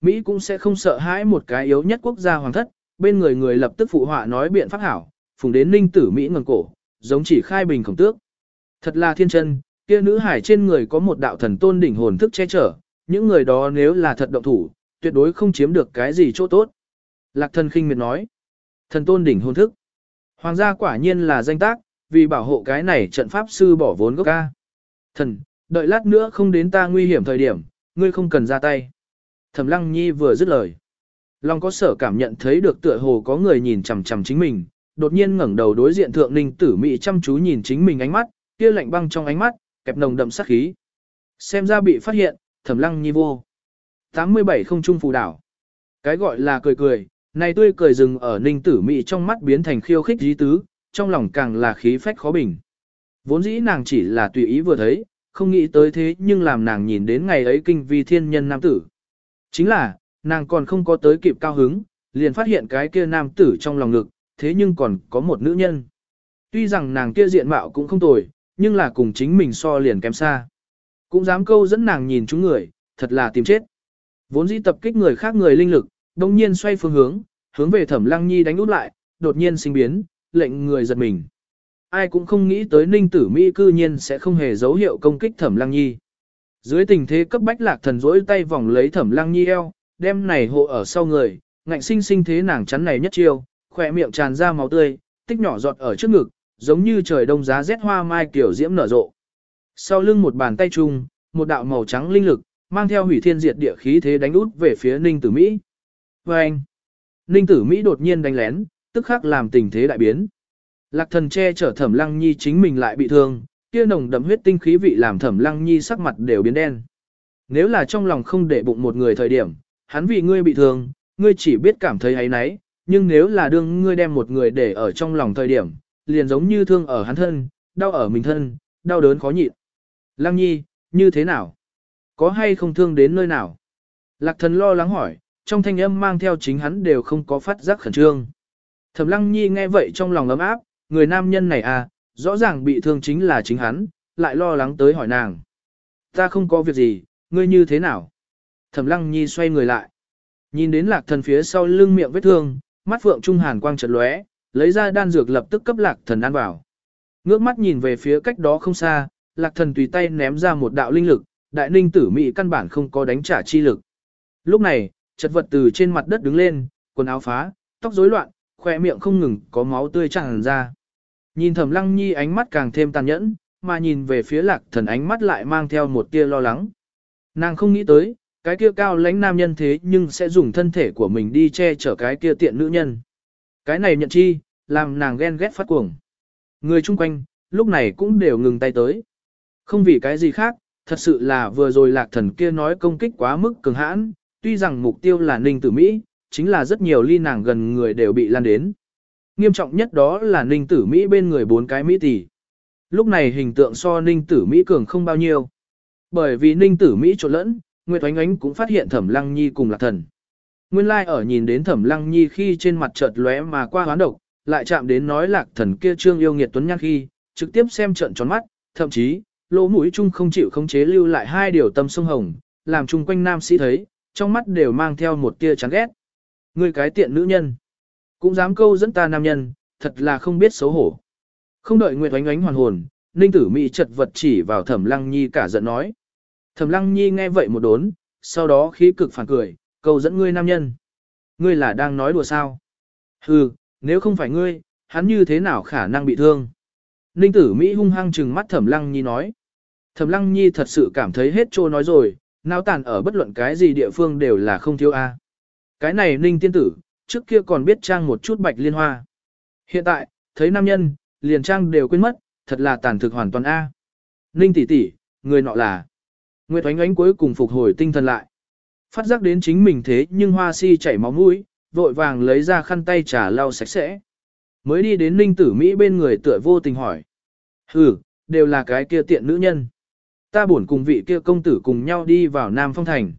Mỹ cũng sẽ không sợ hãi một cái yếu nhất quốc gia hoàng thất, bên người người lập tức phụ họa nói biện pháp hảo, phùng đến ninh tử Mỹ ngần cổ, giống chỉ khai bình khổng tước. Thật là thiên chân, kia nữ hải trên người có một đạo thần tôn đỉnh hồn thức che chở, những người đó nếu là thật động thủ, tuyệt đối không chiếm được cái gì chỗ tốt. Lạc thần khinh miệt nói, thần tôn đỉnh hồn thức. Hoàng gia quả nhiên là danh tác, vì bảo hộ cái này trận pháp sư bỏ vốn gốc ca. Thần, đợi lát nữa không đến ta nguy hiểm thời điểm, ngươi không cần ra tay. Thẩm lăng nhi vừa dứt lời. Long có sở cảm nhận thấy được tựa hồ có người nhìn chằm chằm chính mình, đột nhiên ngẩng đầu đối diện thượng ninh tử mỹ chăm chú nhìn chính mình ánh mắt, kia lạnh băng trong ánh mắt, kẹp nồng đậm sát khí. Xem ra bị phát hiện, thẩm lăng nhi vô. 87 không trung phù đảo. Cái gọi là cười cười, này tươi cười dừng ở ninh tử mỹ trong mắt biến thành khiêu khích dí tứ, trong lòng càng là khí phách khó bình. Vốn dĩ nàng chỉ là tùy ý vừa thấy, không nghĩ tới thế nhưng làm nàng nhìn đến ngày ấy kinh vi thiên nhân nam tử. Chính là, nàng còn không có tới kịp cao hứng, liền phát hiện cái kia nam tử trong lòng ngực, thế nhưng còn có một nữ nhân. Tuy rằng nàng kia diện mạo cũng không tồi, nhưng là cùng chính mình so liền kém xa. Cũng dám câu dẫn nàng nhìn chúng người, thật là tìm chết. Vốn dĩ tập kích người khác người linh lực, đồng nhiên xoay phương hướng, hướng về thẩm lăng nhi đánh út lại, đột nhiên sinh biến, lệnh người giật mình. Ai cũng không nghĩ tới ninh tử Mỹ cư nhiên sẽ không hề dấu hiệu công kích thẩm lăng nhi. Dưới tình thế cấp bách lạc thần rỗi tay vòng lấy thẩm lăng nhi eo, đem này hộ ở sau người, ngạnh sinh sinh thế nàng chắn này nhất chiêu, khỏe miệng tràn ra máu tươi, tích nhỏ giọt ở trước ngực, giống như trời đông giá rét hoa mai kiểu diễm nở rộ. Sau lưng một bàn tay chung, một đạo màu trắng linh lực, mang theo hủy thiên diệt địa khí thế đánh út về phía Ninh Tử Mỹ. Và anh, Ninh Tử Mỹ đột nhiên đánh lén, tức khắc làm tình thế đại biến. Lạc thần che chở thẩm lăng nhi chính mình lại bị thương, kia nồng đậm huyết tinh khí vị làm thẩm lăng nhi sắc mặt đều biến đen. Nếu là trong lòng không để bụng một người thời điểm, hắn vì ngươi bị thương, ngươi chỉ biết cảm thấy ấy nấy, nhưng nếu là đương ngươi đem một người để ở trong lòng thời điểm, liền giống như thương ở hắn thân, đau ở mình thân, đau đớn khó nhịn. Lăng nhi, như thế nào? Có hay không thương đến nơi nào? Lạc thần lo lắng hỏi, trong thanh âm mang theo chính hắn đều không có phát giác khẩn trương. Thẩm lăng nhi nghe vậy trong lòng ấm áp, người nam nhân này à, rõ ràng bị thương chính là chính hắn, lại lo lắng tới hỏi nàng. Ta không có việc gì, ngươi như thế nào? Thẩm lăng nhi xoay người lại. Nhìn đến lạc thần phía sau lưng miệng vết thương, mắt phượng trung hàn quang chợt lóe, lấy ra đan dược lập tức cấp lạc thần ăn vào. Ngước mắt nhìn về phía cách đó không xa, lạc thần tùy tay ném ra một đạo linh lực, đại ninh tử mỹ căn bản không có đánh trả chi lực. Lúc này, chật vật từ trên mặt đất đứng lên, quần áo phá, tóc rối loạn, khỏe miệng không ngừng có máu tươi tràn ra. Nhìn thẩm lăng nhi ánh mắt càng thêm tàn nhẫn, mà nhìn về phía lạc thần ánh mắt lại mang theo một tia lo lắng. Nàng không nghĩ tới, cái kia cao lãnh nam nhân thế nhưng sẽ dùng thân thể của mình đi che chở cái kia tiện nữ nhân. Cái này nhận chi, làm nàng ghen ghét phát cuồng. Người chung quanh, lúc này cũng đều ngừng tay tới. Không vì cái gì khác, thật sự là vừa rồi lạc thần kia nói công kích quá mức cường hãn, tuy rằng mục tiêu là ninh tử Mỹ, chính là rất nhiều ly nàng gần người đều bị lan đến. Nghiêm trọng nhất đó là ninh tử Mỹ bên người bốn cái Mỹ tỷ. Lúc này hình tượng so ninh tử Mỹ cường không bao nhiêu. Bởi vì ninh tử Mỹ trộn lẫn, Nguyệt Oánh Oánh cũng phát hiện Thẩm Lăng Nhi cùng Lạc Thần. Nguyên lai like ở nhìn đến Thẩm Lăng Nhi khi trên mặt chợt lóe mà qua hoán độc, lại chạm đến nói Lạc Thần kia trương yêu nghiệt tuấn nhan khi, trực tiếp xem trận tròn mắt, thậm chí, lỗ mũi chung không chịu khống chế lưu lại hai điều tâm sông hồng, làm chung quanh nam sĩ thấy, trong mắt đều mang theo một tia chán ghét. Người cái tiện nữ nhân, cũng dám câu dẫn ta nam nhân, thật là không biết xấu hổ. Không đợi Nguyệt Oánh Oánh hoàn hồn, Ninh Tử Mỹ chật vật chỉ vào Thẩm Lăng Nhi cả giận nói: Thẩm Lăng Nhi nghe vậy một đốn, sau đó khí cực phản cười, câu dẫn ngươi nam nhân. Ngươi là đang nói đùa sao? Hừ, nếu không phải ngươi, hắn như thế nào khả năng bị thương? Ninh tử Mỹ hung hăng trừng mắt Thẩm Lăng Nhi nói. Thẩm Lăng Nhi thật sự cảm thấy hết trô nói rồi, náo tàn ở bất luận cái gì địa phương đều là không thiếu a. Cái này Ninh tiên tử, trước kia còn biết trang một chút bạch liên hoa. Hiện tại, thấy nam nhân, liền trang đều quên mất, thật là tàn thực hoàn toàn a. Ninh tỷ tỷ, người nọ là Nguyệt Oánh Oánh cuối cùng phục hồi tinh thần lại. Phát giác đến chính mình thế nhưng hoa si chảy máu mũi, vội vàng lấy ra khăn tay trà lau sạch sẽ. Mới đi đến Ninh Tử Mỹ bên người tựa vô tình hỏi. Ừ, đều là cái kia tiện nữ nhân. Ta buồn cùng vị kia công tử cùng nhau đi vào Nam Phong Thành.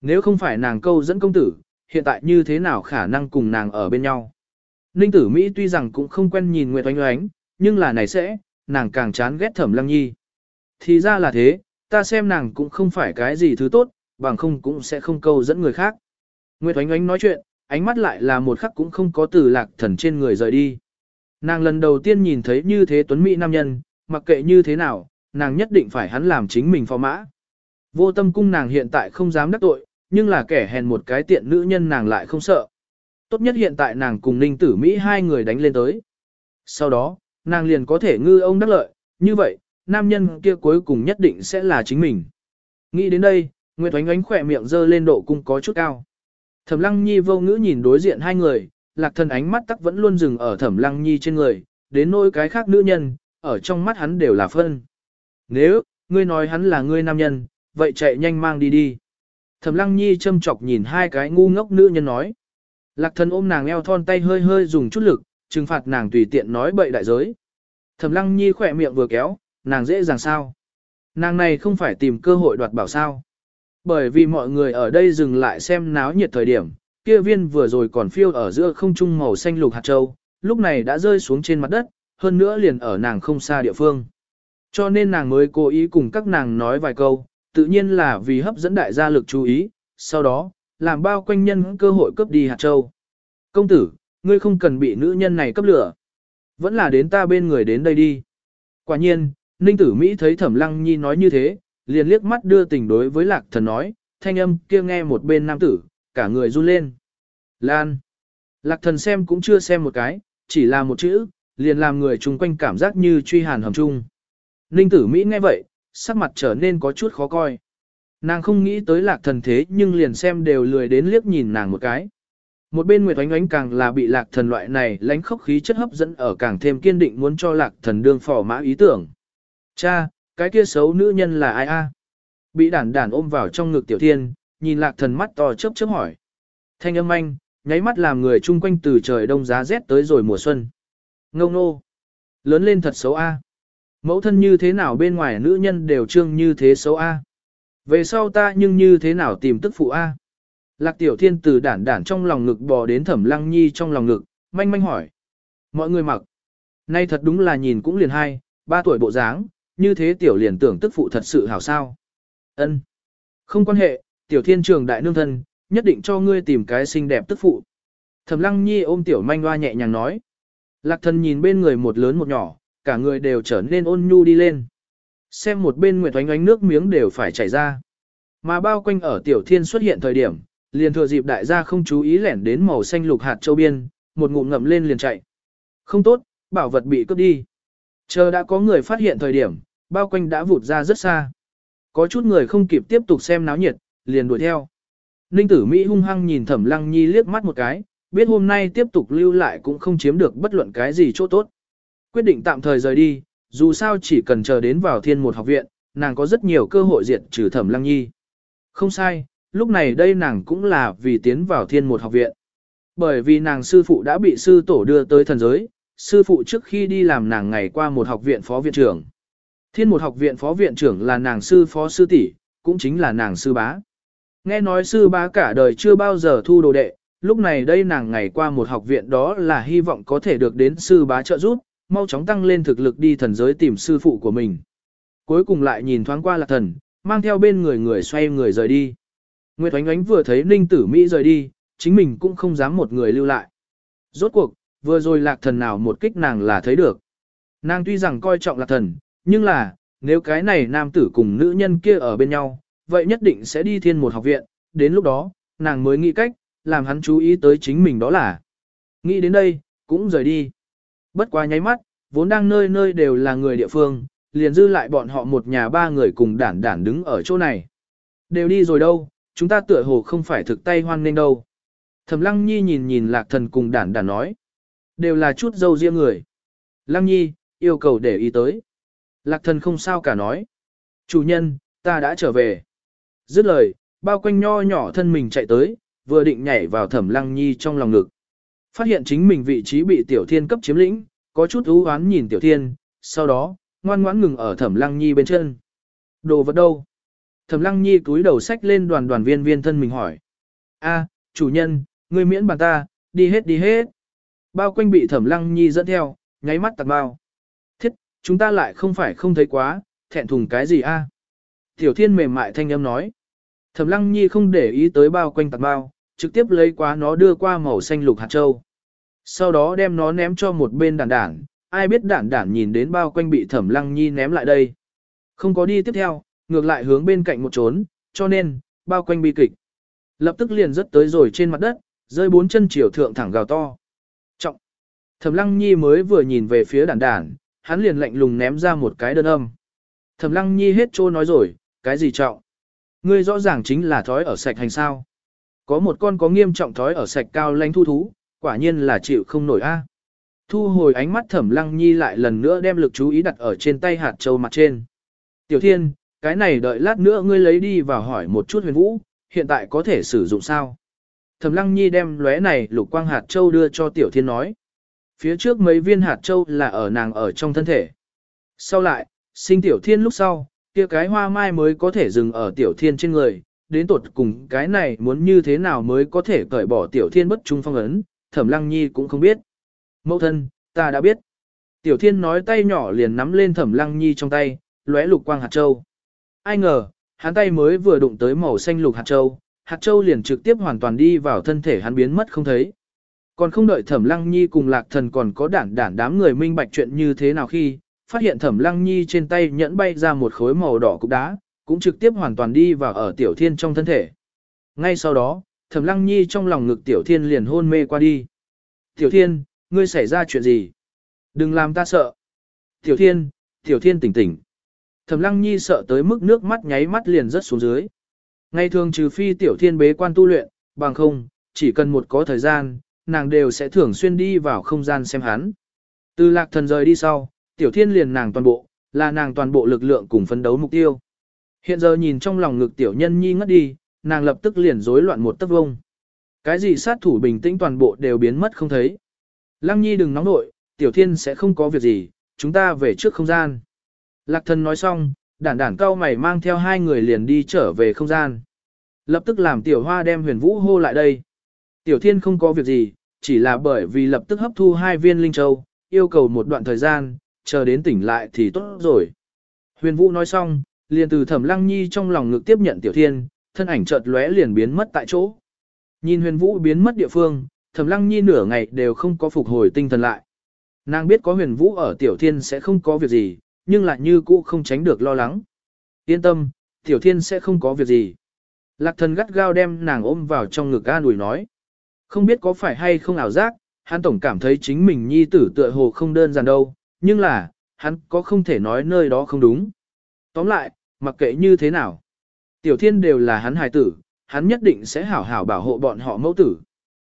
Nếu không phải nàng câu dẫn công tử, hiện tại như thế nào khả năng cùng nàng ở bên nhau. Ninh Tử Mỹ tuy rằng cũng không quen nhìn Nguyệt Oanh Oánh, nhưng là này sẽ, nàng càng chán ghét Thẩm Lăng Nhi. Thì ra là thế, ta xem nàng cũng không phải cái gì thứ tốt, bằng không cũng sẽ không câu dẫn người khác. Nguyệt Oánh Oánh nói chuyện, ánh mắt lại là một khắc cũng không có từ lạc thần trên người rời đi. Nàng lần đầu tiên nhìn thấy như thế tuấn mỹ nam nhân, mặc kệ như thế nào, nàng nhất định phải hắn làm chính mình phò mã. Vô tâm cung nàng hiện tại không dám đắc tội, nhưng là kẻ hèn một cái tiện nữ nhân nàng lại không sợ. Tốt nhất hiện tại nàng cùng ninh tử Mỹ hai người đánh lên tới. Sau đó, nàng liền có thể ngư ông đắc lợi, như vậy, nam nhân kia cuối cùng nhất định sẽ là chính mình. Nghĩ đến đây, Nguyệt Oánh Oánh khỏe miệng dơ lên độ cung có chút cao. Thẩm Lăng Nhi vô ngữ nhìn đối diện hai người, lạc thần ánh mắt tắc vẫn luôn dừng ở Thẩm Lăng Nhi trên người, đến nỗi cái khác nữ nhân, ở trong mắt hắn đều là phân. Nếu, ngươi nói hắn là ngươi nam nhân, vậy chạy nhanh mang đi đi. Thẩm Lăng Nhi châm chọc nhìn hai cái ngu ngốc nữ nhân nói. Lạc thần ôm nàng eo thon tay hơi hơi dùng chút lực, trừng phạt nàng tùy tiện nói bậy đại giới. Thẩm Lăng Nhi khỏe miệng vừa kéo, nàng dễ dàng sao. Nàng này không phải tìm cơ hội đoạt bảo sao. Bởi vì mọi người ở đây dừng lại xem náo nhiệt thời điểm, kia viên vừa rồi còn phiêu ở giữa không trung màu xanh lục hạt châu, lúc này đã rơi xuống trên mặt đất, hơn nữa liền ở nàng không xa địa phương. Cho nên nàng mới cố ý cùng các nàng nói vài câu, tự nhiên là vì hấp dẫn đại gia lực chú ý, sau đó, làm bao quanh nhân cơ hội cướp đi hạt châu. Công tử, ngươi không cần bị nữ nhân này cấp lửa. Vẫn là đến ta bên người đến đây đi. Quả nhiên, Ninh tử Mỹ thấy thẩm lăng nhi nói như thế, liền liếc mắt đưa tình đối với lạc thần nói, thanh âm kia nghe một bên nam tử, cả người run lên. Lan. Lạc thần xem cũng chưa xem một cái, chỉ là một chữ, liền làm người chung quanh cảm giác như truy hàn hầm chung. Ninh tử Mỹ nghe vậy, sắc mặt trở nên có chút khó coi. Nàng không nghĩ tới lạc thần thế nhưng liền xem đều lười đến liếc nhìn nàng một cái. Một bên Nguyệt Oánh Oánh càng là bị lạc thần loại này lánh khốc khí chất hấp dẫn ở càng thêm kiên định muốn cho lạc thần đương phò mã ý tưởng. Cha, cái kia xấu nữ nhân là ai a? Bị đản đản ôm vào trong ngực tiểu thiên, nhìn lạc thần mắt to chớp chớp hỏi. Thanh âm anh, nháy mắt làm người chung quanh từ trời đông giá rét tới rồi mùa xuân. Ngông nô. Lớn lên thật xấu a. Mẫu thân như thế nào bên ngoài nữ nhân đều trương như thế xấu a. Về sau ta nhưng như thế nào tìm tức phụ a. Lạc tiểu thiên từ đản đản trong lòng ngực bò đến thẩm lăng nhi trong lòng ngực, manh manh hỏi. Mọi người mặc. Nay thật đúng là nhìn cũng liền hai, ba tuổi bộ dáng, như thế tiểu liền tưởng tức phụ thật sự hảo sao. ân Không quan hệ, tiểu thiên trường đại nương thân, nhất định cho ngươi tìm cái xinh đẹp tức phụ. Thẩm lăng nhi ôm tiểu manh hoa nhẹ nhàng nói. Lạc thần nhìn bên người một lớn một nhỏ, cả người đều trở nên ôn nhu đi lên. Xem một bên nguyệt oánh oánh nước miếng đều phải chảy ra. Mà bao quanh ở tiểu thiên xuất hiện thời điểm, liền thừa dịp đại gia không chú ý lẻn đến màu xanh lục hạt châu biên, một ngụm ngậm lên liền chạy. Không tốt, bảo vật bị cướp đi. Chờ đã có người phát hiện thời điểm, bao quanh đã vụt ra rất xa. Có chút người không kịp tiếp tục xem náo nhiệt, liền đuổi theo. Ninh tử Mỹ hung hăng nhìn thẩm lăng nhi liếc mắt một cái, biết hôm nay tiếp tục lưu lại cũng không chiếm được bất luận cái gì chỗ tốt. Quyết định tạm thời rời đi, dù sao chỉ cần chờ đến vào thiên một học viện, nàng có rất nhiều cơ hội diệt trừ thẩm lăng nhi. Không sai, lúc này đây nàng cũng là vì tiến vào thiên một học viện. Bởi vì nàng sư phụ đã bị sư tổ đưa tới thần giới, sư phụ trước khi đi làm nàng ngày qua một học viện phó viện trưởng. Thiên một học viện phó viện trưởng là nàng sư phó sư tỷ, cũng chính là nàng sư bá. Nghe nói sư bá cả đời chưa bao giờ thu đồ đệ, lúc này đây nàng ngày qua một học viện đó là hy vọng có thể được đến sư bá trợ giúp, mau chóng tăng lên thực lực đi thần giới tìm sư phụ của mình. Cuối cùng lại nhìn thoáng qua lạc thần, mang theo bên người người xoay người rời đi. Nguyệt Oánh Oánh vừa thấy Ninh Tử Mỹ rời đi, chính mình cũng không dám một người lưu lại. Rốt cuộc, vừa rồi lạc thần nào một kích nàng là thấy được. Nàng tuy rằng coi trọng lạc thần, nhưng là, nếu cái này nam tử cùng nữ nhân kia ở bên nhau, vậy nhất định sẽ đi thiên một học viện, đến lúc đó, nàng mới nghĩ cách, làm hắn chú ý tới chính mình đó là. Nghĩ đến đây, cũng rời đi. Bất quá nháy mắt, vốn đang nơi nơi đều là người địa phương, liền dư lại bọn họ một nhà ba người cùng đản đản đứng ở chỗ này. Đều đi rồi đâu, chúng ta tựa hồ không phải thực tay hoan nên đâu. Thẩm Lăng Nhi nhìn nhìn lạc thần cùng đản đản nói. Đều là chút dâu riêng người. Lăng Nhi, yêu cầu để ý tới. Lạc thần không sao cả nói. Chủ nhân, ta đã trở về. Dứt lời, bao quanh nho nhỏ thân mình chạy tới, vừa định nhảy vào thẩm lăng nhi trong lòng ngực. Phát hiện chính mình vị trí bị tiểu thiên cấp chiếm lĩnh, có chút ưu oán nhìn tiểu thiên, sau đó, ngoan ngoãn ngừng ở thẩm lăng nhi bên chân. Đồ vật đâu? Thẩm lăng nhi cúi đầu sách lên đoàn đoàn viên viên thân mình hỏi. a chủ nhân, ngươi miễn bàn ta, đi hết đi hết. Bao quanh bị thẩm lăng nhi dẫn theo, nháy mắt tạc bao. Thiết, chúng ta lại không phải không thấy quá, thẹn thùng cái gì a? Tiểu thiên mềm mại thanh âm nói. Thẩm lăng nhi không để ý tới bao quanh tạc bao, trực tiếp lấy quá nó đưa qua màu xanh lục hạt châu. Sau đó đem nó ném cho một bên đản đản, ai biết đản đản nhìn đến bao quanh bị thẩm lăng nhi ném lại đây. Không có đi tiếp theo, ngược lại hướng bên cạnh một trốn, cho nên, bao quanh bi kịch. Lập tức liền rất tới rồi trên mặt đất, rơi bốn chân chiều thượng thẳng gào to. Trọng. Thẩm lăng nhi mới vừa nhìn về phía đản đản, hắn liền lạnh lùng ném ra một cái đơn âm. Thẩm lăng nhi hết trô nói rồi, cái gì trọng? Ngươi rõ ràng chính là thói ở sạch hành sao. Có một con có nghiêm trọng thói ở sạch cao lanh thu thú, quả nhiên là chịu không nổi a. Thu hồi ánh mắt thẩm lăng nhi lại lần nữa đem lực chú ý đặt ở trên tay hạt châu mặt trên. Tiểu thiên, cái này đợi lát nữa ngươi lấy đi và hỏi một chút huyền vũ, hiện tại có thể sử dụng sao? Thẩm lăng nhi đem lóe này lục quang hạt châu đưa cho tiểu thiên nói. Phía trước mấy viên hạt châu là ở nàng ở trong thân thể. Sau lại, sinh tiểu thiên lúc sau, kia cái hoa mai mới có thể dừng ở tiểu thiên trên người, đến tột cùng cái này muốn như thế nào mới có thể cởi bỏ tiểu thiên bất trung phong ấn, thẩm lăng nhi cũng không biết. Mẫu thân, ta đã biết. Tiểu thiên nói tay nhỏ liền nắm lên thẩm lăng nhi trong tay, lóe lục quang hạt châu. Ai ngờ, hắn tay mới vừa đụng tới màu xanh lục hạt châu, hạt châu liền trực tiếp hoàn toàn đi vào thân thể hắn biến mất không thấy. Còn không đợi thẩm lăng nhi cùng lạc thần còn có đản đản đám người minh bạch chuyện như thế nào khi, phát hiện thẩm lăng nhi trên tay nhẫn bay ra một khối màu đỏ cục đá, cũng trực tiếp hoàn toàn đi vào ở tiểu thiên trong thân thể. Ngay sau đó, thẩm lăng nhi trong lòng ngực tiểu thiên liền hôn mê qua đi. Tiểu thiên, ngươi xảy ra chuyện gì? Đừng làm ta sợ. Tiểu thiên, tiểu thiên tỉnh tỉnh. Thẩm lăng nhi sợ tới mức nước mắt nháy mắt liền rớt xuống dưới. Ngày thường trừ phi tiểu thiên bế quan tu luyện, bằng không, chỉ cần một có thời gian, nàng đều sẽ thường xuyên đi vào không gian xem hắn. Từ lạc thần rời đi sau, tiểu thiên liền nàng toàn bộ, là nàng toàn bộ lực lượng cùng phấn đấu mục tiêu. Hiện giờ nhìn trong lòng ngực tiểu nhân nhi ngất đi, nàng lập tức liền rối loạn một tấc vông. Cái gì sát thủ bình tĩnh toàn bộ đều biến mất không thấy. Lăng nhi đừng nóng nội, tiểu thiên sẽ không có việc gì, chúng ta về trước không gian. Lạc thần nói xong, đản đản cao mày mang theo hai người liền đi trở về không gian. Lập tức làm tiểu hoa đem huyền vũ hô lại đây. Tiểu thiên không có việc gì, chỉ là bởi vì lập tức hấp thu hai viên linh châu, yêu cầu một đoạn thời gian, chờ đến tỉnh lại thì tốt rồi. Huyền vũ nói xong, liền từ thẩm lăng nhi trong lòng ngực tiếp nhận tiểu thiên, thân ảnh chợt lóe liền biến mất tại chỗ. Nhìn huyền vũ biến mất địa phương, thẩm lăng nhi nửa ngày đều không có phục hồi tinh thần lại. Nàng biết có huyền vũ ở tiểu thiên sẽ không có việc gì, nhưng lại như cũ không tránh được lo lắng. Yên tâm, tiểu thiên sẽ không có việc gì. Lạc thần gắt gao đem nàng ôm vào trong ngực an ủi nói. Không biết có phải hay không ảo giác, hắn tổng cảm thấy chính mình nhi tử tựa hồ không đơn giản đâu, nhưng là, hắn có không thể nói nơi đó không đúng. Tóm lại, mặc kệ như thế nào, tiểu thiên đều là hắn hài tử, hắn nhất định sẽ hảo hảo bảo hộ bọn họ mẫu tử.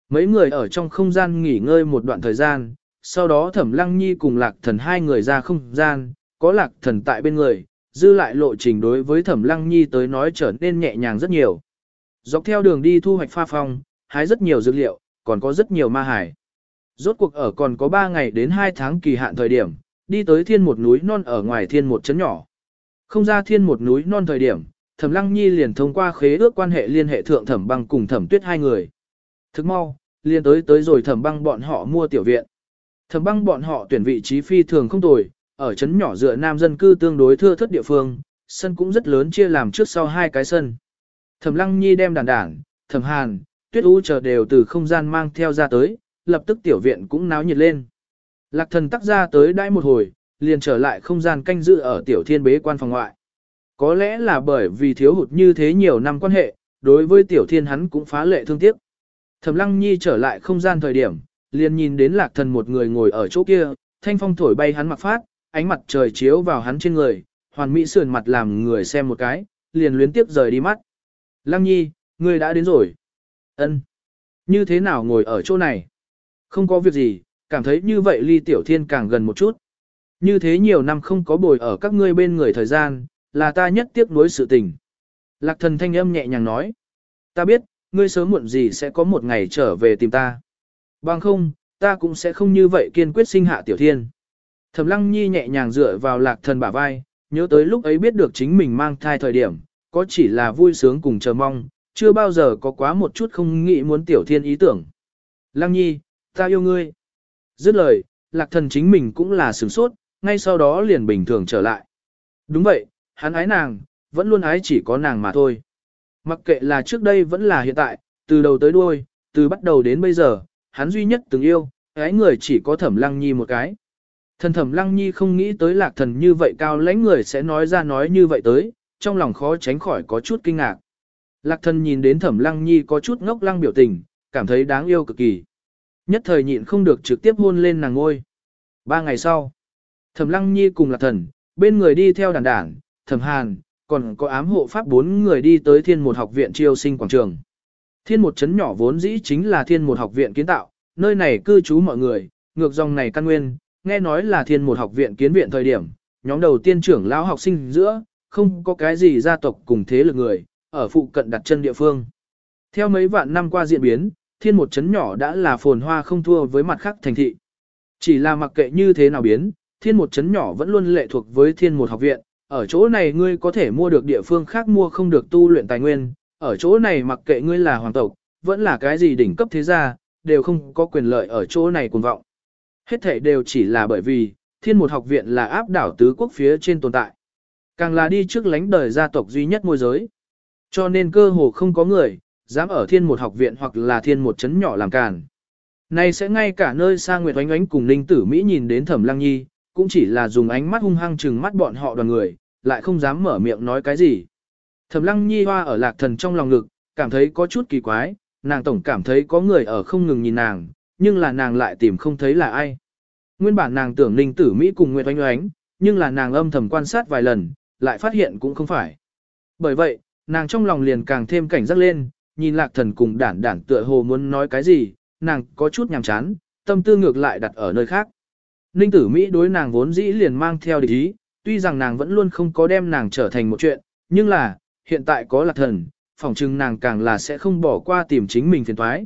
Mấy người ở trong không gian nghỉ ngơi một đoạn thời gian, sau đó thẩm lăng nhi cùng lạc thần hai người ra không gian, có lạc thần tại bên người, dư lại lộ trình đối với thẩm lăng nhi tới nói trở nên nhẹ nhàng rất nhiều. Dọc theo đường đi thu hoạch pha phong, hái rất nhiều dược liệu, còn có rất nhiều ma hải. Rốt cuộc ở còn có 3 ngày đến 2 tháng kỳ hạn thời điểm, đi tới thiên một núi non ở ngoài thiên một chấn nhỏ. Không ra thiên một núi non thời điểm, Thẩm Lăng Nhi liền thông qua khế ước quan hệ liên hệ thượng Thẩm Băng cùng Thẩm Tuyết hai người. Thức mau, liền tới tới rồi Thẩm Băng bọn họ mua tiểu viện. Thẩm Băng bọn họ tuyển vị trí phi thường không tồi, ở trấn nhỏ dựa nam dân cư tương đối thưa thất địa phương, sân cũng rất lớn chia làm trước sau hai cái sân. Thẩm Lăng Nhi đem đàn đảng, Thẩm Hàn, Tuyết U chờ đều từ không gian mang theo ra tới, lập tức tiểu viện cũng náo nhiệt lên. Lạc thần tắc ra tới đãi một hồi, liền trở lại không gian canh giữ ở tiểu thiên bế quan phòng ngoại. Có lẽ là bởi vì thiếu hụt như thế nhiều năm quan hệ, đối với tiểu thiên hắn cũng phá lệ thương tiếc. Thẩm lăng nhi trở lại không gian thời điểm, liền nhìn đến lạc thần một người ngồi ở chỗ kia, thanh phong thổi bay hắn mặc phát, ánh mặt trời chiếu vào hắn trên người, hoàn mỹ sườn mặt làm người xem một cái, liền luyến tiếp rời đi mắt. Lăng nhi, ngươi đã đến rồi. Ân, Như thế nào ngồi ở chỗ này? Không có việc gì, cảm thấy như vậy ly tiểu thiên càng gần một chút. Như thế nhiều năm không có bồi ở các ngươi bên người thời gian, là ta nhất tiếc nuối sự tình. Lạc thần thanh âm nhẹ nhàng nói. Ta biết, ngươi sớm muộn gì sẽ có một ngày trở về tìm ta. Bằng không, ta cũng sẽ không như vậy kiên quyết sinh hạ tiểu thiên. Thẩm lăng nhi nhẹ nhàng dựa vào lạc thần bả vai, nhớ tới lúc ấy biết được chính mình mang thai thời điểm, có chỉ là vui sướng cùng chờ mong, chưa bao giờ có quá một chút không nghĩ muốn tiểu thiên ý tưởng. Lăng nhi, ta yêu ngươi. Dứt lời, lạc thần chính mình cũng là sửng sốt, ngay sau đó liền bình thường trở lại. Đúng vậy, hắn ái nàng, vẫn luôn ái chỉ có nàng mà thôi. Mặc kệ là trước đây vẫn là hiện tại, từ đầu tới đuôi, từ bắt đầu đến bây giờ, hắn duy nhất từng yêu, ái người chỉ có thẩm lăng nhi một cái. Thần thẩm lăng nhi không nghĩ tới lạc thần như vậy cao lãnh người sẽ nói ra nói như vậy tới, trong lòng khó tránh khỏi có chút kinh ngạc. Lạc thần nhìn đến thẩm lăng nhi có chút ngốc lăng biểu tình, cảm thấy đáng yêu cực kỳ. Nhất thời nhịn không được trực tiếp hôn lên nàng ngôi. Ba ngày sau, thẩm lăng nhi cùng lạc thần, bên người đi theo đàn đảng, thẩm hàn, còn có ám hộ pháp bốn người đi tới thiên một học viện triều sinh quảng trường. Thiên một Trấn nhỏ vốn dĩ chính là thiên một học viện kiến tạo, nơi này cư trú mọi người, ngược dòng này căn nguyên, nghe nói là thiên một học viện kiến viện thời điểm, nhóm đầu tiên trưởng lão học sinh giữa, không có cái gì gia tộc cùng thế lực người, ở phụ cận đặt chân địa phương. Theo mấy vạn năm qua diễn biến, thiên một Trấn nhỏ đã là phồn hoa không thua với mặt khác thành thị. Chỉ là mặc kệ như thế nào biến, thiên một chấn nhỏ vẫn luôn lệ thuộc với thiên một học viện, ở chỗ này ngươi có thể mua được địa phương khác mua không được tu luyện tài nguyên, ở chỗ này mặc kệ ngươi là hoàng tộc, vẫn là cái gì đỉnh cấp thế gia, đều không có quyền lợi ở chỗ này cuồng vọng. Hết thể đều chỉ là bởi vì, thiên một học viện là áp đảo tứ quốc phía trên tồn tại. Càng là đi trước lánh đời gia tộc duy nhất môi giới. Cho nên cơ hồ không có người, dám ở thiên một học viện hoặc là thiên một chấn nhỏ làm càn. Này sẽ ngay cả nơi xa Nguyệt Oánh Oánh cùng Ninh Tử Mỹ nhìn đến Thẩm Lăng Nhi, cũng chỉ là dùng ánh mắt hung hăng chừng mắt bọn họ đoàn người, lại không dám mở miệng nói cái gì. Thẩm Lăng Nhi hoa ở lạc thần trong lòng ngực, cảm thấy có chút kỳ quái, nàng tổng cảm thấy có người ở không ngừng nhìn nàng, nhưng là nàng lại tìm không thấy là ai. Nguyên bản nàng tưởng Ninh Tử Mỹ cùng Nguyệt Oanh Oánh, nhưng là nàng âm thầm quan sát vài lần, lại phát hiện cũng không phải. Bởi vậy, nàng trong lòng liền càng thêm cảnh giác lên, nhìn lạc thần cùng đản đản tựa hồ muốn nói cái gì, nàng có chút nhàm chán, tâm tư ngược lại đặt ở nơi khác. Ninh tử Mỹ đối nàng vốn dĩ liền mang theo địch ý, tuy rằng nàng vẫn luôn không có đem nàng trở thành một chuyện, nhưng là, hiện tại có lạc thần, phỏng chừng nàng càng là sẽ không bỏ qua tìm chính mình phiền thoái.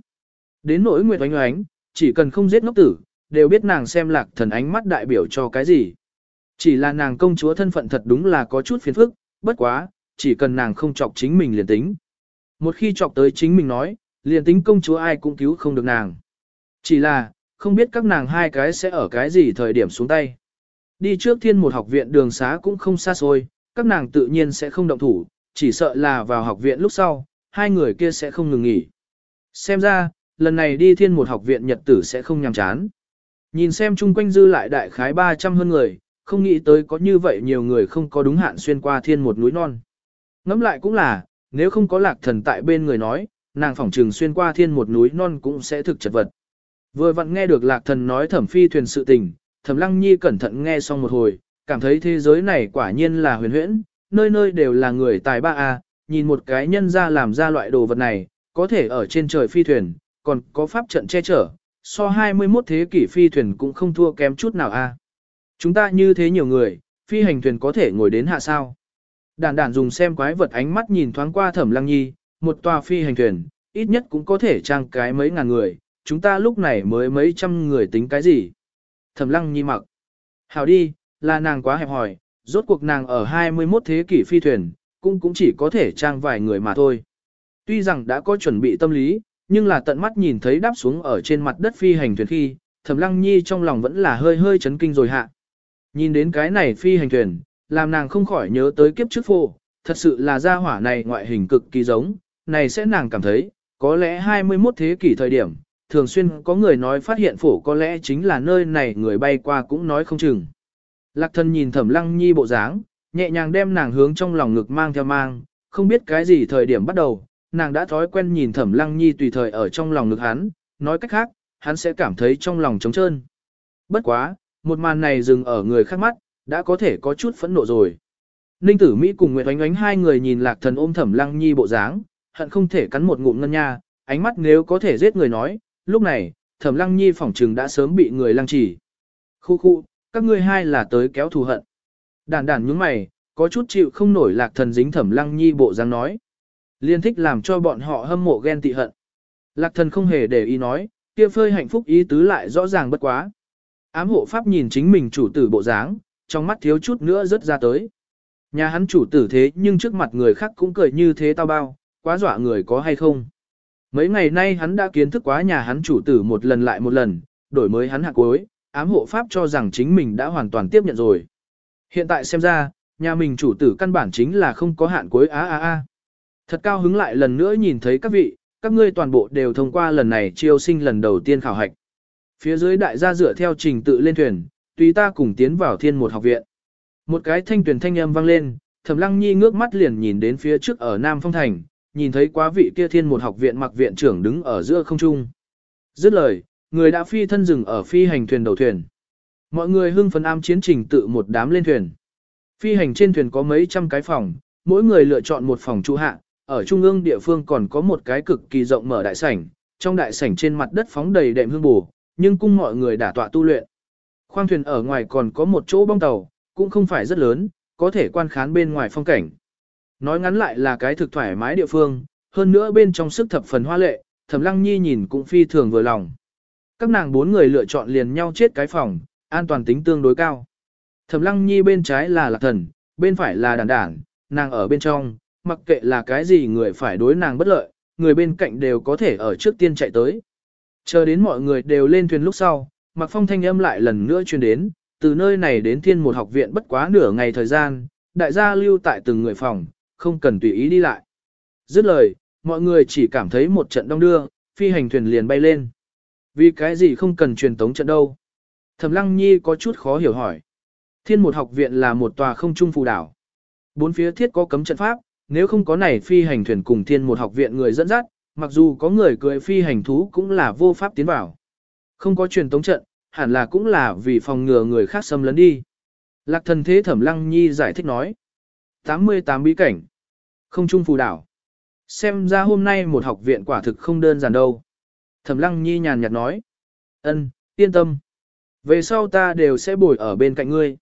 Đến nỗi Nguyệt Oánh Oánh, chỉ cần không giết ngốc tử, đều biết nàng xem lạc thần ánh mắt đại biểu cho cái gì. Chỉ là nàng công chúa thân phận thật đúng là có chút phiền phức, bất quá, chỉ cần nàng không chọc chính mình liền tính. Một khi chọc tới chính mình nói, liền tính công chúa ai cũng cứu không được nàng. Chỉ là, không biết các nàng hai cái sẽ ở cái gì thời điểm xuống tay. Đi trước thiên một học viện đường xá cũng không xa xôi, các nàng tự nhiên sẽ không động thủ, chỉ sợ là vào học viện lúc sau, hai người kia sẽ không ngừng nghỉ. Xem ra, lần này đi thiên một học viện nhật tử sẽ không nhàm chán. Nhìn xem chung quanh dư lại đại khái 300 hơn người, không nghĩ tới có như vậy nhiều người không có đúng hạn xuyên qua thiên một núi non. Ngẫm lại cũng là, nếu không có lạc thần tại bên người nói, nàng phỏng trừng xuyên qua thiên một núi non cũng sẽ thực chật vật. Vừa vặn nghe được lạc thần nói thẩm phi thuyền sự tình, thẩm lăng nhi cẩn thận nghe xong một hồi, cảm thấy thế giới này quả nhiên là huyền huyễn, nơi nơi đều là người tài ba a nhìn một cái nhân ra làm ra loại đồ vật này, có thể ở trên trời phi thuyền, còn có pháp trận che chở, so 21 thế kỷ phi thuyền cũng không thua kém chút nào a Chúng ta như thế nhiều người, phi hành thuyền có thể ngồi đến hạ sao. Đàn đàn dùng xem quái vật ánh mắt nhìn thoáng qua thẩm lăng nhi, một tòa phi hành thuyền, ít nhất cũng có thể trang cái mấy ngàn người, chúng ta lúc này mới mấy trăm người tính cái gì. Thẩm lăng nhi mặc. Hảo đi, là nàng quá hẹp hòi, rốt cuộc nàng ở 21 thế kỷ phi thuyền, cũng cũng chỉ có thể trang vài người mà thôi. Tuy rằng đã có chuẩn bị tâm lý, nhưng là tận mắt nhìn thấy đáp xuống ở trên mặt đất phi hành thuyền khi, Thẩm Lăng Nhi trong lòng vẫn là hơi hơi chấn kinh rồi hạ. Nhìn đến cái này phi hành thuyền, làm nàng không khỏi nhớ tới kiếp trước phô, thật sự là gia hỏa này ngoại hình cực kỳ giống, này sẽ nàng cảm thấy, có lẽ 21 thế kỷ thời điểm, thường xuyên có người nói phát hiện phổ có lẽ chính là nơi này người bay qua cũng nói không chừng. Lạc thân nhìn thẩm lăng nhi bộ dáng, nhẹ nhàng đem nàng hướng trong lòng ngực mang theo mang, không biết cái gì thời điểm bắt đầu, nàng đã thói quen nhìn thẩm lăng nhi tùy thời ở trong lòng ngực hắn, nói cách khác, hắn sẽ cảm thấy trong lòng trống trơn. Bất quá, một màn này dừng ở người khác mắt, đã có thể có chút phẫn nộ rồi. Ninh tử Mỹ cùng Nguyệt Oánh Oánh hai người nhìn lạc thần ôm thẩm lăng nhi bộ dáng, hận không thể cắn một ngụm ngân nha, ánh mắt nếu có thể giết người nói, lúc này, thẩm lăng nhi phỏng trừng đã sớm bị người lăng trì Khu khu, các ngươi hai là tới kéo thù hận. Đàn đàn nhướng mày, có chút chịu không nổi lạc thần dính thẩm lăng nhi bộ dáng nói. Liên thích làm cho bọn họ hâm mộ ghen tị hận. Lạc thần không hề để ý nói, kia phơi hạnh phúc ý tứ lại rõ ràng bất quá. Ám hộ pháp nhìn chính mình chủ tử bộ dáng, trong mắt thiếu chút nữa rớt ra tới. Nhà hắn chủ tử thế nhưng trước mặt người khác cũng cười như thế tao bao, quá dọa người có hay không. Mấy ngày nay hắn đã kiến thức quá nhà hắn chủ tử một lần lại một lần, đổi mới hắn hạ cuối, ám hộ pháp cho rằng chính mình đã hoàn toàn tiếp nhận rồi. Hiện tại xem ra, nhà mình chủ tử căn bản chính là không có hạn cuối á á á. Thật cao hứng lại lần nữa nhìn thấy các vị, các ngươi toàn bộ đều thông qua lần này chiêu sinh lần đầu tiên khảo hạch. Phía dưới đại gia dựa theo trình tự lên thuyền, tùy ta cùng tiến vào thiên một học viện. Một cái thanh tuyển thanh âm vang lên, Thẩm Lăng Nhi ngước mắt liền nhìn đến phía trước ở Nam Phong Thành, nhìn thấy quá vị kia thiên một học viện mặc viện trưởng đứng ở giữa không trung. Dứt lời, người đã phi thân dừng ở phi hành thuyền đầu thuyền. Mọi người hưng phấn am chiến trình tự một đám lên thuyền. Phi hành trên thuyền có mấy trăm cái phòng, mỗi người lựa chọn một phòng trụ hạ, ở trung ương địa phương còn có một cái cực kỳ rộng mở đại sảnh, trong đại sảnh trên mặt đất phóng đầy đệm hương bù, nhưng cung mọi người đã tọa tu luyện. Khoang thuyền ở ngoài còn có một chỗ bong tàu, cũng không phải rất lớn, có thể quan khán bên ngoài phong cảnh. Nói ngắn lại là cái thực thoải mái địa phương, hơn nữa bên trong sức thập phần hoa lệ, Thẩm Lăng Nhi nhìn cũng phi thường vừa lòng. Các nàng bốn người lựa chọn liền nhau chết cái phòng, an toàn tính tương đối cao. Thẩm Lăng Nhi bên trái là Lạc Thần, bên phải là Đản Đản, nàng ở bên trong, mặc kệ là cái gì người phải đối nàng bất lợi, người bên cạnh đều có thể ở trước tiên chạy tới. Chờ đến mọi người đều lên thuyền lúc sau, Mạc Phong thanh âm lại lần nữa truyền đến, từ nơi này đến thiên một học viện bất quá nửa ngày thời gian, đại gia lưu tại từng người phòng, không cần tùy ý đi lại. Dứt lời, mọi người chỉ cảm thấy một trận đông đưa, phi hành thuyền liền bay lên. Vì cái gì không cần truyền tống trận đâu? Thẩm Lăng Nhi có chút khó hiểu hỏi. Thiên một học viện là một tòa không trung phù đảo. Bốn phía thiết có cấm trận pháp, nếu không có này phi hành thuyền cùng thiên một học viện người dẫn dắt, mặc dù có người cưỡi phi hành thú cũng là vô pháp tiến vào. Không có truyền tống trận, hẳn là cũng là vì phòng ngừa người khác xâm lấn đi. Lạc thần thế thẩm lăng nhi giải thích nói. 88 bí cảnh. Không trung phù đảo. Xem ra hôm nay một học viện quả thực không đơn giản đâu. Thẩm lăng nhi nhàn nhạt nói. ân, yên tâm. Về sau ta đều sẽ bồi ở bên cạnh ngươi.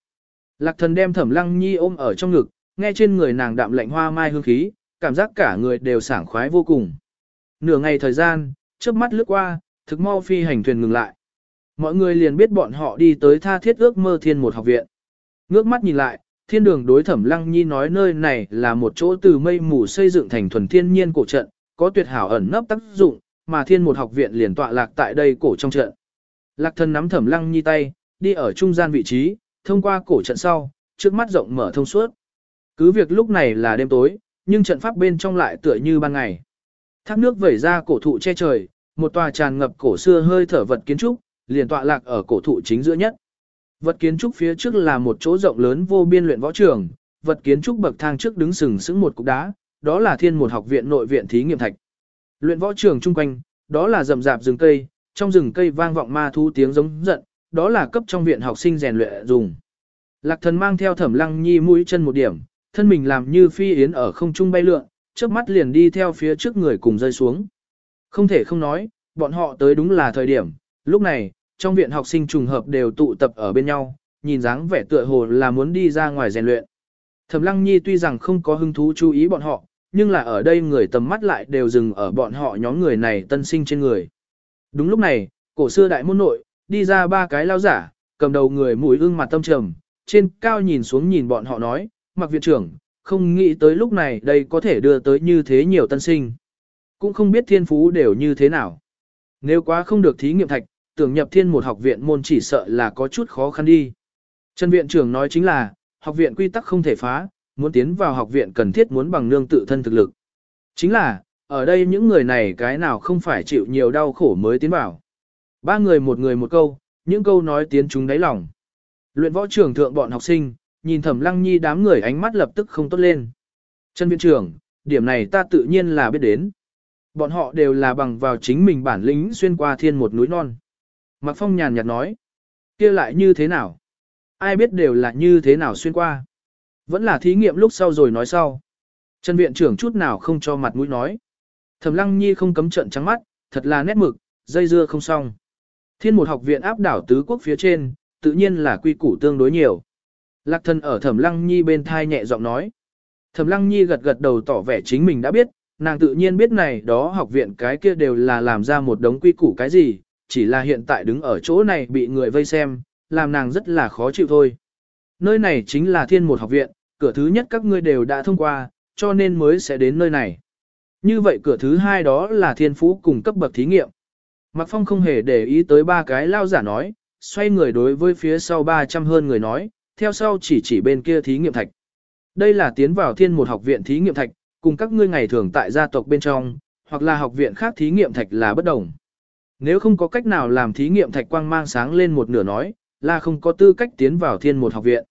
Lạc thần đem thẩm lăng nhi ôm ở trong ngực, nghe trên người nàng đạm lạnh hoa mai hương khí, cảm giác cả người đều sảng khoái vô cùng. Nửa ngày thời gian, trước mắt lướt qua, thực mau phi hành thuyền ngừng lại. Mọi người liền biết bọn họ đi tới tha thiết ước mơ thiên một học viện. Ngước mắt nhìn lại, thiên đường đối thẩm lăng nhi nói nơi này là một chỗ từ mây mù xây dựng thành thuần thiên nhiên cổ trận, có tuyệt hảo ẩn nấp tác dụng, mà thiên một học viện liền tọa lạc tại đây cổ trong trận. Lạc thân nắm thẩm lăng nhi tay, đi ở trung gian vị trí, thông qua cổ trận sau, trước mắt rộng mở thông suốt. Cứ việc lúc này là đêm tối, nhưng trận pháp bên trong lại tựa như ban ngày. Thác nước vẩy ra cổ thụ che trời, một tòa tràn ngập cổ xưa hơi thở vật kiến trúc, liền tọa lạc ở cổ thụ chính giữa nhất. Vật kiến trúc phía trước là một chỗ rộng lớn vô biên luyện võ trường, vật kiến trúc bậc thang trước đứng sừng sững một cục đá, đó là thiên một học viện nội viện thí nghiệm thạch. Luyện võ trường chung quanh, đó là rậm rạp rừng cây, trong rừng cây vang vọng ma thu tiếng giống giận, đó là cấp trong viện học sinh rèn luyện dùng. Lạc thần mang theo thẩm lăng nhi mũi chân một điểm, thân mình làm như phi yến ở không trung bay lượn, chớp mắt liền đi theo phía trước người cùng rơi xuống. Không thể không nói, bọn họ tới đúng là thời điểm, lúc này, trong viện học sinh trùng hợp đều tụ tập ở bên nhau, nhìn dáng vẻ tựa hồ là muốn đi ra ngoài rèn luyện. Thẩm Lăng Nhi tuy rằng không có hứng thú chú ý bọn họ, nhưng là ở đây người tầm mắt lại đều dừng ở bọn họ nhóm người này tân sinh trên người. Đúng lúc này, cổ xưa đại môn nội, đi ra ba cái lao giả, cầm đầu người mũi ưng mặt tâm trầm, trên cao nhìn xuống nhìn bọn họ nói, mặc viện trưởng, không nghĩ tới lúc này đây có thể đưa tới như thế nhiều tân sinh. Cũng không biết thiên phú đều như thế nào. Nếu quá không được thí nghiệm thạch, tưởng nhập thiên một học viện môn chỉ sợ là có chút khó khăn đi. Trần viện trưởng nói chính là, học viện quy tắc không thể phá, muốn tiến vào học viện cần thiết muốn bằng nương tự thân thực lực. Chính là, ở đây những người này cái nào không phải chịu nhiều đau khổ mới tiến vào. Ba người một người một câu, những câu nói tiến chúng đáy lòng. Luyện võ trưởng thượng bọn học sinh, nhìn thẩm lăng nhi đám người ánh mắt lập tức không tốt lên. Trần viện trưởng, điểm này ta tự nhiên là biết đến. Bọn họ đều là bằng vào chính mình bản lĩnh xuyên qua thiên một núi non. Mạc Phong nhàn nhạt nói, kia lại như thế nào? Ai biết đều là như thế nào xuyên qua? Vẫn là thí nghiệm lúc sau rồi nói sau. Trần viện trưởng chút nào không cho mặt mũi nói. Thẩm Lăng Nhi không cấm trận trắng mắt, thật là nét mực, dây dưa không xong. Thiên một học viện áp đảo tứ quốc phía trên, tự nhiên là quy củ tương đối nhiều. Lạc thân ở Thẩm Lăng Nhi bên thai nhẹ giọng nói. Thẩm Lăng Nhi gật gật đầu tỏ vẻ chính mình đã biết, nàng tự nhiên biết này đó học viện cái kia đều là làm ra một đống quy củ cái gì, chỉ là hiện tại đứng ở chỗ này bị người vây xem, làm nàng rất là khó chịu thôi. Nơi này chính là thiên một học viện, cửa thứ nhất các ngươi đều đã thông qua, cho nên mới sẽ đến nơi này. Như vậy cửa thứ hai đó là thiên phú cùng cấp bậc thí nghiệm. Mạc Phong không hề để ý tới ba cái lao giả nói, xoay người đối với phía sau 300 hơn người nói, theo sau chỉ chỉ bên kia thí nghiệm thạch. Đây là tiến vào thiên một học viện thí nghiệm thạch, cùng các ngươi ngày thường tại gia tộc bên trong, hoặc là học viện khác thí nghiệm thạch là bất đồng. Nếu không có cách nào làm thí nghiệm thạch quang mang sáng lên một nửa nói, là không có tư cách tiến vào thiên một học viện.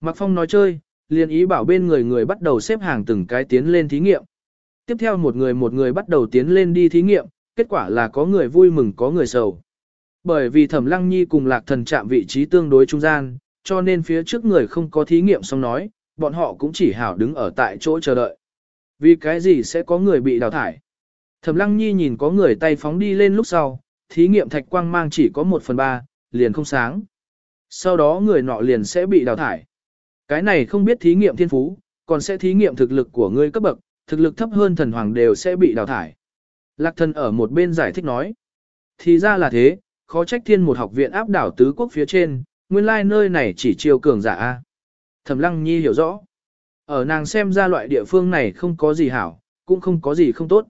Mạc Phong nói chơi, liền ý bảo bên người người bắt đầu xếp hàng từng cái tiến lên thí nghiệm. Tiếp theo một người một người bắt đầu tiến lên đi thí nghiệm, kết quả là có người vui mừng có người sầu. Bởi vì Thẩm Lăng Nhi cùng Lạc Thần chạm vị trí tương đối trung gian, cho nên phía trước người không có thí nghiệm xong nói, bọn họ cũng chỉ hảo đứng ở tại chỗ chờ đợi. Vì cái gì sẽ có người bị đào thải? Thẩm Lăng Nhi nhìn có người tay phóng đi lên lúc sau, thí nghiệm thạch quang mang chỉ có 1 phần 3, liền không sáng. Sau đó người nọ liền sẽ bị đào thải. Cái này không biết thí nghiệm thiên phú, còn sẽ thí nghiệm thực lực của ngươi cấp bậc, thực lực thấp hơn thần hoàng đều sẽ bị đào thải. Lạc thần ở một bên giải thích nói. Thì ra là thế, khó trách thiên một học viện áp đảo tứ quốc phía trên, nguyên lai nơi này chỉ chiêu cường giả A. Thẩm lăng nhi hiểu rõ. Ở nàng xem ra loại địa phương này không có gì hảo, cũng không có gì không tốt.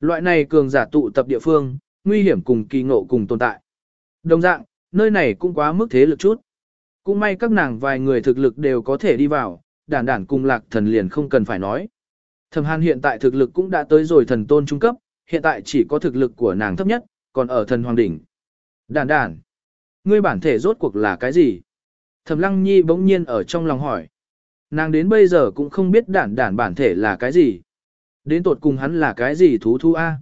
Loại này cường giả tụ tập địa phương, nguy hiểm cùng kỳ ngộ cùng tồn tại. Đồng dạng, nơi này cũng quá mức thế lực chút. Cũng may các nàng vài người thực lực đều có thể đi vào, đản đản cùng lạc thần liền không cần phải nói. Thẩm hàn hiện tại thực lực cũng đã tới rồi thần tôn trung cấp, hiện tại chỉ có thực lực của nàng thấp nhất, còn ở thần hoàng đỉnh. Đản đản, ngươi bản thể rốt cuộc là cái gì? Thẩm lăng nhi bỗng nhiên ở trong lòng hỏi. Nàng đến bây giờ cũng không biết đản đản bản thể là cái gì. Đến tột cùng hắn là cái gì thú thu A.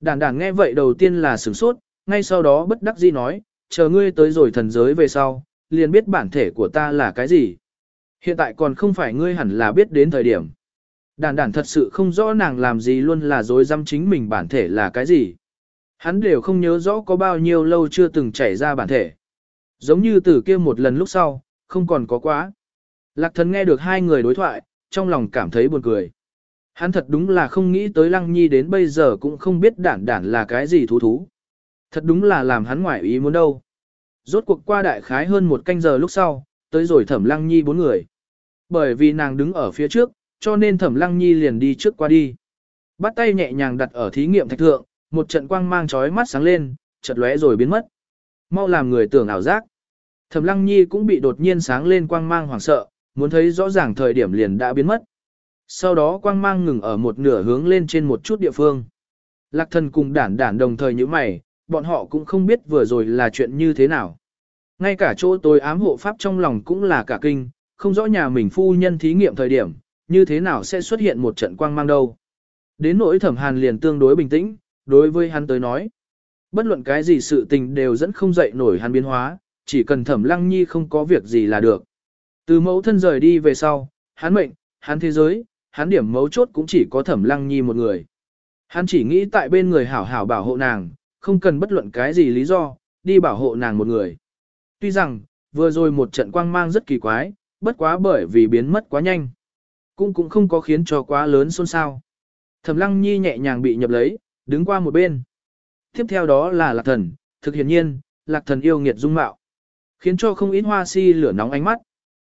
Đản đản nghe vậy đầu tiên là sửng sốt, ngay sau đó bất đắc dĩ nói, chờ ngươi tới rồi thần giới về sau, liền biết bản thể của ta là cái gì. Hiện tại còn không phải ngươi hẳn là biết đến thời điểm. Đản đản thật sự không rõ nàng làm gì luôn là dối dăm chính mình bản thể là cái gì. Hắn đều không nhớ rõ có bao nhiêu lâu chưa từng chảy ra bản thể. Giống như từ kia một lần lúc sau, không còn có quá. Lạc thần nghe được hai người đối thoại, trong lòng cảm thấy buồn cười. Hắn thật đúng là không nghĩ tới Lăng Nhi đến bây giờ cũng không biết đản đản là cái gì thú thú. Thật đúng là làm hắn ngoại ý muốn đâu. Rốt cuộc qua đại khái hơn một canh giờ lúc sau, tới rồi thẩm Lăng Nhi bốn người. Bởi vì nàng đứng ở phía trước, cho nên thẩm Lăng Nhi liền đi trước qua đi. Bắt tay nhẹ nhàng đặt ở thí nghiệm thạch thượng, một trận quang mang chói mắt sáng lên, chợt lóe rồi biến mất. Mau làm người tưởng ảo giác. Thẩm Lăng Nhi cũng bị đột nhiên sáng lên quang mang hoảng sợ, muốn thấy rõ ràng thời điểm liền đã biến mất. Sau đó quang mang ngừng ở một nửa hướng lên trên một chút địa phương. Lạc thần cùng đản đản đồng thời như mày, bọn họ cũng không biết vừa rồi là chuyện như thế nào. Ngay cả chỗ tôi ám hộ pháp trong lòng cũng là cả kinh, không rõ nhà mình phu nhân thí nghiệm thời điểm, như thế nào sẽ xuất hiện một trận quang mang đâu. Đến nỗi thẩm hàn liền tương đối bình tĩnh, đối với hắn tới nói. Bất luận cái gì sự tình đều dẫn không dậy nổi hắn biến hóa, chỉ cần thẩm lăng nhi không có việc gì là được. Từ mẫu thân rời đi về sau, hắn mệnh, hắn thế giới, hắn điểm mấu chốt cũng chỉ có thẩm lăng nhi một người. Hắn chỉ nghĩ tại bên người hảo hảo bảo hộ nàng, không cần bất luận cái gì lý do, đi bảo hộ nàng một người. Tuy rằng, vừa rồi một trận quang mang rất kỳ quái, bất quá bởi vì biến mất quá nhanh. Cũng cũng không có khiến cho quá lớn xôn xao. Thẩm lăng nhi nhẹ nhàng bị nhập lấy, đứng qua một bên. Tiếp theo đó là lạc thần, thực hiện nhiên, lạc thần yêu nghiệt dung mạo. Khiến cho không ít hoa si lửa nóng ánh mắt.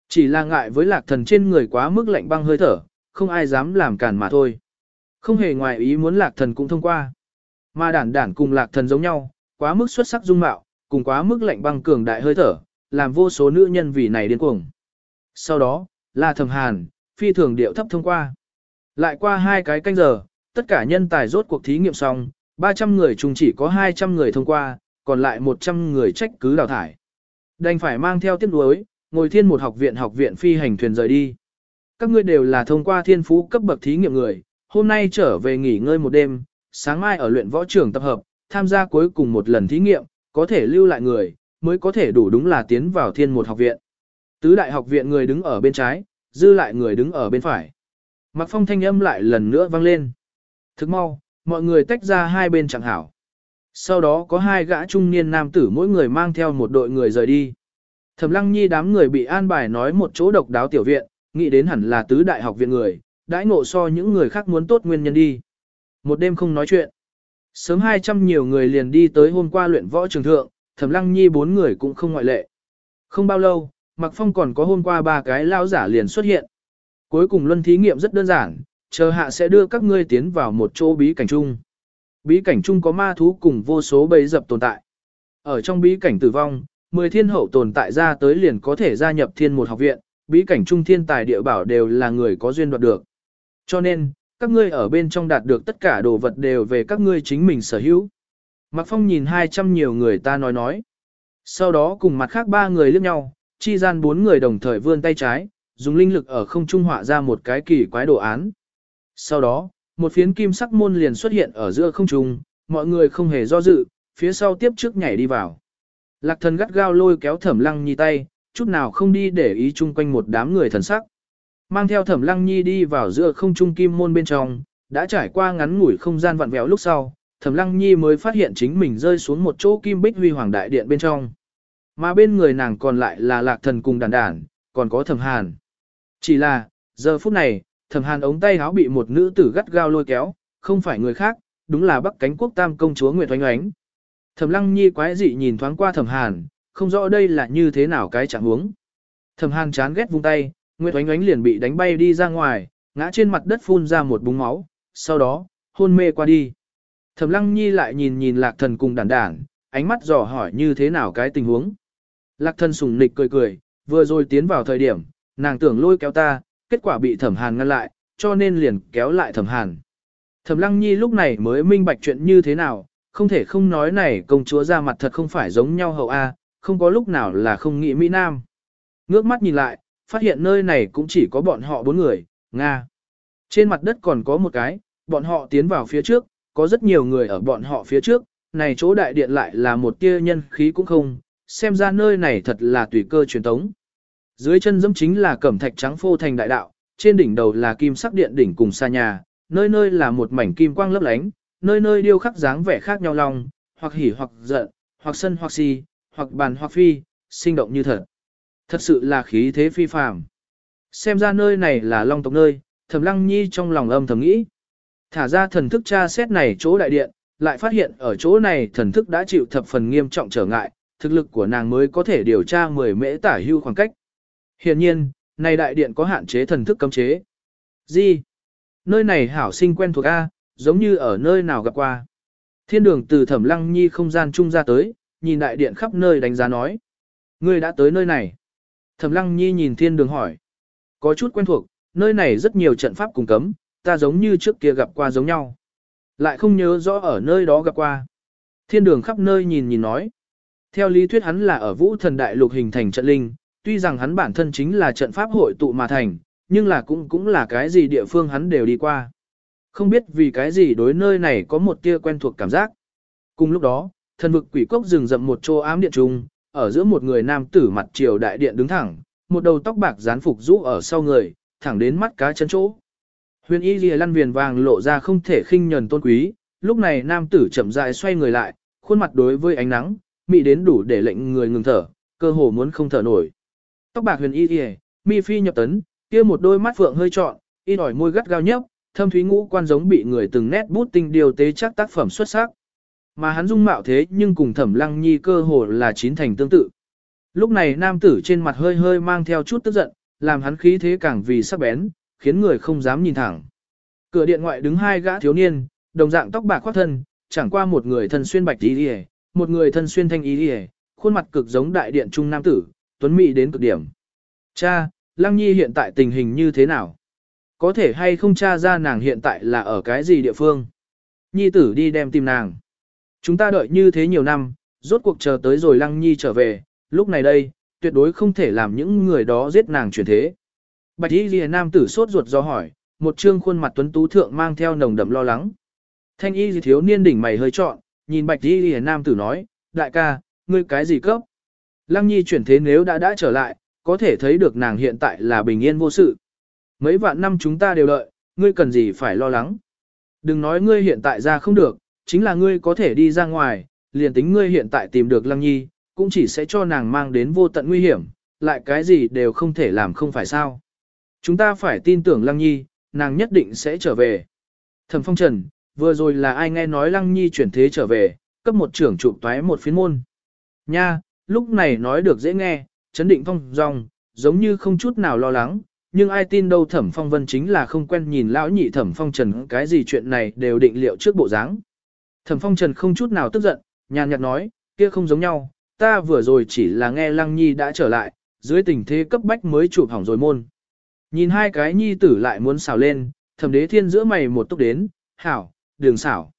Chỉ là ngại với lạc thần trên người quá mức lạnh băng hơi thở, không ai dám làm cản mà thôi. Không hề ngoài ý muốn lạc thần cũng thông qua. Mà đản đản cùng lạc thần giống nhau, quá mức xuất sắc dung mạo, cùng quá mức lạnh băng cường đại hơi thở, làm vô số nữ nhân vì này điên cuồng. Sau đó, là thầm hàn, phi thường điệu thấp thông qua. Lại qua hai cái canh giờ, tất cả nhân tài rốt cuộc thí nghiệm xong, 300 người chung chỉ có 200 người thông qua, còn lại 100 người trách cứ đào thải. Đành phải mang theo tiết đối, ngồi thiên một học viện học viện phi hành thuyền rời đi. Các ngươi đều là thông qua thiên phú cấp bậc thí nghiệm người, hôm nay trở về nghỉ ngơi một đêm, sáng mai ở luyện võ trường tập hợp, tham gia cuối cùng một lần thí nghiệm, có thể lưu lại người, mới có thể đủ đúng là tiến vào thiên một học viện. Tứ đại học viện người đứng ở bên trái, dư lại người đứng ở bên phải. Mặc phong thanh âm lại lần nữa vang lên. Thức mau, mọi người tách ra hai bên chẳng hảo. Sau đó có hai gã trung niên nam tử mỗi người mang theo một đội người rời đi. Thẩm lăng nhi đám người bị an bài nói một chỗ độc đáo tiểu viện, nghĩ đến hẳn là tứ đại học viện người, đãi ngộ so những người khác muốn tốt nguyên nhân đi. Một đêm không nói chuyện. Sớm 200 nhiều người liền đi tới hôm qua luyện võ trường thượng, thẩm lăng nhi bốn người cũng không ngoại lệ. Không bao lâu, Mạc Phong còn có hôm qua ba cái lao giả liền xuất hiện. Cuối cùng luân thí nghiệm rất đơn giản, chờ hạ sẽ đưa các ngươi tiến vào một chỗ bí cảnh chung. Bí cảnh chung có ma thú cùng vô số bầy dập tồn tại. Ở trong bí cảnh tử vong, 10 thiên hậu tồn tại ra tới liền có thể gia nhập thiên một học viện, bí cảnh trung thiên tài địa bảo đều là người có duyên đoạt được. Cho nên, các ngươi ở bên trong đạt được tất cả đồ vật đều về các ngươi chính mình sở hữu. Mạc Phong nhìn 200 nhiều người ta nói nói. Sau đó cùng mặt khác ba người liếc nhau, chi gian bốn người đồng thời vươn tay trái, dùng linh lực ở không trung họa ra một cái kỳ quái đồ án. Sau đó, một phiến kim sắc môn liền xuất hiện ở giữa không trung, mọi người không hề do dự, phía sau tiếp trước nhảy đi vào. Lạc thần gắt gao lôi kéo thẩm lăng nhi tay, chút nào không đi để ý chung quanh một đám người thần sắc. Mang theo thẩm lăng nhi đi vào giữa không trung kim môn bên trong, đã trải qua ngắn ngủi không gian vặn vẹo lúc sau, thẩm lăng nhi mới phát hiện chính mình rơi xuống một chỗ kim bích huy hoàng đại điện bên trong. Mà bên người nàng còn lại là lạc thần cùng đàn đản, còn có thẩm hàn. Chỉ là, giờ phút này, thẩm hàn ống tay áo bị một nữ tử gắt gao lôi kéo, không phải người khác, đúng là bắc cánh quốc tam công chúa Nguyệt Oanh Oánh. Thẩm lăng nhi quái dị nhìn thoáng qua thẩm hàn, không rõ đây là như thế nào cái trạng huống. Thẩm hàn chán ghét vung tay, Nguyệt Oánh Oánh liền bị đánh bay đi ra ngoài, ngã trên mặt đất phun ra một búng máu, sau đó, hôn mê qua đi. Thẩm lăng nhi lại nhìn nhìn lạc thần cùng đản đản, ánh mắt dò hỏi như thế nào cái tình huống. Lạc thần sùng nịch cười cười, vừa rồi tiến vào thời điểm, nàng tưởng lôi kéo ta, kết quả bị thẩm hàn ngăn lại, cho nên liền kéo lại thẩm hàn. Thẩm lăng nhi lúc này mới minh bạch chuyện như thế nào, không thể không nói này công chúa ra mặt thật không phải giống nhau hậu A, không có lúc nào là không nghĩ Mỹ Nam. Ngước mắt nhìn lại, phát hiện nơi này cũng chỉ có bọn họ bốn người, Nga. Trên mặt đất còn có một cái, bọn họ tiến vào phía trước, có rất nhiều người ở bọn họ phía trước, này chỗ đại điện lại là một tia nhân khí cũng không, xem ra nơi này thật là tùy cơ truyền tống. Dưới chân dẫm chính là cẩm thạch trắng phô thành đại đạo, trên đỉnh đầu là kim sắc điện đỉnh cùng xa nhà, nơi nơi là một mảnh kim quang lấp lánh, nơi nơi điêu khắc dáng vẻ khác nhau lòng, hoặc hỉ hoặc giận, hoặc sân hoặc si, hoặc bàn hoặc phi, sinh động như thật. Thật sự là khí thế phi phàm. Xem ra nơi này là long tộc nơi, thầm lăng nhi trong lòng âm thầm nghĩ. Thả ra thần thức tra xét này chỗ đại điện, lại phát hiện ở chỗ này thần thức đã chịu thập phần nghiêm trọng trở ngại, thực lực của nàng mới có thể điều tra 10 mễ tả hưu khoảng cách. Hiện nhiên, này đại điện có hạn chế thần thức cấm chế. Gì? Nơi này hảo sinh quen thuộc A, giống như ở nơi nào gặp qua. Thiên đường từ thẩm lăng nhi không gian trung ra tới, nhìn đại điện khắp nơi đánh giá nói. Ngươi đã tới nơi này. Thẩm lăng nhi nhìn thiên đường hỏi. Có chút quen thuộc, nơi này rất nhiều trận pháp cùng cấm, ta giống như trước kia gặp qua giống nhau. Lại không nhớ rõ ở nơi đó gặp qua. Thiên đường khắp nơi nhìn nhìn nói. Theo lý thuyết hắn là ở vũ thần đại lục hình thành trận linh, tuy rằng hắn bản thân chính là trận pháp hội tụ mà thành, nhưng là cũng cũng là cái gì địa phương hắn đều đi qua. Không biết vì cái gì đối nơi này có một tia quen thuộc cảm giác. Cùng lúc đó, thần vực quỷ cốc rừng rậm một chỗ ám điện trung, ở giữa một người nam tử mặt triều đại điện đứng thẳng, một đầu tóc bạc dán phục rũ ở sau người, thẳng đến mắt cá chân chỗ. Huyền y lìa lăn viền vàng lộ ra không thể khinh nhẫn tôn quý, lúc này nam tử chậm rãi xoay người lại, khuôn mặt đối với ánh nắng, mị đến đủ để lệnh người ngừng thở, cơ hồ muốn không thở nổi. Tóc bạc huyền y lìa, mi phi nhập tấn, kia một đôi mắt phượng hơi trọn, y đòi môi gắt gao nhấp, thâm thúy ngũ quan giống bị người từng nét bút tinh điều tế chắc tác phẩm xuất sắc. Mà hắn dung mạo thế nhưng cùng thẩm lăng nhi cơ hồ là chín thành tương tự. Lúc này nam tử trên mặt hơi hơi mang theo chút tức giận, làm hắn khí thế càng vì sắc bén, khiến người không dám nhìn thẳng. Cửa điện ngoại đứng hai gã thiếu niên, đồng dạng tóc bạc khoác thân, chẳng qua một người thân xuyên bạch y liễu, một người thân xuyên thanh y liễu, khuôn mặt cực giống đại điện trung nam tử, tuấn mỹ đến cực điểm. Cha, Lăng Nhi hiện tại tình hình như thế nào? Có thể hay không cha ra nàng hiện tại là ở cái gì địa phương? Nhi tử đi đem tìm nàng. Chúng ta đợi như thế nhiều năm, rốt cuộc chờ tới rồi Lăng Nhi trở về, lúc này đây, tuyệt đối không thể làm những người đó giết nàng chuyển thế. Bạch Y Lìa nam tử sốt ruột do hỏi, một trương khuôn mặt tuấn tú thượng mang theo nồng đậm lo lắng. Thanh Y thiếu niên đỉnh mày hơi trọn, nhìn Bạch Y Lìa nam tử nói, đại ca, ngươi cái gì cấp? Lăng Nhi chuyển thế nếu đã đã trở lại, có thể thấy được nàng hiện tại là bình yên vô sự. Mấy vạn năm chúng ta đều đợi, ngươi cần gì phải lo lắng. Đừng nói ngươi hiện tại ra không được, chính là ngươi có thể đi ra ngoài, liền tính ngươi hiện tại tìm được Lăng Nhi, cũng chỉ sẽ cho nàng mang đến vô tận nguy hiểm, lại cái gì đều không thể làm không phải sao. Chúng ta phải tin tưởng Lăng Nhi, nàng nhất định sẽ trở về. Thẩm Phong Trần, vừa rồi là ai nghe nói Lăng Nhi chuyển thế trở về, cấp một trưởng trụ toái một phiến môn. Nha, lúc này nói được dễ nghe, chấn định phong rong, giống như không chút nào lo lắng, nhưng ai tin đâu Thẩm Phong Vân chính là không quen nhìn lão nhị Thẩm Phong Trần cái gì chuyện này đều định liệu trước bộ dáng. Thẩm Phong Trần không chút nào tức giận, nhàn nhạt nói, kia không giống nhau, ta vừa rồi chỉ là nghe Lăng Nhi đã trở lại, dưới tình thế cấp bách mới chụp hỏng rồi môn. Nhìn hai cái nhi tử lại muốn xào lên, Thẩm đế thiên giữa mày một túc đến, hảo, đường xảo.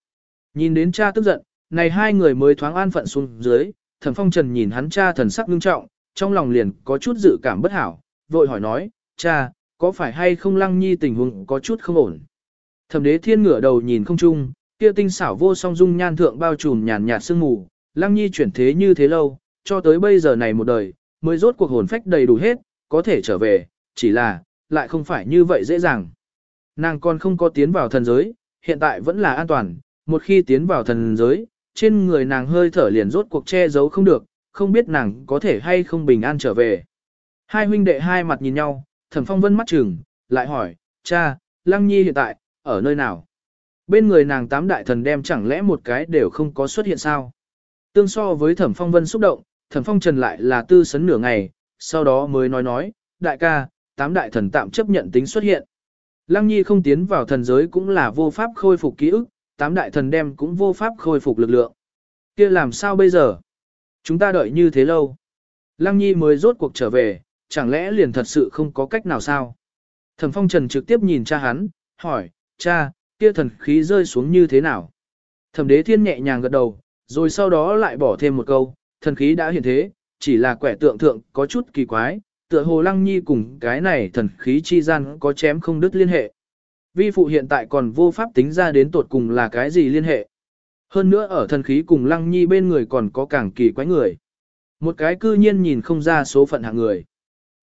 Nhìn đến cha tức giận, này hai người mới thoáng an phận xuống dưới, thẩm phong trần nhìn hắn cha thần sắc nghiêm trọng, trong lòng liền có chút dự cảm bất hảo, vội hỏi nói, cha, có phải hay không lăng nhi tình huống có chút không ổn. Thẩm đế thiên ngửa đầu nhìn không trung, kia tinh xảo vô song dung nhan thượng bao trùm nhàn nhạt sương mù, lăng nhi chuyển thế như thế lâu, cho tới bây giờ này một đời, mới rốt cuộc hồn phách đầy đủ hết, có thể trở về, chỉ là, lại không phải như vậy dễ dàng. Nàng còn không có tiến vào thần giới, hiện tại vẫn là an toàn, một khi tiến vào thần giới, trên người nàng hơi thở liền rốt cuộc che giấu không được, không biết nàng có thể hay không bình an trở về. Hai huynh đệ hai mặt nhìn nhau, thẩm phong vân mắt chừng, lại hỏi, cha, Lăng Nhi hiện tại, ở nơi nào? Bên người nàng tám đại thần đem chẳng lẽ một cái đều không có xuất hiện sao? Tương so với thẩm phong vân xúc động, thẩm phong trần lại là tư sấn nửa ngày, sau đó mới nói nói, đại ca, tám đại thần tạm chấp nhận tính xuất hiện. Lăng Nhi không tiến vào thần giới cũng là vô pháp khôi phục ký ức, tám đại thần đem cũng vô pháp khôi phục lực lượng. kia làm sao bây giờ? Chúng ta đợi như thế lâu. Lăng Nhi mới rốt cuộc trở về, chẳng lẽ liền thật sự không có cách nào sao? Thẩm Phong Trần trực tiếp nhìn cha hắn, hỏi, cha, kia thần khí rơi xuống như thế nào? Thẩm Đế Thiên nhẹ nhàng gật đầu, rồi sau đó lại bỏ thêm một câu, thần khí đã hiện thế, chỉ là quẻ tượng thượng có chút kỳ quái, tựa hồ Lăng Nhi cùng cái này thần khí chi gian có chém không đứt liên hệ. Vi phụ hiện tại còn vô pháp tính ra đến tột cùng là cái gì liên hệ. Hơn nữa ở thần khí cùng Lăng Nhi bên người còn có càng kỳ quái người. Một cái cư nhiên nhìn không ra số phận hạng người.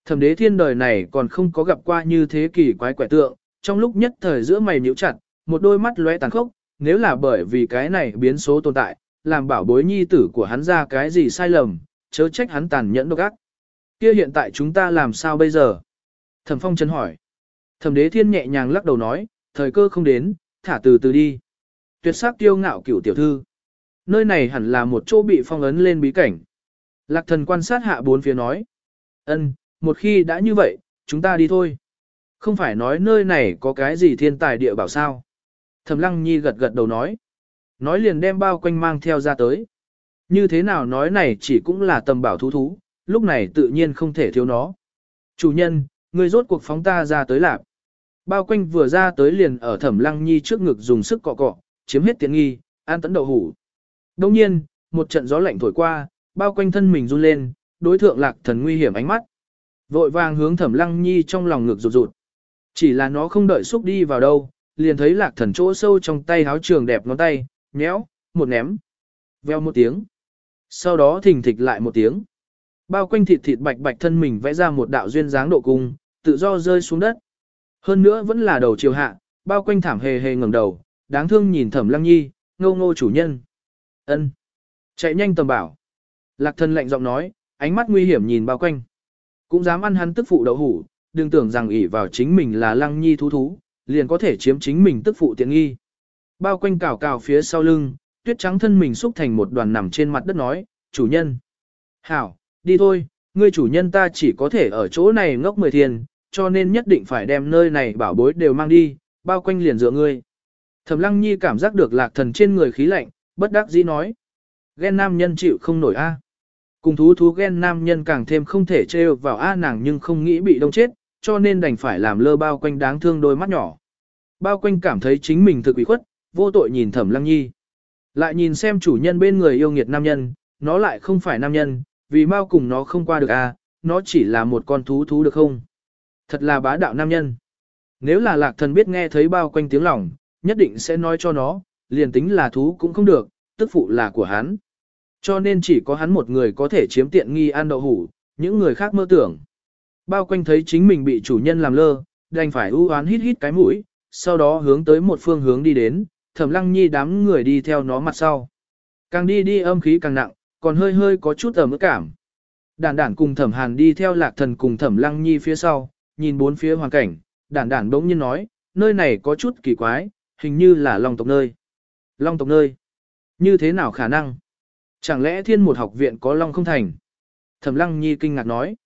Thẩm đế thiên đời này còn không có gặp qua như thế kỳ quái quẻ tượng, trong lúc nhất thời giữa mày nhíu chặt, một đôi mắt lóe tàn khốc, nếu là bởi vì cái này biến số tồn tại, làm bảo bối nhi tử của hắn ra cái gì sai lầm, chớ trách hắn tàn nhẫn độc ác. Kia hiện tại chúng ta làm sao bây giờ? Thẩm phong chấn hỏi. Thẩm đế thiên nhẹ nhàng lắc đầu nói, thời cơ không đến, thả từ từ đi. Tuyệt sắc tiêu ngạo cửu tiểu thư. Nơi này hẳn là một chỗ bị phong ấn lên bí cảnh. Lạc thần quan sát hạ bốn phía nói. ân, một khi đã như vậy, chúng ta đi thôi. Không phải nói nơi này có cái gì thiên tài địa bảo sao. Thẩm lăng nhi gật gật đầu nói. Nói liền đem bao quanh mang theo ra tới. Như thế nào nói này chỉ cũng là tầm bảo thú thú, lúc này tự nhiên không thể thiếu nó. Chủ nhân, người rốt cuộc phóng ta ra tới lạp. Bao quanh vừa ra tới liền ở thẩm lăng nhi trước ngực dùng sức cọ cọ, chiếm hết tiện nghi, an tấn đậu hủ. Đồng nhiên, một trận gió lạnh thổi qua, bao quanh thân mình run lên, đối thượng lạc thần nguy hiểm ánh mắt. Vội vàng hướng thẩm lăng nhi trong lòng ngực rụt rụt. Chỉ là nó không đợi xúc đi vào đâu, liền thấy lạc thần chỗ sâu trong tay háo trường đẹp ngón tay, nhéo, một ném. Veo một tiếng. Sau đó thình thịch lại một tiếng. Bao quanh thịt thịt bạch bạch thân mình vẽ ra một đạo duyên dáng độ cung, tự do rơi xuống đất. Hơn nữa vẫn là đầu chiều hạ, bao quanh thảm hề hề ngẩng đầu, đáng thương nhìn thẩm lăng nhi, ngô ngô chủ nhân. ân Chạy nhanh tầm bảo. Lạc thần lạnh giọng nói, ánh mắt nguy hiểm nhìn bao quanh. Cũng dám ăn hắn tức phụ đậu hủ, đừng tưởng rằng ỷ vào chính mình là lăng nhi thú thú, liền có thể chiếm chính mình tức phụ tiện nghi. Bao quanh cào cào phía sau lưng, tuyết trắng thân mình xúc thành một đoàn nằm trên mặt đất nói, chủ nhân. Hảo, đi thôi, ngươi chủ nhân ta chỉ có thể ở chỗ này ngốc mười thiên, cho nên nhất định phải đem nơi này bảo bối đều mang đi, bao quanh liền dựa ngươi. Thẩm lăng nhi cảm giác được lạc thần trên người khí lạnh, bất đắc dĩ nói. Ghen nam nhân chịu không nổi a. Cùng thú thú ghen nam nhân càng thêm không thể trêu vào a nàng nhưng không nghĩ bị đông chết, cho nên đành phải làm lơ bao quanh đáng thương đôi mắt nhỏ. Bao quanh cảm thấy chính mình thực ủy khuất, vô tội nhìn thẩm lăng nhi. Lại nhìn xem chủ nhân bên người yêu nghiệt nam nhân, nó lại không phải nam nhân, vì mau cùng nó không qua được a, nó chỉ là một con thú thú được không? Thật là bá đạo nam nhân. Nếu là lạc thần biết nghe thấy bao quanh tiếng lòng, nhất định sẽ nói cho nó, liền tính là thú cũng không được, tức phụ là của hắn. Cho nên chỉ có hắn một người có thể chiếm tiện nghi ăn đậu hủ, những người khác mơ tưởng. Bao quanh thấy chính mình bị chủ nhân làm lơ, đành phải ưu oán hít hít cái mũi, sau đó hướng tới một phương hướng đi đến, thẩm lăng nhi đám người đi theo nó mặt sau. Càng đi đi âm khí càng nặng, còn hơi hơi có chút ẩm ức cảm. Đản đản cùng thẩm hàn đi theo lạc thần cùng thẩm lăng nhi phía sau, nhìn bốn phía hoàn cảnh, đản đản bỗng nhiên nói, nơi này có chút kỳ quái, hình như là long tộc nơi. Long tộc nơi? Như thế nào khả năng? Chẳng lẽ thiên một học viện có long không thành? Thẩm lăng nhi kinh ngạc nói.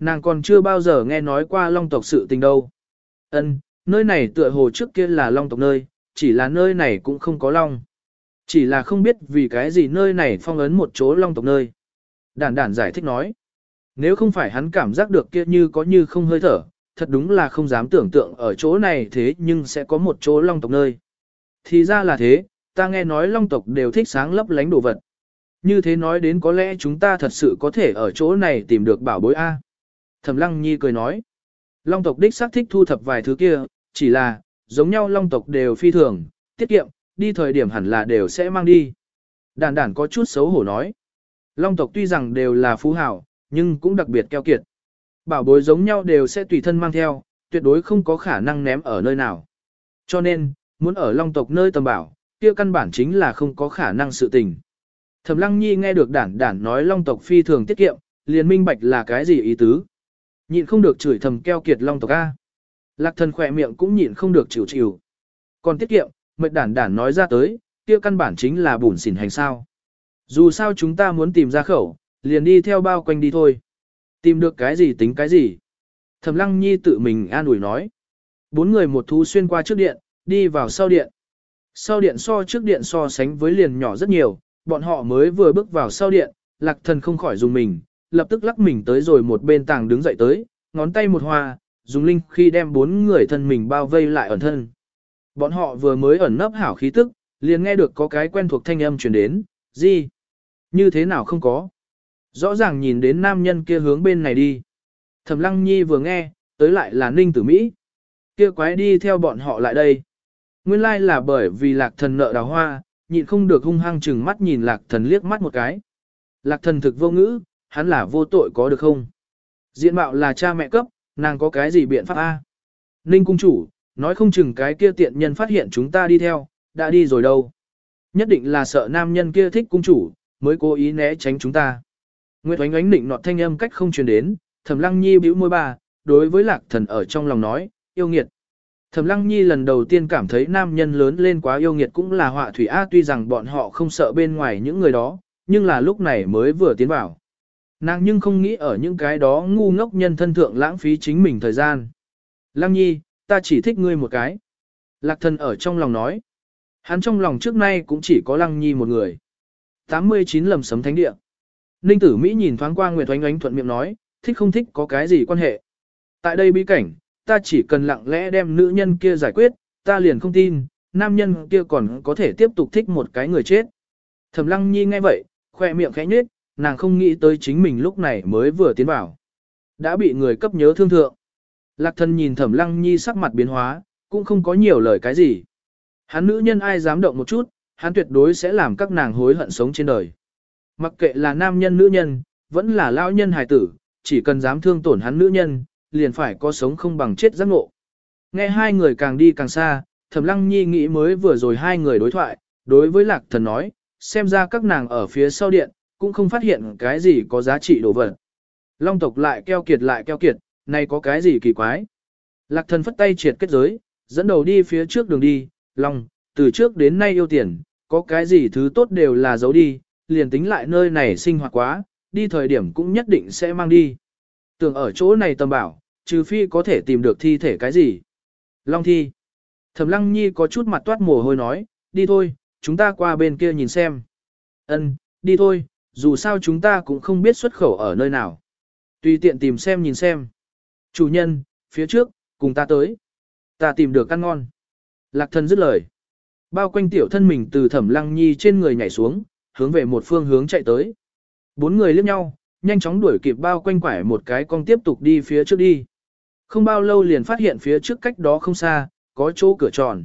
Nàng còn chưa bao giờ nghe nói qua long tộc sự tình đâu. Ân, nơi này tựa hồ trước kia là long tộc nơi, chỉ là nơi này cũng không có long. Chỉ là không biết vì cái gì nơi này phong ấn một chỗ long tộc nơi. Đản đản giải thích nói. Nếu không phải hắn cảm giác được kia như có như không hơi thở, thật đúng là không dám tưởng tượng ở chỗ này thế nhưng sẽ có một chỗ long tộc nơi. Thì ra là thế, ta nghe nói long tộc đều thích sáng lấp lánh đồ vật. Như thế nói đến có lẽ chúng ta thật sự có thể ở chỗ này tìm được bảo bối A. Thẩm Lăng Nhi cười nói, long tộc đích xác thích thu thập vài thứ kia, chỉ là, giống nhau long tộc đều phi thường, tiết kiệm, đi thời điểm hẳn là đều sẽ mang đi. Đàn đàn có chút xấu hổ nói, long tộc tuy rằng đều là phú hảo, nhưng cũng đặc biệt keo kiệt. Bảo bối giống nhau đều sẽ tùy thân mang theo, tuyệt đối không có khả năng ném ở nơi nào. Cho nên, muốn ở long tộc nơi tầm bảo, kia căn bản chính là không có khả năng sự tình. Thẩm Lăng Nhi nghe được đản đản nói long tộc phi thường tiết kiệm, liền minh bạch là cái gì ý tứ. Nhịn không được chửi thầm keo kiệt long tộc A. Lạc thần khỏe miệng cũng nhịn không được chịu chịu. Còn tiết kiệm, mệt đản đản nói ra tới, kia căn bản chính là bùn xỉn hành sao. Dù sao chúng ta muốn tìm ra khẩu, liền đi theo bao quanh đi thôi. Tìm được cái gì tính cái gì. Thẩm Lăng Nhi tự mình an ủi nói. Bốn người một thú xuyên qua trước điện, đi vào sau điện. Sau điện so trước điện so sánh với liền nhỏ rất nhiều, bọn họ mới vừa bước vào sau điện, lạc thần không khỏi dùng mình, lập tức lắc mình tới rồi một bên tàng đứng dậy tới, ngón tay một hoa, dùng linh khi đem bốn người thân mình bao vây lại ẩn thân. Bọn họ vừa mới ẩn nấp hảo khí tức, liền nghe được có cái quen thuộc thanh âm truyền đến, gì? Như thế nào không có? Rõ ràng nhìn đến nam nhân kia hướng bên này đi. Thẩm Lăng Nhi vừa nghe, tới lại là Ninh Tử Mỹ. Kia quái đi theo bọn họ lại đây. Nguyên lai là bởi vì lạc thần nợ đào hoa, nhịn không được hung hăng chừng mắt nhìn lạc thần liếc mắt một cái. Lạc thần thực vô ngữ, hắn là vô tội có được không? Diện mạo là cha mẹ cấp, nàng có cái gì biện pháp A? Ninh cung chủ, nói không chừng cái kia tiện nhân phát hiện chúng ta đi theo, đã đi rồi đâu. Nhất định là sợ nam nhân kia thích cung chủ, mới cố ý né tránh chúng ta. Nguyệt oánh oánh định nọt thanh âm cách không truyền đến, thẩm lăng nhi bĩu môi bà đối với lạc thần ở trong lòng nói, yêu nghiệt. Thẩm Lăng Nhi lần đầu tiên cảm thấy nam nhân lớn lên quá yêu nghiệt cũng là họa thủy A tuy rằng bọn họ không sợ bên ngoài những người đó, nhưng là lúc này mới vừa tiến vào. Nàng nhưng không nghĩ ở những cái đó ngu ngốc nhân thân thượng lãng phí chính mình thời gian. Lăng Nhi, ta chỉ thích ngươi một cái. Lạc thần ở trong lòng nói. Hắn trong lòng trước nay cũng chỉ có Lăng Nhi một người. 89 lầm sấm thánh địa. Ninh tử Mỹ nhìn thoáng qua Nguyệt Oanh Oanh thuận miệng nói, thích không thích có cái gì quan hệ. Tại đây bí cảnh, ta chỉ cần lặng lẽ đem nữ nhân kia giải quyết, ta liền không tin, nam nhân kia còn có thể tiếp tục thích một cái người chết. Thẩm lăng nhi nghe vậy, khoe miệng khẽ nhếch, nàng không nghĩ tới chính mình lúc này mới vừa tiến vào. Đã bị người cấp nhớ thương thượng. Lạc thân nhìn thẩm lăng nhi sắc mặt biến hóa, cũng không có nhiều lời cái gì. Hắn nữ nhân ai dám động một chút, hắn tuyệt đối sẽ làm các nàng hối hận sống trên đời. Mặc kệ là nam nhân nữ nhân, vẫn là lão nhân hài tử, chỉ cần dám thương tổn hắn nữ nhân, liền phải có sống không bằng chết giác ngộ. Nghe hai người càng đi càng xa, Thẩm Lăng Nhi nghĩ mới vừa rồi hai người đối thoại, đối với Lạc Thần nói, xem ra các nàng ở phía sau điện, cũng không phát hiện cái gì có giá trị đồ vật. Long tộc lại keo kiệt lại keo kiệt, này có cái gì kỳ quái. Lạc Thần phất tay triệt kết giới, dẫn đầu đi phía trước đường đi, Long, từ trước đến nay yêu tiền, có cái gì thứ tốt đều là giấu đi, liền tính lại nơi này sinh hoạt quá, đi thời điểm cũng nhất định sẽ mang đi. Tưởng ở chỗ này tầm bảo, trừ phi có thể tìm được thi thể cái gì. Long thi. Thẩm Lăng Nhi có chút mặt toát mồ hôi nói, đi thôi, chúng ta qua bên kia nhìn xem. Ân, đi thôi, dù sao chúng ta cũng không biết xuất khẩu ở nơi nào. Tùy tiện tìm xem nhìn xem. Chủ nhân, phía trước, cùng ta tới. Ta tìm được ăn ngon. Lạc thần dứt lời. Bao quanh tiểu thân mình từ thẩm lăng nhi trên người nhảy xuống, hướng về một phương hướng chạy tới. Bốn người liếc nhau, nhanh chóng đuổi kịp bao quanh quải một cái con tiếp tục đi phía trước đi. Không bao lâu liền phát hiện phía trước cách đó không xa, có chỗ cửa tròn.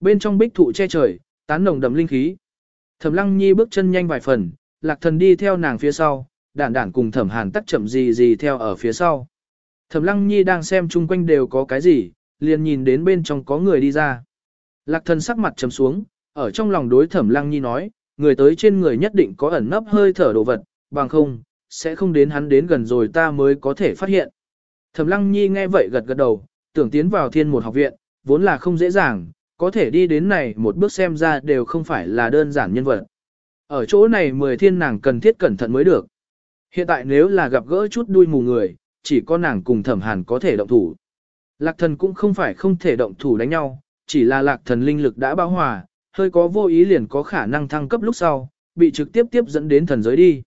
Bên trong bích thụ che trời, tán nồng đậm linh khí. Thẩm Lăng Nhi bước chân nhanh vài phần, Lạc Thần đi theo nàng phía sau, đản đản cùng Thẩm Hàn tắc chậm gì gì theo ở phía sau. Thẩm Lăng Nhi đang xem chung quanh đều có cái gì, liền nhìn đến bên trong có người đi ra. Lạc Thần sắc mặt trầm xuống, ở trong lòng đối Thẩm Lăng Nhi nói, người tới trên người nhất định có ẩn nấp hơi thở đồ vật, bằng không, sẽ không đến hắn đến gần rồi ta mới có thể phát hiện. Thẩm Lăng Nhi nghe vậy gật gật đầu, tưởng tiến vào thiên một học viện, vốn là không dễ dàng, có thể đi đến này một bước xem ra đều không phải là đơn giản nhân vật. Ở chỗ này mười thiên nàng cần thiết cẩn thận mới được. Hiện tại nếu là gặp gỡ chút đuôi mù người, chỉ có nàng cùng thẩm hàn có thể động thủ. Lạc thần cũng không phải không thể động thủ đánh nhau, chỉ là lạc thần linh lực đã bão hòa, hơi có vô ý liền có khả năng thăng cấp lúc sau, bị trực tiếp tiếp dẫn đến thần giới đi.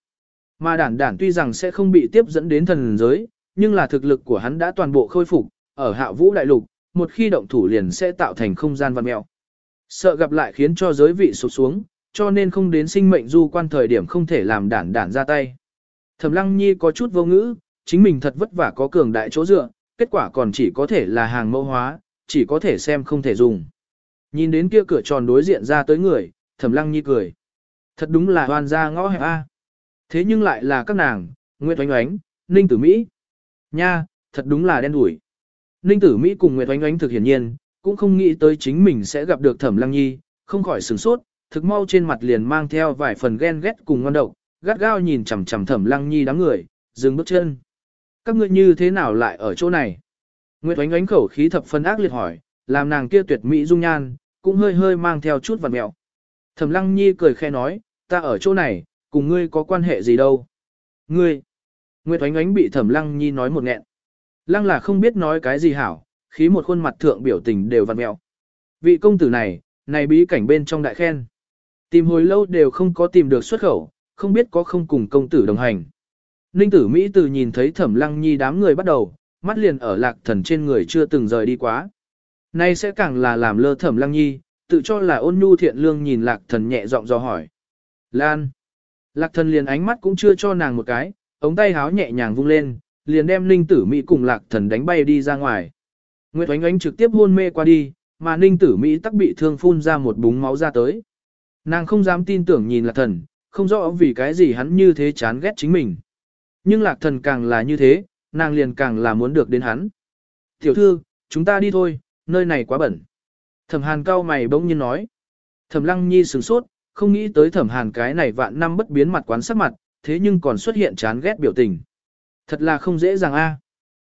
Mà đản đản tuy rằng sẽ không bị tiếp dẫn đến thần giới, nhưng là thực lực của hắn đã toàn bộ khôi phục, ở hạ vũ đại lục, một khi động thủ liền sẽ tạo thành không gian văn mèo. Sợ gặp lại khiến cho giới vị sụt xuống, cho nên không đến sinh mệnh du quan thời điểm không thể làm đản đản ra tay. Thẩm Lăng Nhi có chút vô ngữ, chính mình thật vất vả có cường đại chỗ dựa, kết quả còn chỉ có thể là hàng mẫu hóa, chỉ có thể xem không thể dùng. Nhìn đến kia cửa tròn đối diện ra tới người, Thẩm Lăng Nhi cười. Thật đúng là hoàn gia ngõ hẹp A. Thế nhưng lại là các nàng, Nguyệt Oánh Oánh, Ninh Tử Mỹ. Nha, thật đúng là đen đủi. Ninh Tử Mỹ cùng Nguyệt Oánh Oánh thực hiển nhiên, cũng không nghĩ tới chính mình sẽ gặp được Thẩm Lăng Nhi, không khỏi sửng sốt, thực mau trên mặt liền mang theo vài phần ghen ghét cùng ngon độc, gắt gao nhìn chằm chằm Thẩm Lăng Nhi đám người, dừng bước chân. Các ngươi như thế nào lại ở chỗ này? Nguyệt Oánh Oánh khẩu khí thập phân ác liệt hỏi, làm nàng kia tuyệt mỹ dung nhan, cũng hơi hơi mang theo chút vằn mẹo. Thẩm Lăng Nhi cười khẽ nói, ta ở chỗ này, cùng ngươi có quan hệ gì đâu. Ngươi. Nguyệt Oánh Oánh bị Thẩm Lăng Nhi nói một nghẹn. Lăng là không biết nói cái gì hảo, khí một khuôn mặt thượng biểu tình đều vặn mẹo. Vị công tử này, này bí cảnh bên trong đại khen. Tìm hồi lâu đều không có tìm được xuất khẩu, không biết có không cùng công tử đồng hành. Ninh tử Mỹ từ nhìn thấy thẩm lăng nhi đám người bắt đầu, mắt liền ở lạc thần trên người chưa từng rời đi quá. Nay sẽ càng là làm lơ thẩm lăng nhi, tự cho là ôn nhu thiện lương nhìn lạc thần nhẹ giọng do hỏi. Lan. Lạc thần liền ánh mắt cũng chưa cho nàng một cái, ống tay háo nhẹ nhàng vung lên, liền đem ninh tử Mỹ cùng lạc thần đánh bay đi ra ngoài. Nguyệt oánh oánh trực tiếp hôn mê qua đi, mà ninh tử Mỹ tắc bị thương phun ra một búng máu ra tới. Nàng không dám tin tưởng nhìn lạc thần, không rõ vì cái gì hắn như thế chán ghét chính mình. Nhưng lạc thần càng là như thế, nàng liền càng là muốn được đến hắn. Tiểu thư, chúng ta đi thôi, nơi này quá bẩn. Thẩm hàn cao mày bỗng nhiên nói. Thẩm lăng nhi sửng sốt, không nghĩ tới thẩm hàn cái này vạn năm bất biến mặt quán sắc mặt, thế nhưng còn xuất hiện chán ghét biểu tình. Thật là không dễ dàng a.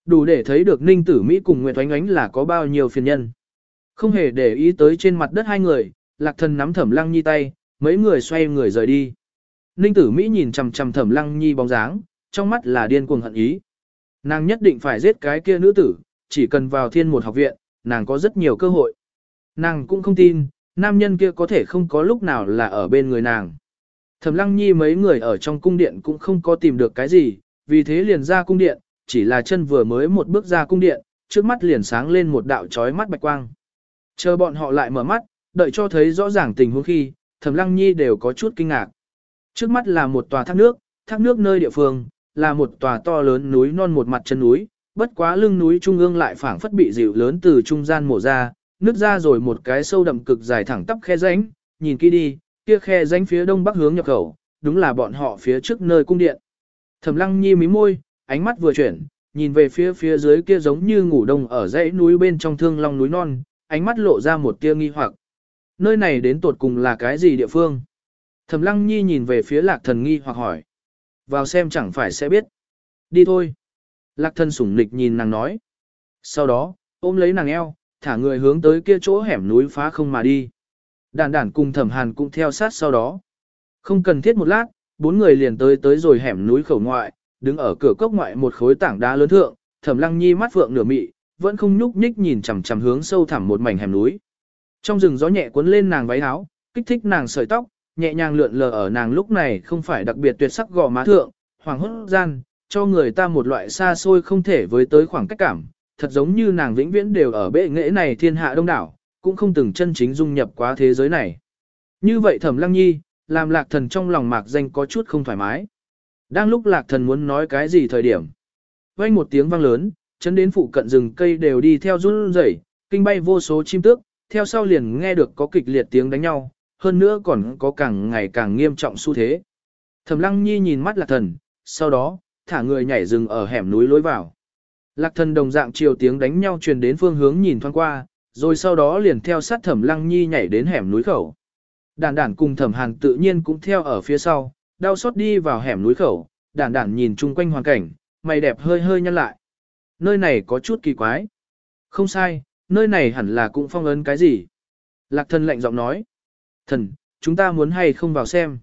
Đủ để thấy được ninh tử Mỹ cùng Nguyệt Oánh Oánh là có bao nhiêu phiền nhân. Không hề để ý tới trên mặt đất hai người, lạc thần nắm thẩm lăng nhi tay, mấy người xoay người rời đi. Ninh tử Mỹ nhìn chằm chằm thẩm lăng nhi bóng dáng, trong mắt là điên cuồng hận ý. Nàng nhất định phải giết cái kia nữ tử, chỉ cần vào thiên một học viện, nàng có rất nhiều cơ hội. Nàng cũng không tin, nam nhân kia có thể không có lúc nào là ở bên người nàng. Thẩm lăng nhi mấy người ở trong cung điện cũng không có tìm được cái gì, vì thế liền ra cung điện, chỉ là chân vừa mới một bước ra cung điện, trước mắt liền sáng lên một đạo chói mắt bạch quang. Chờ bọn họ lại mở mắt, đợi cho thấy rõ ràng tình huống khi, Thẩm Lăng Nhi đều có chút kinh ngạc. Trước mắt là một tòa thác nước, thác nước nơi địa phương, là một tòa to lớn núi non một mặt chân núi, bất quá lưng núi trung ương lại phảng phất bị dịu lớn từ trung gian mổ ra, nứt ra rồi một cái sâu đậm cực dài thẳng tắp khe rãnh, nhìn kỹ đi, kia khe rãnh phía đông bắc hướng nhập khẩu, đúng là bọn họ phía trước nơi cung điện. Thẩm Lăng Nhi mí môi, ánh mắt vừa chuyển, nhìn về phía phía dưới kia giống như ngủ đông ở dãy núi bên trong thương long núi non, ánh mắt lộ ra một tia nghi hoặc. Nơi này đến tột cùng là cái gì địa phương? Thẩm Lăng Nhi nhìn về phía Lạc Thần nghi hoặc hỏi. Vào xem chẳng phải sẽ biết. Đi thôi. Lạc Thần sủng nịch nhìn nàng nói. Sau đó, ôm lấy nàng eo, thả người hướng tới kia chỗ hẻm núi phá không mà đi. Đàn Đản cùng Thẩm Hàn cũng theo sát sau đó. Không cần thiết một lát, bốn người liền tới tới rồi hẻm núi khẩu ngoại, đứng ở cửa cốc ngoại một khối tảng đá lớn thượng, Thẩm Lăng Nhi mắt vượng nửa mị, vẫn không nhúc nhích nhìn chằm chằm hướng sâu thẳm một mảnh hẻm núi. Trong rừng gió nhẹ cuốn lên nàng váy áo, kích thích nàng sợi tóc, nhẹ nhàng lượn lờ ở nàng lúc này không phải đặc biệt tuyệt sắc gò má thượng, hoàng hốt gian, cho người ta một loại xa xôi không thể với tới khoảng cách cảm, thật giống như nàng vĩnh viễn đều ở bệ nghệ này thiên hạ đông đảo, cũng không từng chân chính dung nhập quá thế giới này. Như vậy thẩm lăng nhi, làm lạc thần trong lòng mạc danh có chút không thoải mái. Đang lúc lạc thần muốn nói cái gì thời điểm. Vang một tiếng vang lớn, chấn đến phụ cận rừng cây đều đi theo run rẩy, kinh bay vô số chim tước, theo sau liền nghe được có kịch liệt tiếng đánh nhau, hơn nữa còn có càng ngày càng nghiêm trọng xu thế. Thẩm Lăng Nhi nhìn mắt Lạc Thần, sau đó, thả người nhảy rừng ở hẻm núi lối vào. Lạc Thần đồng dạng chiều tiếng đánh nhau truyền đến phương hướng nhìn thoáng qua, rồi sau đó liền theo sát Thẩm Lăng Nhi nhảy đến hẻm núi khẩu. Đản đản cùng Thẩm Hàn tự nhiên cũng theo ở phía sau, đau xót đi vào hẻm núi khẩu, đản đản nhìn chung quanh hoàn cảnh, mày đẹp hơi hơi nhăn lại. Nơi này có chút kỳ quái. Không sai, nơi này hẳn là cũng phong ấn cái gì. Lạc thần lạnh giọng nói. Thần, chúng ta muốn hay không vào xem.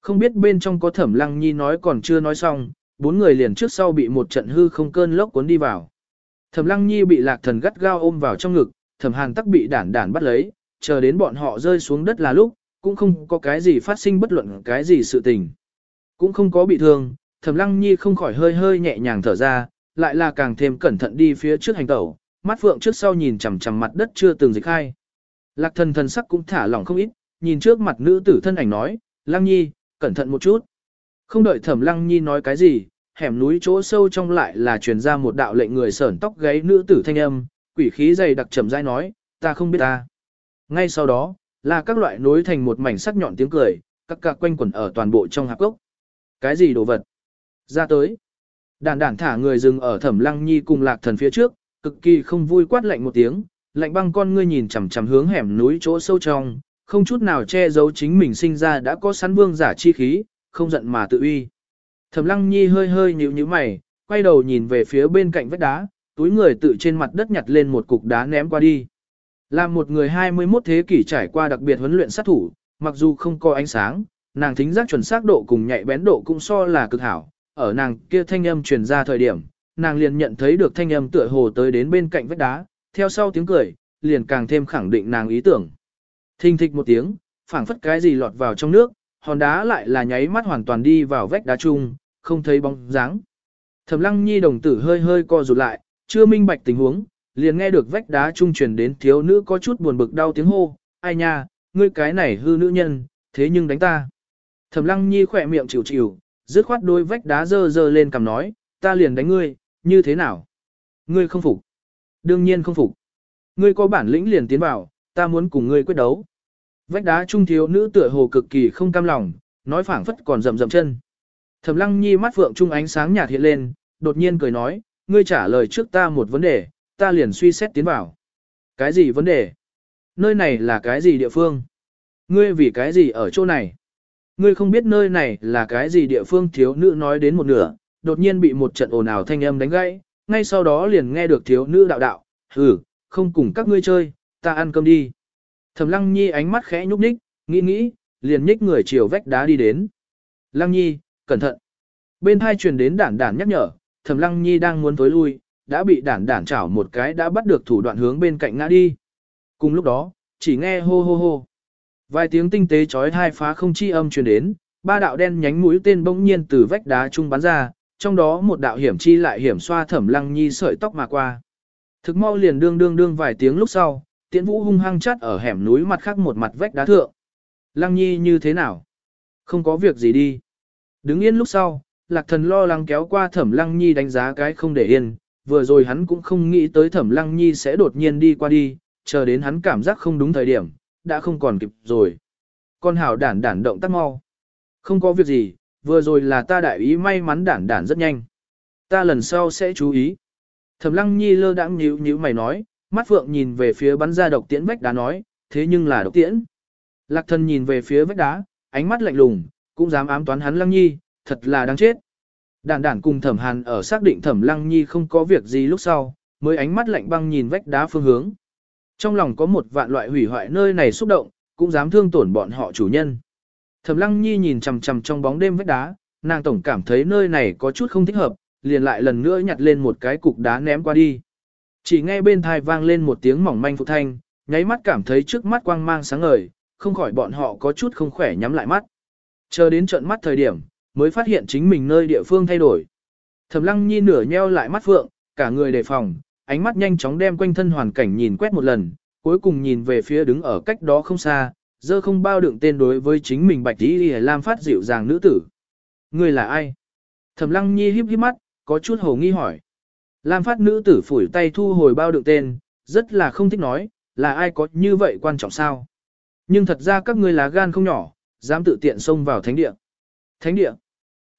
Không biết bên trong có thẩm lăng nhi nói còn chưa nói xong, bốn người liền trước sau bị một trận hư không cơn lốc cuốn đi vào. Thẩm lăng nhi bị lạc thần gắt gao ôm vào trong ngực, thẩm hàn tắc bị đản đản bắt lấy, chờ đến bọn họ rơi xuống đất là lúc, cũng không có cái gì phát sinh bất luận cái gì sự tình. Cũng không có bị thương, thẩm lăng nhi không khỏi hơi hơi nhẹ nhàng thở ra, lại là càng thêm cẩn thận đi phía trước hành tẩu, mắt phượng trước sau nhìn chằm chằm mặt đất chưa từng dịch khai. Lạc thần thần sắc cũng thả lỏng không ít, nhìn trước mặt nữ tử thân ảnh nói, Lăng Nhi, cẩn thận một chút. Không đợi thẩm Lăng Nhi nói cái gì, hẻm núi chỗ sâu trong lại là truyền ra một đạo lệnh người sởn tóc gáy nữ tử thanh âm, quỷ khí dày đặc trầm dai nói, ta không biết ta. Ngay sau đó, là các loại nối thành một mảnh sắc nhọn tiếng cười, các cạc quanh quẩn ở toàn bộ trong hạp gốc. Cái gì đồ vật? Ra tới. Đàn đản thả người dừng ở thẩm lăng nhi cùng lạc thần phía trước, cực kỳ không vui quát lạnh một tiếng, lạnh băng con ngươi nhìn chằm chằm hướng hẻm núi chỗ sâu trong, không chút nào che giấu chính mình sinh ra đã có sẵn vương giả chi khí, không giận mà tự uy. Thẩm lăng nhi hơi hơi nhíu nhíu mày, quay đầu nhìn về phía bên cạnh vách đá, túi người tự trên mặt đất nhặt lên một cục đá ném qua đi. Là một người 21 thế kỷ trải qua đặc biệt huấn luyện sát thủ, mặc dù không có ánh sáng, nàng thính giác chuẩn xác độ cùng nhạy bén độ cũng so là cực hảo, ở nàng kia thanh âm truyền ra thời điểm, nàng liền nhận thấy được thanh âm tựa hồ tới đến bên cạnh vách đá, theo sau tiếng cười, liền càng thêm khẳng định nàng ý tưởng. Thình thịch một tiếng, phảng phất cái gì lọt vào trong nước, hòn đá lại là nháy mắt hoàn toàn đi vào vách đá chung, không thấy bóng dáng. Thẩm Lăng Nhi đồng tử hơi hơi co rụt lại, chưa minh bạch tình huống, liền nghe được vách đá trung truyền đến thiếu nữ có chút buồn bực đau tiếng hô, ai nha, ngươi cái này hư nữ nhân, thế nhưng đánh ta. Thẩm Lăng Nhi khỏe miệng chịu chịu, dứt khoát đôi vách đá dơ dơ lên cầm nói, ta liền đánh ngươi, như thế nào? Ngươi không phục. Đương nhiên không phục. Ngươi có bản lĩnh liền tiến vào, ta muốn cùng ngươi quyết đấu. Vách đá trung thiếu nữ tựa hồ cực kỳ không cam lòng, nói phảng phất còn rầm rầm chân. Thẩm Lăng Nhi mắt phượng trung ánh sáng nhạt hiện lên, đột nhiên cười nói, ngươi trả lời trước ta một vấn đề, ta liền suy xét tiến vào. Cái gì vấn đề? Nơi này là cái gì địa phương? Ngươi vì cái gì ở chỗ này? Ngươi không biết nơi này là cái gì địa phương thiếu nữ nói đến một nửa, đột nhiên bị một trận ồn ào thanh âm đánh gãy, ngay sau đó liền nghe được thiếu nữ đạo đạo, hừ, không cùng các ngươi chơi, ta ăn cơm đi. Thẩm Lăng Nhi ánh mắt khẽ nhúc nhích, nghĩ nghĩ, liền nhích người chiều vách đá đi đến. Lăng Nhi, cẩn thận. Bên hai truyền đến đản đản nhắc nhở, Thẩm Lăng Nhi đang muốn tối lui, đã bị đản đản chảo một cái đã bắt được thủ đoạn hướng bên cạnh ngã đi. Cùng lúc đó, chỉ nghe hô hô hô. Vài tiếng tinh tế chói hai phá không chi âm truyền đến, ba đạo đen nhánh mũi tên bỗng nhiên từ vách đá trung bắn ra, trong đó một đạo hiểm chi lại hiểm xoa Thẩm Lăng Nhi sợi tóc mà qua. Thực mau liền đương đương đương vài tiếng lúc sau, tiễn vũ hung hăng chắt ở hẻm núi mặt khác một mặt vách đá thượng. Lăng Nhi như thế nào? Không có việc gì đi. Đứng yên lúc sau, lạc thần lo lắng kéo qua thẩm lăng nhi đánh giá cái không để yên, vừa rồi hắn cũng không nghĩ tới thẩm lăng nhi sẽ đột nhiên đi qua đi, chờ đến hắn cảm giác không đúng thời điểm, đã không còn kịp rồi. Con hảo đản đản động tác mau. Không có việc gì, vừa rồi là ta đại ý may mắn đản đản rất nhanh. Ta lần sau sẽ chú ý. Thẩm lăng nhi lơ đãng nhíu nhíu mày nói, mắt phượng nhìn về phía bắn ra độc tiễn vách đá nói, thế nhưng là độc tiễn. Lạc thần nhìn về phía vách đá, ánh mắt lạnh lùng, cũng dám ám toán hắn lăng nhi, thật là đáng chết. Đản đản cùng thẩm hàn ở xác định thẩm lăng nhi không có việc gì lúc sau, mới ánh mắt lạnh băng nhìn vách đá phương hướng. Trong lòng có một vạn loại hủy hoại nơi này xúc động, cũng dám thương tổn bọn họ chủ nhân. Thẩm lăng nhi nhìn chằm chằm trong bóng đêm vách đá, nàng tổng cảm thấy nơi này có chút không thích hợp, liền lại lần nữa nhặt lên một cái cục đá ném qua đi. Chỉ nghe bên tai vang lên một tiếng mỏng manh phụ thanh, nháy mắt cảm thấy trước mắt quang mang sáng ngời, không khỏi bọn họ có chút không khỏe nhắm lại mắt. Chờ đến trận mắt thời điểm, mới phát hiện chính mình nơi địa phương thay đổi. Thẩm Lăng Nhi nửa nheo lại mắt phượng, cả người đề phòng, ánh mắt nhanh chóng đem quanh thân hoàn cảnh nhìn quét một lần, cuối cùng nhìn về phía đứng ở cách đó không xa, dơ không bao đựng tên đối với chính mình Bạch Tỷ Lam phát dịu dàng nữ tử. Người là ai? Thẩm Lăng Nhi híp híp mắt, có chút hồ nghi hỏi. Lam phát nữ tử phủi tay thu hồi bao đựng tên, rất là không thích nói, là ai có như vậy quan trọng sao? Nhưng thật ra các ngươi là gan không nhỏ, dám tự tiện xông vào thánh địa. Thánh địa?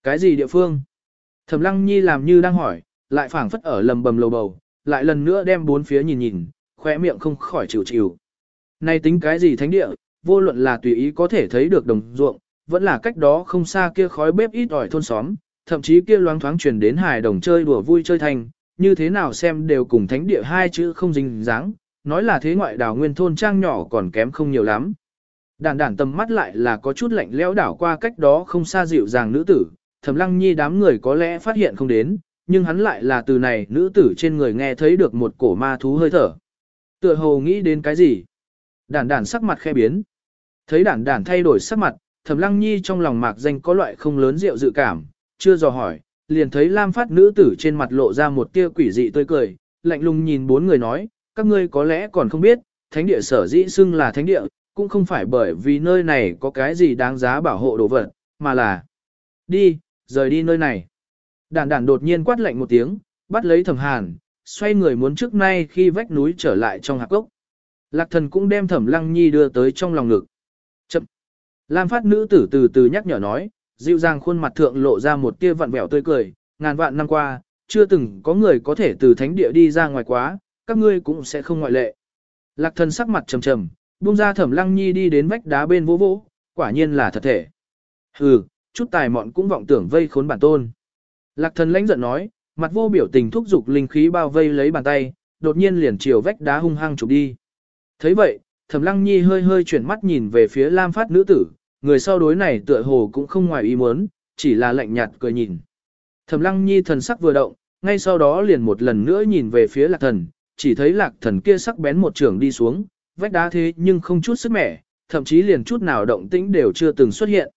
Cái gì địa phương? Thẩm Lăng Nhi làm như đang hỏi, lại phảng phất ở lầm bầm lầu bầu, lại lần nữa đem bốn phía nhìn nhìn, khóe miệng không khỏi chịu chịu. Này tính cái gì thánh địa, vô luận là tùy ý có thể thấy được đồng ruộng, vẫn là cách đó không xa kia khói bếp ít ỏi thôn xóm, thậm chí kia loáng thoáng truyền đến hài đồng chơi đùa vui chơi thành, như thế nào xem đều cùng thánh địa hai chữ không dính dáng, nói là thế ngoại đảo nguyên thôn trang nhỏ còn kém không nhiều lắm. đản đản tầm mắt lại là có chút lạnh lẽo đảo qua cách đó không xa dịu dàng nữ tử, thẩm lăng nhi đám người có lẽ phát hiện không đến, nhưng hắn lại là từ này nữ tử trên người nghe thấy được một cổ ma thú hơi thở. Tựa hồ nghĩ đến cái gì? Đản đản sắc mặt khe biến. Thấy đản đản thay đổi sắc mặt, thẩm lăng nhi trong lòng mạc danh có loại không lớn rượu dự cảm, chưa dò hỏi, liền thấy lam phát nữ tử trên mặt lộ ra một tia quỷ dị tươi cười, lạnh lùng nhìn bốn người nói, các ngươi có lẽ còn không biết, thánh địa sở dĩ xưng là thánh địa, cũng không phải bởi vì nơi này có cái gì đáng giá bảo hộ đồ vật, mà là đi, rời đi nơi này. Đản đản đột nhiên quát lạnh một tiếng, bắt lấy thẩm hàn, xoay người muốn trước nay khi vách núi trở lại trong hạp gốc. Lạc thần cũng đem thẩm lăng nhi đưa tới trong lòng ngực. Lam phát nữ tử từ từ nhắc nhở nói, dịu dàng khuôn mặt thượng lộ ra một tia vặn vẹo tươi cười, ngàn vạn năm qua, chưa từng có người có thể từ thánh địa đi ra ngoài quá, các ngươi cũng sẽ không ngoại lệ. Lạc thần sắc mặt trầm trầm, buông ra thẩm lăng nhi đi đến vách đá bên vỗ vỗ, quả nhiên là thật thể. Hừ, chút tài mọn cũng vọng tưởng vây khốn bản tôn. Lạc thần lãnh giận nói, mặt vô biểu tình thúc giục linh khí bao vây lấy bàn tay, đột nhiên liền chiều vách đá hung hăng chụp đi. thấy vậy, thẩm lăng nhi hơi hơi chuyển mắt nhìn về phía lam phát nữ tử, người sau đối này tựa hồ cũng không ngoài ý muốn, chỉ là lạnh nhạt cười nhìn. Thẩm lăng nhi thần sắc vừa động, ngay sau đó liền một lần nữa nhìn về phía lạc thần, chỉ thấy lạc thần kia sắc bén một trường đi xuống, vách đá thế nhưng không chút sức mẻ, thậm chí liền chút nào động tĩnh đều chưa từng xuất hiện.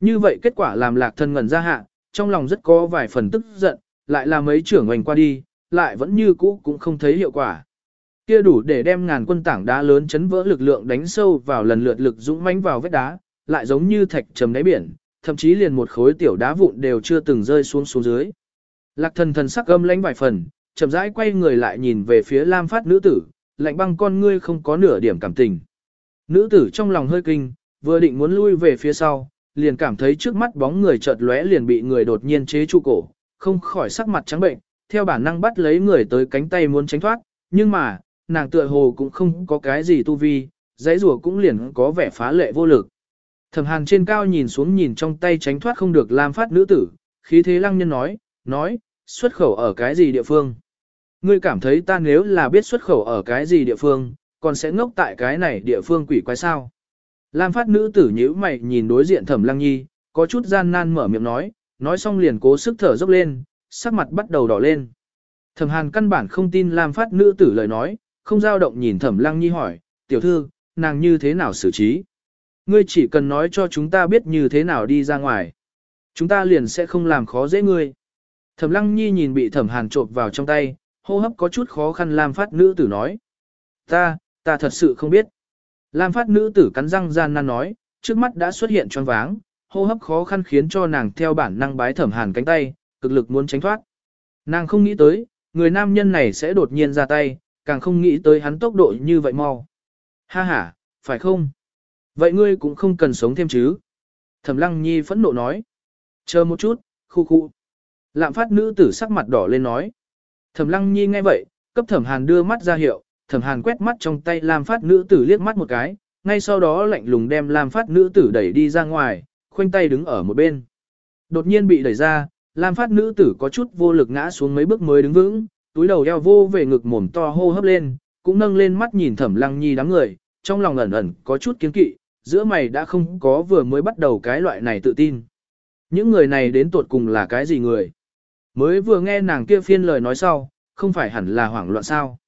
Như vậy kết quả làm lạc thần ngẩn ra hạ, trong lòng rất có vài phần tức giận, lại là mấy trưởng hoành qua đi, lại vẫn như cũ cũng không thấy hiệu quả. Kia đủ để đem ngàn quân tảng đá lớn chấn vỡ lực lượng đánh sâu vào lần lượt lực dũng mãnh vào vết đá, lại giống như thạch trầm đáy biển, thậm chí liền một khối tiểu đá vụn đều chưa từng rơi xuống xuống dưới. Lạc thần thần sắc âm lãnh vài phần, chậm rãi quay người lại nhìn về phía Lam Phát nữ tử, lạnh băng con ngươi không có nửa điểm cảm tình. Nữ tử trong lòng hơi kinh, vừa định muốn lui về phía sau, liền cảm thấy trước mắt bóng người chợt lóe liền bị người đột nhiên chế trụ cổ, không khỏi sắc mặt trắng bệnh, theo bản năng bắt lấy người tới cánh tay muốn tránh thoát, nhưng mà, nàng tựa hồ cũng không có cái gì tu vi, dãy rùa cũng liền có vẻ phá lệ vô lực. Thẩm Hàn trên cao nhìn xuống nhìn trong tay tránh thoát không được Lam Phát nữ tử, khí thế lăng nhân nói, nói, xuất khẩu ở cái gì địa phương? Ngươi cảm thấy ta nếu là biết xuất khẩu ở cái gì địa phương, còn sẽ ngốc tại cái này địa phương quỷ quái sao? Lam phát nữ tử nhíu mày nhìn đối diện thẩm lăng nhi, có chút gian nan mở miệng nói, nói xong liền cố sức thở dốc lên, sắc mặt bắt đầu đỏ lên. Thẩm hàn căn bản không tin Lam phát nữ tử lời nói, không dao động nhìn thẩm lăng nhi hỏi, tiểu thư, nàng như thế nào xử trí? Ngươi chỉ cần nói cho chúng ta biết như thế nào đi ra ngoài. Chúng ta liền sẽ không làm khó dễ ngươi. Thẩm lăng nhi nhìn bị thẩm hàn trộm vào trong tay, hô hấp có chút khó khăn Lam phát nữ tử nói. Ta, ta thật sự không biết. Lam phát nữ tử cắn răng gian nan nói, trước mắt đã xuất hiện choáng váng, hô hấp khó khăn khiến cho nàng theo bản năng bái thẩm hàn cánh tay, cực lực muốn tránh thoát. Nàng không nghĩ tới, người nam nhân này sẽ đột nhiên ra tay, càng không nghĩ tới hắn tốc độ như vậy mau. Ha ha, phải không? Vậy ngươi cũng không cần sống thêm chứ? Thẩm lăng nhi phẫn nộ nói. Chờ một chút, khu khu. Lạm phát nữ tử sắc mặt đỏ lên nói. Thẩm lăng nhi nghe vậy, cấp thẩm hàn đưa mắt ra hiệu, thẩm hàn quét mắt trong tay lam phát nữ tử liếc mắt một cái, ngay sau đó lạnh lùng đem lam phát nữ tử đẩy đi ra ngoài, khoanh tay đứng ở một bên. Đột nhiên bị đẩy ra, lam phát nữ tử có chút vô lực ngã xuống mấy bước mới đứng vững, túi đầu eo vô về ngực mồm to hô hấp lên, cũng nâng lên mắt nhìn thẩm lăng nhi đám người, trong lòng ẩn ẩn có chút kiến kỵ, giữa mày đã không có vừa mới bắt đầu cái loại này tự tin. Những người này đến tuột cùng là cái gì người? Mới vừa nghe nàng kia phiên lời nói sau, không phải hẳn là hoảng loạn sao.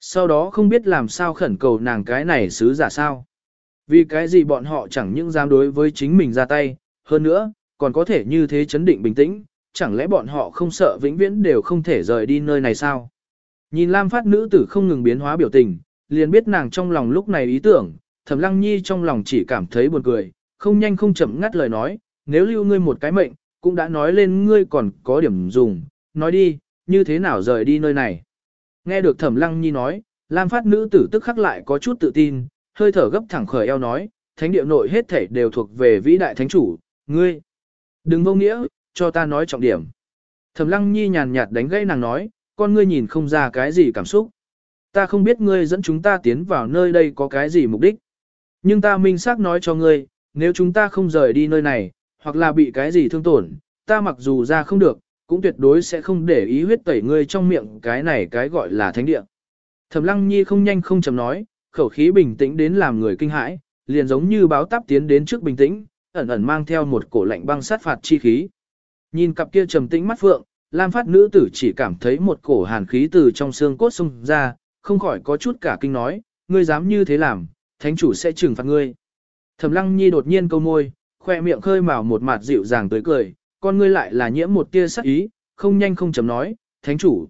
Sau đó không biết làm sao khẩn cầu nàng cái này xứ giả sao. Vì cái gì bọn họ chẳng những dám đối với chính mình ra tay, hơn nữa, còn có thể như thế chấn định bình tĩnh, chẳng lẽ bọn họ không sợ vĩnh viễn đều không thể rời đi nơi này sao? Nhìn Lam phát nữ tử không ngừng biến hóa biểu tình, liền biết nàng trong lòng lúc này ý tưởng, thẩm lăng nhi trong lòng chỉ cảm thấy buồn cười, không nhanh không chậm ngắt lời nói, nếu lưu ngươi một cái mệnh, cũng đã nói lên ngươi còn có điểm dùng, nói đi, như thế nào rời đi nơi này. Nghe được thẩm lăng nhi nói, Lam phát nữ tử tức khắc lại có chút tự tin, hơi thở gấp thẳng khởi eo nói, thánh địa nội hết thảy đều thuộc về vĩ đại thánh chủ, ngươi. Đừng vô nghĩa, cho ta nói trọng điểm. Thẩm lăng nhi nhàn nhạt đánh gãy nàng nói, con ngươi nhìn không ra cái gì cảm xúc. Ta không biết ngươi dẫn chúng ta tiến vào nơi đây có cái gì mục đích. Nhưng ta minh xác nói cho ngươi, nếu chúng ta không rời đi nơi này, hoặc là bị cái gì thương tổn, ta mặc dù ra không được, cũng tuyệt đối sẽ không để ý huyết tẩy ngươi trong miệng cái này cái gọi là thánh địa. Thẩm Lăng Nhi không nhanh không chậm nói, khẩu khí bình tĩnh đến làm người kinh hãi, liền giống như báo táp tiến đến trước bình tĩnh, ẩn ẩn mang theo một cổ lạnh băng sát phạt chi khí. Nhìn cặp kia trầm tĩnh mắt phượng, Lam Phát nữ tử chỉ cảm thấy một cổ hàn khí từ trong xương cốt xung ra, không khỏi có chút cả kinh nói, ngươi dám như thế làm, thánh chủ sẽ trừng phạt ngươi. Thẩm Lăng Nhi đột nhiên câu môi, khoe miệng khơi mào một mặt dịu dàng tới cười, con ngươi lại là nhiễm một tia sắc ý, không nhanh không chậm nói, thánh chủ.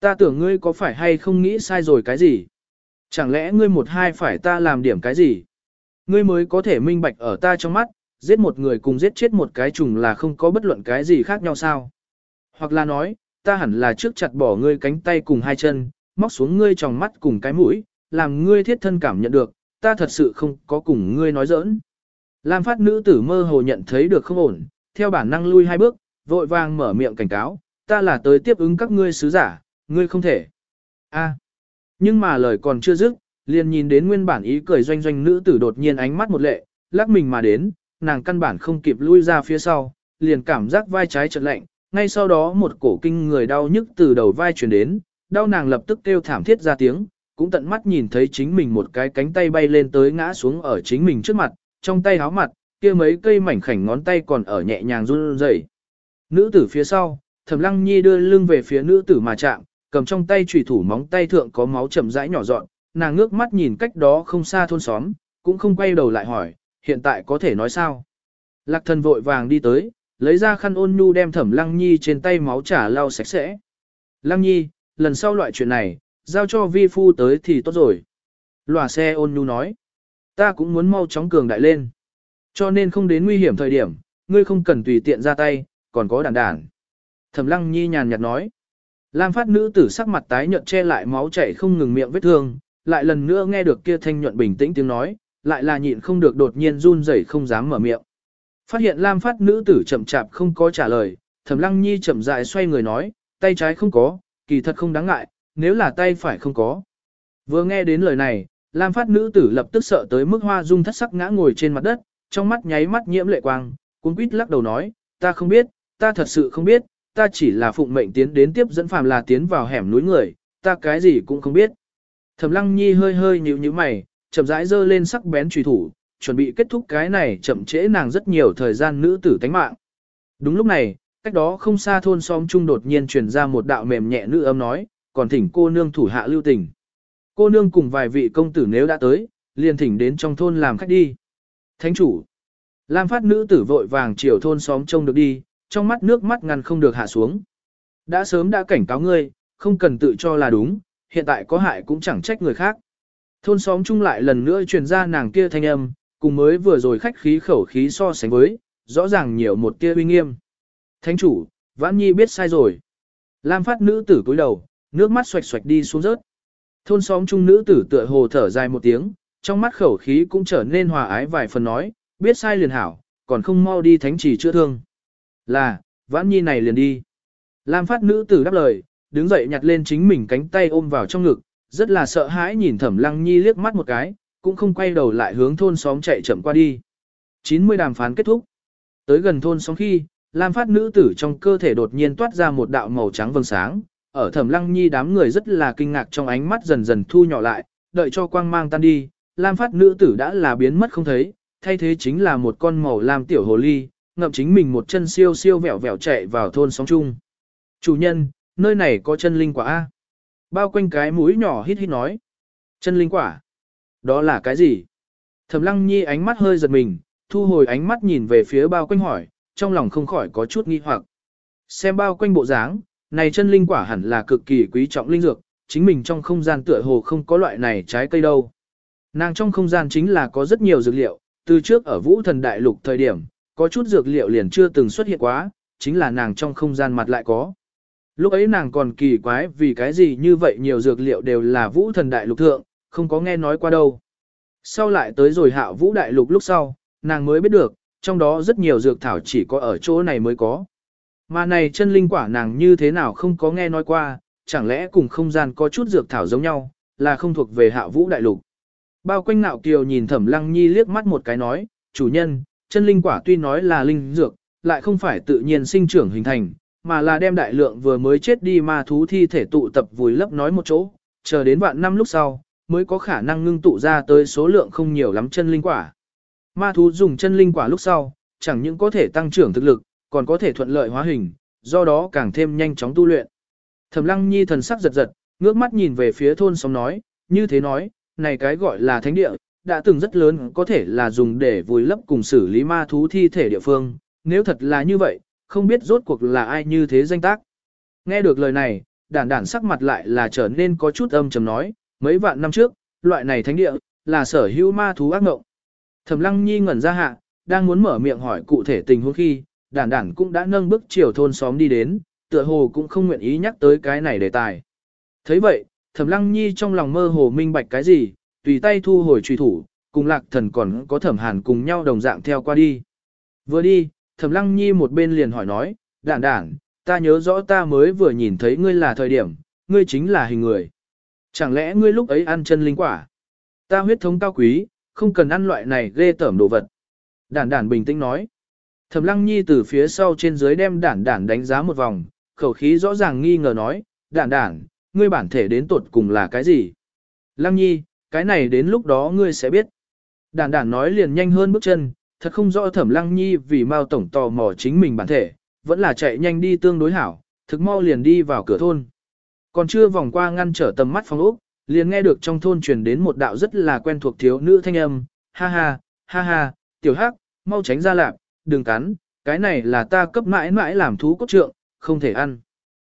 Ta tưởng ngươi có phải hay không nghĩ sai rồi cái gì? Chẳng lẽ ngươi một hai phải ta làm điểm cái gì? Ngươi mới có thể minh bạch ở ta trong mắt, giết một người cùng giết chết một cái trùng là không có bất luận cái gì khác nhau sao? Hoặc là nói, ta hẳn là trước chặt bỏ ngươi cánh tay cùng hai chân, móc xuống ngươi tròng mắt cùng cái mũi, làm ngươi thiết thân cảm nhận được, ta thật sự không có cùng ngươi nói giỡn. Lam phát nữ tử mơ hồ nhận thấy được không ổn, theo bản năng lui hai bước, vội vàng mở miệng cảnh cáo, ta là tới tiếp ứng các ngươi sứ giả, ngươi không thể. A. Nhưng mà lời còn chưa dứt, liền nhìn đến nguyên bản ý cười doanh doanh nữ tử đột nhiên ánh mắt một lệ, lắc mình mà đến, nàng căn bản không kịp lui ra phía sau, liền cảm giác vai trái chợt lạnh, ngay sau đó một cổ kinh người đau nhức từ đầu vai truyền đến, đau nàng lập tức kêu thảm thiết ra tiếng, cũng tận mắt nhìn thấy chính mình một cái cánh tay bay lên tới ngã xuống ở chính mình trước mặt, trong tay háo mặt, kia mấy cây mảnh khảnh ngón tay còn ở nhẹ nhàng run rẩy. Nữ tử phía sau, Thẩm Lăng Nhi đưa lưng về phía nữ tử mà chạm, cầm trong tay chủy thủ móng tay thượng có máu chậm rãi nhỏ dọn, nàng ngước mắt nhìn cách đó không xa thôn xóm, cũng không quay đầu lại hỏi, hiện tại có thể nói sao? Lạc thần vội vàng đi tới, lấy ra khăn ôn nhu đem Thẩm Lăng Nhi trên tay máu trả lau sạch sẽ. Lăng Nhi, lần sau loại chuyện này, giao cho vi phu tới thì tốt rồi. Lòa xe ôn nhu nói, ta cũng muốn mau chóng cường đại lên. Cho nên không đến nguy hiểm thời điểm, ngươi không cần tùy tiện ra tay, còn có đàn đàn. Thẩm lăng nhi nhàn nhạt nói. Lam phát nữ tử sắc mặt tái nhợt che lại máu chảy không ngừng miệng vết thương, lại lần nữa nghe được kia thanh nhuận bình tĩnh tiếng nói, lại là nhịn không được đột nhiên run rẩy không dám mở miệng. Phát hiện Lam phát nữ tử chậm chạp không có trả lời, Thẩm lăng nhi chậm rãi xoay người nói, tay trái không có, kỳ thật không đáng ngại, nếu là tay phải không có. Vừa nghe đến lời này, Lam phát nữ tử lập tức sợ tới mức hoa dung thất sắc ngã ngồi trên mặt đất, trong mắt nháy mắt nhiễm lệ quang, cuốn quýt lắc đầu nói, ta không biết, ta thật sự không biết, ta chỉ là phụng mệnh tiến đến tiếp dẫn phàm là tiến vào hẻm núi người, ta cái gì cũng không biết. Thẩm lăng nhi hơi hơi nhíu nhíu mày, chậm rãi giơ lên sắc bén truy thủ, chuẩn bị kết thúc cái này chậm trễ nàng rất nhiều thời gian nữ tử tánh mạng. Đúng lúc này, cách đó không xa thôn xóm trung đột nhiên truyền ra một đạo mềm nhẹ nữ âm nói, còn thỉnh cô nương thủ hạ lưu tình. Cô nương cùng vài vị công tử nếu đã tới, liền thỉnh đến trong thôn làm khách đi. Thánh chủ. Lam phát nữ tử vội vàng chiều thôn xóm trông được đi, trong mắt nước mắt ngăn không được hạ xuống. Đã sớm đã cảnh cáo ngươi, không cần tự cho là đúng, hiện tại có hại cũng chẳng trách người khác. Thôn xóm chung lại lần nữa truyền ra nàng kia thanh âm, cùng mới vừa rồi khách khí khẩu khí so sánh với, rõ ràng nhiều một kia uy nghiêm. Thánh chủ, Vãn Nhi biết sai rồi. Lam phát nữ tử cúi đầu, nước mắt xoạch xoạch đi xuống rớt. Thôn xóm chung nữ tử tựa hồ thở dài một tiếng, trong mắt khẩu khí cũng trở nên hòa ái vài phần nói, biết sai liền hảo, còn không mau đi thánh chỉ chữa thương. Là, vãn nhi này liền đi. Lam phát nữ tử đáp lời, đứng dậy nhặt lên chính mình cánh tay ôm vào trong ngực, rất là sợ hãi nhìn thẩm lăng nhi liếc mắt một cái, cũng không quay đầu lại hướng thôn xóm chạy chậm qua đi. 90 đàm phán kết thúc. Tới gần thôn xóm khi, Lam phát nữ tử trong cơ thể đột nhiên toát ra một đạo màu trắng vầng sáng, ở thẩm lăng nhi đám người rất là kinh ngạc trong ánh mắt dần dần thu nhỏ lại, đợi cho quang mang tan đi, Lam phát nữ tử đã là biến mất không thấy, thay thế chính là một con màu lam tiểu hồ ly, ngậm chính mình một chân siêu siêu vẹo vẹo chạy vào thôn xóm chung. Chủ nhân, nơi này có chân linh quả A. Bao quanh cái mũi nhỏ hít hít nói. Chân linh quả? Đó là cái gì? Thẩm lăng nhi ánh mắt hơi giật mình, thu hồi ánh mắt nhìn về phía bao quanh hỏi, trong lòng không khỏi có chút nghi hoặc. Xem bao quanh bộ dáng, này chân linh quả hẳn là cực kỳ quý trọng linh dược, chính mình trong không gian tựa hồ không có loại này trái cây đâu. Nàng trong không gian chính là có rất nhiều dược liệu, từ trước ở vũ thần đại lục thời điểm, có chút dược liệu liền chưa từng xuất hiện quá, chính là nàng trong không gian mặt lại có. Lúc ấy nàng còn kỳ quái vì cái gì như vậy nhiều dược liệu đều là vũ thần đại lục thượng, không có nghe nói qua đâu. Sau lại tới rồi hạ vũ đại lục lúc sau, nàng mới biết được, trong đó rất nhiều dược thảo chỉ có ở chỗ này mới có. Mà này chân linh quả nàng như thế nào không có nghe nói qua, chẳng lẽ cùng không gian có chút dược thảo giống nhau, là không thuộc về hạ vũ đại lục. Bao quanh nạo kiều nhìn thẩm lăng nhi liếc mắt một cái nói, chủ nhân, chân linh quả tuy nói là linh dược, lại không phải tự nhiên sinh trưởng hình thành, mà là đem đại lượng vừa mới chết đi ma thú thi thể tụ tập vùi lấp nói một chỗ, chờ đến vạn năm lúc sau, mới có khả năng ngưng tụ ra tới số lượng không nhiều lắm chân linh quả. Ma thú dùng chân linh quả lúc sau, chẳng những có thể tăng trưởng thực lực, còn có thể thuận lợi hóa hình, do đó càng thêm nhanh chóng tu luyện. Thẩm Lăng Nhi thần sắc giật giật, ngước mắt nhìn về phía thôn sóng nói, như thế nói, này cái gọi là thánh địa, đã từng rất lớn có thể là dùng để vùi lấp cùng xử lý ma thú thi thể địa phương, nếu thật là như vậy, không biết rốt cuộc là ai như thế danh tác. Nghe được lời này, đản đản sắc mặt lại là trở nên có chút âm trầm nói, mấy vạn năm trước, loại này thánh địa, là sở hữu ma thú ác ngộng. Thẩm Lăng Nhi ngẩn ra hạ, đang muốn mở miệng hỏi cụ thể tình huống khi, đản đản cũng đã nâng bước chiều thôn xóm đi đến, tựa hồ cũng không nguyện ý nhắc tới cái này đề tài. thấy vậy, Thẩm Lăng Nhi trong lòng mơ hồ minh bạch cái gì, tùy tay thu hồi truy thủ, cùng lạc thần còn có thẩm hàn cùng nhau đồng dạng theo qua đi. Vừa đi, Thẩm Lăng Nhi một bên liền hỏi nói, đản đản, ta nhớ rõ ta mới vừa nhìn thấy ngươi là thời điểm, ngươi chính là hình người. Chẳng lẽ ngươi lúc ấy ăn chân linh quả? Ta huyết thống cao quý, không cần ăn loại này ghê tởm đồ vật. Đản đản bình tĩnh nói. Thẩm Lăng Nhi từ phía sau trên dưới đem đản đản đánh giá một vòng, khẩu khí rõ ràng nghi ngờ nói, đản đản, ngươi bản thể đến tuột cùng là cái gì? Lăng Nhi, cái này đến lúc đó ngươi sẽ biết. Đản đản nói liền nhanh hơn bước chân, thật không rõ Thẩm Lăng Nhi vì Mao tổng tò mò chính mình bản thể, vẫn là chạy nhanh đi tương đối hảo, thực mau liền đi vào cửa thôn. Còn chưa vòng qua ngăn trở tầm mắt phòng ốc, liền nghe được trong thôn truyền đến một đạo rất là quen thuộc thiếu nữ thanh âm, ha ha, ha ha, tiểu hắc, mau tránh ra lạp, đừng cắn, cái này là ta cấp mãi mãi làm thú cốt trượng, không thể ăn.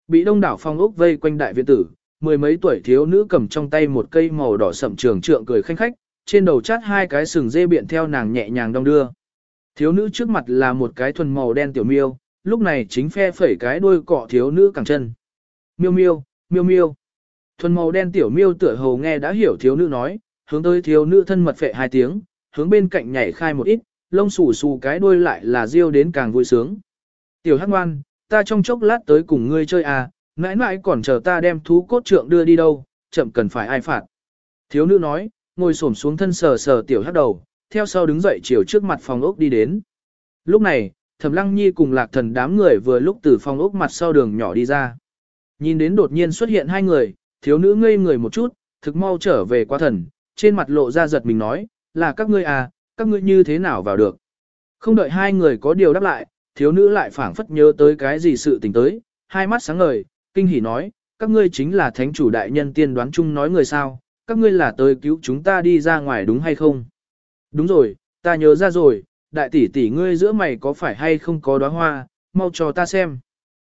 Bị đông đảo phong ốc vây quanh đại viện tử, mười mấy tuổi thiếu nữ cầm trong tay một cây màu đỏ sậm trường trượng cười khanh khách, trên đầu chát hai cái sừng dê biện theo nàng nhẹ nhàng đong đưa. Thiếu nữ trước mặt là một cái thuần màu đen tiểu miêu, lúc này chính phe phẩy cái đuôi cọ thiếu nữ cẳng chân. Miêu miêu, miêu miêu. Thuần màu đen tiểu miêu tựa hồ nghe đã hiểu thiếu nữ nói, hướng tới thiếu nữ thân mật phệ hai tiếng, hướng bên cạnh nhảy khai một ít, lông xù xù cái đuôi lại là riêu đến càng vui sướng. Tiểu hắc ngoan, ta trong chốc lát tới cùng ngươi chơi à, mãi mãi còn chờ ta đem thú cốt trượng đưa đi đâu, chậm cần phải ai phạt. Thiếu nữ nói, ngồi xổm xuống thân sờ sờ tiểu hắc đầu, theo sau đứng dậy chiều trước mặt phòng ốc đi đến. Lúc này, Thẩm Lăng Nhi cùng Lạc Thần đám người vừa lúc từ phòng ốc mặt sau đường nhỏ đi ra. Nhìn đến đột nhiên xuất hiện hai người, thiếu nữ ngây người một chút, thực mau trở về qua thần, trên mặt lộ ra giật mình nói, là các ngươi à, các ngươi như thế nào vào được. Không đợi hai người có điều đáp lại, thiếu nữ lại phảng phất nhớ tới cái gì sự tình tới, hai mắt sáng ngời, kinh hỉ nói, các ngươi chính là thánh chủ đại nhân tiên đoán chung nói người sao, các ngươi là tới cứu chúng ta đi ra ngoài đúng hay không? Đúng rồi, ta nhớ ra rồi, đại tỷ tỷ ngươi giữa mày có phải hay không có đóa hoa, mau cho ta xem.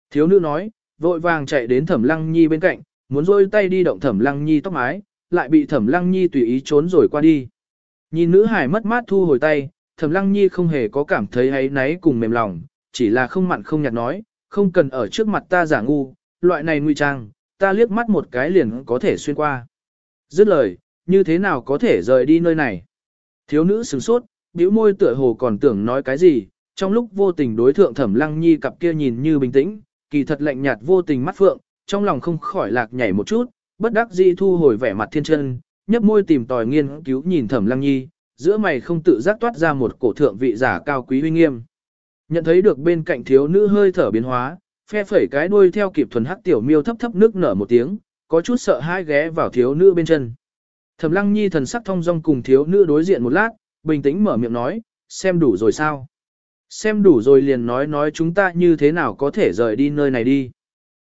Thiếu nữ nói, vội vàng chạy đến thẩm lăng nhi bên cạnh, muốn rôi tay đi động thẩm lăng nhi tóc mái, lại bị thẩm lăng nhi tùy ý trốn rồi qua đi. Nhìn nữ hải mất mát thu hồi tay, thẩm lăng nhi không hề có cảm thấy hay náy cùng mềm lòng, chỉ là không mặn không nhạt nói, không cần ở trước mặt ta giả ngu, loại này nguy trang, ta liếc mắt một cái liền có thể xuyên qua. Dứt lời, như thế nào có thể rời đi nơi này? Thiếu nữ sửng sốt, bĩu môi tựa hồ còn tưởng nói cái gì, trong lúc vô tình đối thượng thẩm lăng nhi cặp kia nhìn như bình tĩnh, kỳ thật lạnh nhạt vô tình mắt phượng, trong lòng không khỏi lạc nhảy một chút, bất đắc dĩ thu hồi vẻ mặt thiên chân, nhấp môi tìm tòi nghiên cứu nhìn thẩm lăng nhi, giữa mày không tự giác toát ra một cổ thượng vị giả cao quý uy nghiêm. Nhận thấy được bên cạnh thiếu nữ hơi thở biến hóa, phe phẩy cái đuôi theo kịp thuần hắc tiểu miêu thấp thấp nước nở một tiếng, có chút sợ hãi ghé vào thiếu nữ bên chân. Thẩm Lăng Nhi thần sắc thông dong cùng thiếu nữ đối diện một lát, bình tĩnh mở miệng nói, xem đủ rồi sao? Xem đủ rồi liền nói nói chúng ta như thế nào có thể rời đi nơi này đi.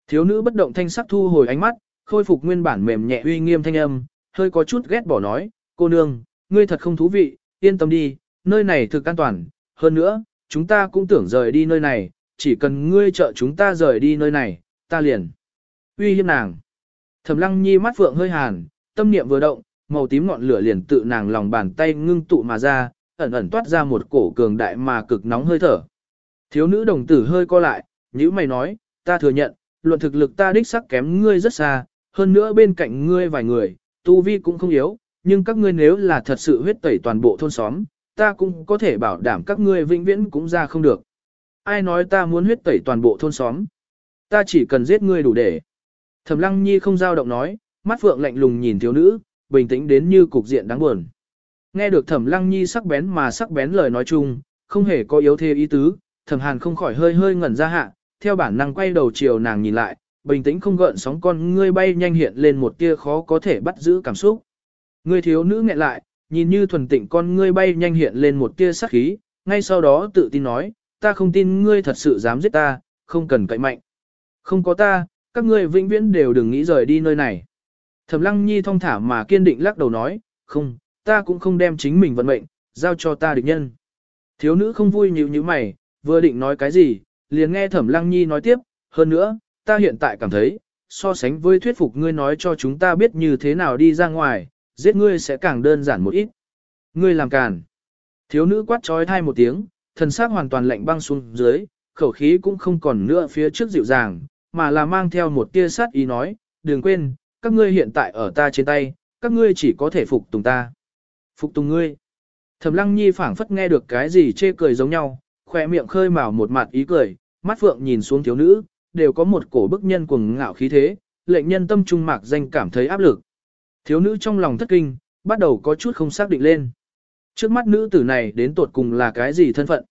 Thiếu nữ bất động thanh sắc thu hồi ánh mắt, khôi phục nguyên bản mềm nhẹ uy nghiêm thanh âm, hơi có chút ghét bỏ nói, cô nương, ngươi thật không thú vị, yên tâm đi, nơi này thực an toàn, hơn nữa, chúng ta cũng tưởng rời đi nơi này, chỉ cần ngươi trợ chúng ta rời đi nơi này, ta liền. Uy hiếp nàng. Thẩm lăng nhi mắt phượng hơi hàn, tâm niệm vừa động, màu tím ngọn lửa liền tự nàng lòng bàn tay ngưng tụ mà ra, ẩn ẩn toát ra một cổ cường đại mà cực nóng hơi thở. Thiếu nữ đồng tử hơi co lại, nhíu mày nói, ta thừa nhận, luận thực lực ta đích sắc kém ngươi rất xa, hơn nữa bên cạnh ngươi vài người, tu vi cũng không yếu, nhưng các ngươi nếu là thật sự huyết tẩy toàn bộ thôn xóm, ta cũng có thể bảo đảm các ngươi vĩnh viễn cũng ra không được. Ai nói ta muốn huyết tẩy toàn bộ thôn xóm? Ta chỉ cần giết ngươi đủ để. Thẩm Lăng Nhi không giao động nói, mắt phượng lạnh lùng nhìn thiếu nữ, bình tĩnh đến như cục diện đáng buồn. Nghe được Thẩm Lăng Nhi sắc bén mà sắc bén lời nói chung, không hề có yếu thế ý tứ, Thẩm Hàn không khỏi hơi hơi ngẩn ra hạ, theo bản năng quay đầu chiều nàng nhìn lại, bình tĩnh không gợn sóng con ngươi bay nhanh hiện lên một tia khó có thể bắt giữ cảm xúc. Người thiếu nữ nghẹn lại, nhìn như thuần tịnh con ngươi bay nhanh hiện lên một tia sắc khí, ngay sau đó tự tin nói, ta không tin ngươi thật sự dám giết ta, không cần cậy mạnh. Không có ta, các ngươi vĩnh viễn đều đừng nghĩ rời đi nơi này. Thẩm Lăng Nhi thong thả mà kiên định lắc đầu nói, không, ta cũng không đem chính mình vận mệnh, giao cho ta địch nhân. Thiếu nữ không vui nhíu như mày, vừa định nói cái gì, liền nghe Thẩm Lăng Nhi nói tiếp, hơn nữa, ta hiện tại cảm thấy, so sánh với thuyết phục ngươi nói cho chúng ta biết như thế nào đi ra ngoài, giết ngươi sẽ càng đơn giản một ít. Ngươi làm càn. Thiếu nữ quát trói thai một tiếng, thần xác hoàn toàn lạnh băng xuống dưới, khẩu khí cũng không còn nữa phía trước dịu dàng, mà là mang theo một tia sát ý nói, đừng quên, các ngươi hiện tại ở ta trên tay, các ngươi chỉ có thể phục tùng ta. Phục tùng ngươi. Thẩm lăng nhi phảng phất nghe được cái gì chê cười giống nhau, khỏe miệng khơi mào một mặt ý cười, mắt phượng nhìn xuống thiếu nữ, đều có một cổ bức nhân cuồng ngạo khí thế, lệnh nhân tâm trung mạc danh cảm thấy áp lực. Thiếu nữ trong lòng thất kinh, bắt đầu có chút không xác định lên. Trước mắt nữ tử này đến tột cùng là cái gì thân phận?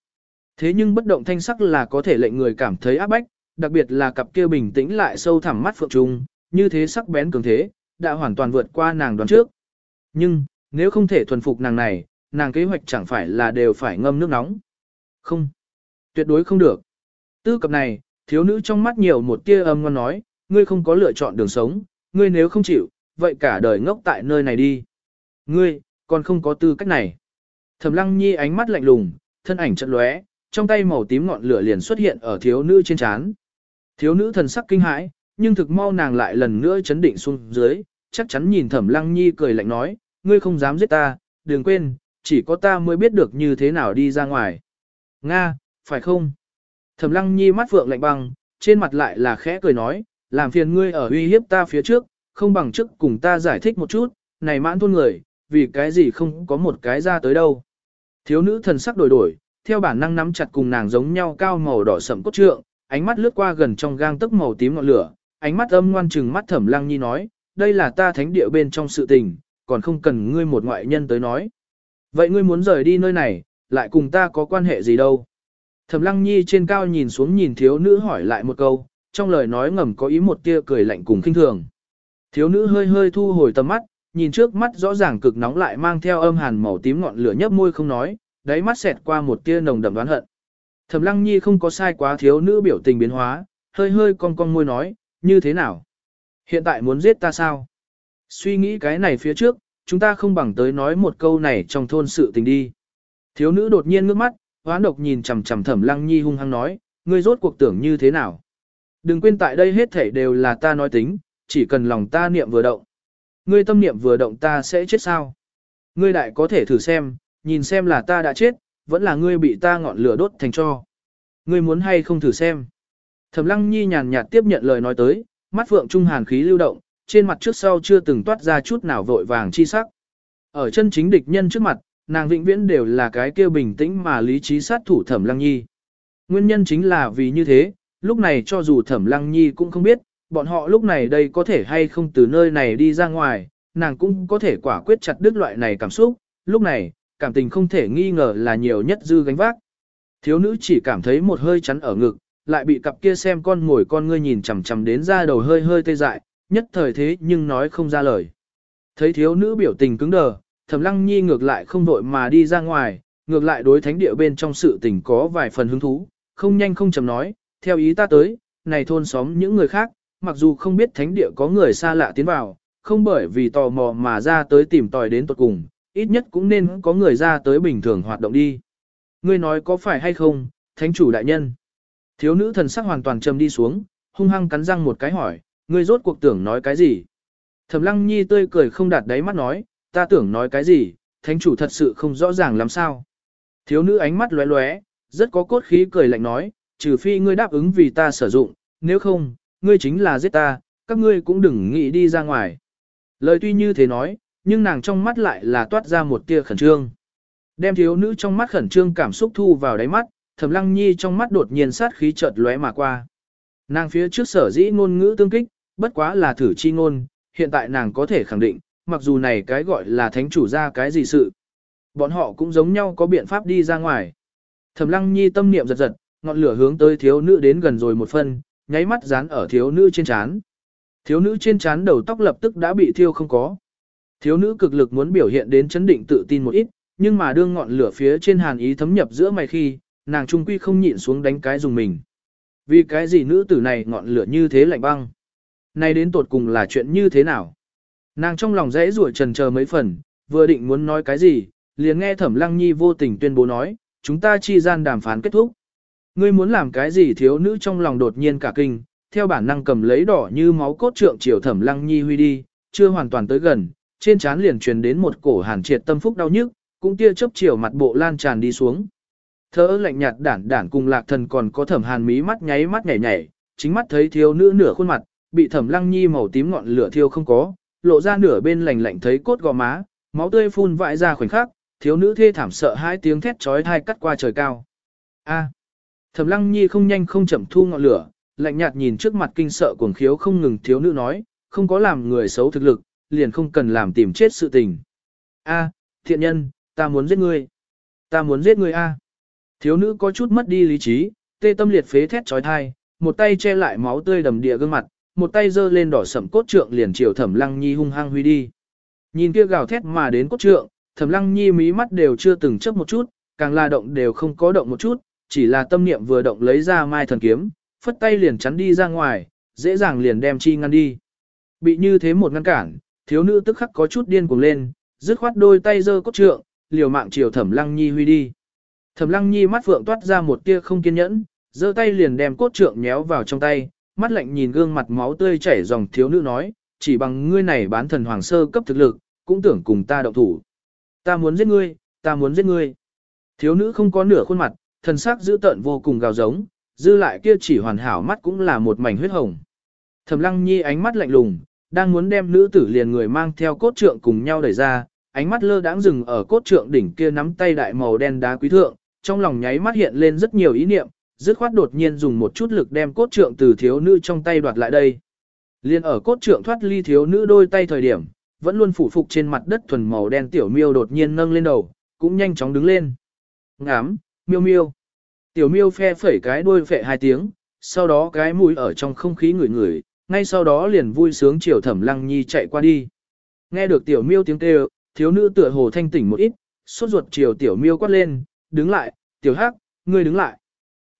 Thế nhưng bất động thanh sắc là có thể lệnh người cảm thấy áp bách, đặc biệt là cặp kia bình tĩnh lại sâu thẳm mắt phượng trung, như thế sắc bén cường thế, đã hoàn toàn vượt qua nàng đoán trước. Nhưng, nếu không thể thuần phục nàng này, nàng kế hoạch chẳng phải là đều phải ngâm nước nóng. Không, tuyệt đối không được. Tư cập này, thiếu nữ trong mắt nhiều một tia âm ngon nói, ngươi không có lựa chọn đường sống, ngươi nếu không chịu, vậy cả đời ngốc tại nơi này đi. Ngươi, còn không có tư cách này. Thẩm lăng nhi ánh mắt lạnh lùng, thân ảnh chật lóe, trong tay màu tím ngọn lửa liền xuất hiện ở thiếu nữ trên trán. Thiếu nữ thần sắc kinh hãi, nhưng thực mau nàng lại lần nữa chấn định xuống dưới, chắc chắn nhìn thẩm lăng nhi cười lạnh nói, ngươi không dám giết ta, đừng quên, chỉ có ta mới biết được như thế nào đi ra ngoài. Nga, phải không? Thẩm lăng nhi mắt vượng lạnh băng, trên mặt lại là khẽ cười nói, làm phiền ngươi ở uy hiếp ta phía trước, không bằng trước cùng ta giải thích một chút, này mãn thôn người, vì cái gì không có một cái ra tới đâu. Thiếu nữ thần sắc đổi đổi, theo bản năng nắm chặt cùng nàng giống nhau cao màu đỏ sẫm cốt trượng, ánh mắt lướt qua gần trong gang tấc màu tím ngọn lửa, ánh mắt âm ngoan trừng mắt Thẩm Lăng Nhi nói, đây là ta thánh địa bên trong sự tình, còn không cần ngươi một ngoại nhân tới nói. Vậy ngươi muốn rời đi nơi này, lại cùng ta có quan hệ gì đâu? Thẩm Lăng Nhi trên cao nhìn xuống nhìn thiếu nữ hỏi lại một câu, trong lời nói ngầm có ý một tia cười lạnh cùng khinh thường. Thiếu nữ hơi hơi thu hồi tầm mắt, nhìn trước mắt rõ ràng cực nóng lại mang theo âm hàn màu tím ngọn lửa nhấp môi không nói, đáy mắt xẹt qua một tia nồng đậm đoán hận. Thẩm Lăng Nhi không có sai quá thiếu nữ biểu tình biến hóa, hơi hơi cong cong môi nói, như thế nào? Hiện tại muốn giết ta sao? Suy nghĩ cái này phía trước, chúng ta không bằng tới nói một câu này trong thôn sự tình đi. Thiếu nữ đột nhiên ngước mắt, hoán độc nhìn chằm chằm Thẩm Lăng Nhi hung hăng nói, ngươi rốt cuộc tưởng như thế nào? Đừng quên tại đây hết thảy đều là ta nói tính, chỉ cần lòng ta niệm vừa động. Ngươi tâm niệm vừa động ta sẽ chết sao? Ngươi đại có thể thử xem, nhìn xem là ta đã chết, vẫn là ngươi bị ta ngọn lửa đốt thành cho. Ngươi muốn hay không thử xem? Thẩm Lăng Nhi nhàn nhạt tiếp nhận lời nói tới, mắt phượng trung hàn khí lưu động, trên mặt trước sau chưa từng toát ra chút nào vội vàng chi sắc. Ở chân chính địch nhân trước mặt, nàng vĩnh viễn đều là cái kia bình tĩnh mà lý trí sát thủ Thẩm Lăng Nhi. Nguyên nhân chính là vì như thế, lúc này cho dù Thẩm Lăng Nhi cũng không biết, bọn họ lúc này đây có thể hay không từ nơi này đi ra ngoài, nàng cũng có thể quả quyết chặt đứt loại này cảm xúc, lúc này, cảm tình không thể nghi ngờ là nhiều nhất dư gánh vác. Thiếu nữ chỉ cảm thấy một hơi chắn ở ngực, lại bị cặp kia xem con ngồi con ngươi nhìn chằm chằm đến ra đầu hơi hơi tê dại, nhất thời thế nhưng nói không ra lời. Thấy thiếu nữ biểu tình cứng đờ, Thẩm Lăng Nhi ngược lại không vội mà đi ra ngoài, ngược lại đối thánh địa bên trong sự tình có vài phần hứng thú, không nhanh không chậm nói, theo ý ta tới, này thôn xóm những người khác, mặc dù không biết thánh địa có người xa lạ tiến vào, không bởi vì tò mò mà ra tới tìm tòi đến tột cùng, ít nhất cũng nên có người ra tới bình thường hoạt động đi. Ngươi nói có phải hay không, thánh chủ đại nhân? Thiếu nữ thần sắc hoàn toàn trầm đi xuống, hung hăng cắn răng một cái hỏi, ngươi rốt cuộc tưởng nói cái gì? Thẩm lăng nhi tươi cười không đạt đáy mắt nói, ta tưởng nói cái gì, thánh chủ thật sự không rõ ràng làm sao. Thiếu nữ ánh mắt lóe lóe, rất có cốt khí cười lạnh nói, trừ phi ngươi đáp ứng vì ta sử dụng, nếu không, ngươi chính là giết ta, các ngươi cũng đừng nghĩ đi ra ngoài. Lời tuy như thế nói, nhưng nàng trong mắt lại là toát ra một tia khẩn trương. Đem thiếu nữ trong mắt khẩn trương cảm xúc thu vào đáy mắt, Thẩm Lăng Nhi trong mắt đột nhiên sát khí chợt lóe mà qua. Nàng phía trước sở dĩ ngôn ngữ tương kích, bất quá là thử chi ngôn, hiện tại nàng có thể khẳng định, mặc dù này cái gọi là thánh chủ ra cái gì sự. Bọn họ cũng giống nhau có biện pháp đi ra ngoài. Thẩm Lăng Nhi tâm niệm giật giật, ngọn lửa hướng tới thiếu nữ đến gần rồi một phân, nháy mắt dán ở thiếu nữ trên trán. Thiếu nữ trên trán đầu tóc lập tức đã bị thiêu không có. Thiếu nữ cực lực muốn biểu hiện đến chấn định tự tin một ít, nhưng mà đương ngọn lửa phía trên hàn ý thấm nhập giữa mày khi, nàng trung quy không nhịn xuống đánh cái dùng mình. Vì cái gì nữ tử này ngọn lửa như thế lạnh băng? Này đến tột cùng là chuyện như thế nào? Nàng trong lòng rẽ rủa trần chờ mấy phần, vừa định muốn nói cái gì, liền nghe Thẩm Lăng Nhi vô tình tuyên bố nói, chúng ta chi gian đàm phán kết thúc. Ngươi muốn làm cái gì thiếu nữ trong lòng đột nhiên cả kinh, theo bản năng cầm lấy đỏ như máu cốt trượng chiều thẩm lăng nhi huy đi, chưa hoàn toàn tới gần, trên trán liền truyền đến một cổ hàn triệt tâm phúc đau nhức, cũng tia chớp chiều mặt bộ lan tràn đi xuống. Thở lạnh nhạt đản đản cùng lạc thần còn có thẩm hàn mí mắt nháy mắt nhảy nhảy, chính mắt thấy thiếu nữ nửa khuôn mặt, bị thẩm lăng nhi màu tím ngọn lửa thiêu không có, lộ ra nửa bên lạnh lạnh thấy cốt gò má, máu tươi phun vãi ra khoảnh khắc, thiếu nữ thê thảm sợ hai tiếng thét chói tai cắt qua trời cao. A. Thẩm Lăng Nhi không nhanh không chậm thu ngọn lửa, lạnh nhạt nhìn trước mặt kinh sợ cuồng khiếu không ngừng thiếu nữ nói, không có làm người xấu thực lực, liền không cần làm tìm chết sự tình. A, thiện nhân, ta muốn giết ngươi. Ta muốn giết ngươi a. Thiếu nữ có chút mất đi lý trí, tê tâm liệt phế thét chói tai, một tay che lại máu tươi đầm địa gương mặt, một tay giơ lên đỏ sẫm cốt trượng liền chiều Thẩm Lăng Nhi hung hăng huy đi. Nhìn kia gào thét mà đến cốt trượng, Thẩm Lăng Nhi mí mắt đều chưa từng chớp một chút, càng la động đều không có động một chút, chỉ là tâm niệm vừa động lấy ra mai thần kiếm, phất tay liền chắn đi ra ngoài, dễ dàng liền đem chi ngăn đi. Bị như thế một ngăn cản, thiếu nữ tức khắc có chút điên cuồng lên, dứt khoát đôi tay giơ cốt trượng, liều mạng chiều Thẩm Lăng Nhi huy đi. Thẩm Lăng Nhi mắt phượng toát ra một tia không kiên nhẫn, giơ tay liền đem cốt trượng nhéo vào trong tay, mắt lạnh nhìn gương mặt máu tươi chảy dòng thiếu nữ nói, chỉ bằng ngươi này bán thần hoàng sơ cấp thực lực, cũng tưởng cùng ta động thủ. Ta muốn giết ngươi, ta muốn giết ngươi. Thiếu nữ không có nửa khuôn mặt, thần sắc dữ tợn vô cùng gào giống, dư lại kia chỉ hoàn hảo mắt cũng là một mảnh huyết hồng. Thẩm Lăng Nhi ánh mắt lạnh lùng, đang muốn đem nữ tử liền người mang theo cốt trượng cùng nhau đẩy ra, ánh mắt lơ đãng dừng ở cốt trượng đỉnh kia nắm tay đại màu đen đá quý thượng, trong lòng nháy mắt hiện lên rất nhiều ý niệm, dứt khoát đột nhiên dùng một chút lực đem cốt trượng từ thiếu nữ trong tay đoạt lại đây. Liên ở cốt trượng thoát ly thiếu nữ đôi tay thời điểm, vẫn luôn phủ phục trên mặt đất thuần màu đen tiểu miêu đột nhiên nâng lên đầu, cũng nhanh chóng đứng lên. Ngám, miêu miêu. Tiểu miêu phe phẩy cái đuôi phệ hai tiếng, sau đó cái mũi ở trong không khí ngửi ngửi, ngay sau đó liền vui sướng chiều thẩm lăng nhi chạy qua đi. Nghe được tiểu miêu tiếng kêu, thiếu nữ tựa hồ thanh tỉnh một ít, sốt ruột chiều tiểu miêu quát lên, đứng lại, tiểu hắc, ngươi đứng lại.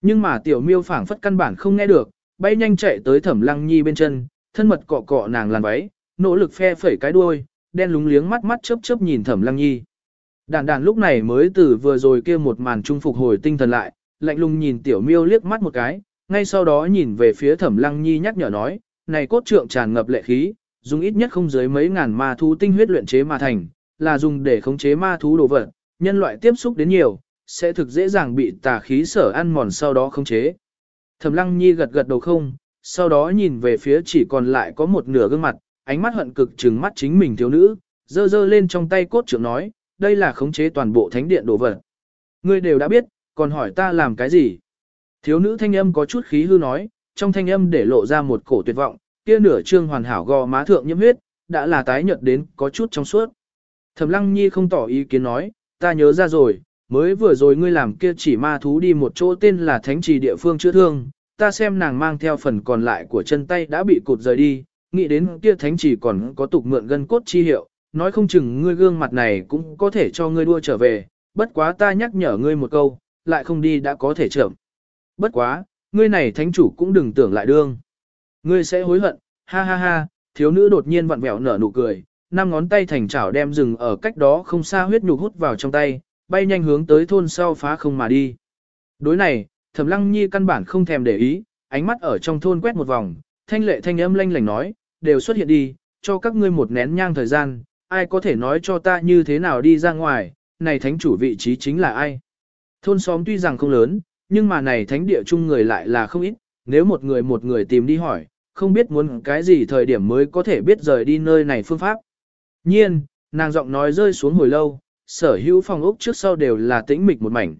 Nhưng mà tiểu miêu phảng phất căn bản không nghe được, bay nhanh chạy tới thẩm lăng nhi bên chân, thân mật cọ cọ nàng làn váy, nỗ lực phe phẩy cái đuôi, đen lúng liếng mắt mắt chớp chớp nhìn thẩm lăng nhi. Đàn đàn lúc này mới từ vừa rồi kia một màn trung phục hồi tinh thần lại, lạnh lùng nhìn tiểu miêu liếc mắt một cái, ngay sau đó nhìn về phía thẩm lăng nhi nhắc nhở nói, này cốt trượng tràn ngập lệ khí, dùng ít nhất không dưới mấy ngàn ma thú tinh huyết luyện chế mà thành, là dùng để khống chế ma thú đồ vật, nhân loại tiếp xúc đến nhiều, sẽ thực dễ dàng bị tà khí sở ăn mòn sau đó khống chế. Thẩm lăng nhi gật gật đầu không, sau đó nhìn về phía chỉ còn lại có một nửa gương mặt, ánh mắt hận cực trừng mắt chính mình thiếu nữ, dơ dơ lên trong tay cốt trượng nói, đây là khống chế toàn bộ thánh điện đồ vật. Ngươi đều đã biết, còn hỏi ta làm cái gì? Thiếu nữ thanh âm có chút khí hư nói, trong thanh âm để lộ ra một cổ tuyệt vọng, kia nửa trương hoàn hảo gò má thượng nhiễm huyết, đã là tái nhợt đến có chút trong suốt. Thẩm Lăng Nhi không tỏ ý kiến nói, ta nhớ ra rồi, mới vừa rồi ngươi làm kia chỉ ma thú đi một chỗ tên là Thánh Trì địa phương chữa thương, ta xem nàng mang theo phần còn lại của chân tay đã bị cụt rời đi, nghĩ đến kia Thánh Trì còn có tục mượn gân cốt chi hiệu, nói không chừng ngươi gương mặt này cũng có thể cho ngươi đua trở về, bất quá ta nhắc nhở ngươi một câu, lại không đi đã có thể chậm. Bất quá, ngươi này thánh chủ cũng đừng tưởng lại đương. Ngươi sẽ hối hận, ha ha ha, thiếu nữ đột nhiên vặn vẹo nở nụ cười, năm ngón tay thành chảo đem rừng ở cách đó không xa huyết nhục hút vào trong tay, bay nhanh hướng tới thôn sau phá không mà đi. Đối này, Thẩm Lăng Nhi căn bản không thèm để ý, ánh mắt ở trong thôn quét một vòng, thanh lệ thanh âm lanh lảnh nói, đều xuất hiện đi, cho các ngươi một nén nhang thời gian, ai có thể nói cho ta như thế nào đi ra ngoài, này thánh chủ vị trí chính là ai. Thôn xóm tuy rằng không lớn, nhưng mà này thánh địa chung người lại là không ít, nếu một người một người tìm đi hỏi, không biết muốn cái gì thời điểm mới có thể biết rời đi nơi này phương pháp. Nhiên, nàng giọng nói rơi xuống hồi lâu, sở hữu phòng ốc trước sau đều là tĩnh mịch một mảnh.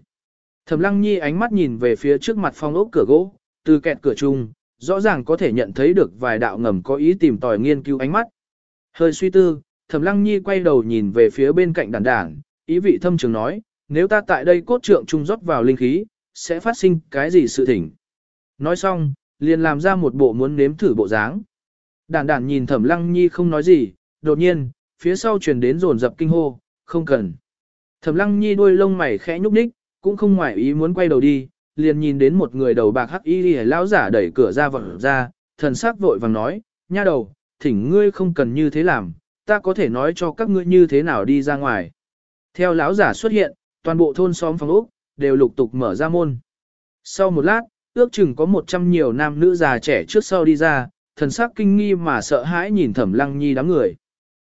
Thẩm Lăng Nhi ánh mắt nhìn về phía trước mặt phòng ốc cửa gỗ, từ kẹt cửa chung, rõ ràng có thể nhận thấy được vài đạo ngầm có ý tìm tòi nghiên cứu ánh mắt. Hơi suy tư, Thẩm Lăng Nhi quay đầu nhìn về phía bên cạnh đàn đảng, ý vị thâm trường nói, nếu ta tại đây cốt trượng trung rót vào linh khí, sẽ phát sinh cái gì sự thỉnh. Nói xong, liền làm ra một bộ muốn nếm thử bộ dáng. đản đản nhìn Thẩm Lăng Nhi không nói gì, đột nhiên, phía sau truyền đến rồn dập kinh hô, không cần. Thẩm Lăng Nhi đuôi lông mày khẽ nhúc nhích, cũng không ngoại ý muốn quay đầu đi, liền nhìn đến một người đầu bạc hắc y lão giả đẩy cửa ra vọt ra, thần sắc vội vàng nói, nha đầu, thỉnh ngươi không cần như thế làm, ta có thể nói cho các ngươi như thế nào đi ra ngoài. Theo lão giả xuất hiện, toàn bộ thôn xóm phòng ốc đều lục tục mở ra môn. Sau một lát, ước chừng có một trăm nhiều nam nữ già trẻ trước sau đi ra, thần sắc kinh nghi mà sợ hãi nhìn thẩm lăng nhi đám người.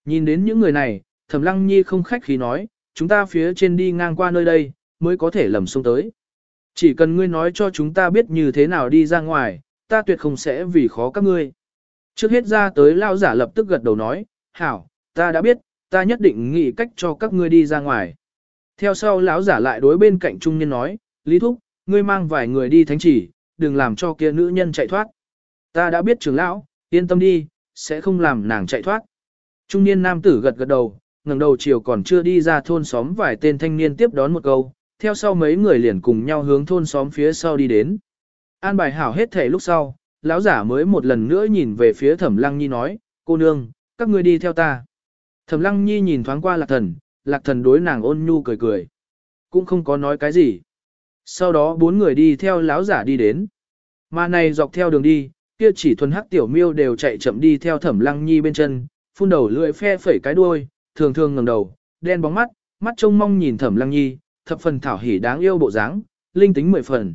Nhìn đến những người này, thẩm lăng nhi không khách khí nói, chúng ta phía trên đi ngang qua nơi đây, mới có thể lầm xuống tới. Chỉ cần ngươi nói cho chúng ta biết như thế nào đi ra ngoài, ta tuyệt không sẽ vì khó các ngươi. Trước hết ra tới lao giả lập tức gật đầu nói, hảo, ta đã biết, ta nhất định nghĩ cách cho các ngươi đi ra ngoài. Theo sau lão giả lại đối bên cạnh trung nhân nói, Lý Thúc, ngươi mang vài người đi thánh chỉ, đừng làm cho kia nữ nhân chạy thoát. Ta đã biết trưởng lão, yên tâm đi, sẽ không làm nàng chạy thoát. Trung niên nam tử gật gật đầu, ngẩng đầu chiều còn chưa đi ra thôn xóm vài tên thanh niên tiếp đón một câu, theo sau mấy người liền cùng nhau hướng thôn xóm phía sau đi đến. An bài hảo hết thể lúc sau, lão giả mới một lần nữa nhìn về phía thẩm lăng nhi nói, cô nương, các ngươi đi theo ta. Thẩm lăng nhi nhìn thoáng qua lạc thần, lạc thần đối nàng ôn nhu cười cười. Cũng không có nói cái gì. Sau đó bốn người đi theo lão giả đi đến. Mà này dọc theo đường đi, kia chỉ thuần hắc tiểu miêu đều chạy chậm đi theo thẩm lăng nhi bên chân, phun đầu lưỡi phe phẩy cái đuôi, thường thường ngẩng đầu, đen bóng mắt, mắt trông mong nhìn thẩm lăng nhi, thập phần thảo hỉ đáng yêu bộ dáng, linh tính mười phần.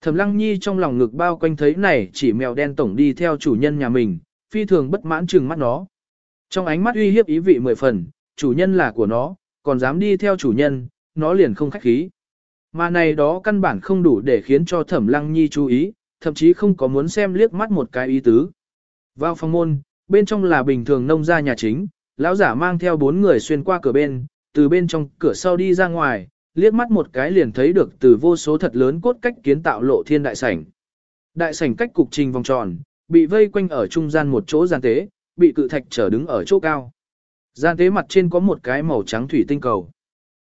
Thẩm lăng nhi trong lòng ngực bao quanh thấy này chỉ mèo đen tổng đi theo chủ nhân nhà mình, phi thường bất mãn trừng mắt nó. Trong ánh mắt uy hiếp ý vị mười phần, chủ nhân là của nó, còn dám đi theo chủ nhân, nó liền không khách khí. Mà này đó căn bản không đủ để khiến cho thẩm lăng nhi chú ý, thậm chí không có muốn xem liếc mắt một cái ý tứ. Vào phòng môn, bên trong là bình thường nông gia nhà chính, lão giả mang theo bốn người xuyên qua cửa bên, từ bên trong cửa sau đi ra ngoài, liếc mắt một cái liền thấy được từ vô số thật lớn cốt cách kiến tạo lộ thiên đại sảnh. Đại sảnh cách cục trình vòng tròn, bị vây quanh ở trung gian một chỗ gian tế, bị cự thạch trở đứng ở chỗ cao. Gian tế mặt trên có một cái màu trắng thủy tinh cầu.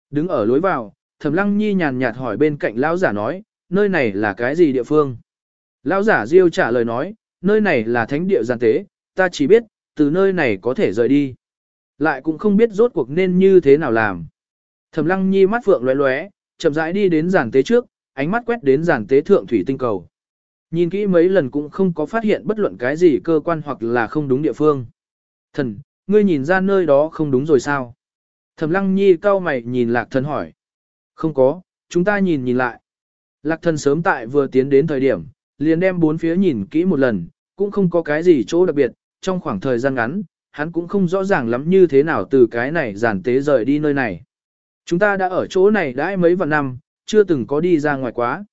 Đứng ở lối vào, Thẩm Lăng Nhi nhàn nhạt hỏi bên cạnh lão giả nói, nơi này là cái gì địa phương? Lão giả Diêu trả lời nói, nơi này là thánh địa gian tế, ta chỉ biết, từ nơi này có thể rời đi. Lại cũng không biết rốt cuộc nên như thế nào làm. Thẩm Lăng Nhi mắt phượng lóe lóe, chậm rãi đi đến giàn tế trước, ánh mắt quét đến giàn tế thượng thủy tinh cầu. Nhìn kỹ mấy lần cũng không có phát hiện bất luận cái gì cơ quan hoặc là không đúng địa phương. Thần, ngươi nhìn ra nơi đó không đúng rồi sao? Thẩm Lăng Nhi cao mày nhìn Lạc Thần hỏi. Không có, chúng ta nhìn nhìn lại. Lạc Thần sớm tại vừa tiến đến thời điểm, liền đem bốn phía nhìn kỹ một lần, cũng không có cái gì chỗ đặc biệt, trong khoảng thời gian ngắn, hắn cũng không rõ ràng lắm như thế nào từ cái này giản tế rời đi nơi này. Chúng ta đã ở chỗ này đã mấy vạn năm, chưa từng có đi ra ngoài quá.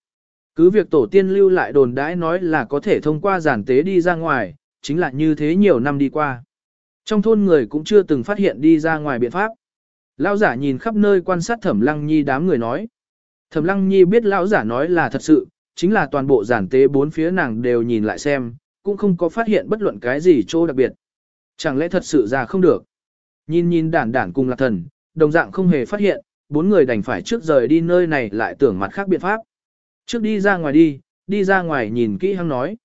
Cứ việc tổ tiên lưu lại đồn đãi nói là có thể thông qua giản tế đi ra ngoài, chính là như thế nhiều năm đi qua. Trong thôn người cũng chưa từng phát hiện đi ra ngoài biện pháp. Lão giả nhìn khắp nơi quan sát thẩm lăng nhi đám người nói. Thẩm lăng nhi biết lão giả nói là thật sự, chính là toàn bộ giản tế bốn phía nàng đều nhìn lại xem, cũng không có phát hiện bất luận cái gì chỗ đặc biệt. Chẳng lẽ thật sự ra không được. Nhìn nhìn đản đản cùng lạc thần, đồng dạng không hề phát hiện, bốn người đành phải trước rời đi nơi này lại tưởng mặt khác biện pháp. Trước đi ra ngoài đi, đi ra ngoài nhìn kỹ hăng nói.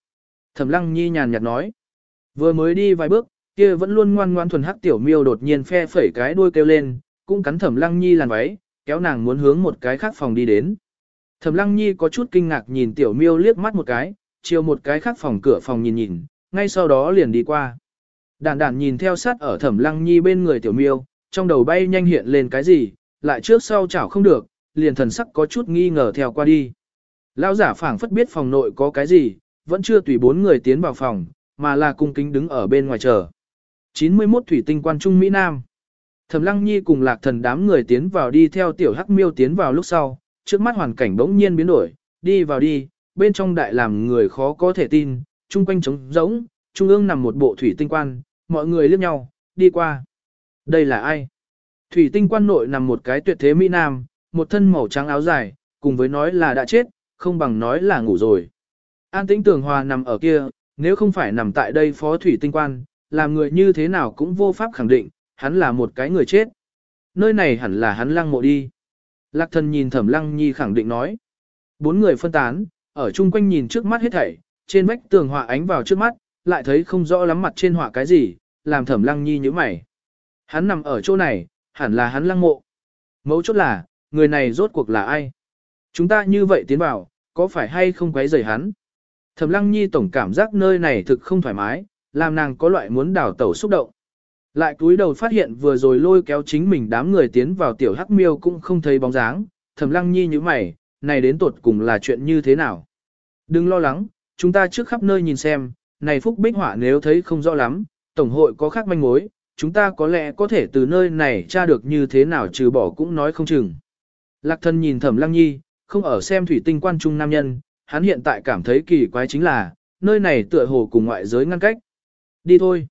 Thẩm lăng nhi nhàn nhạt nói. Vừa mới đi vài bước, kia vẫn luôn ngoan ngoan thuần hắc tiểu miêu đột nhiên phe phẩy cái đuôi kêu lên, cũng cắn thẩm lăng nhi làn váy, kéo nàng muốn hướng một cái khác phòng đi đến. Thẩm lăng nhi có chút kinh ngạc nhìn tiểu miêu liếc mắt một cái, chiều một cái khác phòng cửa phòng nhìn nhìn, ngay sau đó liền đi qua. Đản đản nhìn theo sát ở thẩm lăng nhi bên người tiểu miêu, trong đầu bay nhanh hiện lên cái gì, lại trước sau chảo không được, liền thần sắc có chút nghi ngờ theo qua đi. Lão giả phảng phất biết phòng nội có cái gì, vẫn chưa tùy bốn người tiến vào phòng, mà là cung kính đứng ở bên ngoài chờ. 91 thủy tinh quan trung Mỹ Nam. Thẩm Lăng Nhi cùng Lạc Thần đám người tiến vào đi theo tiểu Hắc Miêu tiến vào lúc sau, trước mắt hoàn cảnh bỗng nhiên biến đổi, đi vào đi, bên trong đại làm người khó có thể tin, chung quanh trống rỗng, trung ương nằm một bộ thủy tinh quan, mọi người liếc nhau, đi qua. Đây là ai? Thủy tinh quan nội nằm một cái tuyệt thế Mỹ Nam, một thân màu trắng áo dài, cùng với nói là đã chết, không bằng nói là ngủ rồi. An tĩnh tường hòa nằm ở kia, nếu không phải nằm tại đây phó thủy tinh quan, làm người như thế nào cũng vô pháp khẳng định, hắn là một cái người chết. Nơi này hẳn là hắn lăng mộ đi. Lạc thần nhìn thẩm lăng nhi khẳng định nói. Bốn người phân tán, ở chung quanh nhìn trước mắt hết thảy, trên vách tường họa ánh vào trước mắt, lại thấy không rõ lắm mặt trên họa cái gì, làm thẩm lăng nhi như mày. Hắn nằm ở chỗ này, hẳn là hắn lăng mộ. Mấu chốt là, người này rốt cuộc là ai? Chúng ta như vậy tiến vào, có phải hay không quấy rầy hắn? Thẩm lăng nhi tổng cảm giác nơi này thực không thoải mái, làm nàng có loại muốn đảo tẩu xúc động. Lại cúi đầu phát hiện vừa rồi lôi kéo chính mình đám người tiến vào tiểu hắc miêu cũng không thấy bóng dáng, thẩm lăng nhi như mày, này đến tột cùng là chuyện như thế nào? Đừng lo lắng, chúng ta trước khắp nơi nhìn xem, này phúc bích họa nếu thấy không rõ lắm, tổng hội có khác manh mối, chúng ta có lẽ có thể từ nơi này tra được như thế nào trừ bỏ cũng nói không chừng. Lạc thân nhìn thẩm lăng nhi, không ở xem thủy tinh quan trung nam nhân, hắn hiện tại cảm thấy kỳ quái chính là, nơi này tựa hồ cùng ngoại giới ngăn cách. Đi thôi.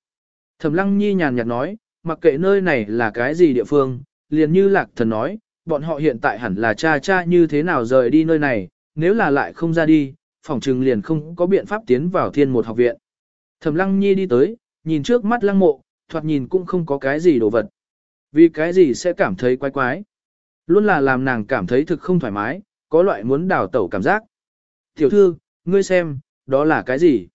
Thẩm lăng nhi nhàn nhạt nói, mặc kệ nơi này là cái gì địa phương, liền như lạc thần nói, bọn họ hiện tại hẳn là cha cha như thế nào rời đi nơi này, nếu là lại không ra đi, phòng trừng liền không có biện pháp tiến vào thiên một học viện. Thẩm lăng nhi đi tới, nhìn trước mắt lăng mộ, thoạt nhìn cũng không có cái gì đồ vật. Vì cái gì sẽ cảm thấy quái quái. Luôn là làm nàng cảm thấy thực không thoải mái, có loại muốn đào tẩu cảm giác. Tiểu thư, ngươi xem, đó là cái gì?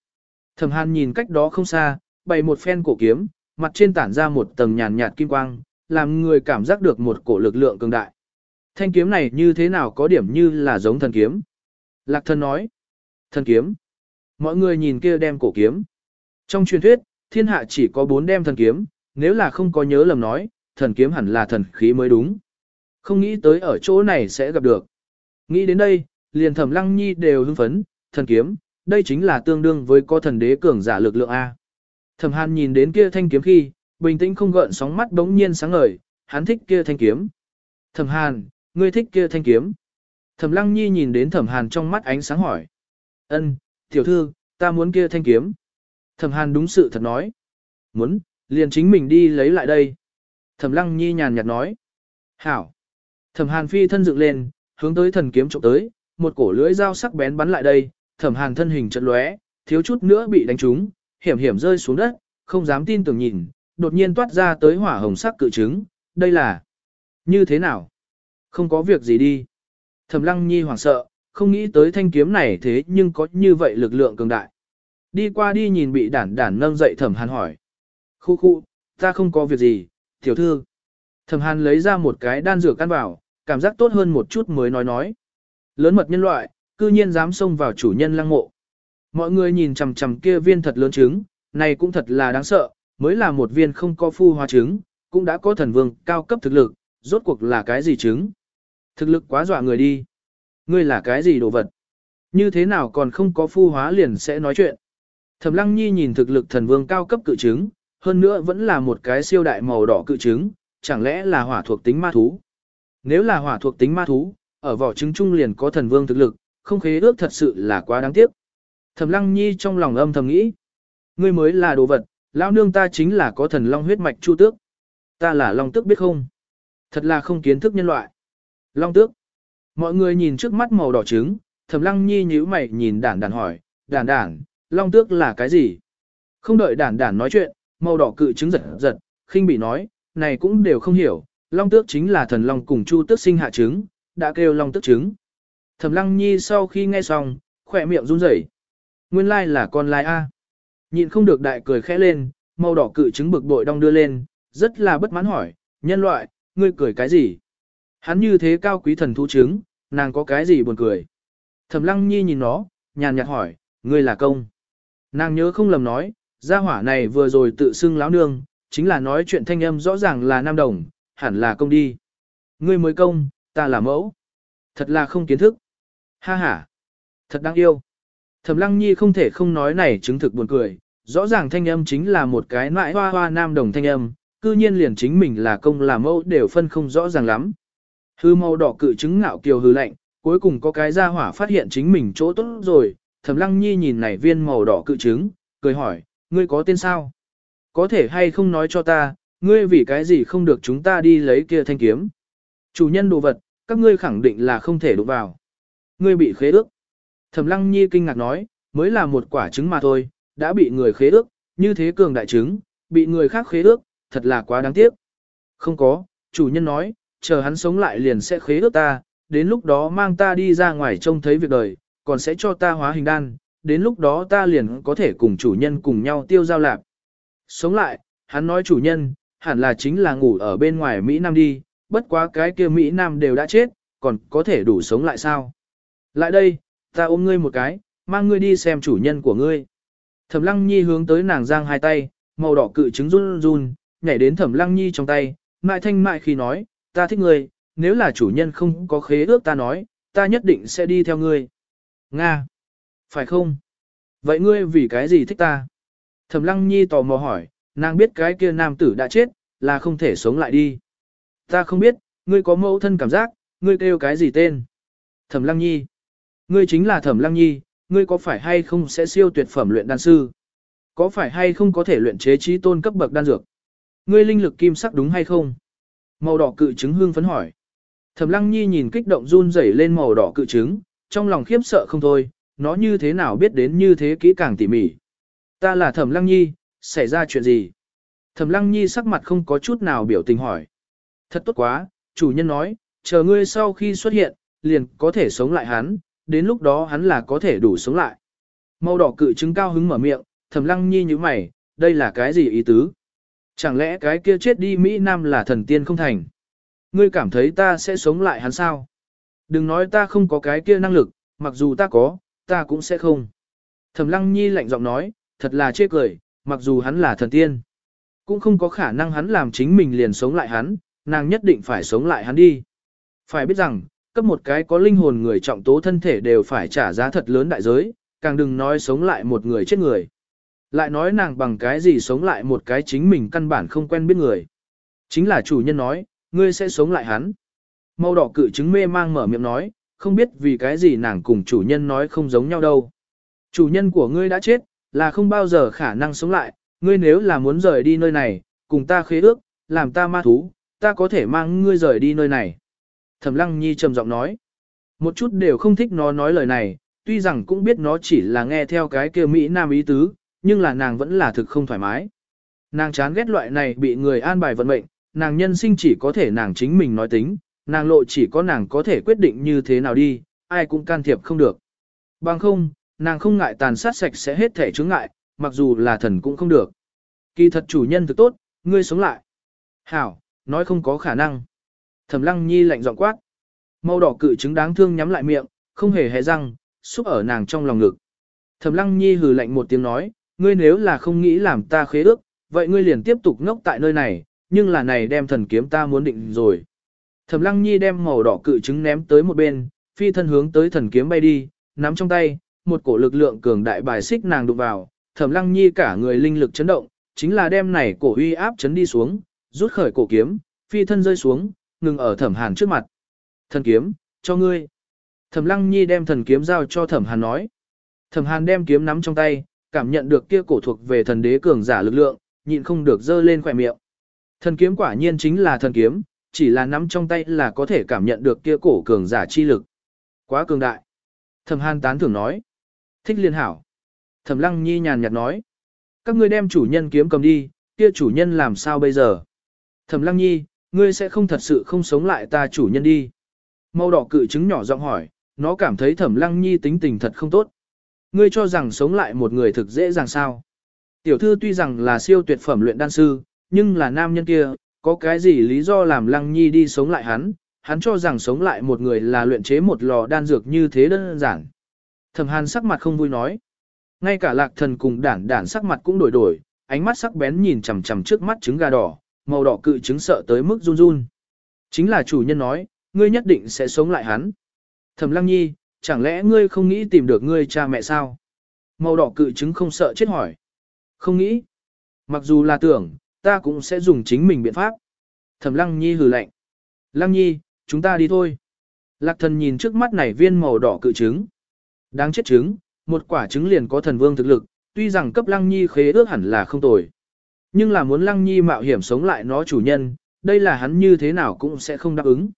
Thẩm hàn nhìn cách đó không xa, bày một phen cổ kiếm, mặt trên tản ra một tầng nhàn nhạt kim quang, làm người cảm giác được một cổ lực lượng cường đại. Thanh kiếm này như thế nào có điểm như là giống thần kiếm? Lạc thần nói. Thần kiếm. Mọi người nhìn kia đem cổ kiếm. Trong truyền thuyết, thiên hạ chỉ có bốn đem thần kiếm, nếu là không có nhớ lầm nói, thần kiếm hẳn là thần khí mới đúng. Không nghĩ tới ở chỗ này sẽ gặp được. Nghĩ đến đây, liền thẩm lăng nhi đều hưng phấn, thần kiếm, đây chính là tương đương với có thần đế cường giả lực lượng A. Thẩm hàn nhìn đến kia thanh kiếm khi, bình tĩnh không gợn sóng mắt đống nhiên sáng ngời, hắn thích kia thanh kiếm. Thẩm hàn, ngươi thích kia thanh kiếm. Thẩm lăng nhi nhìn đến thẩm hàn trong mắt ánh sáng hỏi. ân tiểu thư, ta muốn kia thanh kiếm. Thẩm hàn đúng sự thật nói. Muốn, liền chính mình đi lấy lại đây. Thẩm lăng nhi nhàn nhạt nói. Hảo. Thẩm hàn phi thân dựng lên, hướng tới thần kiếm trộm tới, một cổ lưỡi dao sắc bén bắn lại đây, thẩm hàn thân hình trận lóe, thiếu chút nữa bị đánh trúng, hiểm hiểm rơi xuống đất, không dám tin tưởng nhìn, đột nhiên toát ra tới hỏa hồng sắc cự trứng, đây là như thế nào? Không có việc gì đi. Thẩm lăng nhi hoảng sợ, không nghĩ tới thanh kiếm này thế nhưng có như vậy lực lượng cường đại. Đi qua đi nhìn bị đản đản nâng dậy thẩm hàn hỏi. Khu khu, ta không có việc gì, tiểu thư. Thẩm hàn lấy ra một cái đan dược căn vào, cảm giác tốt hơn một chút mới nói nói. Lớn mật nhân loại, cư nhiên dám xông vào chủ nhân lăng mộ. Mọi người nhìn chằm chằm kia viên thật lớn trứng, này cũng thật là đáng sợ, mới là một viên không có phu hóa trứng, cũng đã có thần vương cao cấp thực lực, rốt cuộc là cái gì trứng? Thực lực quá dọa người đi. Ngươi là cái gì đồ vật? Như thế nào còn không có phu hóa liền sẽ nói chuyện? Thẩm Lăng Nhi nhìn thực lực thần vương cao cấp cự trứng, hơn nữa vẫn là một cái siêu đại màu đỏ cự trứng, chẳng lẽ là hỏa thuộc tính ma thú? Nếu là hỏa thuộc tính ma thú, ở vỏ trứng trung liền có thần vương thực lực, không khế ước thật sự là quá đáng tiếc. Thẩm Lăng Nhi trong lòng âm thầm nghĩ, ngươi mới là đồ vật, lão nương ta chính là có thần long huyết mạch chu tước. Ta là long tước biết không? Thật là không kiến thức nhân loại. Long tước. Mọi người nhìn trước mắt màu đỏ trứng, Thẩm Lăng Nhi nhíu mày nhìn đản đản hỏi, đản đản, long tước là cái gì? Không đợi đản đản nói chuyện, màu đỏ cự trứng giật giật, khinh bị nói, này cũng đều không hiểu, long tước chính là thần long cùng chu tước sinh hạ trứng, đã kêu long tước trứng. Thẩm Lăng Nhi sau khi nghe xong, khỏe miệng run rẩy. Nguyên lai là con lai A. Nhịn không được đại cười khẽ lên, màu đỏ cự trứng bực bội đong đưa lên, rất là bất mãn hỏi, nhân loại, ngươi cười cái gì? Hắn như thế cao quý thần thú trứng, nàng có cái gì buồn cười? Thẩm Lăng Nhi nhìn nó, nhàn nhạt hỏi, ngươi là công. Nàng nhớ không lầm nói, gia hỏa này vừa rồi tự xưng láo nương, chính là nói chuyện thanh âm rõ ràng là nam đồng, hẳn là công đi. Ngươi mới công, ta là mẫu. Thật là không kiến thức. Ha ha. Thật đáng yêu. Thẩm lăng nhi không thể không nói này chứng thực buồn cười. Rõ ràng thanh âm chính là một cái nãi hoa hoa nam đồng thanh âm, cư nhiên liền chính mình là công là mẫu đều phân không rõ ràng lắm. Hư màu đỏ cự chứng ngạo kiều hư lạnh, cuối cùng có cái gia hỏa phát hiện chính mình chỗ tốt rồi. Thẩm lăng nhi nhìn này viên màu đỏ cự chứng, cười hỏi, ngươi có tên sao? Có thể hay không nói cho ta, ngươi vì cái gì không được chúng ta đi lấy kia thanh kiếm? Chủ nhân đồ vật, các ngươi khẳng định là không thể đụng vào. Ngươi bị khế ước. Thẩm Lăng Nhi kinh ngạc nói, mới là một quả trứng mà thôi, đã bị người khế ước, như thế cường đại trứng, bị người khác khế ước, thật là quá đáng tiếc. Không có, chủ nhân nói, chờ hắn sống lại liền sẽ khế ước ta, đến lúc đó mang ta đi ra ngoài trông thấy việc đời, còn sẽ cho ta hóa hình đan, đến lúc đó ta liền có thể cùng chủ nhân cùng nhau tiêu giao lạc. Sống lại, hắn nói chủ nhân, hẳn là chính là ngủ ở bên ngoài Mỹ Nam đi, bất quá cái kia Mỹ Nam đều đã chết, còn có thể đủ sống lại sao? Lại đây, ta ôm ngươi một cái, mang ngươi đi xem chủ nhân của ngươi. Thẩm Lăng Nhi hướng tới nàng giang hai tay, màu đỏ cự trứng run run, nhảy đến Thẩm Lăng Nhi trong tay, mại thanh mại khi nói, ta thích ngươi, nếu là chủ nhân không có khế ước ta nói, ta nhất định sẽ đi theo ngươi. Nga. Phải không? Vậy ngươi vì cái gì thích ta? Thẩm Lăng Nhi tò mò hỏi, nàng biết cái kia nam tử đã chết, là không thể sống lại đi. Ta không biết, ngươi có mẫu thân cảm giác, ngươi kêu cái gì tên? Thẩm Lăng Nhi. Ngươi chính là Thẩm Lăng Nhi, ngươi có phải hay không sẽ siêu tuyệt phẩm luyện đan sư? Có phải hay không có thể luyện chế trí tôn cấp bậc đan dược? Ngươi linh lực kim sắc đúng hay không? Màu đỏ cự trứng hương phấn hỏi. Thẩm Lăng Nhi nhìn kích động run rẩy lên màu đỏ cự trứng, trong lòng khiếp sợ không thôi, nó như thế nào biết đến như thế kỹ càng tỉ mỉ. Ta là Thẩm Lăng Nhi, xảy ra chuyện gì? Thẩm Lăng Nhi sắc mặt không có chút nào biểu tình hỏi. Thật tốt quá, chủ nhân nói, chờ ngươi sau khi xuất hiện, liền có thể sống lại hắn, đến lúc đó hắn là có thể đủ sống lại. Màu đỏ cự trứng cao hứng mở miệng, Thẩm Lăng Nhi như mày, đây là cái gì ý tứ? Chẳng lẽ cái kia chết đi Mỹ Nam là thần tiên không thành? Ngươi cảm thấy ta sẽ sống lại hắn sao? Đừng nói ta không có cái kia năng lực, mặc dù ta có, ta cũng sẽ không. Thẩm Lăng Nhi lạnh giọng nói, thật là chê cười, mặc dù hắn là thần tiên. Cũng không có khả năng hắn làm chính mình liền sống lại hắn, nàng nhất định phải sống lại hắn đi. Phải biết rằng, cấp một cái có linh hồn người trọng tố thân thể đều phải trả giá thật lớn đại giới, càng đừng nói sống lại một người chết người. Lại nói nàng bằng cái gì sống lại một cái chính mình căn bản không quen biết người. Chính là chủ nhân nói, ngươi sẽ sống lại hắn. Màu đỏ cự chứng mê mang mở miệng nói, không biết vì cái gì nàng cùng chủ nhân nói không giống nhau đâu. Chủ nhân của ngươi đã chết, là không bao giờ khả năng sống lại, ngươi nếu là muốn rời đi nơi này, cùng ta khế ước, làm ta ma thú, ta có thể mang ngươi rời đi nơi này. Thẩm Lăng Nhi trầm giọng nói, một chút đều không thích nó nói lời này, tuy rằng cũng biết nó chỉ là nghe theo cái kia Mỹ Nam ý tứ, nhưng là nàng vẫn là thực không thoải mái. Nàng chán ghét loại này bị người an bài vận mệnh, nàng nhân sinh chỉ có thể nàng chính mình nói tính, nàng lộ chỉ có nàng có thể quyết định như thế nào đi, ai cũng can thiệp không được. Bằng không, nàng không ngại tàn sát sạch sẽ hết thể chướng ngại, mặc dù là thần cũng không được. Kỳ thật chủ nhân thực tốt, ngươi sống lại. Hảo, nói không có khả năng. Thẩm lăng nhi lạnh giọng quát. Màu đỏ cự trứng đáng thương nhắm lại miệng, không hề hé răng, xúc ở nàng trong lòng ngực. Thẩm lăng nhi hừ lạnh một tiếng nói, ngươi nếu là không nghĩ làm ta khế ước, vậy ngươi liền tiếp tục ngốc tại nơi này, nhưng là này đem thần kiếm ta muốn định rồi. Thẩm lăng nhi đem màu đỏ cự trứng ném tới một bên, phi thân hướng tới thần kiếm bay đi, nắm trong tay, một cổ lực lượng cường đại bài xích nàng đụng vào, thẩm lăng nhi cả người linh lực chấn động, chính là đem này cổ uy áp chấn đi xuống, rút khởi cổ kiếm, phi thân rơi xuống, ngừng ở thẩm hàn trước mặt. Thần kiếm, cho ngươi. Thẩm lăng nhi đem thần kiếm giao cho thẩm hàn nói. Thẩm hàn đem kiếm nắm trong tay, cảm nhận được kia cổ thuộc về thần đế cường giả lực lượng, nhịn không được dơ lên khỏe miệng. Thần kiếm quả nhiên chính là thần kiếm, chỉ là nắm trong tay là có thể cảm nhận được kia cổ cường giả chi lực. Quá cường đại. Thẩm Hàn tán thưởng nói. Thích liên hảo. Thẩm Lăng Nhi nhàn nhạt nói. Các ngươi đem chủ nhân kiếm cầm đi, kia chủ nhân làm sao bây giờ? Thẩm Lăng Nhi, ngươi sẽ không thật sự không sống lại ta chủ nhân đi. Màu đỏ cự trứng nhỏ giọng hỏi, nó cảm thấy Thẩm Lăng Nhi tính tình thật không tốt. Ngươi cho rằng sống lại một người thực dễ dàng sao? Tiểu thư tuy rằng là siêu tuyệt phẩm luyện đan sư, nhưng là nam nhân kia, có cái gì lý do làm Lăng Nhi đi sống lại hắn, hắn cho rằng sống lại một người là luyện chế một lò đan dược như thế đơn giản. Thẩm Hàn sắc mặt không vui nói. Ngay cả lạc thần cùng đản đản sắc mặt cũng đổi đổi, ánh mắt sắc bén nhìn chằm chằm trước mắt trứng gà đỏ, màu đỏ cự chứng sợ tới mức run run. Chính là chủ nhân nói, ngươi nhất định sẽ sống lại hắn. Thẩm Lăng Nhi, chẳng lẽ ngươi không nghĩ tìm được ngươi cha mẹ sao? Màu đỏ cự chứng không sợ chết hỏi. Không nghĩ. Mặc dù là tưởng, ta cũng sẽ dùng chính mình biện pháp. Thẩm Lăng Nhi hừ lạnh. Lăng Nhi, chúng ta đi thôi. Lạc thần nhìn trước mắt này viên màu đỏ cự trứng. Đáng chết trứng, một quả trứng liền có thần vương thực lực, tuy rằng cấp Lăng Nhi khế ước hẳn là không tồi. Nhưng là muốn Lăng Nhi mạo hiểm sống lại nó chủ nhân, đây là hắn như thế nào cũng sẽ không đáp ứng.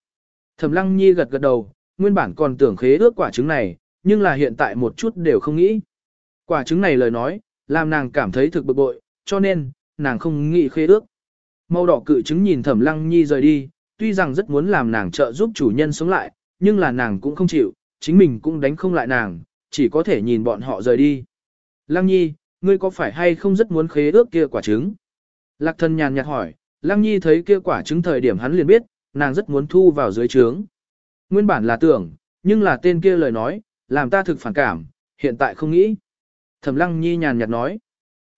Thẩm Lăng Nhi gật gật đầu, nguyên bản còn tưởng khế ước quả trứng này, nhưng là hiện tại một chút đều không nghĩ. Quả trứng này lời nói, làm nàng cảm thấy thực bực bội, cho nên, nàng không nghĩ khế ước. Màu đỏ cự trứng nhìn Thẩm Lăng Nhi rời đi, tuy rằng rất muốn làm nàng trợ giúp chủ nhân sống lại, nhưng là nàng cũng không chịu, chính mình cũng đánh không lại nàng, chỉ có thể nhìn bọn họ rời đi. Lăng Nhi, ngươi có phải hay không rất muốn khế ước kia quả trứng? Lạc Thần nhàn nhạt hỏi, Lăng Nhi thấy kia quả trứng thời điểm hắn liền biết, nàng rất muốn thu vào dưới trướng. Nguyên bản là tưởng, nhưng là tên kia lời nói, làm ta thực phản cảm, hiện tại không nghĩ. Thẩm Lăng Nhi nhàn nhạt nói.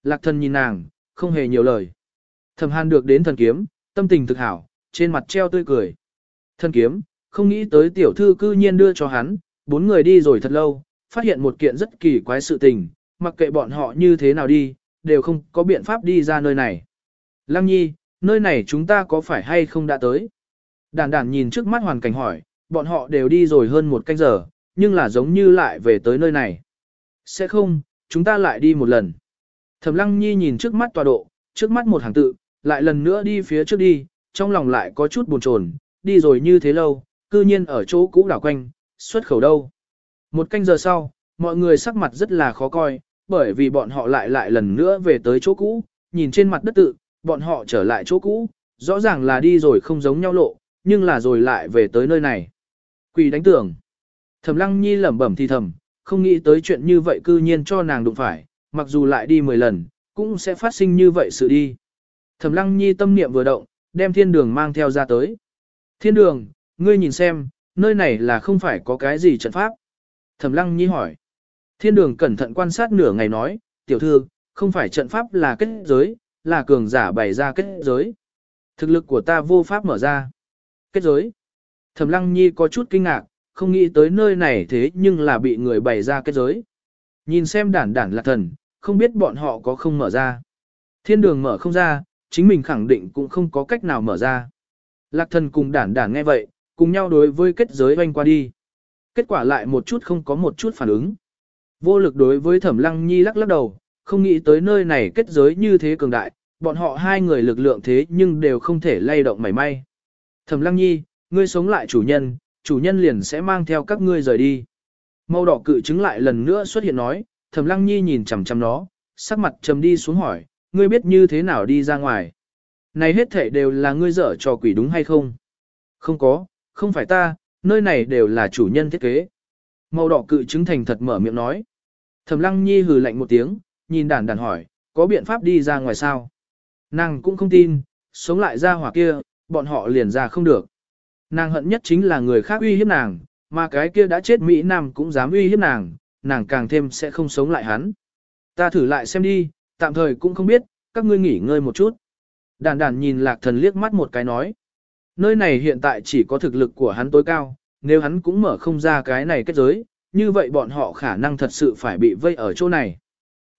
Lạc Thần nhìn nàng, không hề nhiều lời. Thẩm Hàn được đến thần kiếm, tâm tình thực hảo, trên mặt treo tươi cười. Thần kiếm, không nghĩ tới tiểu thư cư nhiên đưa cho hắn, bốn người đi rồi thật lâu, phát hiện một kiện rất kỳ quái sự tình, mặc kệ bọn họ như thế nào đi, đều không có biện pháp đi ra nơi này. Lăng nhi, nơi này chúng ta có phải hay không đã tới? Đàn đàn nhìn trước mắt hoàn cảnh hỏi, bọn họ đều đi rồi hơn một canh giờ, nhưng là giống như lại về tới nơi này. Sẽ không, chúng ta lại đi một lần. Thẩm lăng nhi nhìn trước mắt tọa độ, trước mắt một hàng tự, lại lần nữa đi phía trước đi, trong lòng lại có chút buồn chồn, đi rồi như thế lâu, cư nhiên ở chỗ cũ đảo quanh, xuất khẩu đâu. Một canh giờ sau, mọi người sắc mặt rất là khó coi, bởi vì bọn họ lại lại lần nữa về tới chỗ cũ, nhìn trên mặt đất tự, bọn họ trở lại chỗ cũ, rõ ràng là đi rồi không giống nhau lộ, nhưng là rồi lại về tới nơi này. Quỷ đánh tưởng. Thẩm lăng nhi lẩm bẩm thì thầm, không nghĩ tới chuyện như vậy cư nhiên cho nàng đụng phải, mặc dù lại đi 10 lần, cũng sẽ phát sinh như vậy sự đi. Thẩm lăng nhi tâm niệm vừa động, đem thiên đường mang theo ra tới. Thiên đường, ngươi nhìn xem, nơi này là không phải có cái gì trận pháp. Thẩm lăng nhi hỏi. Thiên đường cẩn thận quan sát nửa ngày nói, tiểu thư, không phải trận pháp là kết giới, là cường giả bày ra kết giới. Thực lực của ta vô pháp mở ra. Kết giới. Thẩm lăng nhi có chút kinh ngạc, không nghĩ tới nơi này thế nhưng là bị người bày ra kết giới. Nhìn xem đản đản là thần, không biết bọn họ có không mở ra. Thiên đường mở không ra, chính mình khẳng định cũng không có cách nào mở ra. Lạc thần cùng đản đản nghe vậy, cùng nhau đối với kết giới oanh qua đi. Kết quả lại một chút không có một chút phản ứng. Vô lực đối với thẩm lăng nhi lắc lắc đầu, không nghĩ tới nơi này kết giới như thế cường đại, bọn họ hai người lực lượng thế nhưng đều không thể lay động mảy may. Thẩm lăng nhi, ngươi sống lại chủ nhân, chủ nhân liền sẽ mang theo các ngươi rời đi. Màu đỏ cự chứng lại lần nữa xuất hiện nói, thẩm lăng nhi nhìn chằm chằm nó, sắc mặt trầm đi xuống hỏi, ngươi biết như thế nào đi ra ngoài. Này hết thể đều là ngươi dở trò quỷ đúng hay không? Không có, không phải ta, nơi này đều là chủ nhân thiết kế. Màu đỏ cự chứng thành thật mở miệng nói. Thẩm lăng nhi hừ lạnh một tiếng, nhìn đàn đàn hỏi, có biện pháp đi ra ngoài sao? Nàng cũng không tin, sống lại ra hỏa kia, bọn họ liền ra không được. Nàng hận nhất chính là người khác uy hiếp nàng, mà cái kia đã chết Mỹ Nam cũng dám uy hiếp nàng, nàng càng thêm sẽ không sống lại hắn. Ta thử lại xem đi, tạm thời cũng không biết, các ngươi nghỉ ngơi một chút. Đàn đàn nhìn lạc thần liếc mắt một cái nói. Nơi này hiện tại chỉ có thực lực của hắn tối cao, nếu hắn cũng mở không ra cái này kết giới, như vậy bọn họ khả năng thật sự phải bị vây ở chỗ này.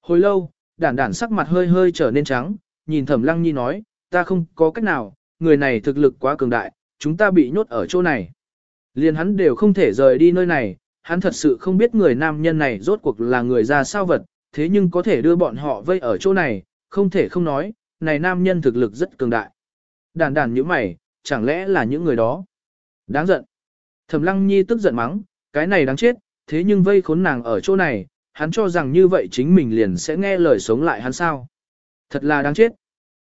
Hồi lâu, đản đản sắc mặt hơi hơi trở nên trắng, nhìn thẩm lăng nhi nói, ta không có cách nào, người này thực lực quá cường đại, chúng ta bị nhốt ở chỗ này. Liền hắn đều không thể rời đi nơi này, hắn thật sự không biết người nam nhân này rốt cuộc là người ra sao vật, thế nhưng có thể đưa bọn họ vây ở chỗ này, không thể không nói, này nam nhân thực lực rất cường đại. đản đản như mày, chẳng lẽ là những người đó? Đáng giận. Thẩm lăng nhi tức giận mắng, cái này đáng chết, thế nhưng vây khốn nàng ở chỗ này, hắn cho rằng như vậy chính mình liền sẽ nghe lời sống lại hắn sao. Thật là đáng chết.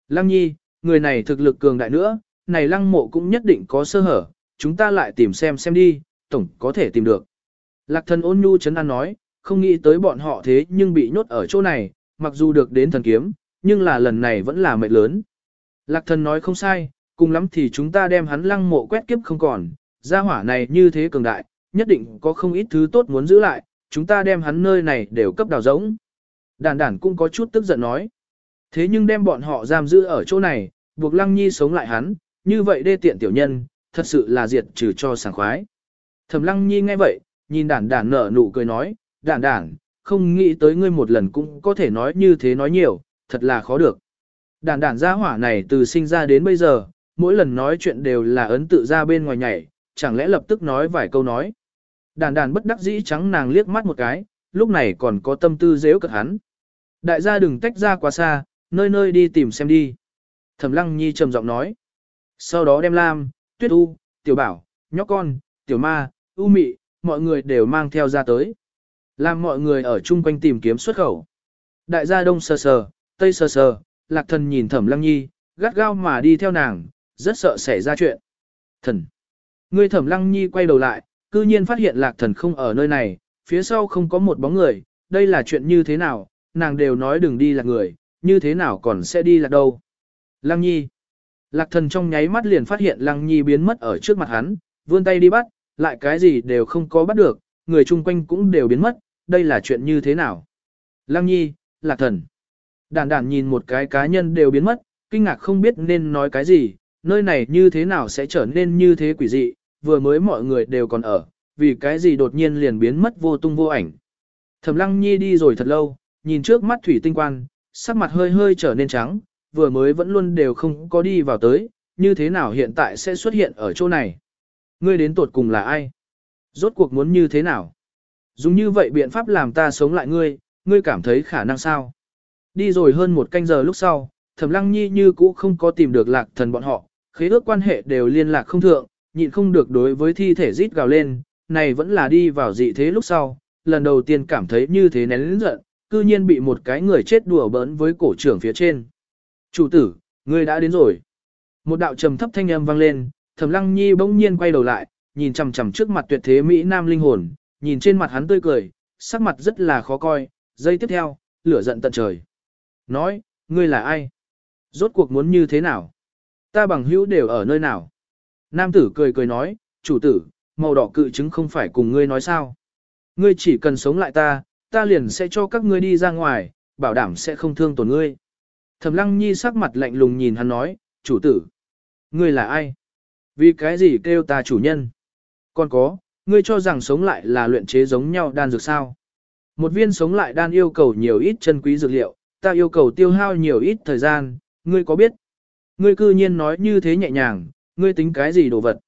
Lăng nhi, người này thực lực cường đại nữa, này lăng mộ cũng nhất định có sơ hở, chúng ta lại tìm xem xem đi, tổng có thể tìm được. Lạc thần ôn nhu chấn an nói, không nghĩ tới bọn họ thế nhưng bị nhốt ở chỗ này, mặc dù được đến thần kiếm, nhưng là lần này vẫn là mệt lớn. Lạc thần nói không sai, cùng lắm thì chúng ta đem hắn lăng mộ quét kiếp không còn, gia hỏa này như thế cường đại, nhất định có không ít thứ tốt muốn giữ lại, chúng ta đem hắn nơi này đều cấp đào giống. Đản đản cũng có chút tức giận nói. Thế nhưng đem bọn họ giam giữ ở chỗ này, buộc lăng nhi sống lại hắn, như vậy đê tiện tiểu nhân, thật sự là diệt trừ cho sảng khoái. Thẩm lăng nhi nghe vậy, nhìn đản đản nở nụ cười nói, đản đản, không nghĩ tới ngươi một lần cũng có thể nói như thế nói nhiều, thật là khó được. Đản đản gia hỏa này từ sinh ra đến bây giờ, mỗi lần nói chuyện đều là ấn tự ra bên ngoài nhảy, chẳng lẽ lập tức nói vài câu nói. Đàn đàn bất đắc dĩ trắng nàng liếc mắt một cái, lúc này còn có tâm tư dễ cật hắn. Đại gia đừng tách ra quá xa, nơi nơi đi tìm xem đi. Thẩm lăng nhi trầm giọng nói. Sau đó đem Lam, Tuyết U, Tiểu Bảo, Nhóc Con, Tiểu Ma, U Mị, mọi người đều mang theo ra tới. Làm mọi người ở chung quanh tìm kiếm xuất khẩu. Đại gia đông sờ sờ, tây sờ sờ, lạc thần nhìn thẩm lăng nhi, gắt gao mà đi theo nàng, rất sợ xảy ra chuyện. Thần. Ngươi thẩm lăng nhi quay đầu lại, cư nhiên phát hiện lạc thần không ở nơi này, phía sau không có một bóng người, đây là chuyện như thế nào, nàng đều nói đừng đi lạc người, như thế nào còn sẽ đi lạc đâu. Lăng nhi. Lạc thần trong nháy mắt liền phát hiện lăng nhi biến mất ở trước mặt hắn, vươn tay đi bắt, lại cái gì đều không có bắt được, người chung quanh cũng đều biến mất, đây là chuyện như thế nào. Lăng nhi, lạc thần. Đàn đàn nhìn một cái cá nhân đều biến mất, kinh ngạc không biết nên nói cái gì, nơi này như thế nào sẽ trở nên như thế quỷ dị, vừa mới mọi người đều còn ở, vì cái gì đột nhiên liền biến mất vô tung vô ảnh. Thẩm Lăng Nhi đi rồi thật lâu, nhìn trước mắt thủy tinh quan, sắc mặt hơi hơi trở nên trắng, vừa mới vẫn luôn đều không có đi vào tới, như thế nào hiện tại sẽ xuất hiện ở chỗ này. Ngươi đến tột cùng là ai? Rốt cuộc muốn như thế nào? Dùng như vậy biện pháp làm ta sống lại ngươi, ngươi cảm thấy khả năng sao? Đi rồi hơn một canh giờ lúc sau, Thẩm Lăng Nhi như cũ không có tìm được lạc thần bọn họ, khế ước quan hệ đều liên lạc không thượng, nhịn không được đối với thi thể rít gào lên, này vẫn là đi vào dị thế lúc sau, lần đầu tiên cảm thấy như thế nén lĩnh giận, cư nhiên bị một cái người chết đùa bỡn với cổ trưởng phía trên. Chủ tử, ngươi đã đến rồi. Một đạo trầm thấp thanh âm vang lên, Thẩm Lăng Nhi bỗng nhiên quay đầu lại, nhìn chằm chằm trước mặt tuyệt thế mỹ nam linh hồn, nhìn trên mặt hắn tươi cười, sắc mặt rất là khó coi, giây tiếp theo, lửa giận tận trời. Nói, ngươi là ai? Rốt cuộc muốn như thế nào? Ta bằng hữu đều ở nơi nào? Nam tử cười cười nói, chủ tử, màu đỏ cự chứng không phải cùng ngươi nói sao? Ngươi chỉ cần sống lại ta, ta liền sẽ cho các ngươi đi ra ngoài, bảo đảm sẽ không thương tổn ngươi. Thẩm lăng nhi sắc mặt lạnh lùng nhìn hắn nói, chủ tử. Ngươi là ai? Vì cái gì kêu ta chủ nhân? Còn có, ngươi cho rằng sống lại là luyện chế giống nhau đan dược sao? Một viên sống lại đan yêu cầu nhiều ít chân quý dược liệu, ta yêu cầu tiêu hao nhiều ít thời gian, ngươi có biết? Ngươi cư nhiên nói như thế nhẹ nhàng, ngươi tính cái gì đồ vật?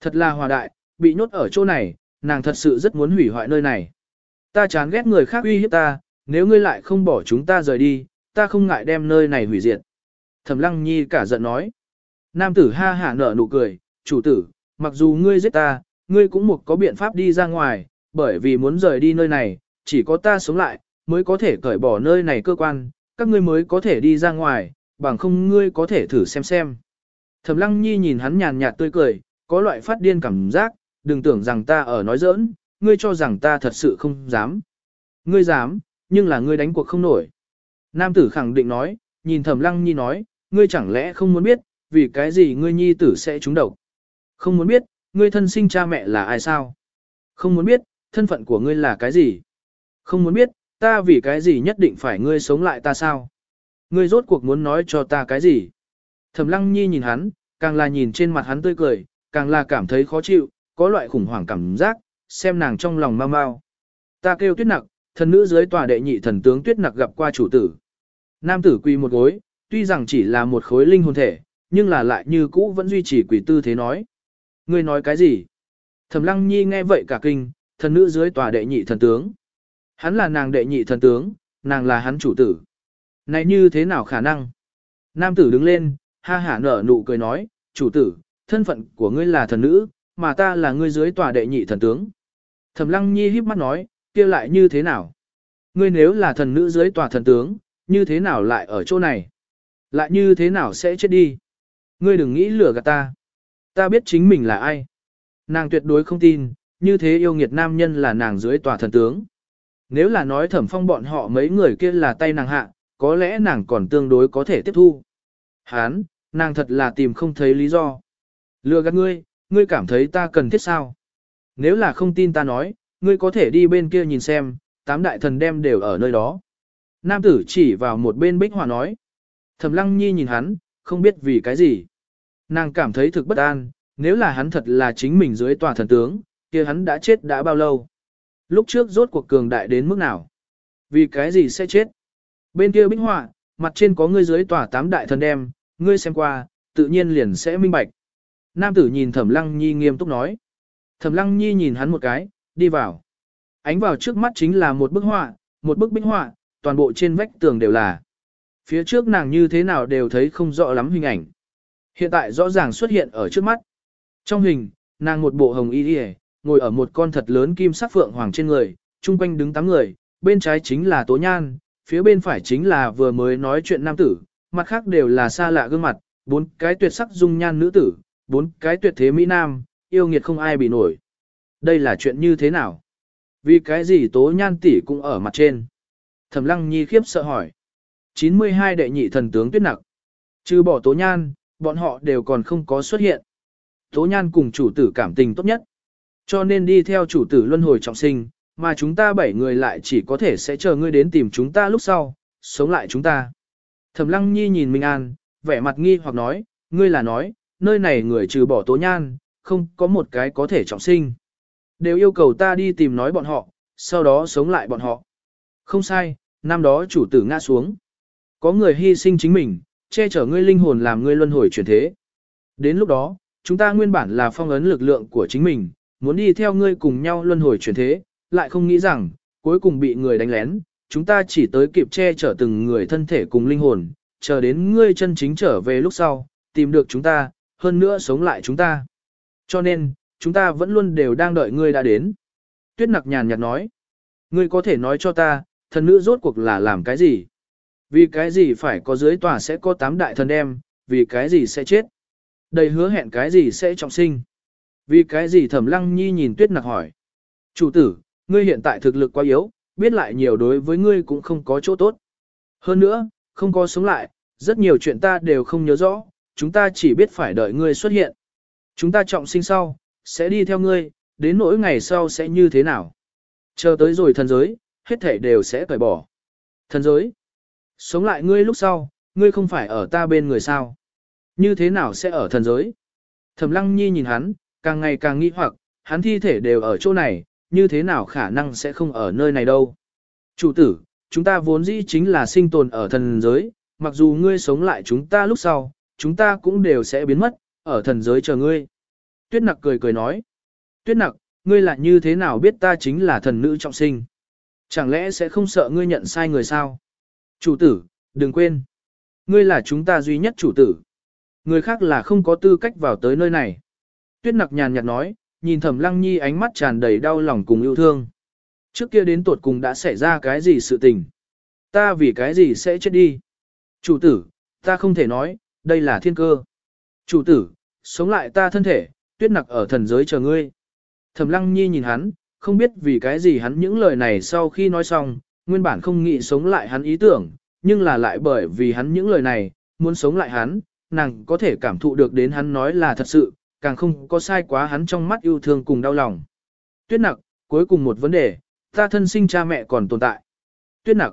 Thật là hòa đại, bị nhốt ở chỗ này, nàng thật sự rất muốn hủy hoại nơi này. Ta chán ghét người khác uy hiếp ta, nếu ngươi lại không bỏ chúng ta rời đi, ta không ngại đem nơi này hủy diệt. Thẩm lăng nhi cả giận nói. Nam tử ha hả nở nụ cười, chủ tử, mặc dù ngươi giết ta, ngươi cũng một có biện pháp đi ra ngoài, bởi vì muốn rời đi nơi này, chỉ có ta sống lại, mới có thể cởi bỏ nơi này cơ quan, các ngươi mới có thể đi ra ngoài, bằng không ngươi có thể thử xem xem. Thẩm lăng nhi nhìn hắn nhàn nhạt tươi cười, có loại phát điên cảm giác, đừng tưởng rằng ta ở nói giỡn, ngươi cho rằng ta thật sự không dám. Ngươi dám, nhưng là ngươi đánh cuộc không nổi. Nam tử khẳng định nói, nhìn thẩm lăng nhi nói, ngươi chẳng lẽ không muốn biết, vì cái gì ngươi nhi tử sẽ trúng độc. Không muốn biết, ngươi thân sinh cha mẹ là ai sao? Không muốn biết, thân phận của ngươi là cái gì? Không muốn biết, ta vì cái gì nhất định phải ngươi sống lại ta sao? Ngươi rốt cuộc muốn nói cho ta cái gì? Thẩm lăng nhi nhìn hắn, càng là nhìn trên mặt hắn tươi cười, càng là cảm thấy khó chịu, có loại khủng hoảng cảm giác, xem nàng trong lòng mau mau. Ta kêu tuyết nặc, thần nữ dưới tòa đệ nhị thần tướng tuyết nặc gặp qua chủ tử. Nam tử quỳ một gối, tuy rằng chỉ là một khối linh hồn thể, nhưng là lại như cũ vẫn duy trì quỷ tư thế nói. Ngươi nói cái gì? Thẩm lăng nhi nghe vậy cả kinh, thần nữ dưới tòa đệ nhị thần tướng. Hắn là nàng đệ nhị thần tướng, nàng là hắn chủ tử. Này như thế nào khả năng? Nam tử đứng lên, ha hả nở nụ cười nói, chủ tử, thân phận của ngươi là thần nữ, mà ta là ngươi dưới tòa đệ nhị thần tướng. Thẩm lăng nhi híp mắt nói, kia lại như thế nào? Ngươi nếu là thần nữ dưới tòa thần tướng, như thế nào lại ở chỗ này? Lại như thế nào sẽ chết đi? Ngươi đừng nghĩ lừa gạt ta. Ta biết chính mình là ai. Nàng tuyệt đối không tin, như thế yêu nghiệt nam nhân là nàng dưới tòa thần tướng. Nếu là nói thẩm phong bọn họ mấy người kia là tay nàng hạ, có lẽ nàng còn tương đối có thể tiếp thu. Hán, nàng thật là tìm không thấy lý do. Lừa gạt ngươi, ngươi cảm thấy ta cần thiết sao? Nếu là không tin ta nói, ngươi có thể đi bên kia nhìn xem, tám đại thần đem đều ở nơi đó. Nam tử chỉ vào một bên bích họa nói. Thẩm lăng nhi nhìn hắn, không biết vì cái gì. Nàng cảm thấy thực bất an, nếu là hắn thật là chính mình dưới tòa thần tướng, kia hắn đã chết đã bao lâu. Lúc trước rốt cuộc cường đại đến mức nào? Vì cái gì sẽ chết? Bên kia bích họa, mặt trên có ngươi dưới tòa tám đại thần đem, ngươi xem qua, tự nhiên liền sẽ minh bạch. Nam tử nhìn Thẩm Lăng Nhi nghiêm túc nói. Thẩm Lăng Nhi nhìn hắn một cái, đi vào. Ánh vào trước mắt chính là một bức họa, một bức bích họa, toàn bộ trên vách tường đều là. Phía trước nàng như thế nào đều thấy không rõ lắm hình ảnh. Hiện tại rõ ràng xuất hiện ở trước mắt. Trong hình, nàng một bộ hồng y đi ngồi ở một con thật lớn kim sắc phượng hoàng trên người, chung quanh đứng tám người, bên trái chính là Tố Nhan, phía bên phải chính là vừa mới nói chuyện nam tử, mặt khác đều là xa lạ gương mặt, bốn cái tuyệt sắc dung nhan nữ tử, bốn cái tuyệt thế Mỹ Nam, yêu nghiệt không ai bị nổi. Đây là chuyện như thế nào? Vì cái gì tố nhan tỷ cũng ở mặt trên? Thẩm lăng nhi khiếp sợ hỏi. 92 đệ nhị thần tướng tuyết nặc. Trừ bỏ tố nhan, bọn họ đều còn không có xuất hiện. Tố nhan cùng chủ tử cảm tình tốt nhất. Cho nên đi theo chủ tử luân hồi trọng sinh, mà chúng ta bảy người lại chỉ có thể sẽ chờ ngươi đến tìm chúng ta lúc sau, sống lại chúng ta. Thẩm lăng nhi nhìn Minh An, vẻ mặt nghi hoặc nói, ngươi là nói, nơi này người trừ bỏ tố nhan, không có một cái có thể trọng sinh. Đều yêu cầu ta đi tìm nói bọn họ, sau đó sống lại bọn họ. không sai, năm đó chủ tử ngã xuống. Có người hy sinh chính mình, che chở ngươi linh hồn làm ngươi luân hồi chuyển thế. Đến lúc đó, chúng ta nguyên bản là phong ấn lực lượng của chính mình, muốn đi theo ngươi cùng nhau luân hồi chuyển thế, lại không nghĩ rằng, cuối cùng bị người đánh lén, chúng ta chỉ tới kịp che chở từng người thân thể cùng linh hồn, chờ đến ngươi chân chính trở về lúc sau, tìm được chúng ta, hơn nữa sống lại chúng ta. Cho nên, chúng ta vẫn luôn đều đang đợi ngươi đã đến. Tuyết nặc nhàn nhạt nói, ngươi có thể nói cho ta, thần nữ rốt cuộc là làm cái gì? Vì cái gì phải có dưới tòa sẽ có tám đại thần em, vì cái gì sẽ chết? Đầy hứa hẹn cái gì sẽ trọng sinh? Vì cái gì thẩm lăng nhi nhìn tuyết nặc hỏi? Chủ tử, ngươi hiện tại thực lực quá yếu, biết lại nhiều đối với ngươi cũng không có chỗ tốt. Hơn nữa, không có sống lại, rất nhiều chuyện ta đều không nhớ rõ, chúng ta chỉ biết phải đợi ngươi xuất hiện. Chúng ta trọng sinh sau, sẽ đi theo ngươi, đến nỗi ngày sau sẽ như thế nào. Chờ tới rồi thần giới, hết thể đều sẽ cởi bỏ. Thần giới, sống lại ngươi lúc sau, ngươi không phải ở ta bên người sao. Như thế nào sẽ ở thần giới? Thẩm lăng nhi nhìn hắn, càng ngày càng nghi hoặc, hắn thi thể đều ở chỗ này, như thế nào khả năng sẽ không ở nơi này đâu. Chủ tử, chúng ta vốn dĩ chính là sinh tồn ở thần giới, mặc dù ngươi sống lại chúng ta lúc sau, chúng ta cũng đều sẽ biến mất, ở thần giới chờ ngươi. Tuyết nặc cười cười nói. Tuyết nặc, ngươi lại như thế nào biết ta chính là thần nữ trọng sinh? Chẳng lẽ sẽ không sợ ngươi nhận sai người sao? Chủ tử, đừng quên. Ngươi là chúng ta duy nhất chủ tử. Người khác là không có tư cách vào tới nơi này. Tuyết nặc nhàn nhạt nói, nhìn thẩm lăng nhi ánh mắt tràn đầy đau lòng cùng yêu thương. Trước kia đến tuột cùng đã xảy ra cái gì sự tình? Ta vì cái gì sẽ chết đi? Chủ tử, ta không thể nói, đây là thiên cơ. Chủ tử, sống lại ta thân thể, tuyết nặc ở thần giới chờ ngươi. Thẩm lăng nhi nhìn hắn, không biết vì cái gì hắn những lời này sau khi nói xong, nguyên bản không nghĩ sống lại hắn ý tưởng, nhưng là lại bởi vì hắn những lời này, muốn sống lại hắn, nàng có thể cảm thụ được đến hắn nói là thật sự, càng không có sai quá hắn trong mắt yêu thương cùng đau lòng. Tuyết nặc, cuối cùng một vấn đề, ta thân sinh cha mẹ còn tồn tại. Tuyết nặc,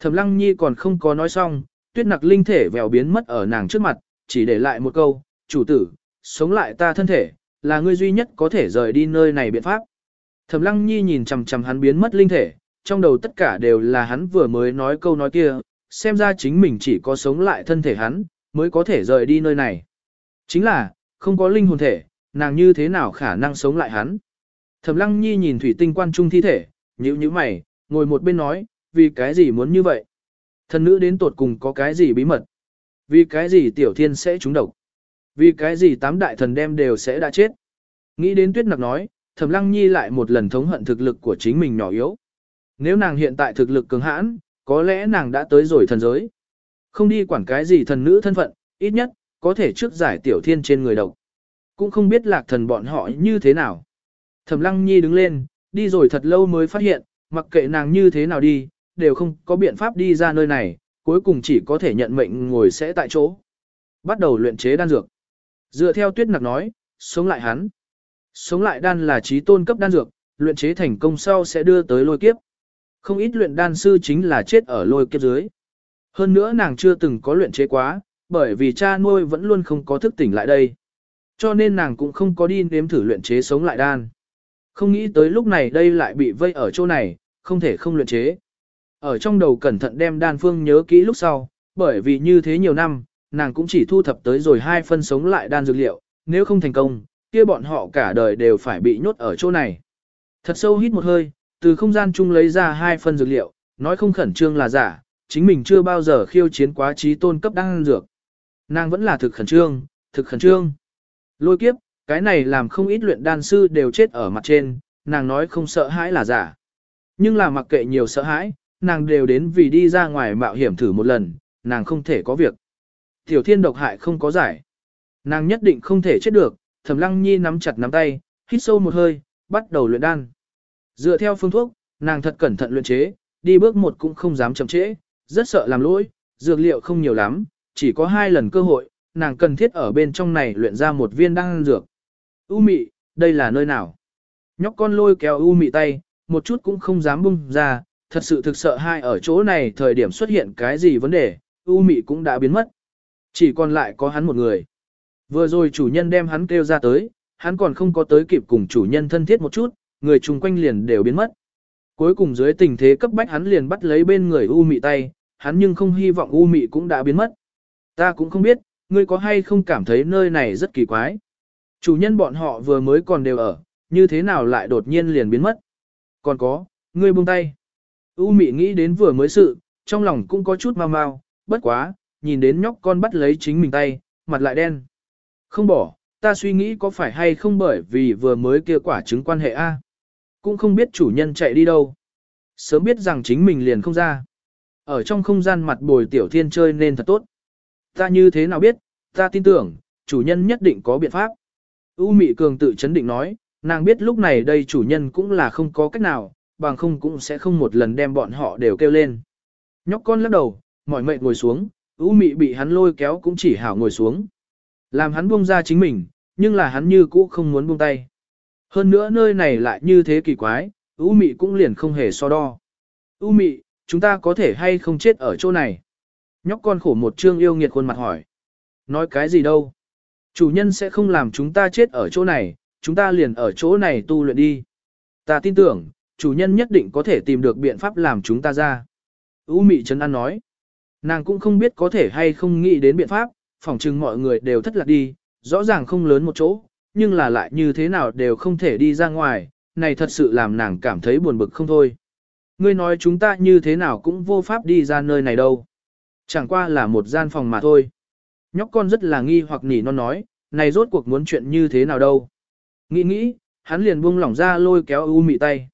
thẩm lăng nhi còn không có nói xong, tuyết nặc linh thể vèo biến mất ở nàng trước mặt, chỉ để lại một câu, chủ tử, sống lại ta thân thể, là ngươi duy nhất có thể rời đi nơi này biện pháp. Thẩm lăng nhi nhìn chằm chằm hắn biến mất linh thể, trong đầu tất cả đều là hắn vừa mới nói câu nói kia, xem ra chính mình chỉ có sống lại thân thể hắn, mới có thể rời đi nơi này. Chính là, không có linh hồn thể, nàng như thế nào khả năng sống lại hắn. Thẩm lăng nhi nhìn thủy tinh quan trung thi thể, nhíu nhíu mày, ngồi một bên nói, vì cái gì muốn như vậy? Thần nữ đến tột cùng có cái gì bí mật? Vì cái gì tiểu thiên sẽ trúng độc? Vì cái gì tám đại thần đem đều sẽ đã chết? Nghĩ đến tuyết nặc nói, thẩm lăng nhi lại một lần thống hận thực lực của chính mình nhỏ yếu. Nếu nàng hiện tại thực lực cường hãn, có lẽ nàng đã tới rồi thần giới. Không đi quản cái gì thần nữ thân phận, ít nhất, có thể trước giải tiểu thiên trên người độc. Cũng không biết lạc thần bọn họ như thế nào. Thẩm lăng nhi đứng lên, đi rồi thật lâu mới phát hiện, mặc kệ nàng như thế nào đi, đều không có biện pháp đi ra nơi này, cuối cùng chỉ có thể nhận mệnh ngồi sẽ tại chỗ. Bắt đầu luyện chế đan dược. Dựa theo tuyết nặc nói, sống lại hắn. Sống lại đan là trí tôn cấp đan dược, luyện chế thành công sau sẽ đưa tới lôi kiếp. Không ít luyện đan sư chính là chết ở lôi kiếp dưới. Hơn nữa nàng chưa từng có luyện chế quá, bởi vì cha nuôi vẫn luôn không có thức tỉnh lại đây. Cho nên nàng cũng không có đi nếm thử luyện chế sống lại đan. Không nghĩ tới lúc này đây lại bị vây ở chỗ này, không thể không luyện chế. Ở trong đầu cẩn thận đem đan phương nhớ kỹ lúc sau, bởi vì như thế nhiều năm, nàng cũng chỉ thu thập tới rồi hai phân sống lại đan dược liệu, nếu không thành công, kia bọn họ cả đời đều phải bị nhốt ở chỗ này. Thật sâu hít một hơi, từ không gian chung lấy ra hai phân dược liệu, nói không khẩn trương là giả, chính mình chưa bao giờ khiêu chiến quá trí tôn cấp đan dược. Nàng vẫn là thực khẩn trương, thực khẩn trương. Lôi kiếp, cái này làm không ít luyện đan sư đều chết ở mặt trên, nàng nói không sợ hãi là giả. Nhưng là mặc kệ nhiều sợ hãi, nàng đều đến vì đi ra ngoài mạo hiểm thử một lần, nàng không thể có việc. Tiểu thiên độc hại không có giải. Nàng nhất định không thể chết được, thẩm lăng nhi nắm chặt nắm tay, hít sâu một hơi, bắt đầu luyện đan. Dựa theo phương thuốc, nàng thật cẩn thận luyện chế, đi bước một cũng không dám chậm trễ, rất sợ làm lỗi, dược liệu không nhiều lắm, chỉ có hai lần cơ hội, nàng cần thiết ở bên trong này luyện ra một viên đan dược. U mị, đây là nơi nào? Nhóc con lôi kéo U mị tay, một chút cũng không dám bung ra, thật sự thực sợ hai ở chỗ này thời điểm xuất hiện cái gì vấn đề, U mị cũng đã biến mất. Chỉ còn lại có hắn một người. Vừa rồi chủ nhân đem hắn kêu ra tới, hắn còn không có tới kịp cùng chủ nhân thân thiết một chút, người chung quanh liền đều biến mất. Cuối cùng dưới tình thế cấp bách hắn liền bắt lấy bên người U Mị tay, hắn nhưng không hy vọng U Mị cũng đã biến mất. Ta cũng không biết, ngươi có hay không cảm thấy nơi này rất kỳ quái. Chủ nhân bọn họ vừa mới còn đều ở, như thế nào lại đột nhiên liền biến mất. Còn có, ngươi buông tay. U Mị nghĩ đến vừa mới sự, trong lòng cũng có chút mau mau, bất quá, nhìn đến nhóc con bắt lấy chính mình tay, mặt lại đen. Không bỏ, ta suy nghĩ có phải hay không bởi vì vừa mới kia quả trứng quan hệ A. Cũng không biết chủ nhân chạy đi đâu. Sớm biết rằng chính mình liền không ra. Ở trong không gian mặt bồi tiểu thiên chơi nên thật tốt. Ta như thế nào biết, ta tin tưởng, chủ nhân nhất định có biện pháp. U Mị Cường tự chấn định nói, nàng biết lúc này đây chủ nhân cũng là không có cách nào, bằng không cũng sẽ không một lần đem bọn họ đều kêu lên. Nhóc con lắc đầu, mỏi mệt ngồi xuống, U Mị bị hắn lôi kéo cũng chỉ hảo ngồi xuống. Làm hắn buông ra chính mình, nhưng là hắn như cũ không muốn buông tay. Hơn nữa nơi này lại như thế kỳ quái, U Mị cũng liền không hề so đo. U Mị, chúng ta có thể hay không chết ở chỗ này? Nhóc con khổ một trương yêu nghiệt khuôn mặt hỏi. Nói cái gì đâu? Chủ nhân sẽ không làm chúng ta chết ở chỗ này, chúng ta liền ở chỗ này tu luyện đi. Ta tin tưởng, chủ nhân nhất định có thể tìm được biện pháp làm chúng ta ra. U Mị Trấn An nói. Nàng cũng không biết có thể hay không nghĩ đến biện pháp, phỏng chừng mọi người đều thất lạc đi, rõ ràng không lớn một chỗ, nhưng là lại như thế nào đều không thể đi ra ngoài, này thật sự làm nàng cảm thấy buồn bực không thôi. Ngươi nói chúng ta như thế nào cũng vô pháp đi ra nơi này đâu. Chẳng qua là một gian phòng mà thôi. Nhóc con rất là nghi hoặc nỉ non nói, này rốt cuộc muốn chuyện như thế nào đâu. Nghĩ nghĩ, hắn liền buông lỏng ra lôi kéo U Mị tay.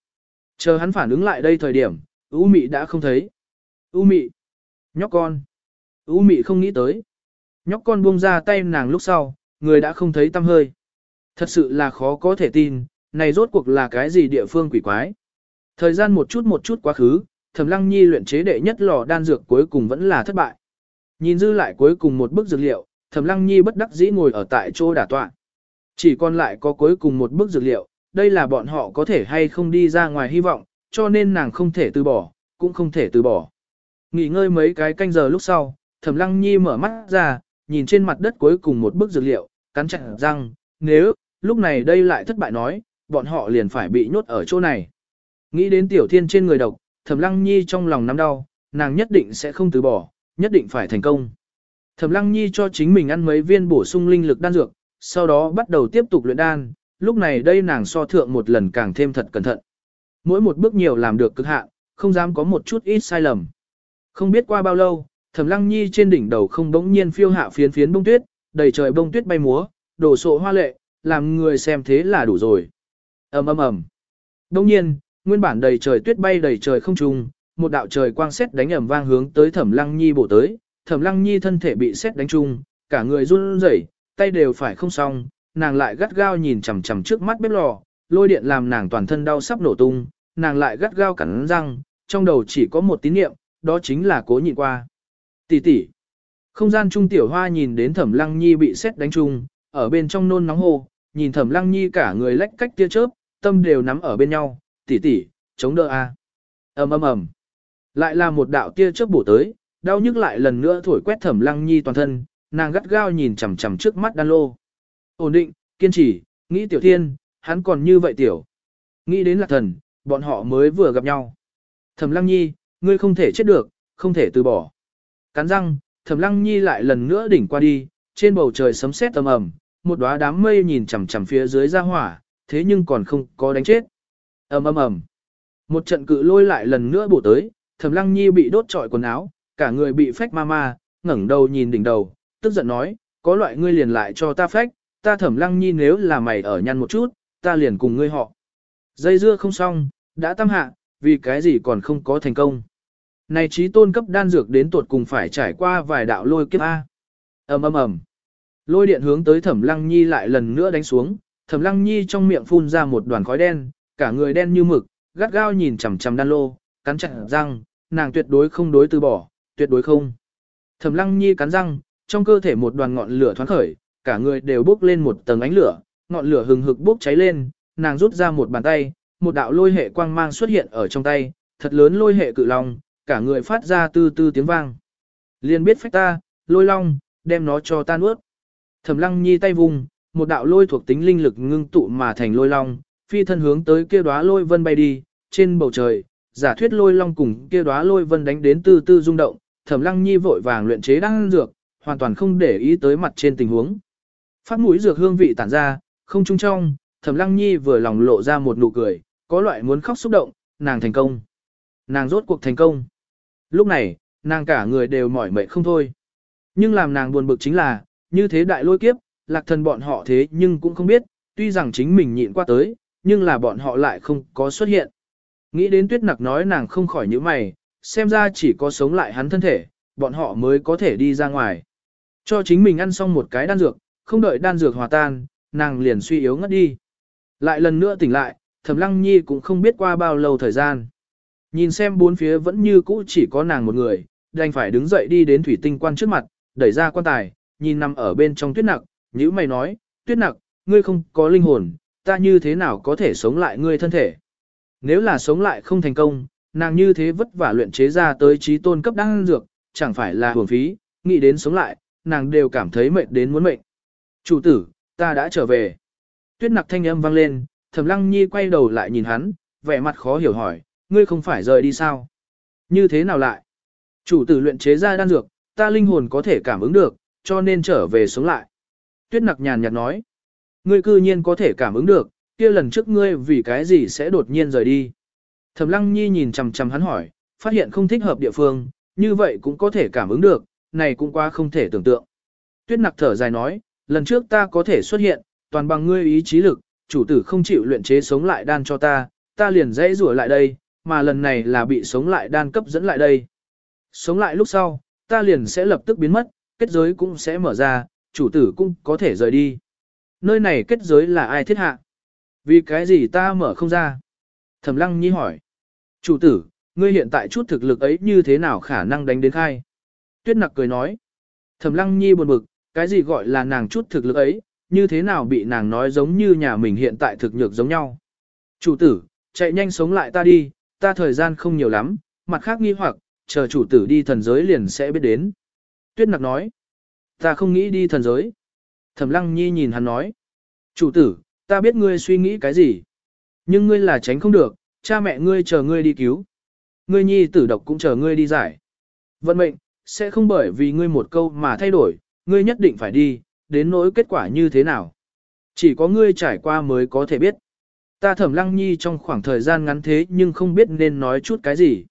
Chờ hắn phản ứng lại đây thời điểm, U Mị đã không thấy. U Mị, nhóc con. U Mị không nghĩ tới. Nhóc con buông ra tay nàng lúc sau, người đã không thấy tâm hơi. Thật sự là khó có thể tin, này rốt cuộc là cái gì địa phương quỷ quái. Thời gian một chút một chút quá khứ, Thẩm Lăng Nhi luyện chế đệ nhất lò đan dược cuối cùng vẫn là thất bại. Nhìn dư lại cuối cùng một bức dược liệu, Thẩm Lăng Nhi bất đắc dĩ ngồi ở tại chỗ đả tọa. Chỉ còn lại có cuối cùng một bức dược liệu, đây là bọn họ có thể hay không đi ra ngoài hy vọng, cho nên nàng không thể từ bỏ, cũng không thể từ bỏ. Nghỉ ngơi mấy cái canh giờ lúc sau, Thẩm Lăng Nhi mở mắt ra, nhìn trên mặt đất cuối cùng một bức dược liệu, cắn chặt răng, nếu, lúc này đây lại thất bại nói, bọn họ liền phải bị nhốt ở chỗ này. Nghĩ đến tiểu thiên trên người độc, Thẩm Lăng Nhi trong lòng nắm đau, nàng nhất định sẽ không từ bỏ, nhất định phải thành công. Thẩm Lăng Nhi cho chính mình ăn mấy viên bổ sung linh lực đan dược, sau đó bắt đầu tiếp tục luyện đan, lúc này đây nàng so thượng một lần càng thêm thật cẩn thận. Mỗi một bước nhiều làm được cực hạn, không dám có một chút ít sai lầm. Không biết qua bao lâu, Thẩm Lăng Nhi trên đỉnh đầu không bỗng nhiên phiêu hạ phiến phiến bông tuyết, đầy trời bông tuyết bay múa, đổ sộ hoa lệ, làm người xem thế là đủ rồi. Ầm ầm ầm. Đương nhiên, nguyên bản đầy trời tuyết bay đầy trời không trung, một đạo trời quang xét đánh ầm vang hướng tới Thẩm Lăng Nhi bổ tới, Thẩm Lăng Nhi thân thể bị xét đánh trung, cả người run rẩy, tay đều phải không xong, nàng lại gắt gao nhìn chằm chằm trước mắt bếp lò, lôi điện làm nàng toàn thân đau sắp nổ tung, nàng lại gắt gao cắn răng, trong đầu chỉ có một tín niệm, đó chính là cố nhịn qua. Tỷ tỷ. Không gian trung tiểu hoa nhìn đến Thẩm Lăng Nhi bị xét đánh trung, ở bên trong nôn nóng hồ nhìn Thẩm Lăng Nhi cả người lách cách tia chớp, tâm đều nắm ở bên nhau, tỷ tỷ, chống đỡ a. Ầm ầm ầm. Lại là một đạo tia chớp bổ tới, đau nhức lại lần nữa thổi quét Thẩm Lăng Nhi toàn thân, nàng gắt gao nhìn chằm chằm trước mắt đan lô. Ổn định, kiên trì, nghĩ tiểu thiên, hắn còn như vậy tiểu. Nghĩ đến là thần, bọn họ mới vừa gặp nhau. Thẩm Lăng Nhi, ngươi không thể chết được, không thể từ bỏ. Cắn răng, Thẩm Lăng Nhi lại lần nữa đỉnh qua đi, trên bầu trời sấm sét tầm ầm, một đóa đám mây nhìn chằm chằm phía dưới ra hỏa, thế nhưng còn không có đánh chết. Ầm ầm ầm. Một trận cự lôi lại lần nữa bổ tới, Thẩm Lăng Nhi bị đốt trọi quần áo, cả người bị phách ma ma, ngẩng đầu nhìn đỉnh đầu, tức giận nói, có loại ngươi liền lại cho ta phách, ta Thẩm Lăng Nhi nếu là mày ở nhăn một chút, ta liền cùng ngươi họ. Dây dưa không xong, đã tam hạ, vì cái gì còn không có thành công. Này trí tôn cấp đan dược đến tuột cùng phải trải qua vài đạo lôi kiếp A. ầm ầm ầm Lôi điện hướng tới Thẩm Lăng Nhi lại lần nữa đánh xuống, Thẩm Lăng Nhi trong miệng phun ra một đoàn khói đen, cả người đen như mực, gắt gao nhìn chằm chằm đan lô, cắn chặt răng, nàng tuyệt đối không đối từ bỏ, tuyệt đối không. Thẩm Lăng Nhi cắn răng, trong cơ thể một đoàn ngọn lửa thoáng khởi, cả người đều bốc lên một tầng ánh lửa, ngọn lửa hừng hực bốc cháy lên, nàng rút ra một bàn tay, một đạo lôi hệ quang mang xuất hiện ở trong tay, thật lớn lôi hệ cự long, cả người phát ra tư tư tiếng vang. Liên biết phách ta, lôi long, đem nó cho ta nuốt. Thẩm lăng nhi tay vùng, một đạo lôi thuộc tính linh lực ngưng tụ mà thành lôi long, phi thân hướng tới kia đóa lôi vân bay đi, trên bầu trời, giả thuyết lôi long cùng kia đóa lôi vân đánh đến từ từ rung động, Thẩm Lăng Nhi vội vàng luyện chế đan dược, hoàn toàn không để ý tới mặt trên tình huống. Phát mũi dược hương vị tản ra, không trung trong, Thẩm Lăng Nhi vừa lòng lộ ra một nụ cười, có loại muốn khóc xúc động, nàng thành công. Nàng rốt cuộc thành công. Lúc này, nàng cả người đều mỏi mệt không thôi. Nhưng làm nàng buồn bực chính là, như thế đại lôi kiếp, lạc thần bọn họ thế nhưng cũng không biết, tuy rằng chính mình nhịn qua tới, nhưng là bọn họ lại không có xuất hiện. Nghĩ đến tuyết nặc nói nàng không khỏi những mày, xem ra chỉ có sống lại hắn thân thể, bọn họ mới có thể đi ra ngoài. Cho chính mình ăn xong một cái đan dược, không đợi đan dược hòa tan, nàng liền suy yếu ngất đi. Lại lần nữa tỉnh lại, Thẩm Lăng Nhi cũng không biết qua bao lâu thời gian. Nhìn xem bốn phía vẫn như cũ chỉ có nàng một người, đành phải đứng dậy đi đến thủy tinh quan trước mặt, đẩy ra quan tài, nhìn nằm ở bên trong tuyết nặc, nhữ mày nói, tuyết nặc, ngươi không có linh hồn, ta như thế nào có thể sống lại ngươi thân thể. Nếu là sống lại không thành công, nàng như thế vất vả luyện chế ra tới trí tôn cấp đan dược, chẳng phải là hưởng phí, nghĩ đến sống lại, nàng đều cảm thấy mệt đến muốn mệnh. Chủ tử, ta đã trở về. Tuyết nặc thanh âm vang lên, thẩm lăng nhi quay đầu lại nhìn hắn, vẻ mặt khó hiểu hỏi, ngươi không phải rời đi sao? Như thế nào lại? Chủ tử luyện chế ra đan dược, ta linh hồn có thể cảm ứng được, cho nên trở về sống lại. Tuyết nặc nhàn nhạt nói, ngươi cư nhiên có thể cảm ứng được, kia lần trước ngươi vì cái gì sẽ đột nhiên rời đi. Thẩm lăng nhi nhìn chằm chằm hắn hỏi, phát hiện không thích hợp địa phương, như vậy cũng có thể cảm ứng được, này cũng quá không thể tưởng tượng. Tuyết nặc thở dài nói, lần trước ta có thể xuất hiện, toàn bằng ngươi ý chí lực, chủ tử không chịu luyện chế sống lại đan cho ta, ta liền dễ rủa lại đây, mà lần này là bị sống lại đan cấp dẫn lại đây. Sống lại lúc sau, ta liền sẽ lập tức biến mất, kết giới cũng sẽ mở ra, chủ tử cũng có thể rời đi. Nơi này kết giới là ai thiết hạ? Vì cái gì ta mở không ra? Thẩm lăng nhi hỏi. Chủ tử, ngươi hiện tại chút thực lực ấy như thế nào khả năng đánh đến khai? Tuyết nặc cười nói. Thẩm lăng nhi buồn bực, cái gì gọi là nàng chút thực lực ấy, như thế nào bị nàng nói giống như nhà mình hiện tại thực nhược giống nhau. Chủ tử, chạy nhanh sống lại ta đi, ta thời gian không nhiều lắm, mặt khác nghi hoặc, chờ chủ tử đi thần giới liền sẽ biết đến. Tuyết nặc nói, ta không nghĩ đi thần giới. Thẩm lăng nhi nhìn hắn nói, chủ tử, ta biết ngươi suy nghĩ cái gì. Nhưng ngươi là tránh không được, cha mẹ ngươi chờ ngươi đi cứu. Ngươi nhi tử độc cũng chờ ngươi đi giải. Vận mệnh, sẽ không bởi vì ngươi một câu mà thay đổi, ngươi nhất định phải đi, đến nỗi kết quả như thế nào. Chỉ có ngươi trải qua mới có thể biết. Ta thẩm lăng nhi trong khoảng thời gian ngắn thế nhưng không biết nên nói chút cái gì.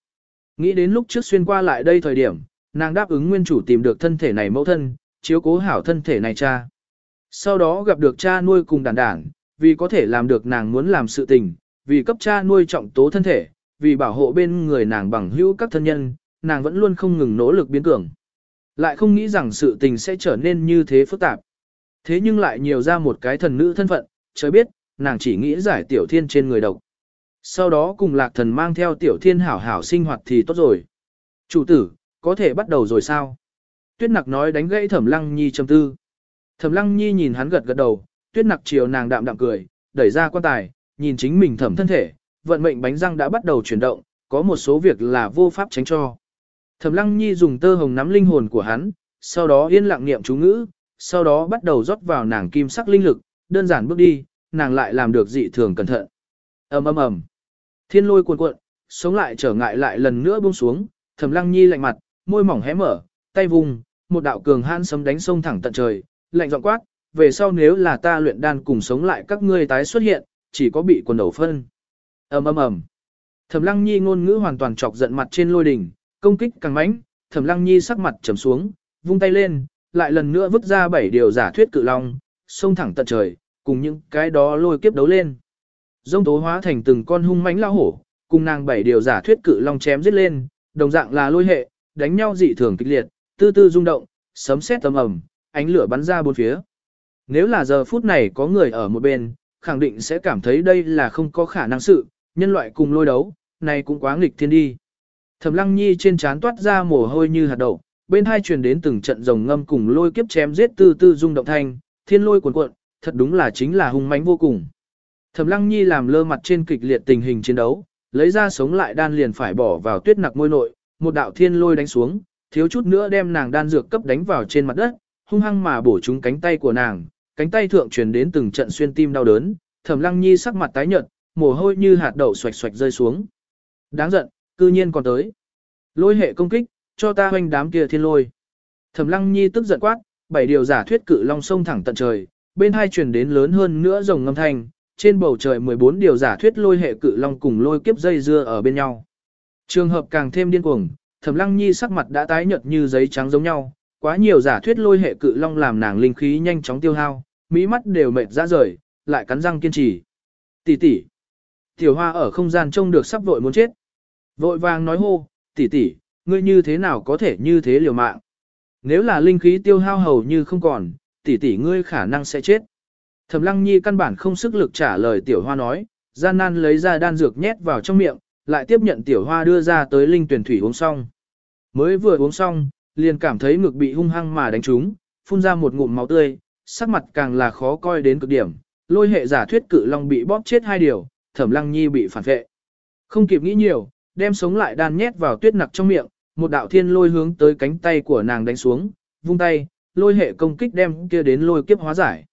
Nghĩ đến lúc trước xuyên qua lại đây thời điểm, nàng đáp ứng nguyên chủ tìm được thân thể này mẫu thân, chiếu cố hảo thân thể này cha. Sau đó gặp được cha nuôi cùng đàn đảng, vì có thể làm được nàng muốn làm sự tình, vì cấp cha nuôi trọng tố thân thể, vì bảo hộ bên người nàng bằng hữu các thân nhân, nàng vẫn luôn không ngừng nỗ lực biến cường. Lại không nghĩ rằng sự tình sẽ trở nên như thế phức tạp. Thế nhưng lại nhiều ra một cái thần nữ thân phận, trời biết, nàng chỉ nghĩ giải tiểu thiên trên người độc. Sau đó cùng lạc thần mang theo tiểu thiên hảo hảo sinh hoạt thì tốt rồi. Chủ tử, có thể bắt đầu rồi sao? Tuyết nặc nói đánh gãy thẩm lăng nhi trầm tư. Thẩm lăng nhi nhìn hắn gật gật đầu, tuyết nặc chiều nàng đạm đạm cười, đẩy ra quan tài, nhìn chính mình thẩm thân thể, vận mệnh bánh răng đã bắt đầu chuyển động, có một số việc là vô pháp tránh cho. Thẩm lăng nhi dùng tơ hồng nắm linh hồn của hắn, sau đó yên lặng niệm chú ngữ, sau đó bắt đầu rót vào nàng kim sắc linh lực, đơn giản bước đi, nàng lại làm được dị thường cẩn thận. ầm ầm ầm, thiên lôi cuồn cuộn, sống lại trở ngại lại lần nữa buông xuống, thẩm lăng nhi lạnh mặt, môi mỏng hé mở, tay vùng, một đạo cường hãn sấm đánh sông thẳng tận trời, lạnh giọng quát, về sau nếu là ta luyện đan cùng sống lại các ngươi tái xuất hiện, chỉ có bị quần đầu phân. ầm ầm ầm, thẩm lăng nhi ngôn ngữ hoàn toàn chọc giận mặt trên lôi đỉnh, công kích càng mãnh, thẩm lăng nhi sắc mặt trầm xuống, vung tay lên, lại lần nữa vứt ra bảy điều giả thuyết cự long, xông thẳng tận trời, cùng những cái đó lôi kiếp đấu lên. Dông tố hóa thành từng con hung mãnh lao hổ, cùng nàng bảy điều giả thuyết cự long chém giết lên, đồng dạng là lôi hệ, đánh nhau dị thường kịch liệt, tư tư rung động, sấm sét tầm ầm, ánh lửa bắn ra bốn phía. Nếu là giờ phút này có người ở một bên, khẳng định sẽ cảm thấy đây là không có khả năng sự, nhân loại cùng lôi đấu, này cũng quá nghịch thiên đi. Thẩm Lăng Nhi trên trán toát ra mồ hôi như hạt đậu, bên hai truyền đến từng trận rồng ngâm cùng lôi kiếp chém giết tư tư rung động thanh, thiên lôi cuồn cuộn, thật đúng là chính là hung mãnh vô cùng. Thẩm Lăng Nhi làm lơ mặt trên kịch liệt tình hình chiến đấu, lấy ra sống lại đan liền phải bỏ vào tuyết nặc môi nội, một đạo thiên lôi đánh xuống, thiếu chút nữa đem nàng đan dược cấp đánh vào trên mặt đất, hung hăng mà bổ trúng cánh tay của nàng, cánh tay thượng truyền đến từng trận xuyên tim đau đớn, Thẩm Lăng Nhi sắc mặt tái nhợt, mồ hôi như hạt đậu xoạch xoạch rơi xuống. Đáng giận, cư nhiên còn tới. Lôi hệ công kích, cho ta hoành đám kia thiên lôi. Thẩm Lăng Nhi tức giận quát, bảy điều giả thuyết cự long sông thẳng tận trời, bên hai truyền đến lớn hơn nữa rồng ngâm thanh, trên bầu trời 14 điều giả thuyết lôi hệ cự long cùng lôi kiếp dây dưa ở bên nhau. Trường hợp càng thêm điên cuồng, Thẩm Lăng Nhi sắc mặt đã tái nhợt như giấy trắng giống nhau, quá nhiều giả thuyết lôi hệ cự long làm nàng linh khí nhanh chóng tiêu hao, mỹ mắt đều mệt ra rời, lại cắn răng kiên trì. Tỷ tỷ. Tiểu Hoa ở không gian trông được sắp vội muốn chết. Vội vàng nói hô, tỷ tỷ, ngươi như thế nào có thể như thế liều mạng? Nếu là linh khí tiêu hao hầu như không còn, tỷ tỷ ngươi khả năng sẽ chết. Thẩm Lăng Nhi căn bản không sức lực trả lời Tiểu Hoa nói, gian nan lấy ra đan dược nhét vào trong miệng, lại tiếp nhận Tiểu Hoa đưa ra tới linh tuyển thủy uống xong. Mới vừa uống xong, liền cảm thấy ngực bị hung hăng mà đánh trúng, phun ra một ngụm máu tươi, sắc mặt càng là khó coi đến cực điểm. Lôi hệ giả thuyết cự long bị bóp chết hai điều, Thẩm Lăng Nhi bị phản vệ. Không kịp nghĩ nhiều, đem sống lại đan nhét vào tuyết nặc trong miệng, một đạo thiên lôi hướng tới cánh tay của nàng đánh xuống, vung tay, lôi hệ công kích đem kia đến lôi kiếp hóa giải.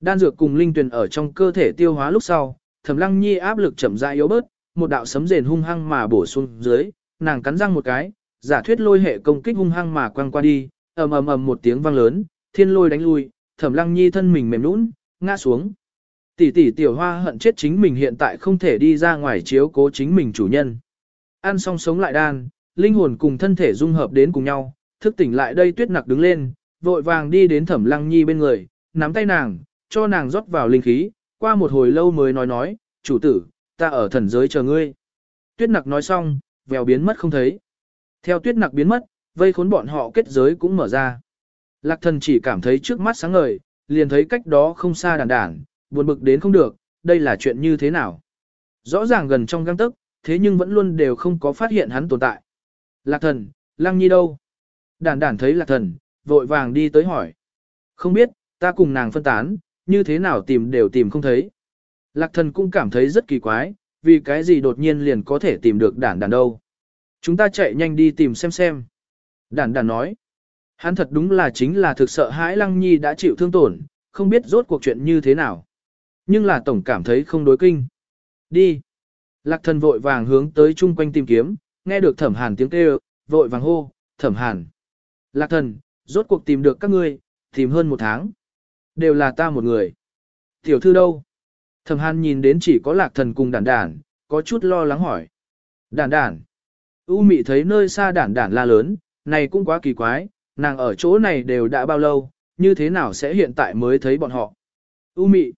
Đan dược cùng linh tuyền ở trong cơ thể tiêu hóa lúc sau, Thẩm Lăng Nhi áp lực chậm rãi yếu bớt, một đạo sấm rền hung hăng mà bổ xuống dưới, nàng cắn răng một cái, giả thuyết lôi hệ công kích hung hăng mà quăng qua đi, ầm ầm ầm một tiếng vang lớn, thiên lôi đánh lui, Thẩm Lăng Nhi thân mình mềm nhũn, ngã xuống. Tỷ tỷ tiểu hoa hận chết chính mình hiện tại không thể đi ra ngoài chiếu cố chính mình chủ nhân. Ăn xong sống lại đan, linh hồn cùng thân thể dung hợp đến cùng nhau, thức tỉnh lại đây tuyết nặc đứng lên, vội vàng đi đến thẩm lăng nhi bên người, nắm tay nàng, cho nàng rót vào linh khí, qua một hồi lâu mới nói nói, chủ tử, ta ở thần giới chờ ngươi. Tuyết nặc nói xong, vèo biến mất không thấy. Theo tuyết nặc biến mất, vây khốn bọn họ kết giới cũng mở ra. Lạc thần chỉ cảm thấy trước mắt sáng ngời, liền thấy cách đó không xa đàn đản, buồn bực đến không được, đây là chuyện như thế nào. Rõ ràng gần trong găng tức, thế nhưng vẫn luôn đều không có phát hiện hắn tồn tại. Lạc thần, lăng nhi đâu? Đản đản thấy lạc thần, vội vàng đi tới hỏi. Không biết, ta cùng nàng phân tán, như thế nào tìm đều tìm không thấy. Lạc thần cũng cảm thấy rất kỳ quái, vì cái gì đột nhiên liền có thể tìm được đản đản đâu. Chúng ta chạy nhanh đi tìm xem xem. Đản đản nói. Hắn thật đúng là chính là thực sợ hãi lăng nhi đã chịu thương tổn, không biết rốt cuộc chuyện như thế nào. Nhưng là tổng cảm thấy không đối kinh. Đi. Lạc thần vội vàng hướng tới chung quanh tìm kiếm, nghe được thẩm hàn tiếng kêu, vội vàng hô, thẩm hàn. Lạc thần, rốt cuộc tìm được các ngươi, tìm hơn một tháng. Đều là ta một người. Tiểu thư đâu? Thẩm hàn nhìn đến chỉ có lạc thần cùng đản đản, có chút lo lắng hỏi. Đản đản. U mị thấy nơi xa đản đản la lớn, này cũng quá kỳ quái, nàng ở chỗ này đều đã bao lâu, như thế nào sẽ hiện tại mới thấy bọn họ. U mị.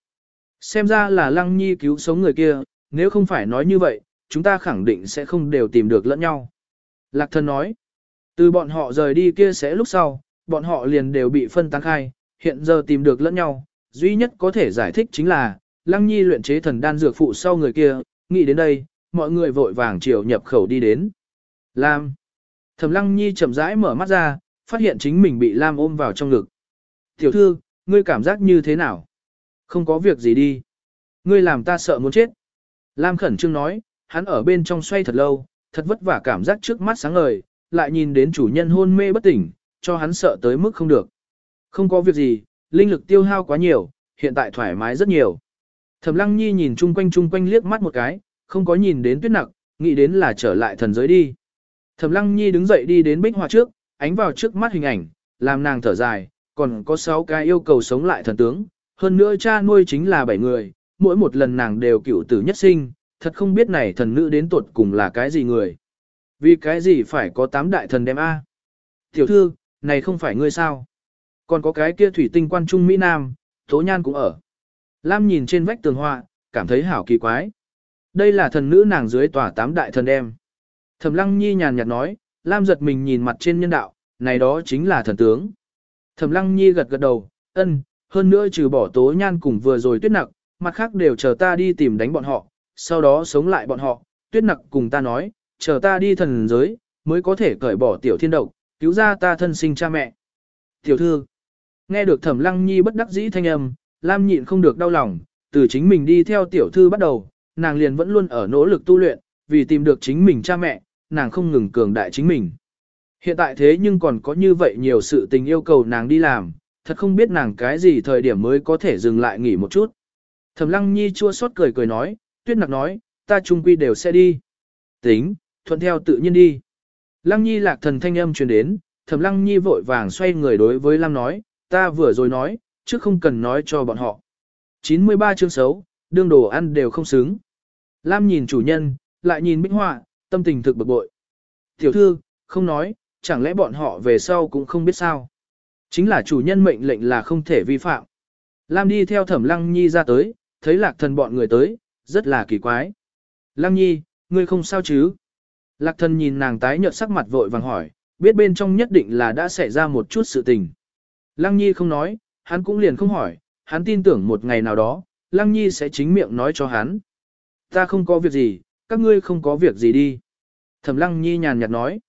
Xem ra là lăng nhi cứu sống người kia, nếu không phải nói như vậy, chúng ta khẳng định sẽ không đều tìm được lẫn nhau. Lạc thần nói, từ bọn họ rời đi kia sẽ lúc sau, bọn họ liền đều bị phân tán khai, hiện giờ tìm được lẫn nhau, duy nhất có thể giải thích chính là, Lăng Nhi luyện chế thần đan dược phụ sau người kia, nghĩ đến đây, mọi người vội vàng chiều nhập khẩu đi đến. Lam. Thẩm Lăng Nhi chậm rãi mở mắt ra, phát hiện chính mình bị Lam ôm vào trong ngực. Tiểu thư, ngươi cảm giác như thế nào? Không có việc gì đi. Ngươi làm ta sợ muốn chết. Lam khẩn trương nói, hắn ở bên trong xoay thật lâu, thật vất vả cảm giác trước mắt sáng ngời, lại nhìn đến chủ nhân hôn mê bất tỉnh, cho hắn sợ tới mức không được. Không có việc gì, linh lực tiêu hao quá nhiều, hiện tại thoải mái rất nhiều. Thẩm Lăng Nhi nhìn chung quanh chung quanh liếc mắt một cái, không có nhìn đến tuyết nặng, nghĩ đến là trở lại thần giới đi. Thẩm Lăng Nhi đứng dậy đi đến bích họa trước, ánh vào trước mắt hình ảnh, làm nàng thở dài, còn có 6 cái yêu cầu sống lại thần tướng, hơn nữa cha nuôi chính là 7 người, mỗi một lần nàng đều cựu tử nhất sinh, thật không biết này thần nữ đến tuột cùng là cái gì người. Vì cái gì phải có tám đại thần đem A. Tiểu thư, này không phải ngươi sao. Còn có cái kia thủy tinh quan trung Mỹ Nam, Tố Nhan cũng ở. Lam nhìn trên vách tường họa, cảm thấy hảo kỳ quái. Đây là thần nữ nàng dưới tòa tám đại thần đem. Thẩm Lăng Nhi nhàn nhạt nói, Lam giật mình nhìn mặt trên nhân đạo, này đó chính là thần tướng. Thẩm Lăng Nhi gật gật đầu, ân, hơn nữa trừ bỏ Tố Nhan cùng vừa rồi tuyết nặc, mặt khác đều chờ ta đi tìm đánh bọn họ, sau đó sống lại bọn họ, tuyết nặc cùng ta nói, chờ ta đi thần giới, mới có thể cởi bỏ tiểu thiên độc, cứu ra ta thân sinh cha mẹ. Tiểu thư, nghe được thẩm lăng nhi bất đắc dĩ thanh âm, Lam nhịn không được đau lòng, từ chính mình đi theo tiểu thư bắt đầu, nàng liền vẫn luôn ở nỗ lực tu luyện, vì tìm được chính mình cha mẹ, nàng không ngừng cường đại chính mình. Hiện tại thế nhưng còn có như vậy nhiều sự tình yêu cầu nàng đi làm, thật không biết nàng cái gì thời điểm mới có thể dừng lại nghỉ một chút. Thẩm Lăng Nhi chua xót cười cười nói, Tuyết Nặc nói, ta trung quy đều sẽ đi. Tính, thuận theo tự nhiên đi. Lăng Nhi lạc thần thanh âm truyền đến, Thẩm Lăng Nhi vội vàng xoay người đối với Lam nói, ta vừa rồi nói, chứ không cần nói cho bọn họ. 93 chương xấu, đương đồ ăn đều không xứng. Lam nhìn chủ nhân, lại nhìn minh họa, tâm tình thực bực bội. Tiểu thư, không nói, chẳng lẽ bọn họ về sau cũng không biết sao. Chính là chủ nhân mệnh lệnh là không thể vi phạm. Lam đi theo thẩm lăng nhi ra tới, thấy lạc thần bọn người tới, rất là kỳ quái. Lăng nhi, ngươi không sao chứ? Lạc thần nhìn nàng tái nhợt sắc mặt vội vàng hỏi, biết bên trong nhất định là đã xảy ra một chút sự tình. Lăng nhi không nói, hắn cũng liền không hỏi, hắn tin tưởng một ngày nào đó, Lăng nhi sẽ chính miệng nói cho hắn. Ta không có việc gì, các ngươi không có việc gì đi. Thẩm lăng nhi nhàn nhạt nói.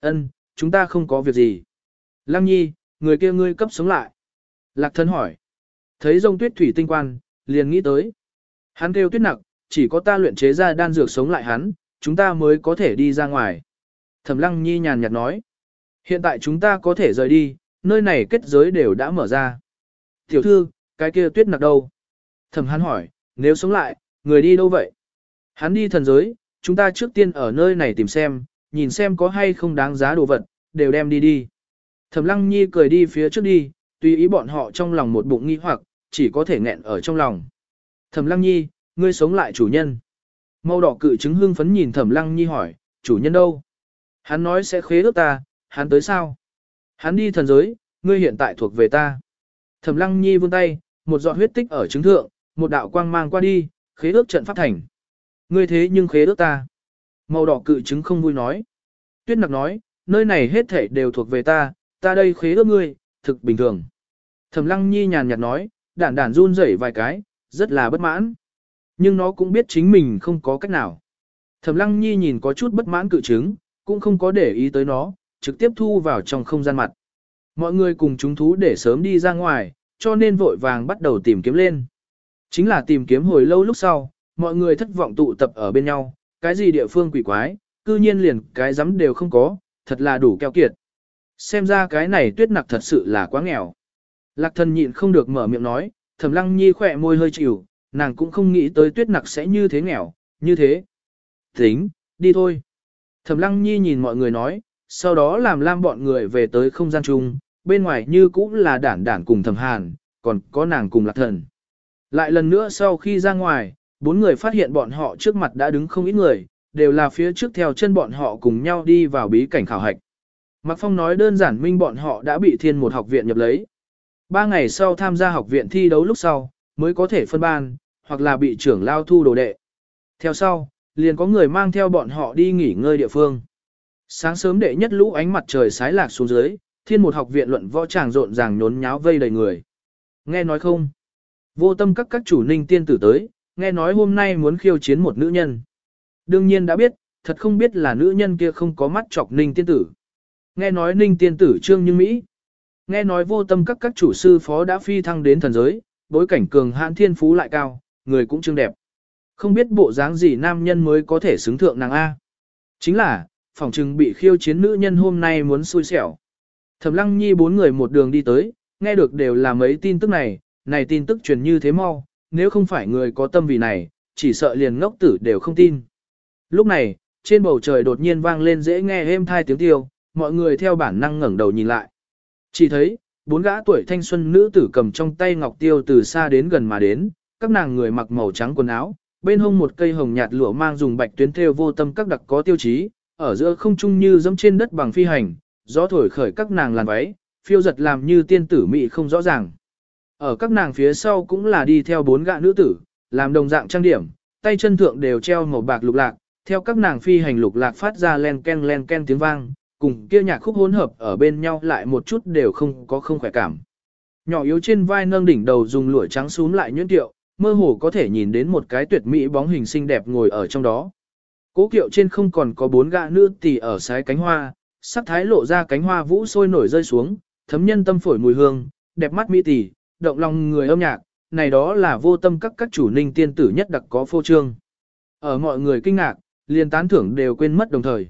Ân, chúng ta không có việc gì. Lăng nhi, người kia ngươi cấp sống lại. Lạc Thân hỏi. Thấy rông tuyết thủy tinh quan, liền nghĩ tới. Hắn kêu tuyết nặc, chỉ có ta luyện chế ra đan dược sống lại hắn, chúng ta mới có thể đi ra ngoài. Thẩm lăng nhi nhàn nhạt nói. Hiện tại chúng ta có thể rời đi, nơi này kết giới đều đã mở ra. Tiểu thư, cái kia tuyết nặc đâu? Thẩm hắn hỏi, nếu sống lại, người đi đâu vậy? Hắn đi thần giới, chúng ta trước tiên ở nơi này tìm xem, nhìn xem có hay không đáng giá đồ vật, đều đem đi đi. Thẩm lăng nhi cười đi phía trước đi, tùy ý bọn họ trong lòng một bụng nghi hoặc, chỉ có thể nghẹn ở trong lòng. Thẩm lăng nhi, ngươi sống lại chủ nhân. Màu đỏ cự chứng hương phấn nhìn thẩm lăng nhi hỏi, chủ nhân đâu? Hắn nói sẽ khế ước ta, hắn tới sao? Hắn đi thần giới, ngươi hiện tại thuộc về ta. Thẩm lăng nhi vươn tay, một giọt huyết tích ở chứng thượng, một đạo quang mang qua đi, khế ước trận pháp thành. Ngươi thế nhưng khế ước ta. Màu đỏ cự trứng không vui nói. Tuyết nặc nói, nơi này hết thể đều thuộc về ta, ta đây khế ước ngươi, thực bình thường. Thẩm lăng nhi nhàn nhạt nói, đản đản run rẩy vài cái, rất là bất mãn. Nhưng nó cũng biết chính mình không có cách nào. Thẩm lăng nhi nhìn có chút bất mãn cự trứng, cũng không có để ý tới nó, trực tiếp thu vào trong không gian mặt. Mọi người cùng chúng thú để sớm đi ra ngoài, cho nên vội vàng bắt đầu tìm kiếm lên. Chính là tìm kiếm hồi lâu lúc sau, mọi người thất vọng tụ tập ở bên nhau, cái gì địa phương quỷ quái, cư nhiên liền cái rắm đều không có, thật là đủ keo kiệt. Xem ra cái này tuyết nặc thật sự là quá nghèo. Lạc thần nhịn không được mở miệng nói, thẩm lăng nhi khỏe môi hơi chịu, nàng cũng không nghĩ tới tuyết nặc sẽ như thế nghèo, như thế. Tính, đi thôi. Thẩm lăng nhi nhìn mọi người nói, sau đó làm lam bọn người về tới không gian chung, bên ngoài như cũng là đản đản cùng thẩm hàn, còn có nàng cùng lạc thần. Lại lần nữa sau khi ra ngoài, bốn người phát hiện bọn họ trước mặt đã đứng không ít người, đều là phía trước theo chân bọn họ cùng nhau đi vào bí cảnh khảo hạch. Mạc Phong nói đơn giản minh bọn họ đã bị thiên một học viện nhập lấy. Ba ngày sau tham gia học viện thi đấu lúc sau, mới có thể phân ban, hoặc là bị trưởng lao thu đồ đệ. Theo sau, liền có người mang theo bọn họ đi nghỉ ngơi địa phương. Sáng sớm đệ nhất lũ ánh mặt trời sái lạc xuống dưới, thiên một học viện luận võ tràng rộn ràng nhốn nháo vây đầy người. Nghe nói không? Vô tâm các các chủ ninh tiên tử tới, nghe nói hôm nay muốn khiêu chiến một nữ nhân. Đương nhiên đã biết, thật không biết là nữ nhân kia không có mắt chọc ninh tiên tử. Nghe nói ninh tiên tử trương như Mỹ. Nghe nói vô tâm các các chủ sư phó đã phi thăng đến thần giới, bối cảnh cường hãn thiên phú lại cao, người cũng trương đẹp. Không biết bộ dáng gì nam nhân mới có thể xứng thượng nàng A. Chính là, phòng trừng bị khiêu chiến nữ nhân hôm nay muốn xui xẻo. Thẩm lăng nhi bốn người một đường đi tới, nghe được đều là mấy tin tức này, này tin tức truyền như thế mau, nếu không phải người có tâm vì này, chỉ sợ liền ngốc tử đều không tin. Lúc này, trên bầu trời đột nhiên vang lên dễ nghe êm thai tiếng tiêu, mọi người theo bản năng ngẩng đầu nhìn lại. Chỉ thấy, bốn gã tuổi thanh xuân nữ tử cầm trong tay ngọc tiêu từ xa đến gần mà đến, các nàng người mặc màu trắng quần áo, bên hông một cây hồng nhạt lụa mang dùng bạch tuyến thêu vô tâm các đặc có tiêu chí, ở giữa không trung như dẫm trên đất bằng phi hành, gió thổi khởi các nàng làn váy, phiêu giật làm như tiên tử mị không rõ ràng. Ở các nàng phía sau cũng là đi theo bốn gã nữ tử, làm đồng dạng trang điểm, tay chân thượng đều treo màu bạc lục lạc, theo các nàng phi hành lục lạc phát ra len ken len ken tiếng vang, cùng kia nhạc khúc hỗn hợp ở bên nhau lại một chút đều không có không khỏe cảm. Nhỏ yếu trên vai nâng đỉnh đầu dùng lụa trắng xuống lại nhuyễn tiệu, mơ hồ có thể nhìn đến một cái tuyệt mỹ bóng hình xinh đẹp ngồi ở trong đó. Cố kiệu trên không còn có bốn gã nữ tỷ ở sái cánh hoa, sắc thái lộ ra cánh hoa vũ sôi nổi rơi xuống, thấm nhân tâm phổi mùi hương, đẹp mắt mỹ tỷ, động lòng người âm nhạc, này đó là vô tâm các các chủ ninh tiên tử nhất đặc có phô trương. Ở mọi người kinh ngạc, liền tán thưởng đều quên mất đồng thời.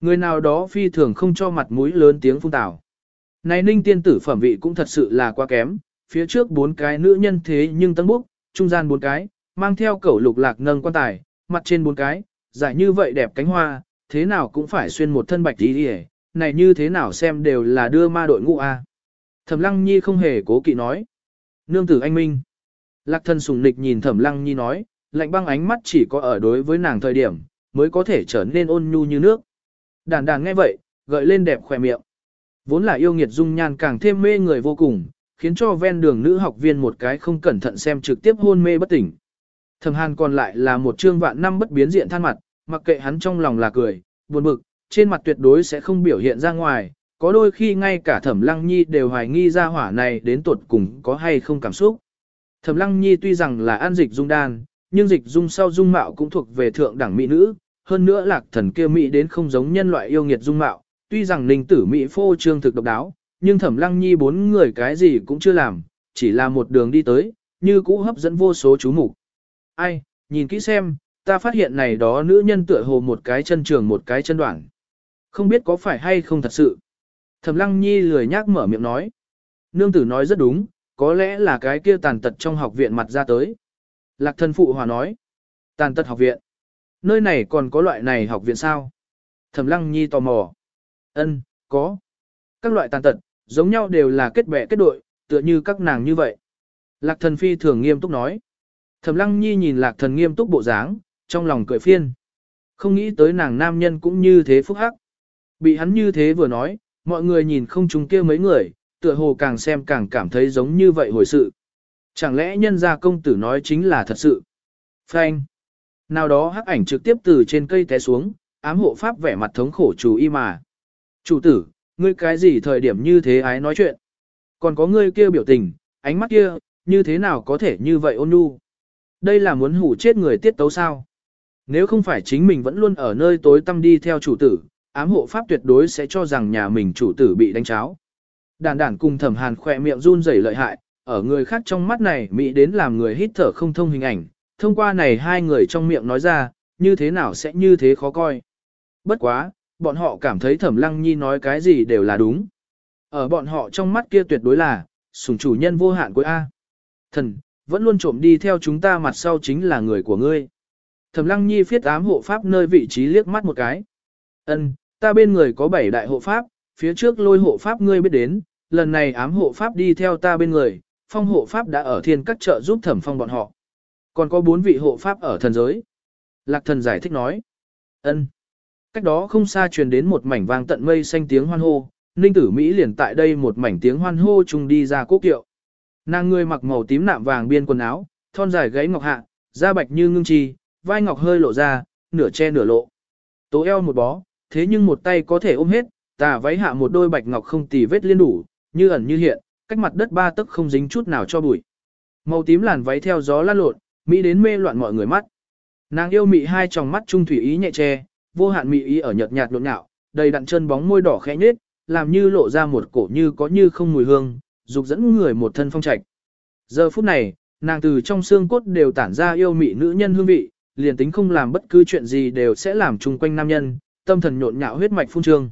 Người nào đó phi thường không cho mặt mũi lớn tiếng phung tảo. Này ninh tiên tử phẩm vị cũng thật sự là quá kém, phía trước bốn cái nữ nhân thế nhưng tăng bốc, trung gian bốn cái, mang theo cẩu lục lạc nâng quan tài, mặt trên bốn cái, giải như vậy đẹp cánh hoa, thế nào cũng phải xuyên một thân bạch đi đi này như thế nào xem đều là đưa ma đội ngũ a. Thẩm Lăng Nhi không hề cố kỵ nói. Nương tử anh minh. Lạc thân sùng nịch nhìn Thẩm Lăng Nhi nói, lạnh băng ánh mắt chỉ có ở đối với nàng thời điểm, mới có thể trở nên ôn nhu như nước. Đàn đàn nghe vậy, gợi lên đẹp khỏe miệng. Vốn là yêu nghiệt dung nhan càng thêm mê người vô cùng, khiến cho ven đường nữ học viên một cái không cẩn thận xem trực tiếp hôn mê bất tỉnh. Thẩm Hàn còn lại là một trương vạn năm bất biến diện than mặt, mặc kệ hắn trong lòng là cười, buồn bực, trên mặt tuyệt đối sẽ không biểu hiện ra ngoài, có đôi khi ngay cả Thẩm Lăng Nhi đều hoài nghi ra hỏa này đến tuột cùng có hay không cảm xúc. Thẩm Lăng Nhi tuy rằng là an dịch dung đan, nhưng dịch dung sau dung mạo cũng thuộc về thượng đẳng mỹ nữ, hơn nữa lạc thần kia mỹ đến không giống nhân loại yêu nghiệt dung mạo, tuy rằng ninh tử mỹ phô trương thực độc đáo, nhưng thẩm lăng nhi bốn người cái gì cũng chưa làm, chỉ là một đường đi tới, như cũ hấp dẫn vô số chú mục. Ai, nhìn kỹ xem, ta phát hiện này đó nữ nhân tựa hồ một cái chân trường một cái chân đoạn. Không biết có phải hay không thật sự. Thẩm lăng nhi lười nhác mở miệng nói. Nương tử nói rất đúng, có lẽ là cái kia tàn tật trong học viện mặt ra tới. Lạc thân phụ hòa nói. Tàn tật học viện. Nơi này còn có loại này học viện sao? Thẩm lăng nhi tò mò. Ân, có. Các loại tàn tật, giống nhau đều là kết bè kết đội, tựa như các nàng như vậy. Lạc thần phi thường nghiêm túc nói. Thẩm lăng nhi nhìn lạc thần nghiêm túc bộ dáng, trong lòng cười phiên. Không nghĩ tới nàng nam nhân cũng như thế phúc hắc. Bị hắn như thế vừa nói, mọi người nhìn không chúng kia mấy người, tựa hồ càng xem càng cảm thấy giống như vậy hồi sự. Chẳng lẽ nhân gia công tử nói chính là thật sự? Phanh. Nào đó hắc ảnh trực tiếp từ trên cây té xuống, ám hộ pháp vẻ mặt thống khổ chủ y mà. Chủ tử, ngươi cái gì thời điểm như thế ái nói chuyện? Còn có ngươi kia biểu tình, ánh mắt kia, như thế nào có thể như vậy ôn nhu? Đây là muốn hủ chết người tiết tấu sao? Nếu không phải chính mình vẫn luôn ở nơi tối tăm đi theo chủ tử, ám hộ pháp tuyệt đối sẽ cho rằng nhà mình chủ tử bị đánh cháo. Đàn đàn cùng thẩm hàn khỏe miệng run rẩy lợi hại, ở người khác trong mắt này Mỹ đến làm người hít thở không thông hình ảnh, thông qua này hai người trong miệng nói ra, như thế nào sẽ như thế khó coi. Bất quá, bọn họ cảm thấy thẩm lăng nhi nói cái gì đều là đúng. Ở bọn họ trong mắt kia tuyệt đối là, sủng chủ nhân vô hạn của A. Thần, vẫn luôn trộm đi theo chúng ta mặt sau chính là người của ngươi. Thẩm lăng nhi phiết ám hộ pháp nơi vị trí liếc mắt một cái. Ân, ta bên người có bảy đại hộ pháp, phía trước lôi hộ pháp ngươi biết đến, lần này ám hộ pháp đi theo ta bên người, phong hộ pháp đã ở thiên các chợ giúp thẩm phong bọn họ. Còn có bốn vị hộ pháp ở thần giới. Lạc thần giải thích nói. ân. Cách đó không xa truyền đến một mảnh vang tận mây xanh tiếng hoan hô, Ninh tử Mỹ liền tại đây một mảnh tiếng hoan hô chung đi ra quốc kiệu. Nàng người mặc màu tím nạm vàng biên quần áo, thon dài gáy ngọc hạ, da bạch như ngưng chi, vai ngọc hơi lộ ra, nửa che nửa lộ. Tố eo một bó, thế nhưng một tay có thể ôm hết, tà váy hạ một đôi bạch ngọc không tì vết liên đủ, như ẩn như hiện, cách mặt đất ba tấc không dính chút nào cho bụi. Màu tím làn váy theo gió lan lộn, mỹ đến mê loạn mọi người mắt. Nàng yêu mị hai tròng mắt trung thủy ý nhẹ che, vô hạn mị ý ở nhợt nhạt nhộn nhạo, đầy đặn chân bóng môi đỏ khẽ nhếch, làm như lộ ra một cổ như có như không mùi hương, dục dẫn người một thân phong trạch. Giờ phút này, nàng từ trong xương cốt đều tản ra yêu mị nữ nhân hương vị, liền tính không làm bất cứ chuyện gì đều sẽ làm chung quanh nam nhân, tâm thần nhộn nhạo huyết mạch phun trương.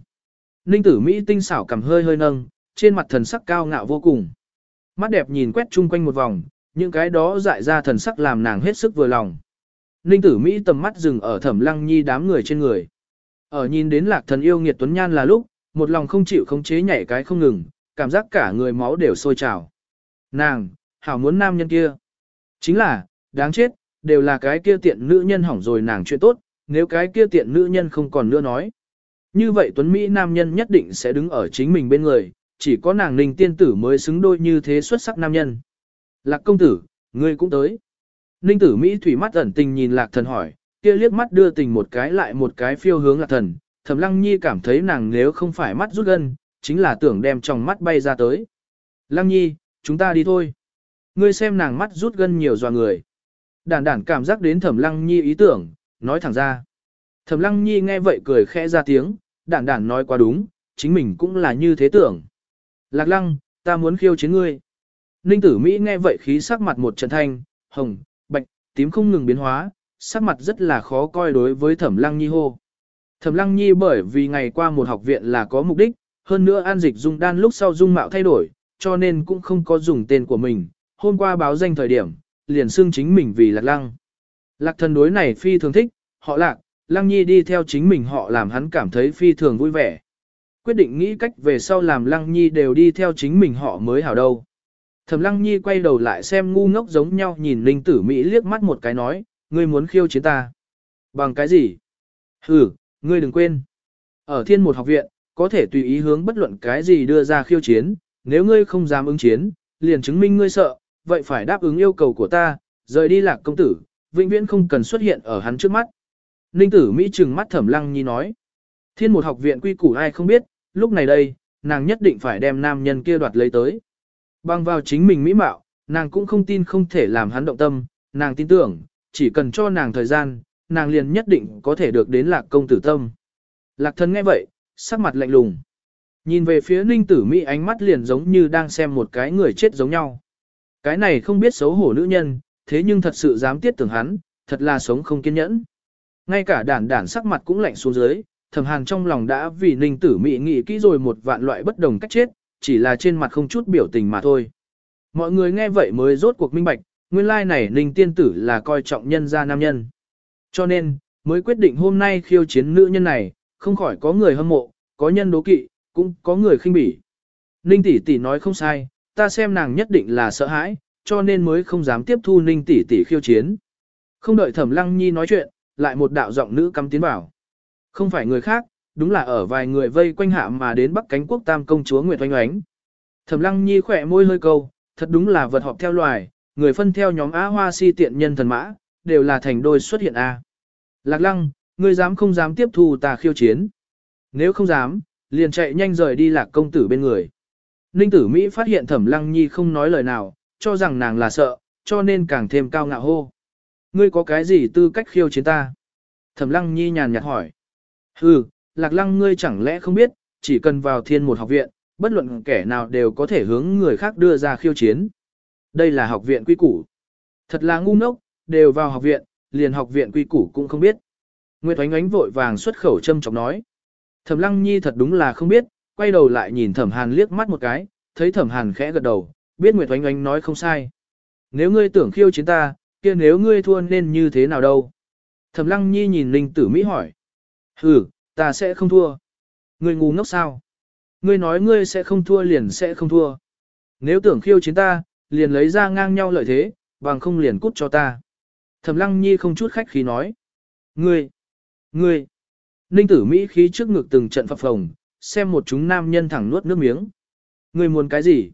Ninh tử Mỹ tinh xảo cầm hơi hơi nâng, trên mặt thần sắc cao ngạo vô cùng. Mắt đẹp nhìn quét chung quanh một vòng, những cái đó dại ra thần sắc làm nàng hết sức vừa lòng. Ninh tử Mỹ tầm mắt dừng ở thẩm lăng nhi đám người trên người. Ở nhìn đến lạc thần yêu nghiệt tuấn nhan là lúc, một lòng không chịu khống chế nhảy cái không ngừng, cảm giác cả người máu đều sôi trào. Nàng, hảo muốn nam nhân kia. Chính là, đáng chết, đều là cái kia tiện nữ nhân hỏng rồi nàng chuyện tốt, nếu cái kia tiện nữ nhân không còn nữa nói. Như vậy Tuấn Mỹ nam nhân nhất định sẽ đứng ở chính mình bên người, chỉ có nàng ninh tiên tử mới xứng đôi như thế xuất sắc nam nhân. Lạc công tử, ngươi cũng tới. Ninh tử Mỹ thủy mắt ẩn tình nhìn lạc thần hỏi, kia liếc mắt đưa tình một cái lại một cái phiêu hướng lạc thần, thẩm lăng nhi cảm thấy nàng nếu không phải mắt rút gân, chính là tưởng đem trong mắt bay ra tới. Lăng nhi, chúng ta đi thôi. Ngươi xem nàng mắt rút gân nhiều dò người. Đản đản cảm giác đến thẩm lăng nhi ý tưởng, nói thẳng ra. Thẩm lăng nhi nghe vậy cười khẽ ra tiếng, đản đản nói quá đúng, chính mình cũng là như thế tưởng. Lạc lăng, ta muốn khiêu chiến ngươi. Ninh tử Mỹ nghe vậy khí sắc mặt một trận thanh, hồng, bạch, tím không ngừng biến hóa, sắc mặt rất là khó coi đối với thẩm lăng nhi hô. Thẩm lăng nhi bởi vì ngày qua một học viện là có mục đích, hơn nữa an dịch dung đan lúc sau dung mạo thay đổi, cho nên cũng không có dùng tên của mình, hôm qua báo danh thời điểm, liền xưng chính mình vì lạc lăng. Lạc thần đối này phi thường thích, họ lạc, Lăng Nhi đi theo chính mình họ làm hắn cảm thấy phi thường vui vẻ. Quyết định nghĩ cách về sau làm Lăng Nhi đều đi theo chính mình họ mới hảo đâu. Thẩm Lăng Nhi quay đầu lại xem ngu ngốc giống nhau nhìn Linh Tử Mỹ liếc mắt một cái nói, ngươi muốn khiêu chiến ta. Bằng cái gì? Ừ, ngươi đừng quên. Ở thiên một học viện, có thể tùy ý hướng bất luận cái gì đưa ra khiêu chiến, nếu ngươi không dám ứng chiến, liền chứng minh ngươi sợ, vậy phải đáp ứng yêu cầu của ta, rời đi lạc công tử, vĩnh viễn không cần xuất hiện ở hắn trước mắt. Ninh tử Mỹ trừng mắt thẩm lăng nhi nói. Thiên một học viện quy củ ai không biết, lúc này đây, nàng nhất định phải đem nam nhân kia đoạt lấy tới. Bằng vào chính mình mỹ mạo, nàng cũng không tin không thể làm hắn động tâm, nàng tin tưởng, chỉ cần cho nàng thời gian, nàng liền nhất định có thể được đến lạc công tử tâm. Lạc thân nghe vậy, sắc mặt lạnh lùng. Nhìn về phía ninh tử Mỹ ánh mắt liền giống như đang xem một cái người chết giống nhau. Cái này không biết xấu hổ nữ nhân, thế nhưng thật sự dám tiết tưởng hắn, thật là sống không kiên nhẫn. Ngay cả đản đản sắc mặt cũng lạnh xuống dưới, thầm hàn trong lòng đã vì ninh tử Mỹ nghĩ kỹ rồi một vạn loại bất đồng cách chết, chỉ là trên mặt không chút biểu tình mà thôi. Mọi người nghe vậy mới rốt cuộc minh bạch, nguyên lai này ninh tiên tử là coi trọng nhân gia nam nhân. Cho nên, mới quyết định hôm nay khiêu chiến nữ nhân này, không khỏi có người hâm mộ, có nhân đố kỵ, cũng có người khinh bỉ. Ninh tỷ tỷ nói không sai, ta xem nàng nhất định là sợ hãi, cho nên mới không dám tiếp thu Ninh tỷ tỷ khiêu chiến. Không đợi Thẩm Lăng Nhi nói chuyện, lại một đạo giọng nữ cắm tiến vào. Không phải người khác, đúng là ở vài người vây quanh hạ mà đến Bắc Cánh Quốc Tam công chúa Nguyệt Oanh Oánh. Thẩm Lăng Nhi khỏe môi hơi câu, thật đúng là vật họp theo loài, người phân theo nhóm Á Hoa Si tiện nhân thần mã, đều là thành đôi xuất hiện a. Lạc Lăng, ngươi dám không dám tiếp thu ta khiêu chiến? Nếu không dám, liền chạy nhanh rời đi Lạc công tử bên người. Ninh tử Mỹ phát hiện Thẩm Lăng Nhi không nói lời nào, cho rằng nàng là sợ, cho nên càng thêm cao ngạo hô. Ngươi có cái gì tư cách khiêu chiến ta? Thẩm Lăng Nhi nhàn nhạt hỏi. Hừ, Lạc Lăng ngươi chẳng lẽ không biết, chỉ cần vào thiên một học viện, bất luận kẻ nào đều có thể hướng người khác đưa ra khiêu chiến. Đây là học viện quy củ. Thật là ngu ngốc, đều vào học viện, liền học viện quy củ cũng không biết. Nguyệt Oánh Oánh vội vàng xuất khẩu châm chọc nói. Thẩm Lăng Nhi thật đúng là không biết, quay đầu lại nhìn Thẩm Hàn liếc mắt một cái, thấy Thẩm Hàn khẽ gật đầu, biết Nguyệt Oánh Oánh nói không sai. Nếu ngươi tưởng khiêu chiến ta, kia nếu ngươi thua nên như thế nào đâu? Thẩm Lăng Nhi nhìn Linh Tử Mỹ hỏi. Hừ, ta sẽ không thua. Ngươi ngu ngốc sao? Ngươi nói ngươi sẽ không thua liền sẽ không thua. Nếu tưởng khiêu chiến ta, liền lấy ra ngang nhau lợi thế, bằng không liền cút cho ta. Thẩm Lăng Nhi không chút khách khí nói. Ngươi, ngươi. Ninh tử Mỹ khí trước ngực từng trận phập phồng, xem một chúng nam nhân thẳng nuốt nước miếng. Ngươi muốn cái gì?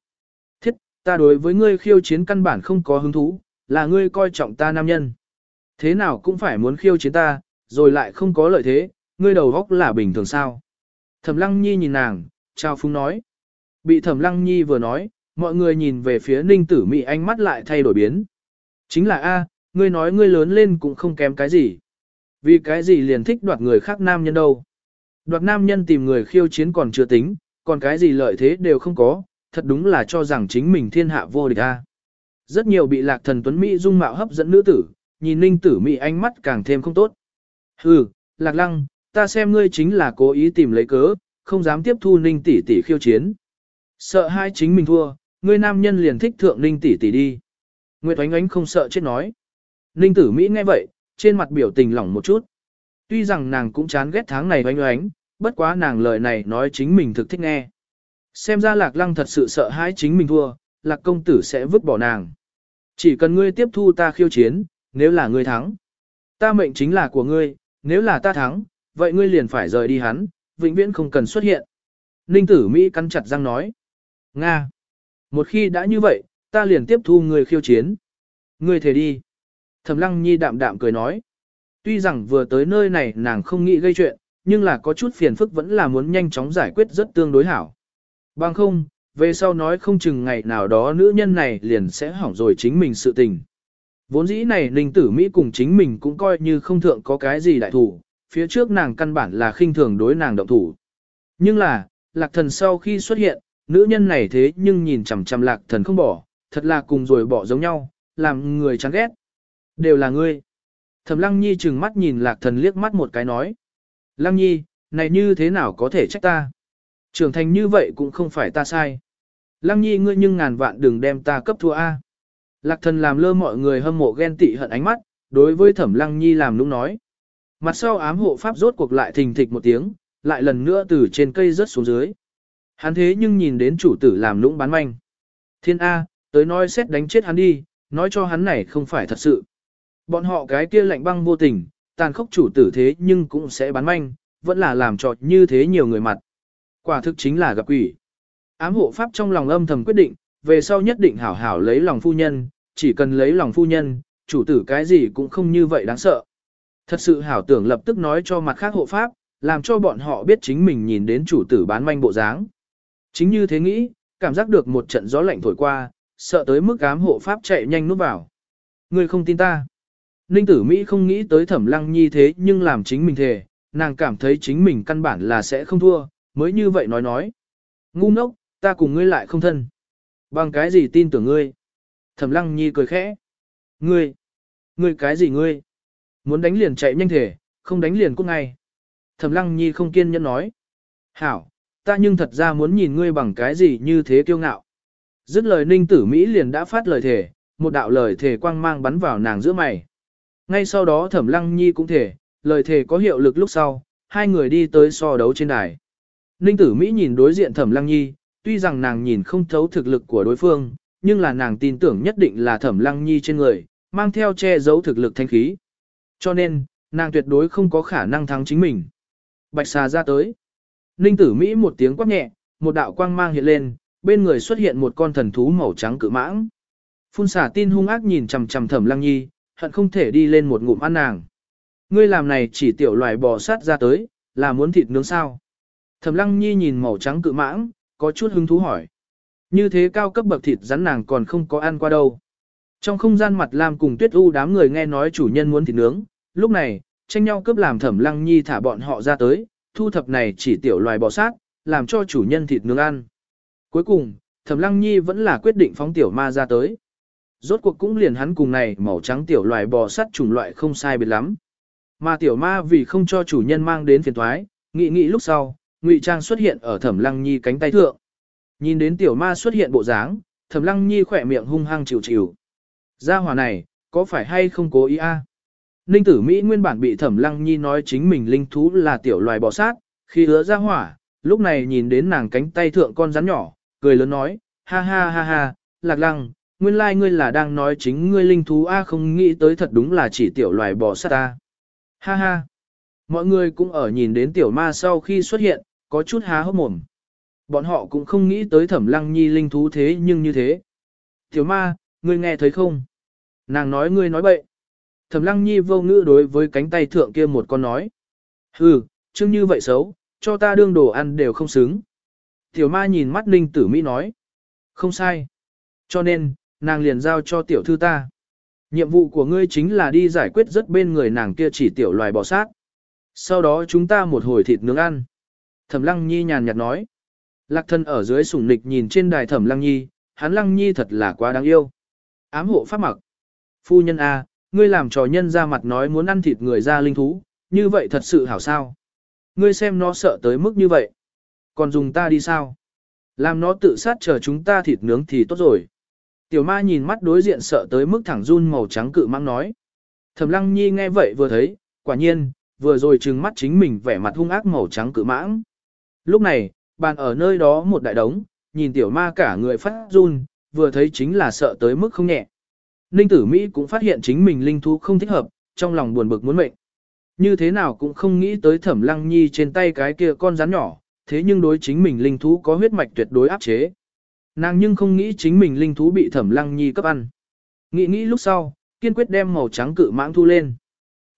Ta đối với ngươi khiêu chiến căn bản không có hứng thú, là ngươi coi trọng ta nam nhân. Thế nào cũng phải muốn khiêu chiến ta, rồi lại không có lợi thế, ngươi đầu góc là bình thường sao? Thẩm Lăng Nhi nhìn nàng, trao phúng nói. Bị Thẩm Lăng Nhi vừa nói, mọi người nhìn về phía Ninh Tử Mị, ánh mắt lại thay đổi biến. Chính là A, ngươi nói ngươi lớn lên cũng không kém cái gì. Vì cái gì liền thích đoạt người khác nam nhân đâu. Đoạt nam nhân tìm người khiêu chiến còn chưa tính, còn cái gì lợi thế đều không có, thật đúng là cho rằng chính mình thiên hạ vô địch a. Rất nhiều bị lạc thần tuấn Mỹ dung mạo hấp dẫn nữ tử, nhìn ninh tử Mỹ ánh mắt càng thêm không tốt. Hừ, lạc lăng, ta xem ngươi chính là cố ý tìm lấy cớ, không dám tiếp thu ninh tỷ tỷ khiêu chiến. Sợ hai chính mình thua, ngươi nam nhân liền thích thượng ninh tỷ tỷ đi. Nguyệt oánh oánh không sợ chết nói. Ninh tử Mỹ nghe vậy, trên mặt biểu tình lỏng một chút. Tuy rằng nàng cũng chán ghét tháng này oánh oánh, bất quá nàng lời này nói chính mình thực thích nghe. Xem ra lạc lăng thật sự sợ hãi chính mình thua, lạc công tử sẽ vứt bỏ nàng. Chỉ cần ngươi tiếp thu ta khiêu chiến, nếu là ngươi thắng. Ta mệnh chính là của ngươi, nếu là ta thắng, vậy ngươi liền phải rời đi hắn, vĩnh viễn không cần xuất hiện. Ninh tử Mỹ cắn chặt răng nói. Nga. Một khi đã như vậy, ta liền tiếp thu ngươi khiêu chiến. Ngươi thể đi. Thẩm lăng nhi đạm đạm cười nói. Tuy rằng vừa tới nơi này nàng không nghĩ gây chuyện, nhưng là có chút phiền phức vẫn là muốn nhanh chóng giải quyết rất tương đối hảo. Bằng không, về sau nói không chừng ngày nào đó nữ nhân này liền sẽ hỏng rồi chính mình sự tình. Vốn dĩ này ninh tử Mỹ cùng chính mình cũng coi như không thượng có cái gì đại thủ, phía trước nàng căn bản là khinh thường đối nàng động thủ. Nhưng là, lạc thần sau khi xuất hiện, nữ nhân này thế nhưng nhìn chằm chằm lạc thần không bỏ, thật là cùng rồi bỏ giống nhau, làm người chán ghét. Đều là ngươi. Thẩm Lăng Nhi trừng mắt nhìn Lạc Thần liếc mắt một cái nói. Lăng Nhi, này như thế nào có thể trách ta? Trưởng thành như vậy cũng không phải ta sai. Lăng Nhi ngươi nhưng ngàn vạn đừng đem ta cấp thua A. Lạc Thần làm lơ mọi người hâm mộ ghen tị hận ánh mắt, đối với Thẩm Lăng Nhi làm lúc nói. Mặt sau ám hộ pháp rốt cuộc lại thình thịch một tiếng, lại lần nữa từ trên cây rớt xuống dưới. Hắn thế nhưng nhìn đến chủ tử làm lũng bán manh. Thiên A, tới nói xét đánh chết hắn đi, nói cho hắn này không phải thật sự. Bọn họ cái kia lạnh băng vô tình, tàn khốc chủ tử thế nhưng cũng sẽ bán manh, vẫn là làm trọt như thế nhiều người mặt. Quả thực chính là gặp quỷ. Ám hộ pháp trong lòng âm thầm quyết định, về sau nhất định hảo hảo lấy lòng phu nhân, chỉ cần lấy lòng phu nhân, chủ tử cái gì cũng không như vậy đáng sợ. Thật sự hảo tưởng lập tức nói cho mặt khác hộ pháp, làm cho bọn họ biết chính mình nhìn đến chủ tử bán manh bộ dáng. Chính như thế nghĩ, cảm giác được một trận gió lạnh thổi qua, sợ tới mức ám hộ pháp chạy nhanh núp vào. Ngươi không tin ta. Ninh tử Mỹ không nghĩ tới thẩm lăng nhi thế nhưng làm chính mình thề, nàng cảm thấy chính mình căn bản là sẽ không thua, mới như vậy nói nói. Ngu ngốc, ta cùng ngươi lại không thân. Bằng cái gì tin tưởng ngươi? Thẩm lăng nhi cười khẽ. Ngươi? Ngươi cái gì ngươi? Muốn đánh liền chạy nhanh thể, không đánh liền cút ngay. Thẩm lăng nhi không kiên nhẫn nói. Hảo, ta nhưng thật ra muốn nhìn ngươi bằng cái gì như thế kiêu ngạo. Dứt lời ninh tử Mỹ liền đã phát lời thể, một đạo lời thể quang mang bắn vào nàng giữa mày. Ngay sau đó thẩm lăng nhi cũng thể, lời thể có hiệu lực lúc sau, hai người đi tới so đấu trên đài. Ninh tử Mỹ nhìn đối diện thẩm lăng nhi, tuy rằng nàng nhìn không thấu thực lực của đối phương, nhưng là nàng tin tưởng nhất định là thẩm lăng nhi trên người, mang theo che giấu thực lực thanh khí. Cho nên, nàng tuyệt đối không có khả năng thắng chính mình. Bạch xà ra tới. Ninh tử Mỹ một tiếng quát nhẹ, một đạo quang mang hiện lên, bên người xuất hiện một con thần thú màu trắng cự mãng. Phun xả tin hung ác nhìn chằm chằm thẩm lăng nhi, hận không thể đi lên một ngụm ăn nàng. Ngươi làm này chỉ tiểu loài bò sát ra tới, là muốn thịt nướng sao? Thẩm lăng nhi nhìn màu trắng cự mãng, có chút hứng thú hỏi. Như thế cao cấp bậc thịt rắn nàng còn không có ăn qua đâu. Trong không gian mặt lam cùng tuyết u đám người nghe nói chủ nhân muốn thịt nướng, lúc này, tranh nhau cướp làm thẩm lăng nhi thả bọn họ ra tới, thu thập này chỉ tiểu loài bò sát, làm cho chủ nhân thịt nướng ăn. Cuối cùng, thẩm lăng nhi vẫn là quyết định phóng tiểu ma ra tới. Rốt cuộc cũng liền hắn cùng này màu trắng tiểu loài bò sát chủng loại không sai biệt lắm. Mà tiểu ma vì không cho chủ nhân mang đến phiền thoái, nghĩ nghĩ lúc sau, ngụy trang xuất hiện ở thẩm lăng nhi cánh tay thượng. Nhìn đến tiểu ma xuất hiện bộ dáng, thẩm lăng nhi khỏe miệng hung hăng chịu chịu. Gia hỏa này, có phải hay không cố ý a? Ninh tử Mỹ nguyên bản bị thẩm lăng nhi nói chính mình linh thú là tiểu loài bò sát, khi hứa ra hỏa, lúc này nhìn đến nàng cánh tay thượng con rắn nhỏ, cười lớn nói, ha ha ha ha, lạc lăng, nguyên lai like ngươi là đang nói chính ngươi linh thú a không nghĩ tới thật đúng là chỉ tiểu loài bò sát ta. Ha ha. Mọi người cũng ở nhìn đến tiểu ma sau khi xuất hiện, có chút há hốc mồm. Bọn họ cũng không nghĩ tới thẩm lăng nhi linh thú thế nhưng như thế. Tiểu ma, ngươi nghe thấy không? Nàng nói ngươi nói bậy. Thẩm lăng nhi vô ngữ đối với cánh tay thượng kia một con nói. Hừ, chương như vậy xấu, cho ta đương đồ ăn đều không xứng. Tiểu ma nhìn mắt ninh tử Mỹ nói. Không sai. Cho nên, nàng liền giao cho tiểu thư ta. Nhiệm vụ của ngươi chính là đi giải quyết rất bên người nàng kia chỉ tiểu loài bò sát. Sau đó chúng ta một hồi thịt nướng ăn. Thẩm lăng nhi nhàn nhạt nói. Lạc thân ở dưới sủng nịch nhìn trên đài thẩm lăng nhi, hắn lăng nhi thật là quá đáng yêu. Ám hộ pháp mặc. Phu nhân A, ngươi làm trò nhân ra mặt nói muốn ăn thịt người ra linh thú, như vậy thật sự hảo sao. Ngươi xem nó sợ tới mức như vậy. Còn dùng ta đi sao? Làm nó tự sát chờ chúng ta thịt nướng thì tốt rồi. Tiểu ma nhìn mắt đối diện sợ tới mức thẳng run màu trắng cự mang nói. Thẩm lăng nhi nghe vậy vừa thấy, quả nhiên, vừa rồi trừng mắt chính mình vẻ mặt hung ác màu trắng cự mãng. Lúc này, bàn ở nơi đó một đại đống, nhìn tiểu ma cả người phát run, vừa thấy chính là sợ tới mức không nhẹ. Ninh tử Mỹ cũng phát hiện chính mình linh thú không thích hợp, trong lòng buồn bực muốn mệnh. Như thế nào cũng không nghĩ tới thẩm lăng nhi trên tay cái kia con rắn nhỏ, thế nhưng đối chính mình linh thú có huyết mạch tuyệt đối áp chế. Nàng nhưng không nghĩ chính mình linh thú bị thẩm lăng nhi cấp ăn. Nghĩ nghĩ lúc sau, kiên quyết đem màu trắng cự mãng thu lên.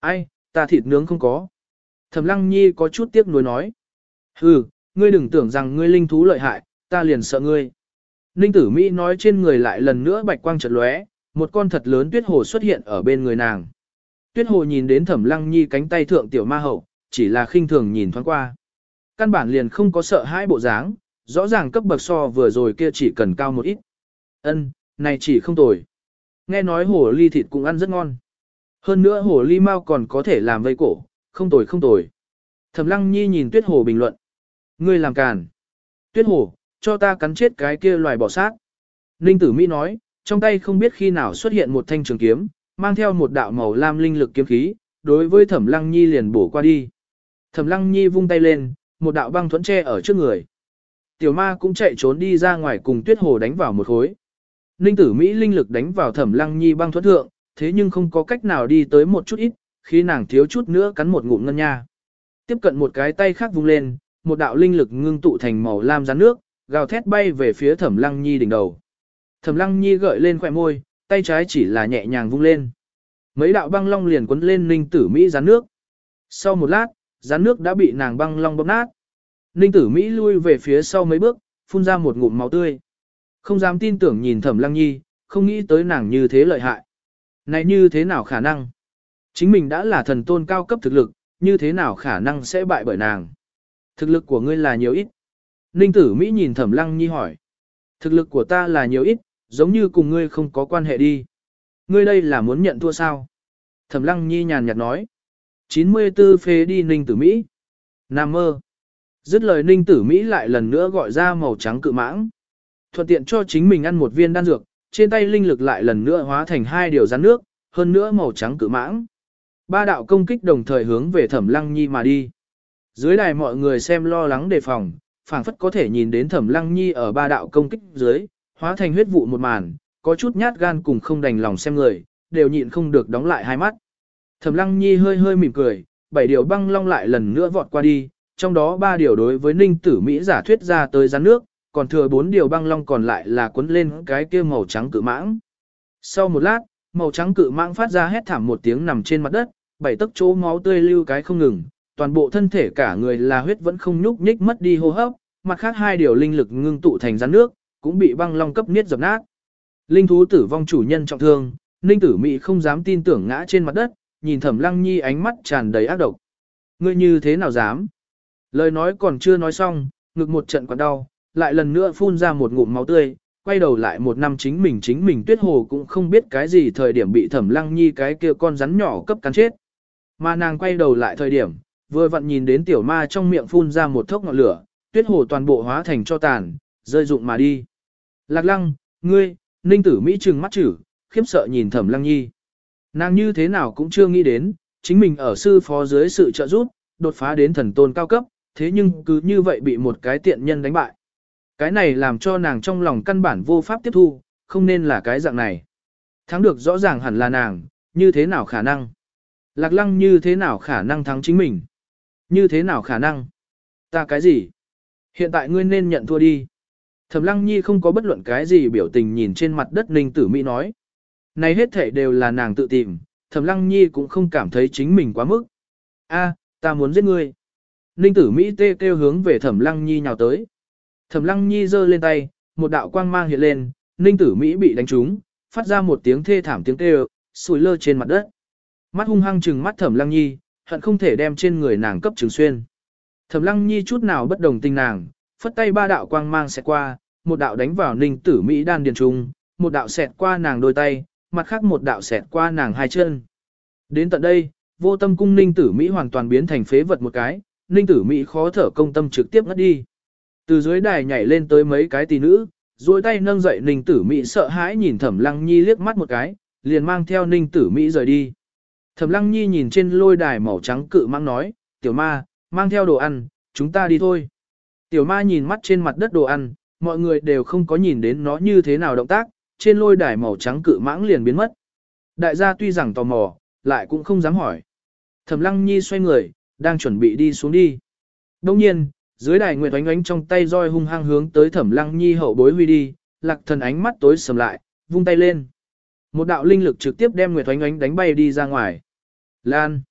Ai, ta thịt nướng không có. Thẩm lăng nhi có chút tiếc nuối nói. Hừ, ngươi đừng tưởng rằng ngươi linh thú lợi hại, ta liền sợ ngươi. Ninh tử Mỹ nói trên người lại lần nữa bạch quang chợt lóe, một con thật lớn tuyết hồ xuất hiện ở bên người nàng. Tuyết hồ nhìn đến thẩm lăng nhi cánh tay thượng tiểu ma hậu, chỉ là khinh thường nhìn thoáng qua. Căn bản liền không có sợ hãi bộ dáng, rõ ràng cấp bậc so vừa rồi kia chỉ cần cao một ít. Ân, này chỉ không tồi. Nghe nói hồ ly thịt cũng ăn rất ngon. Hơn nữa hồ ly mau còn có thể làm vây cổ, không tồi không tồi. Thẩm lăng nhi nhìn tuyết hồ bình luận. Ngươi làm càn. Tuyết hồ, cho ta cắn chết cái kia loài bỏ sát. Ninh tử Mỹ nói, trong tay không biết khi nào xuất hiện một thanh trường kiếm, mang theo một đạo màu lam linh lực kiếm khí, đối với Thẩm Lăng Nhi liền bổ qua đi. Thẩm Lăng Nhi vung tay lên, một đạo băng thuẫn tre ở trước người. Tiểu ma cũng chạy trốn đi ra ngoài cùng Tuyết Hồ đánh vào một khối. Ninh tử Mỹ linh lực đánh vào Thẩm Lăng Nhi băng thuẫn thượng, thế nhưng không có cách nào đi tới một chút ít, khi nàng thiếu chút nữa cắn một ngụm ngân nha. Tiếp cận một cái tay khác vung lên, một đạo linh lực ngưng tụ thành màu lam rắn nước, gào thét bay về phía Thẩm Lăng Nhi đỉnh đầu. Thẩm Lăng Nhi gợi lên khóe môi, tay trái chỉ là nhẹ nhàng vung lên. Mấy đạo băng long liền cuốn lên Ninh Tử Mỹ rắn nước. Sau một lát, rắn nước đã bị nàng băng long bóp nát. Ninh Tử Mỹ lui về phía sau mấy bước, phun ra một ngụm máu tươi. Không dám tin tưởng nhìn Thẩm Lăng Nhi, không nghĩ tới nàng như thế lợi hại. Này như thế nào khả năng? Chính mình đã là thần tôn cao cấp thực lực, như thế nào khả năng sẽ bại bởi nàng? Thực lực của ngươi là nhiều ít. Ninh tử Mỹ nhìn thẩm lăng nhi hỏi. Thực lực của ta là nhiều ít, giống như cùng ngươi không có quan hệ đi. Ngươi đây là muốn nhận thua sao? Thẩm lăng nhi nhàn nhạt nói. 94 phê đi ninh tử Mỹ. Nam mơ. Dứt lời ninh tử Mỹ lại lần nữa gọi ra màu trắng cự mãng. Thuận tiện cho chính mình ăn một viên đan dược, trên tay linh lực lại lần nữa hóa thành hai điều rắn nước, hơn nữa màu trắng cự mãng. Ba đạo công kích đồng thời hướng về thẩm lăng nhi mà đi. Dưới đài mọi người xem lo lắng đề phòng, phảng phất có thể nhìn đến thẩm lăng nhi ở ba đạo công kích dưới, hóa thành huyết vụ một màn, có chút nhát gan cùng không đành lòng xem người, đều nhịn không được đóng lại hai mắt. Thẩm lăng nhi hơi hơi mỉm cười, bảy điều băng long lại lần nữa vọt qua đi, trong đó ba điều đối với ninh tử Mỹ giả thuyết ra tới rắn nước, còn thừa bốn điều băng long còn lại là cuốn lên cái kia màu trắng cự mãng. Sau một lát, màu trắng cự mãng phát ra hét thảm một tiếng nằm trên mặt đất, bảy tấc chỗ máu tươi lưu cái không ngừng, toàn bộ thân thể cả người là huyết vẫn không nhúc nhích mất đi hô hấp, mặt khác hai điều linh lực ngưng tụ thành rắn nước, cũng bị băng long cấp niết dập nát. Linh thú tử vong chủ nhân trọng thương, Ninh Tử Mị không dám tin tưởng ngã trên mặt đất, nhìn Thẩm Lăng Nhi ánh mắt tràn đầy ác độc. Ngươi như thế nào dám? Lời nói còn chưa nói xong, ngực một trận quặn đau, lại lần nữa phun ra một ngụm máu tươi, quay đầu lại một năm chính mình chính mình tuyết hồ cũng không biết cái gì thời điểm bị Thẩm Lăng Nhi cái kia con rắn nhỏ cấp cắn chết. Mà nàng quay đầu lại thời điểm, vừa vặn nhìn đến tiểu ma trong miệng phun ra một thốc ngọn lửa, tuyết hồ toàn bộ hóa thành cho tàn, rơi rụng mà đi. Lạc lăng, ngươi, ninh tử Mỹ trừng mắt chử, khiếp sợ nhìn thẩm lăng nhi. Nàng như thế nào cũng chưa nghĩ đến, chính mình ở sư phó dưới sự trợ giúp, đột phá đến thần tôn cao cấp, thế nhưng cứ như vậy bị một cái tiện nhân đánh bại. Cái này làm cho nàng trong lòng căn bản vô pháp tiếp thu, không nên là cái dạng này. Thắng được rõ ràng hẳn là nàng, như thế nào khả năng? Lạc lăng như thế nào khả năng thắng chính mình? Như thế nào khả năng? Ta cái gì? Hiện tại ngươi nên nhận thua đi. Thẩm lăng nhi không có bất luận cái gì biểu tình nhìn trên mặt đất ninh tử Mỹ nói. Này hết thể đều là nàng tự tìm, thẩm lăng nhi cũng không cảm thấy chính mình quá mức. A, ta muốn giết ngươi. Ninh tử Mỹ tê kêu hướng về thẩm lăng nhi nhào tới. Thẩm lăng nhi giơ lên tay, một đạo quang mang hiện lên, ninh tử Mỹ bị đánh trúng, phát ra một tiếng thê thảm tiếng kêu, sùi lơ trên mặt đất. Mắt hung hăng trừng mắt thẩm lăng nhi, hận không thể đem trên người nàng cấp trường xuyên. Thẩm lăng nhi chút nào bất đồng tình nàng, phất tay ba đạo quang mang xẹt qua, một đạo đánh vào ninh tử Mỹ đan điền trung, một đạo xẹt qua nàng đôi tay, mặt khác một đạo xẹt qua nàng hai chân. Đến tận đây, vô tâm cung ninh tử Mỹ hoàn toàn biến thành phế vật một cái, ninh tử Mỹ khó thở công tâm trực tiếp ngất đi. Từ dưới đài nhảy lên tới mấy cái tỷ nữ, duỗi tay nâng dậy ninh tử Mỹ sợ hãi nhìn thẩm lăng nhi liếc mắt một cái, liền mang theo ninh tử Mỹ rời đi. Thẩm lăng nhi nhìn trên lôi đài màu trắng cự mang nói, tiểu ma, mang theo đồ ăn, chúng ta đi thôi. Tiểu ma nhìn mắt trên mặt đất đồ ăn, mọi người đều không có nhìn đến nó như thế nào động tác, trên lôi đài màu trắng cự mãng liền biến mất. Đại gia tuy rằng tò mò, lại cũng không dám hỏi. Thẩm lăng nhi xoay người, đang chuẩn bị đi xuống đi. Đông nhiên, dưới đài nguyệt oánh oánh trong tay roi hung hăng hướng tới thẩm lăng nhi hậu bối huy đi, lạc thần ánh mắt tối sầm lại, vung tay lên. Một đạo linh lực trực tiếp đem nguyệt oánh oánh đánh bay đi ra ngoài. Lan.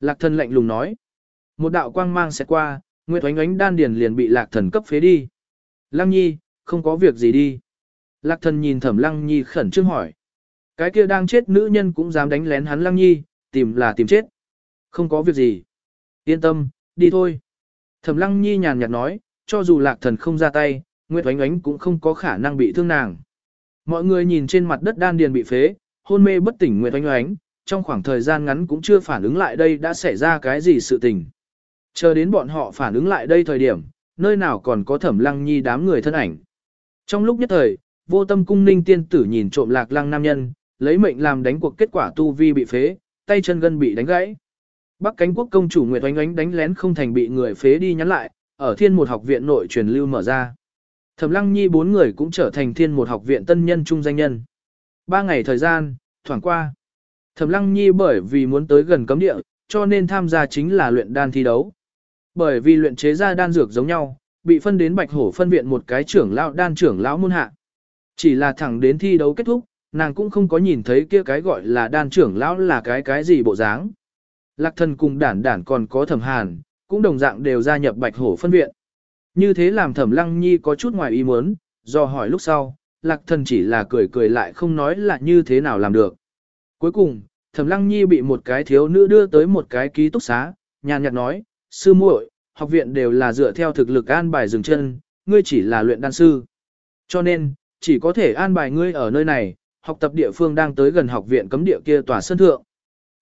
Lạc thần lạnh lùng nói. Một đạo quang mang sẽ qua, Nguyệt Oánh Oánh đan điền liền bị Lạc Thần cấp phế đi. Lăng Nhi, không có việc gì đi. Lạc Thần nhìn Thẩm Lăng Nhi khẩn trương hỏi. Cái kia đang chết nữ nhân cũng dám đánh lén hắn Lăng Nhi, tìm là tìm chết. Không có việc gì. Yên tâm, đi thôi. Thẩm Lăng Nhi nhàn nhạt nói, cho dù Lạc Thần không ra tay, Nguyệt Oánh Oánh cũng không có khả năng bị thương nàng. Mọi người nhìn trên mặt đất đan điền bị phế, hôn mê bất tỉnh Nguyệt Oanh Oánh, trong khoảng thời gian ngắn cũng chưa phản ứng lại đây đã xảy ra cái gì sự tình. Chờ đến bọn họ phản ứng lại đây thời điểm, nơi nào còn có thẩm lăng nhi đám người thân ảnh. Trong lúc nhất thời, vô tâm cung ninh tiên tử nhìn trộm lạc lăng nam nhân, lấy mệnh làm đánh cuộc kết quả tu vi bị phế, tay chân gân bị đánh gãy. Bắc cánh quốc công chủ Nguyệt Oanh Oánh đánh lén không thành bị người phế đi nhắn lại, ở thiên một học viện nội truyền lưu mở ra. Thẩm Lăng Nhi bốn người cũng trở thành thiên một học viện tân nhân trung danh nhân. Ba ngày thời gian, thoảng qua. Thẩm Lăng Nhi bởi vì muốn tới gần cấm địa, cho nên tham gia chính là luyện đan thi đấu. Bởi vì luyện chế ra đan dược giống nhau, bị phân đến Bạch Hổ phân viện một cái trưởng lão đan trưởng lão môn hạ. Chỉ là thẳng đến thi đấu kết thúc, nàng cũng không có nhìn thấy kia cái gọi là đan trưởng lão là cái cái gì bộ dáng. Lạc thần cùng đản đản còn có thẩm hàn, cũng đồng dạng đều gia nhập Bạch Hổ phân viện. Như thế làm thẩm lăng nhi có chút ngoài ý muốn, do hỏi lúc sau, lạc thần chỉ là cười cười lại không nói là như thế nào làm được. Cuối cùng, thẩm lăng nhi bị một cái thiếu nữ đưa tới một cái ký túc xá, nhàn nhạt nói, sư muội, học viện đều là dựa theo thực lực an bài dừng chân, ngươi chỉ là luyện đan sư. Cho nên, chỉ có thể an bài ngươi ở nơi này, học tập địa phương đang tới gần học viện cấm địa kia tòa sân thượng.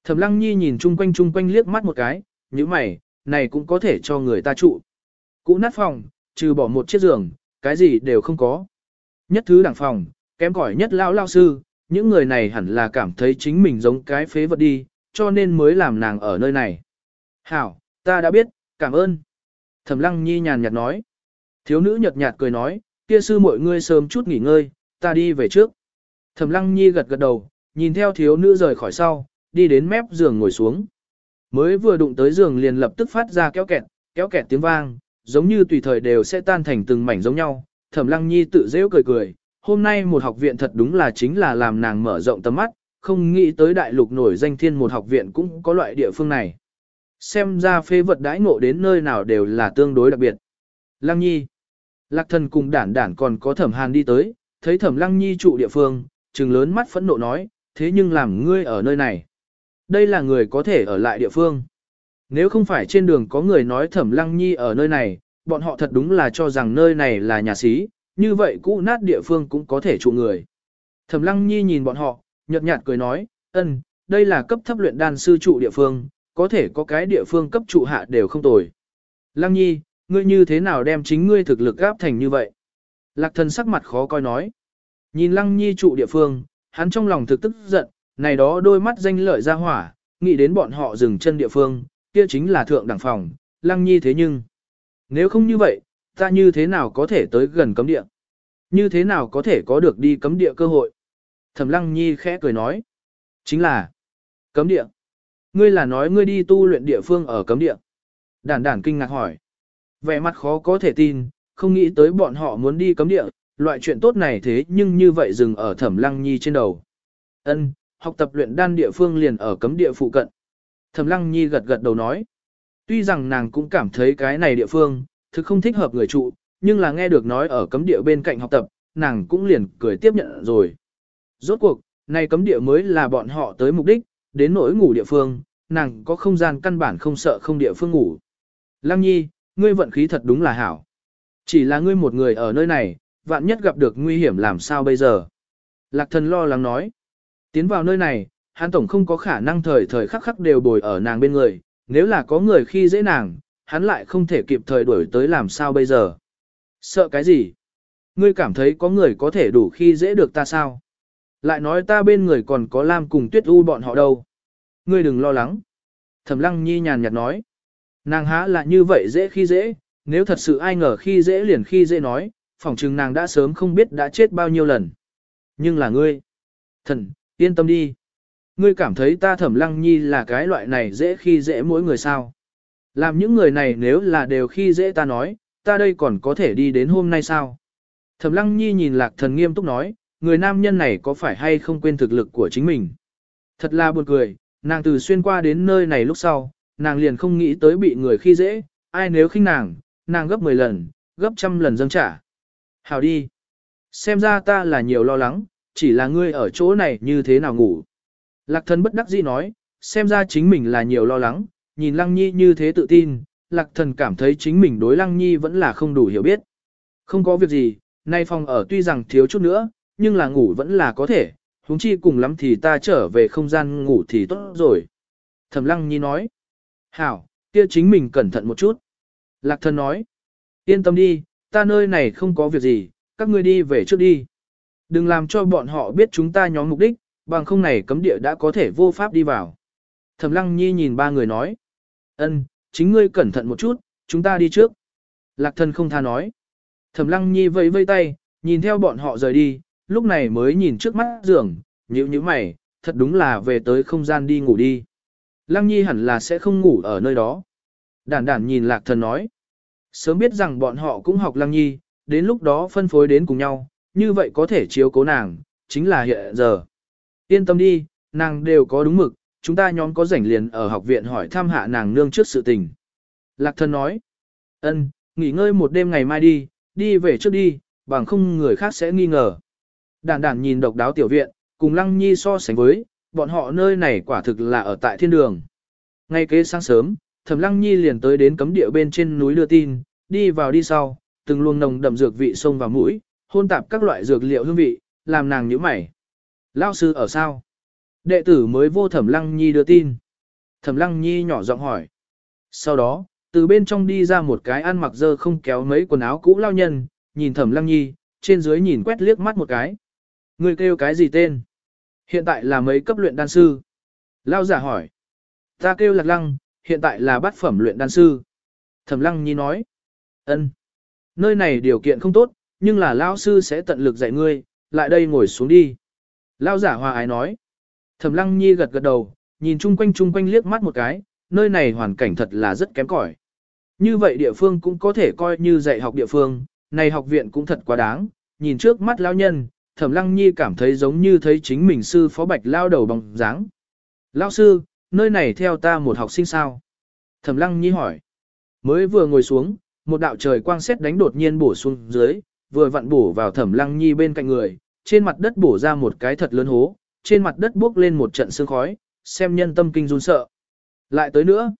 Thẩm Lăng Nhi nhìn chung quanh chung quanh liếc mắt một cái, như mày, này cũng có thể cho người ta trụ. Cũ nát phòng, trừ bỏ một chiếc giường, cái gì đều không có. Nhất thứ đẳng phòng, kém cỏi nhất lão lao sư, những người này hẳn là cảm thấy chính mình giống cái phế vật đi, cho nên mới làm nàng ở nơi này. Hảo, ta đã biết, cảm ơn. Thẩm Lăng Nhi nhàn nhạt nói. Thiếu nữ nhợt nhạt cười nói, kia sư mọi ngươi sớm chút nghỉ ngơi, ta đi về trước. Thẩm Lăng Nhi gật gật đầu, nhìn theo thiếu nữ rời khỏi sau, đi đến mép giường ngồi xuống. Mới vừa đụng tới giường liền lập tức phát ra kéo kẹt, kéo kẹt tiếng vang, giống như tùy thời đều sẽ tan thành từng mảnh giống nhau. Thẩm Lăng Nhi tự dễ cười cười, hôm nay một học viện thật đúng là chính là làm nàng mở rộng tầm mắt, không nghĩ tới đại lục nổi danh thiên một học viện cũng có loại địa phương này. Xem ra phê vật đãi ngộ đến nơi nào đều là tương đối đặc biệt. Lăng Nhi. Lạc thần cùng đản đản còn có thẩm hàn đi tới, thấy thẩm Lăng Nhi trụ địa phương, trừng lớn mắt phẫn nộ nói, thế nhưng làm ngươi ở nơi này. Đây là người có thể ở lại địa phương. Nếu không phải trên đường có người nói thẩm Lăng Nhi ở nơi này, bọn họ thật đúng là cho rằng nơi này là nhà xí, như vậy cũ nát địa phương cũng có thể trụ người. Thẩm Lăng Nhi nhìn bọn họ, nhợt nhạt cười nói, ân, đây là cấp thấp luyện đan sư trụ địa phương, có thể có cái địa phương cấp trụ hạ đều không tồi. Lăng Nhi, ngươi như thế nào đem chính ngươi thực lực gáp thành như vậy? Lạc thần sắc mặt khó coi nói. Nhìn Lăng Nhi trụ địa phương, hắn trong lòng thực tức giận, này đó đôi mắt danh lợi ra hỏa, nghĩ đến bọn họ dừng chân địa phương, kia chính là thượng đẳng phòng, Lăng Nhi thế nhưng. Nếu không như vậy, ta như thế nào có thể tới gần cấm địa? Như thế nào có thể có được đi cấm địa cơ hội? Thẩm Lăng Nhi khẽ cười nói. Chính là cấm địa. Ngươi là nói ngươi đi tu luyện địa phương ở cấm địa. Đản đản kinh ngạc hỏi. Vẻ mặt khó có thể tin, không nghĩ tới bọn họ muốn đi cấm địa, loại chuyện tốt này thế nhưng như vậy dừng ở thẩm lăng nhi trên đầu. Ân, học tập luyện đan địa phương liền ở cấm địa phụ cận. Thẩm lăng nhi gật gật đầu nói. Tuy rằng nàng cũng cảm thấy cái này địa phương, thực không thích hợp người trụ, nhưng là nghe được nói ở cấm địa bên cạnh học tập, nàng cũng liền cười tiếp nhận rồi. Rốt cuộc, này cấm địa mới là bọn họ tới mục đích, đến nỗi ngủ địa phương, nàng có không gian căn bản không sợ không địa phương ngủ. Lăng nhi, ngươi vận khí thật đúng là hảo. Chỉ là ngươi một người ở nơi này, vạn nhất gặp được nguy hiểm làm sao bây giờ. Lạc thần lo lắng nói. Tiến vào nơi này, hắn tổng không có khả năng thời thời khắc khắc đều bồi ở nàng bên người, nếu là có người khi dễ nàng, hắn lại không thể kịp thời đuổi tới làm sao bây giờ. Sợ cái gì? Ngươi cảm thấy có người có thể đủ khi dễ được ta sao? Lại nói ta bên người còn có Lam cùng Tuyết U bọn họ đâu. Ngươi đừng lo lắng. Thẩm Lăng Nhi nhàn nhạt nói. Nàng há là như vậy dễ khi dễ, nếu thật sự ai ngờ khi dễ liền khi dễ nói, phỏng chừng nàng đã sớm không biết đã chết bao nhiêu lần. Nhưng là ngươi. Thần, yên tâm đi. Ngươi cảm thấy ta Thẩm Lăng Nhi là cái loại này dễ khi dễ mỗi người sao. Làm những người này nếu là đều khi dễ ta nói, ta đây còn có thể đi đến hôm nay sao? Thẩm Lăng Nhi nhìn Lạc Thần nghiêm túc nói, người nam nhân này có phải hay không quên thực lực của chính mình? Thật là buồn cười, nàng từ xuyên qua đến nơi này lúc sau, nàng liền không nghĩ tới bị người khi dễ, ai nếu khinh nàng, nàng gấp 10 lần, gấp trăm lần dâng trả. Hào đi. Xem ra ta là nhiều lo lắng, chỉ là ngươi ở chỗ này như thế nào ngủ. Lạc thần bất đắc dĩ nói, xem ra chính mình là nhiều lo lắng, nhìn Lăng Nhi như thế tự tin, Lạc thần cảm thấy chính mình đối Lăng Nhi vẫn là không đủ hiểu biết. Không có việc gì, nay phòng ở tuy rằng thiếu chút nữa, nhưng là ngủ vẫn là có thể, huống chi cùng lắm thì ta trở về không gian ngủ thì tốt rồi. Thẩm Lăng Nhi nói, hảo, kia chính mình cẩn thận một chút. Lạc thần nói, yên tâm đi, ta nơi này không có việc gì, các ngươi đi về trước đi. Đừng làm cho bọn họ biết chúng ta nhóm mục đích, bằng không này cấm địa đã có thể vô pháp đi vào. Thẩm Lăng Nhi nhìn ba người nói, Ân, chính ngươi cẩn thận một chút, chúng ta đi trước. Lạc thần không tha nói. Thẩm lăng nhi vẫy vây tay, nhìn theo bọn họ rời đi, lúc này mới nhìn trước mắt giường, nhíu nhíu mày, thật đúng là về tới không gian đi ngủ đi. Lăng nhi hẳn là sẽ không ngủ ở nơi đó. Đản đản nhìn lạc thần nói. Sớm biết rằng bọn họ cũng học lăng nhi, đến lúc đó phân phối đến cùng nhau, như vậy có thể chiếu cố nàng, chính là hiện giờ. Yên tâm đi, nàng đều có đúng mực, chúng ta nhóm có rảnh liền ở học viện hỏi thăm hạ nàng nương trước sự tình. Lạc thần nói, ân, nghỉ ngơi một đêm ngày mai đi, đi về trước đi, bằng không người khác sẽ nghi ngờ. Đàn đàn nhìn độc đáo tiểu viện, cùng lăng nhi so sánh với, bọn họ nơi này quả thực là ở tại thiên đường. Ngay kế sáng sớm, thẩm lăng nhi liền tới đến cấm địa bên trên núi đưa tin, đi vào đi sau, từng luồng nồng đậm dược vị sông vào mũi, hôn tạp các loại dược liệu hương vị, làm nàng nhíu mày. Lao sư ở sao? Đệ tử mới vô thẩm lăng nhi đưa tin. Thẩm lăng nhi nhỏ giọng hỏi. Sau đó, từ bên trong đi ra một cái ăn mặc dơ không kéo mấy quần áo cũ lao nhân, nhìn thẩm lăng nhi, trên dưới nhìn quét liếc mắt một cái. Người kêu cái gì tên? Hiện tại là mấy cấp luyện đan sư? Lao giả hỏi. Ta kêu lạc lăng, hiện tại là bát phẩm luyện đan sư. Thẩm lăng nhi nói. ân, Nơi này điều kiện không tốt, nhưng là lao sư sẽ tận lực dạy ngươi, lại đây ngồi xuống đi. Lao giả hòa ái nói. Thẩm lăng nhi gật gật đầu, nhìn chung quanh chung quanh liếc mắt một cái, nơi này hoàn cảnh thật là rất kém cỏi. Như vậy địa phương cũng có thể coi như dạy học địa phương, này học viện cũng thật quá đáng, nhìn trước mắt lão nhân, Thẩm Lăng Nhi cảm thấy giống như thấy chính mình sư phó bạch lao đầu bằng dáng. Lão sư, nơi này theo ta một học sinh sao? Thẩm Lăng Nhi hỏi. Mới vừa ngồi xuống, một đạo trời quang xét đánh đột nhiên bổ xuống dưới, vừa vặn bổ vào Thẩm Lăng Nhi bên cạnh người, trên mặt đất bổ ra một cái thật lớn hố, trên mặt đất bốc lên một trận sương khói, xem nhân tâm kinh run sợ. Lại tới nữa.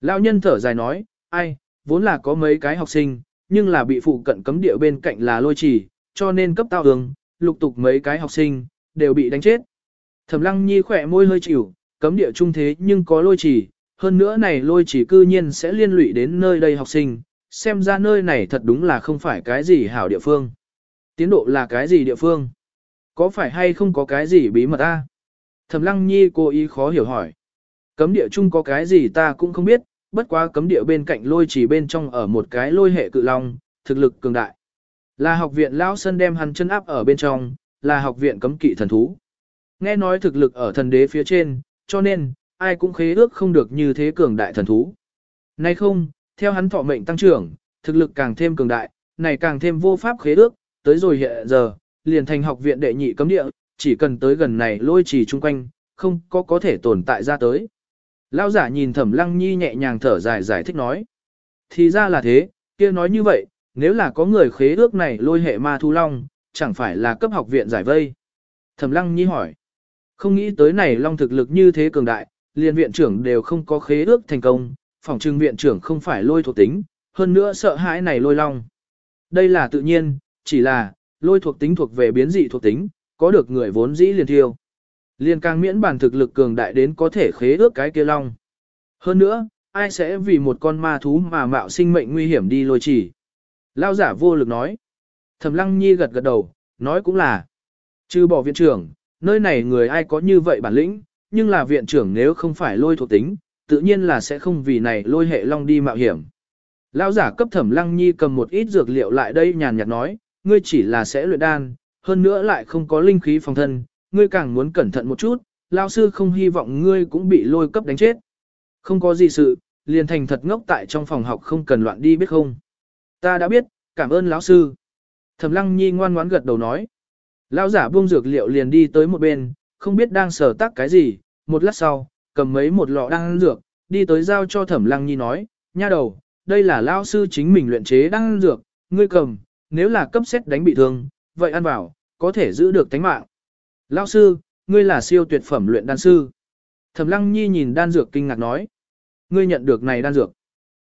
Lão nhân thở dài nói, ai, vốn là có mấy cái học sinh, nhưng là bị phụ cận cấm địa bên cạnh là lôi trì, cho nên cấp tao đường, lục tục mấy cái học sinh, đều bị đánh chết. Thẩm lăng nhi khỏe môi hơi chịu, cấm địa trung thế nhưng có lôi trì, hơn nữa này lôi trì cư nhiên sẽ liên lụy đến nơi đây học sinh, xem ra nơi này thật đúng là không phải cái gì hảo địa phương. Tiến độ là cái gì địa phương? Có phải hay không có cái gì bí mật ta? Thẩm lăng nhi cố ý khó hiểu hỏi. Cấm địa chung có cái gì ta cũng không biết, bất quá cấm địa bên cạnh lôi chỉ bên trong ở một cái lôi hệ cự long, thực lực cường đại. Là học viện Lão Sơn đem hắn chân áp ở bên trong, là học viện cấm kỵ thần thú. Nghe nói thực lực ở thần đế phía trên, cho nên, ai cũng khế ước không được như thế cường đại thần thú. Nay không, theo hắn thọ mệnh tăng trưởng, thực lực càng thêm cường đại, này càng thêm vô pháp khế ước, tới rồi hiện giờ, liền thành học viện đệ nhị cấm địa, chỉ cần tới gần này lôi trì chung quanh, không có có thể tồn tại ra tới. Lão giả nhìn thẩm lăng nhi nhẹ nhàng thở dài giải thích nói. Thì ra là thế, kia nói như vậy, nếu là có người khế ước này lôi hệ ma thu long, chẳng phải là cấp học viện giải vây. Thẩm lăng nhi hỏi. Không nghĩ tới này long thực lực như thế cường đại, liền viện trưởng đều không có khế ước thành công, phòng trưng viện trưởng không phải lôi thuộc tính, hơn nữa sợ hãi này lôi long. Đây là tự nhiên, chỉ là, lôi thuộc tính thuộc về biến dị thuộc tính, có được người vốn dĩ liền thiêu. Liên càng miễn bản thực lực cường đại đến có thể khế ước cái kia long. Hơn nữa, ai sẽ vì một con ma thú mà mạo sinh mệnh nguy hiểm đi lôi chỉ. Lao giả vô lực nói. Thẩm lăng nhi gật gật đầu, nói cũng là. Chứ bỏ viện trưởng, nơi này người ai có như vậy bản lĩnh, nhưng là viện trưởng nếu không phải lôi thuộc tính, tự nhiên là sẽ không vì này lôi hệ long đi mạo hiểm. Lao giả cấp thẩm lăng nhi cầm một ít dược liệu lại đây nhàn nhạt nói, ngươi chỉ là sẽ luyện đan, hơn nữa lại không có linh khí phòng thân, ngươi càng muốn cẩn thận một chút, lao sư không hy vọng ngươi cũng bị lôi cấp đánh chết. Không có gì sự, liền thành thật ngốc tại trong phòng học không cần loạn đi biết không. Ta đã biết, cảm ơn lão sư. Thẩm lăng nhi ngoan ngoãn gật đầu nói. Lão giả buông dược liệu liền đi tới một bên, không biết đang sở tác cái gì, một lát sau, cầm mấy một lọ đan dược, đi tới giao cho thẩm lăng nhi nói, nha đầu, đây là lão sư chính mình luyện chế đan dược, ngươi cầm, nếu là cấp xét đánh bị thương, vậy ăn vào, có thể giữ được tánh mạng. Lão sư, ngươi là siêu tuyệt phẩm luyện đan sư. Thẩm Lăng Nhi nhìn đan dược kinh ngạc nói. Ngươi nhận được này đan dược.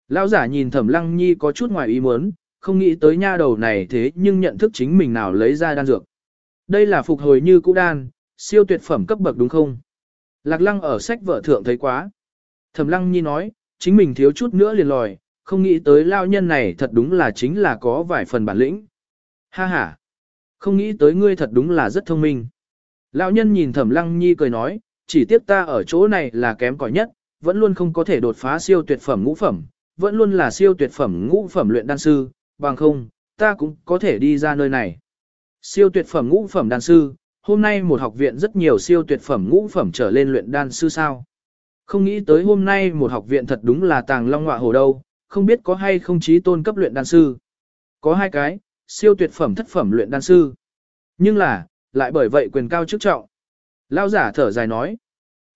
Lão giả nhìn Thẩm Lăng Nhi có chút ngoài ý muốn, không nghĩ tới nha đầu này thế nhưng nhận thức chính mình nào lấy ra đan dược. Đây là phục hồi như cũ đan, siêu tuyệt phẩm cấp bậc đúng không? Lạc Lăng ở sách vợ thượng thấy quá. Thẩm Lăng Nhi nói, chính mình thiếu chút nữa liền lòi, không nghĩ tới lao nhân này thật đúng là chính là có vài phần bản lĩnh. Ha ha, không nghĩ tới ngươi thật đúng là rất thông minh. Lão nhân nhìn Thẩm Lăng Nhi cười nói, chỉ tiếc ta ở chỗ này là kém cỏi nhất, vẫn luôn không có thể đột phá siêu tuyệt phẩm ngũ phẩm, vẫn luôn là siêu tuyệt phẩm ngũ phẩm luyện đan sư, bằng không, ta cũng có thể đi ra nơi này. Siêu tuyệt phẩm ngũ phẩm đan sư, hôm nay một học viện rất nhiều siêu tuyệt phẩm ngũ phẩm trở lên luyện đan sư sao. Không nghĩ tới hôm nay một học viện thật đúng là tàng long họa hồ đâu, không biết có hay không chí tôn cấp luyện đan sư. Có hai cái, siêu tuyệt phẩm thất phẩm luyện đan sư. Nhưng là, lại bởi vậy quyền cao chức trọng. Lao giả thở dài nói.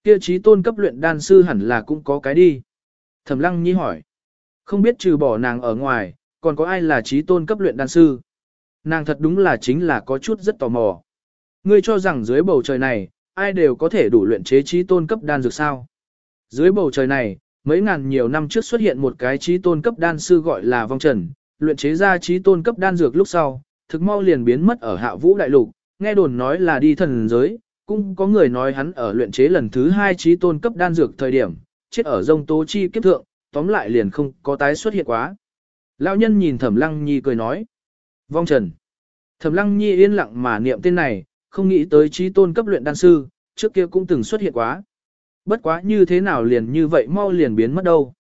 Kia chí tôn cấp luyện đan sư hẳn là cũng có cái đi. Thẩm lăng nhi hỏi. Không biết trừ bỏ nàng ở ngoài, còn có ai là chí tôn cấp luyện đan sư. Nàng thật đúng là chính là có chút rất tò mò. Ngươi cho rằng dưới bầu trời này, ai đều có thể đủ luyện chế chí tôn cấp đan dược sao. Dưới bầu trời này, mấy ngàn nhiều năm trước xuất hiện một cái trí tôn cấp đan sư gọi là vong trần, luyện chế ra trí tôn cấp đan dược lúc sau, thực mau liền biến mất ở hạ vũ đại lục, nghe đồn nói là đi thần giới, cũng có người nói hắn ở luyện chế lần thứ hai trí tôn cấp đan dược thời điểm, chết ở rông tố chi kiếp thượng, tóm lại liền không có tái xuất hiện quá. Lão nhân nhìn Thẩm Lăng Nhi cười nói, vong trần. Thẩm Lăng Nhi yên lặng mà niệm tên này, không nghĩ tới trí tôn cấp luyện đan sư, trước kia cũng từng xuất hiện quá. Bất quá như thế nào liền như vậy mau liền biến mất đâu.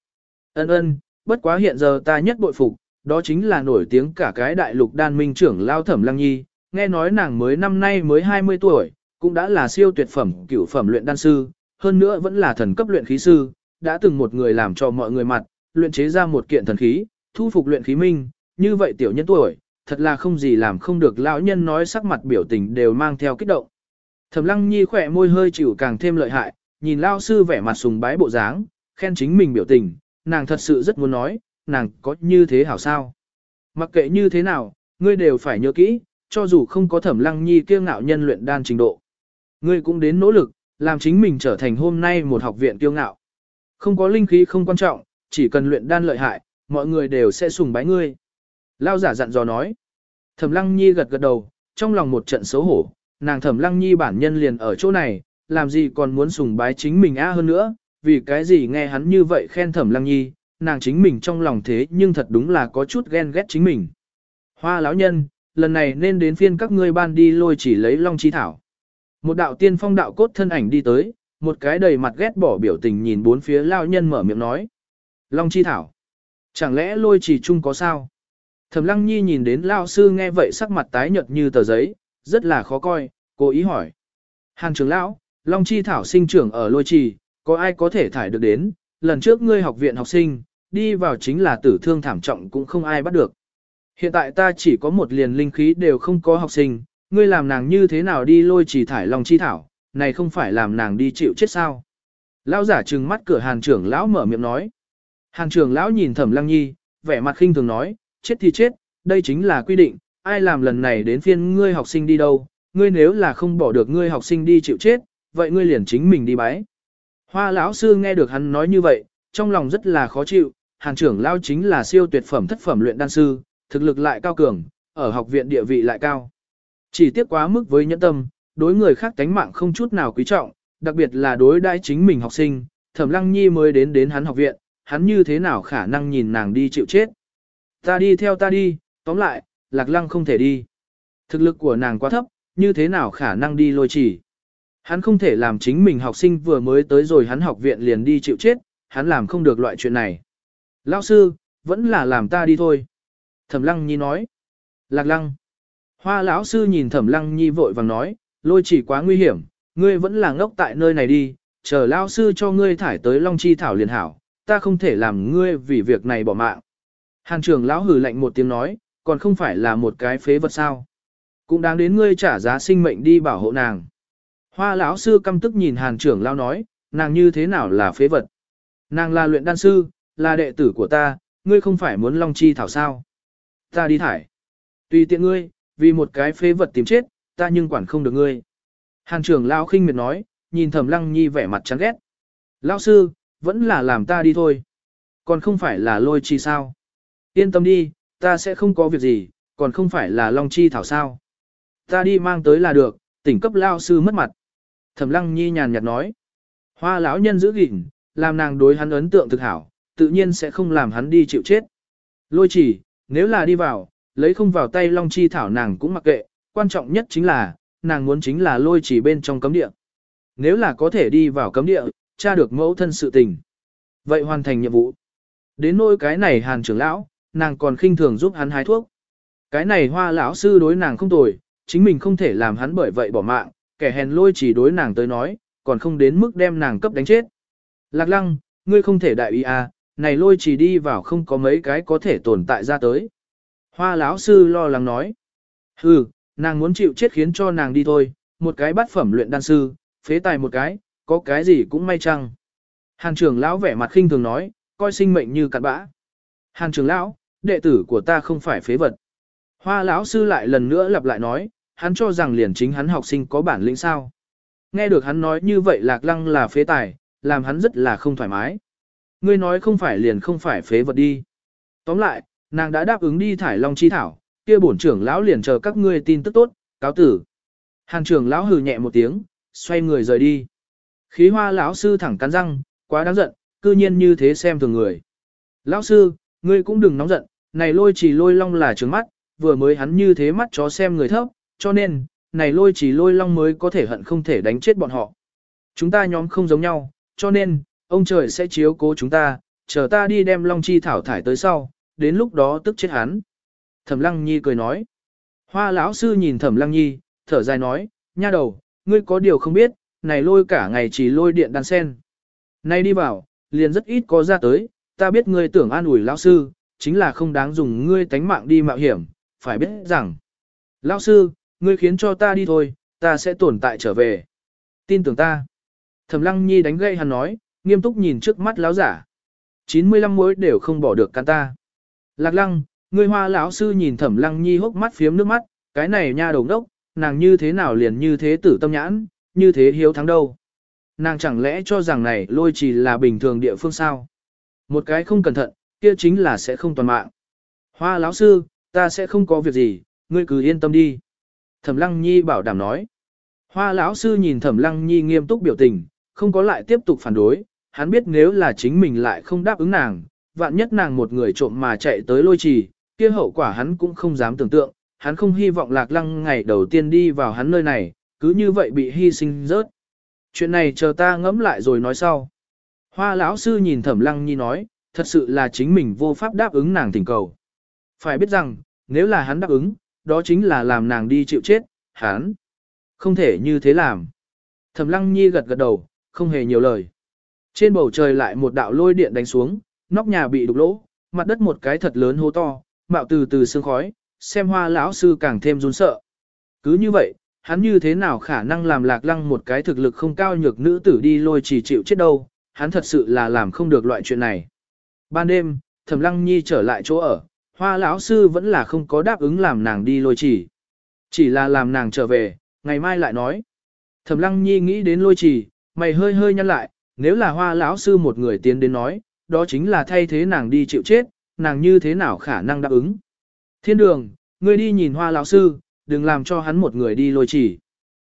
Ân ân, bất quá hiện giờ ta nhất bội phục, đó chính là nổi tiếng cả cái đại lục đan minh trưởng lao thẩm lăng nhi, nghe nói nàng mới năm nay mới 20 tuổi, cũng đã là siêu tuyệt phẩm cửu phẩm luyện đan sư, hơn nữa vẫn là thần cấp luyện khí sư, đã từng một người làm cho mọi người mặt, luyện chế ra một kiện thần khí, thu phục luyện khí minh, như vậy tiểu nhân tuổi, thật là không gì làm không được lão nhân nói sắc mặt biểu tình đều mang theo kích động. Thẩm Lăng Nhi khỏe môi hơi chịu càng thêm lợi hại, nhìn lao sư vẻ mặt sùng bái bộ dáng, khen chính mình biểu tình, nàng thật sự rất muốn nói, nàng có như thế hảo sao. Mặc kệ như thế nào, ngươi đều phải nhớ kỹ, cho dù không có thẩm lăng nhi kiêu ngạo nhân luyện đan trình độ. Ngươi cũng đến nỗ lực, làm chính mình trở thành hôm nay một học viện kiêu ngạo. Không có linh khí không quan trọng, chỉ cần luyện đan lợi hại, mọi người đều sẽ sùng bái ngươi. Lao giả dặn dò nói. Thẩm lăng nhi gật gật đầu, trong lòng một trận xấu hổ, nàng thẩm lăng nhi bản nhân liền ở chỗ này, làm gì còn muốn sùng bái chính mình a hơn nữa, vì cái gì nghe hắn như vậy khen thẩm lăng nhi, nàng chính mình trong lòng thế nhưng thật đúng là có chút ghen ghét chính mình. Hoa lão nhân, lần này nên đến phiên các ngươi ban đi lôi chỉ lấy long chi thảo. Một đạo tiên phong đạo cốt thân ảnh đi tới, một cái đầy mặt ghét bỏ biểu tình nhìn bốn phía lão nhân mở miệng nói. Long chi thảo. Chẳng lẽ lôi chỉ chung có sao? Thẩm lăng nhi nhìn đến lão sư nghe vậy sắc mặt tái nhợt như tờ giấy, rất là khó coi, cố ý hỏi. hàng trưởng lão, long chi thảo sinh trưởng ở lôi trì, có ai có thể thải được đến? Lần trước ngươi học viện học sinh, đi vào chính là tử thương thảm trọng cũng không ai bắt được. Hiện tại ta chỉ có một liền linh khí đều không có học sinh, ngươi làm nàng như thế nào đi lôi chỉ thải Long chi thảo, này không phải làm nàng đi chịu chết sao. Lão giả trừng mắt cửa hàn trưởng lão mở miệng nói. Hàn trưởng lão nhìn thẩm lăng nhi, vẻ mặt khinh thường nói, chết thì chết, đây chính là quy định, ai làm lần này đến phiên ngươi học sinh đi đâu, ngươi nếu là không bỏ được ngươi học sinh đi chịu chết, vậy ngươi liền chính mình đi bái. Hoa lão sư nghe được hắn nói như vậy, trong lòng rất là khó chịu, hàn trưởng lao chính là siêu tuyệt phẩm thất phẩm luyện đan sư, thực lực lại cao cường, ở học viện địa vị lại cao. Chỉ tiếc quá mức với nhẫn tâm, đối người khác tánh mạng không chút nào quý trọng, đặc biệt là đối đãi chính mình học sinh, thẩm lăng nhi mới đến đến hắn học viện, hắn như thế nào khả năng nhìn nàng đi chịu chết. Ta đi theo ta đi, tóm lại, lạc lăng không thể đi. Thực lực của nàng quá thấp, như thế nào khả năng đi lôi chỉ. Hắn không thể làm chính mình học sinh vừa mới tới rồi hắn học viện liền đi chịu chết, hắn làm không được loại chuyện này. Lão sư, vẫn là làm ta đi thôi. Thẩm lăng nhi nói. Lạc lăng. Hoa lão sư nhìn thẩm lăng nhi vội vàng nói, lôi chỉ quá nguy hiểm, ngươi vẫn là ngốc tại nơi này đi, chờ lão sư cho ngươi thải tới long chi thảo liền hảo, ta không thể làm ngươi vì việc này bỏ mạng. Hàn trưởng lão hử lạnh một tiếng nói, còn không phải là một cái phế vật sao. Cũng đáng đến ngươi trả giá sinh mệnh đi bảo hộ nàng. Hoa lão sư căm tức nhìn hàn trưởng lão nói, nàng như thế nào là phế vật. Nàng là luyện đan sư, là đệ tử của ta, ngươi không phải muốn long chi thảo sao. Ta đi thải. Tùy tiện ngươi, vì một cái phế vật tìm chết, ta nhưng quản không được ngươi. Hàn trưởng lão khinh miệt nói, nhìn thẩm lăng nhi vẻ mặt chán ghét. Lão sư, vẫn là làm ta đi thôi. Còn không phải là lôi chi sao. Yên tâm đi, ta sẽ không có việc gì, còn không phải là long chi thảo sao. Ta đi mang tới là được, tỉnh cấp lao sư mất mặt. Thẩm lăng nhi nhàn nhạt nói. Hoa lão nhân giữ gìn, làm nàng đối hắn ấn tượng thực hảo, tự nhiên sẽ không làm hắn đi chịu chết. Lôi chỉ, nếu là đi vào, lấy không vào tay long chi thảo nàng cũng mặc kệ, quan trọng nhất chính là, nàng muốn chính là lôi chỉ bên trong cấm địa. Nếu là có thể đi vào cấm địa, tra được mẫu thân sự tình. Vậy hoàn thành nhiệm vụ. Đến nỗi cái này hàn trưởng lão, nàng còn khinh thường giúp hắn hái thuốc. Cái này hoa lão sư đối nàng không tồi, chính mình không thể làm hắn bởi vậy bỏ mạng, kẻ hèn lôi chỉ đối nàng tới nói, còn không đến mức đem nàng cấp đánh chết. Lạc lăng, ngươi không thể đại ý à, này lôi chỉ đi vào không có mấy cái có thể tồn tại ra tới. Hoa lão sư lo lắng nói. Hừ, nàng muốn chịu chết khiến cho nàng đi thôi, một cái bát phẩm luyện đan sư, phế tài một cái, có cái gì cũng may chăng. Hàn trưởng lão vẻ mặt khinh thường nói, coi sinh mệnh như cặn bã. Hàn trưởng lão, đệ tử của ta không phải phế vật. Hoa lão sư lại lần nữa lặp lại nói, hắn cho rằng liền chính hắn học sinh có bản lĩnh sao. Nghe được hắn nói như vậy lạc lăng là phế tài, làm hắn rất là không thoải mái. Ngươi nói không phải liền không phải phế vật đi. Tóm lại, nàng đã đáp ứng đi thải long chi thảo, kia bổn trưởng lão liền chờ các ngươi tin tức tốt, cáo tử. Hàn trưởng lão hừ nhẹ một tiếng, xoay người rời đi. Khí hoa lão sư thẳng cắn răng, quá đáng giận, cư nhiên như thế xem thường người. Lão sư, ngươi cũng đừng nóng giận, này lôi chỉ lôi long là trứng mắt, vừa mới hắn như thế mắt chó xem người thấp, cho nên, này lôi chỉ lôi long mới có thể hận không thể đánh chết bọn họ. Chúng ta nhóm không giống nhau, cho nên, ông trời sẽ chiếu cố chúng ta, chờ ta đi đem long chi thảo thải tới sau, đến lúc đó tức chết hắn. Thẩm lăng nhi cười nói. Hoa lão sư nhìn thẩm lăng nhi, thở dài nói, nha đầu, ngươi có điều không biết, này lôi cả ngày chỉ lôi điện đàn sen. Nay đi vào, liền rất ít có ra tới, ta biết ngươi tưởng an ủi lão sư, chính là không đáng dùng ngươi tánh mạng đi mạo hiểm, phải biết rằng. Lão sư, ngươi khiến cho ta đi thôi, ta sẽ tồn tại trở về. Tin tưởng ta. Thẩm lăng nhi đánh gậy hắn nói, nghiêm túc nhìn trước mắt lão giả. 95 mối đều không bỏ được căn ta. Lạc lăng, ngươi hoa lão sư nhìn thẩm lăng nhi hốc mắt phiếm nước mắt, cái này nha đầu đốc, nàng như thế nào liền như thế tử tâm nhãn, như thế hiếu thắng đâu. Nàng chẳng lẽ cho rằng này lôi chỉ là bình thường địa phương sao? Một cái không cẩn thận, kia chính là sẽ không toàn mạng. Hoa lão sư, ta sẽ không có việc gì, ngươi cứ yên tâm đi. Thẩm lăng nhi bảo đảm nói. Hoa lão sư nhìn thẩm lăng nhi nghiêm túc biểu tình, không có lại tiếp tục phản đối, hắn biết nếu là chính mình lại không đáp ứng nàng, vạn nhất nàng một người trộm mà chạy tới lôi trì, kia hậu quả hắn cũng không dám tưởng tượng, hắn không hy vọng lạc lăng ngày đầu tiên đi vào hắn nơi này, cứ như vậy bị hy sinh rớt. Chuyện này chờ ta ngẫm lại rồi nói sau. Hoa lão sư nhìn thẩm lăng nhi nói, thật sự là chính mình vô pháp đáp ứng nàng thỉnh cầu. Phải biết rằng, nếu là hắn đáp ứng, đó chính là làm nàng đi chịu chết, hắn. Không thể như thế làm. Thẩm lăng nhi gật gật đầu, không hề nhiều lời. Trên bầu trời lại một đạo lôi điện đánh xuống, nóc nhà bị đục lỗ, mặt đất một cái thật lớn hố to, mạo từ từ sương khói, xem hoa lão sư càng thêm run sợ. Cứ như vậy, hắn như thế nào khả năng làm lạc lăng một cái thực lực không cao nhược nữ tử đi lôi chỉ chịu chết đâu, hắn thật sự là làm không được loại chuyện này. Ban đêm, thẩm lăng nhi trở lại chỗ ở, hoa lão sư vẫn là không có đáp ứng làm nàng đi lôi chỉ. Chỉ là làm nàng trở về, ngày mai lại nói. Thẩm lăng nhi nghĩ đến lôi chỉ, mày hơi hơi nhăn lại, nếu là hoa lão sư một người tiến đến nói, đó chính là thay thế nàng đi chịu chết, nàng như thế nào khả năng đáp ứng. Thiên đường, ngươi đi nhìn hoa lão sư, đừng làm cho hắn một người đi lôi chỉ.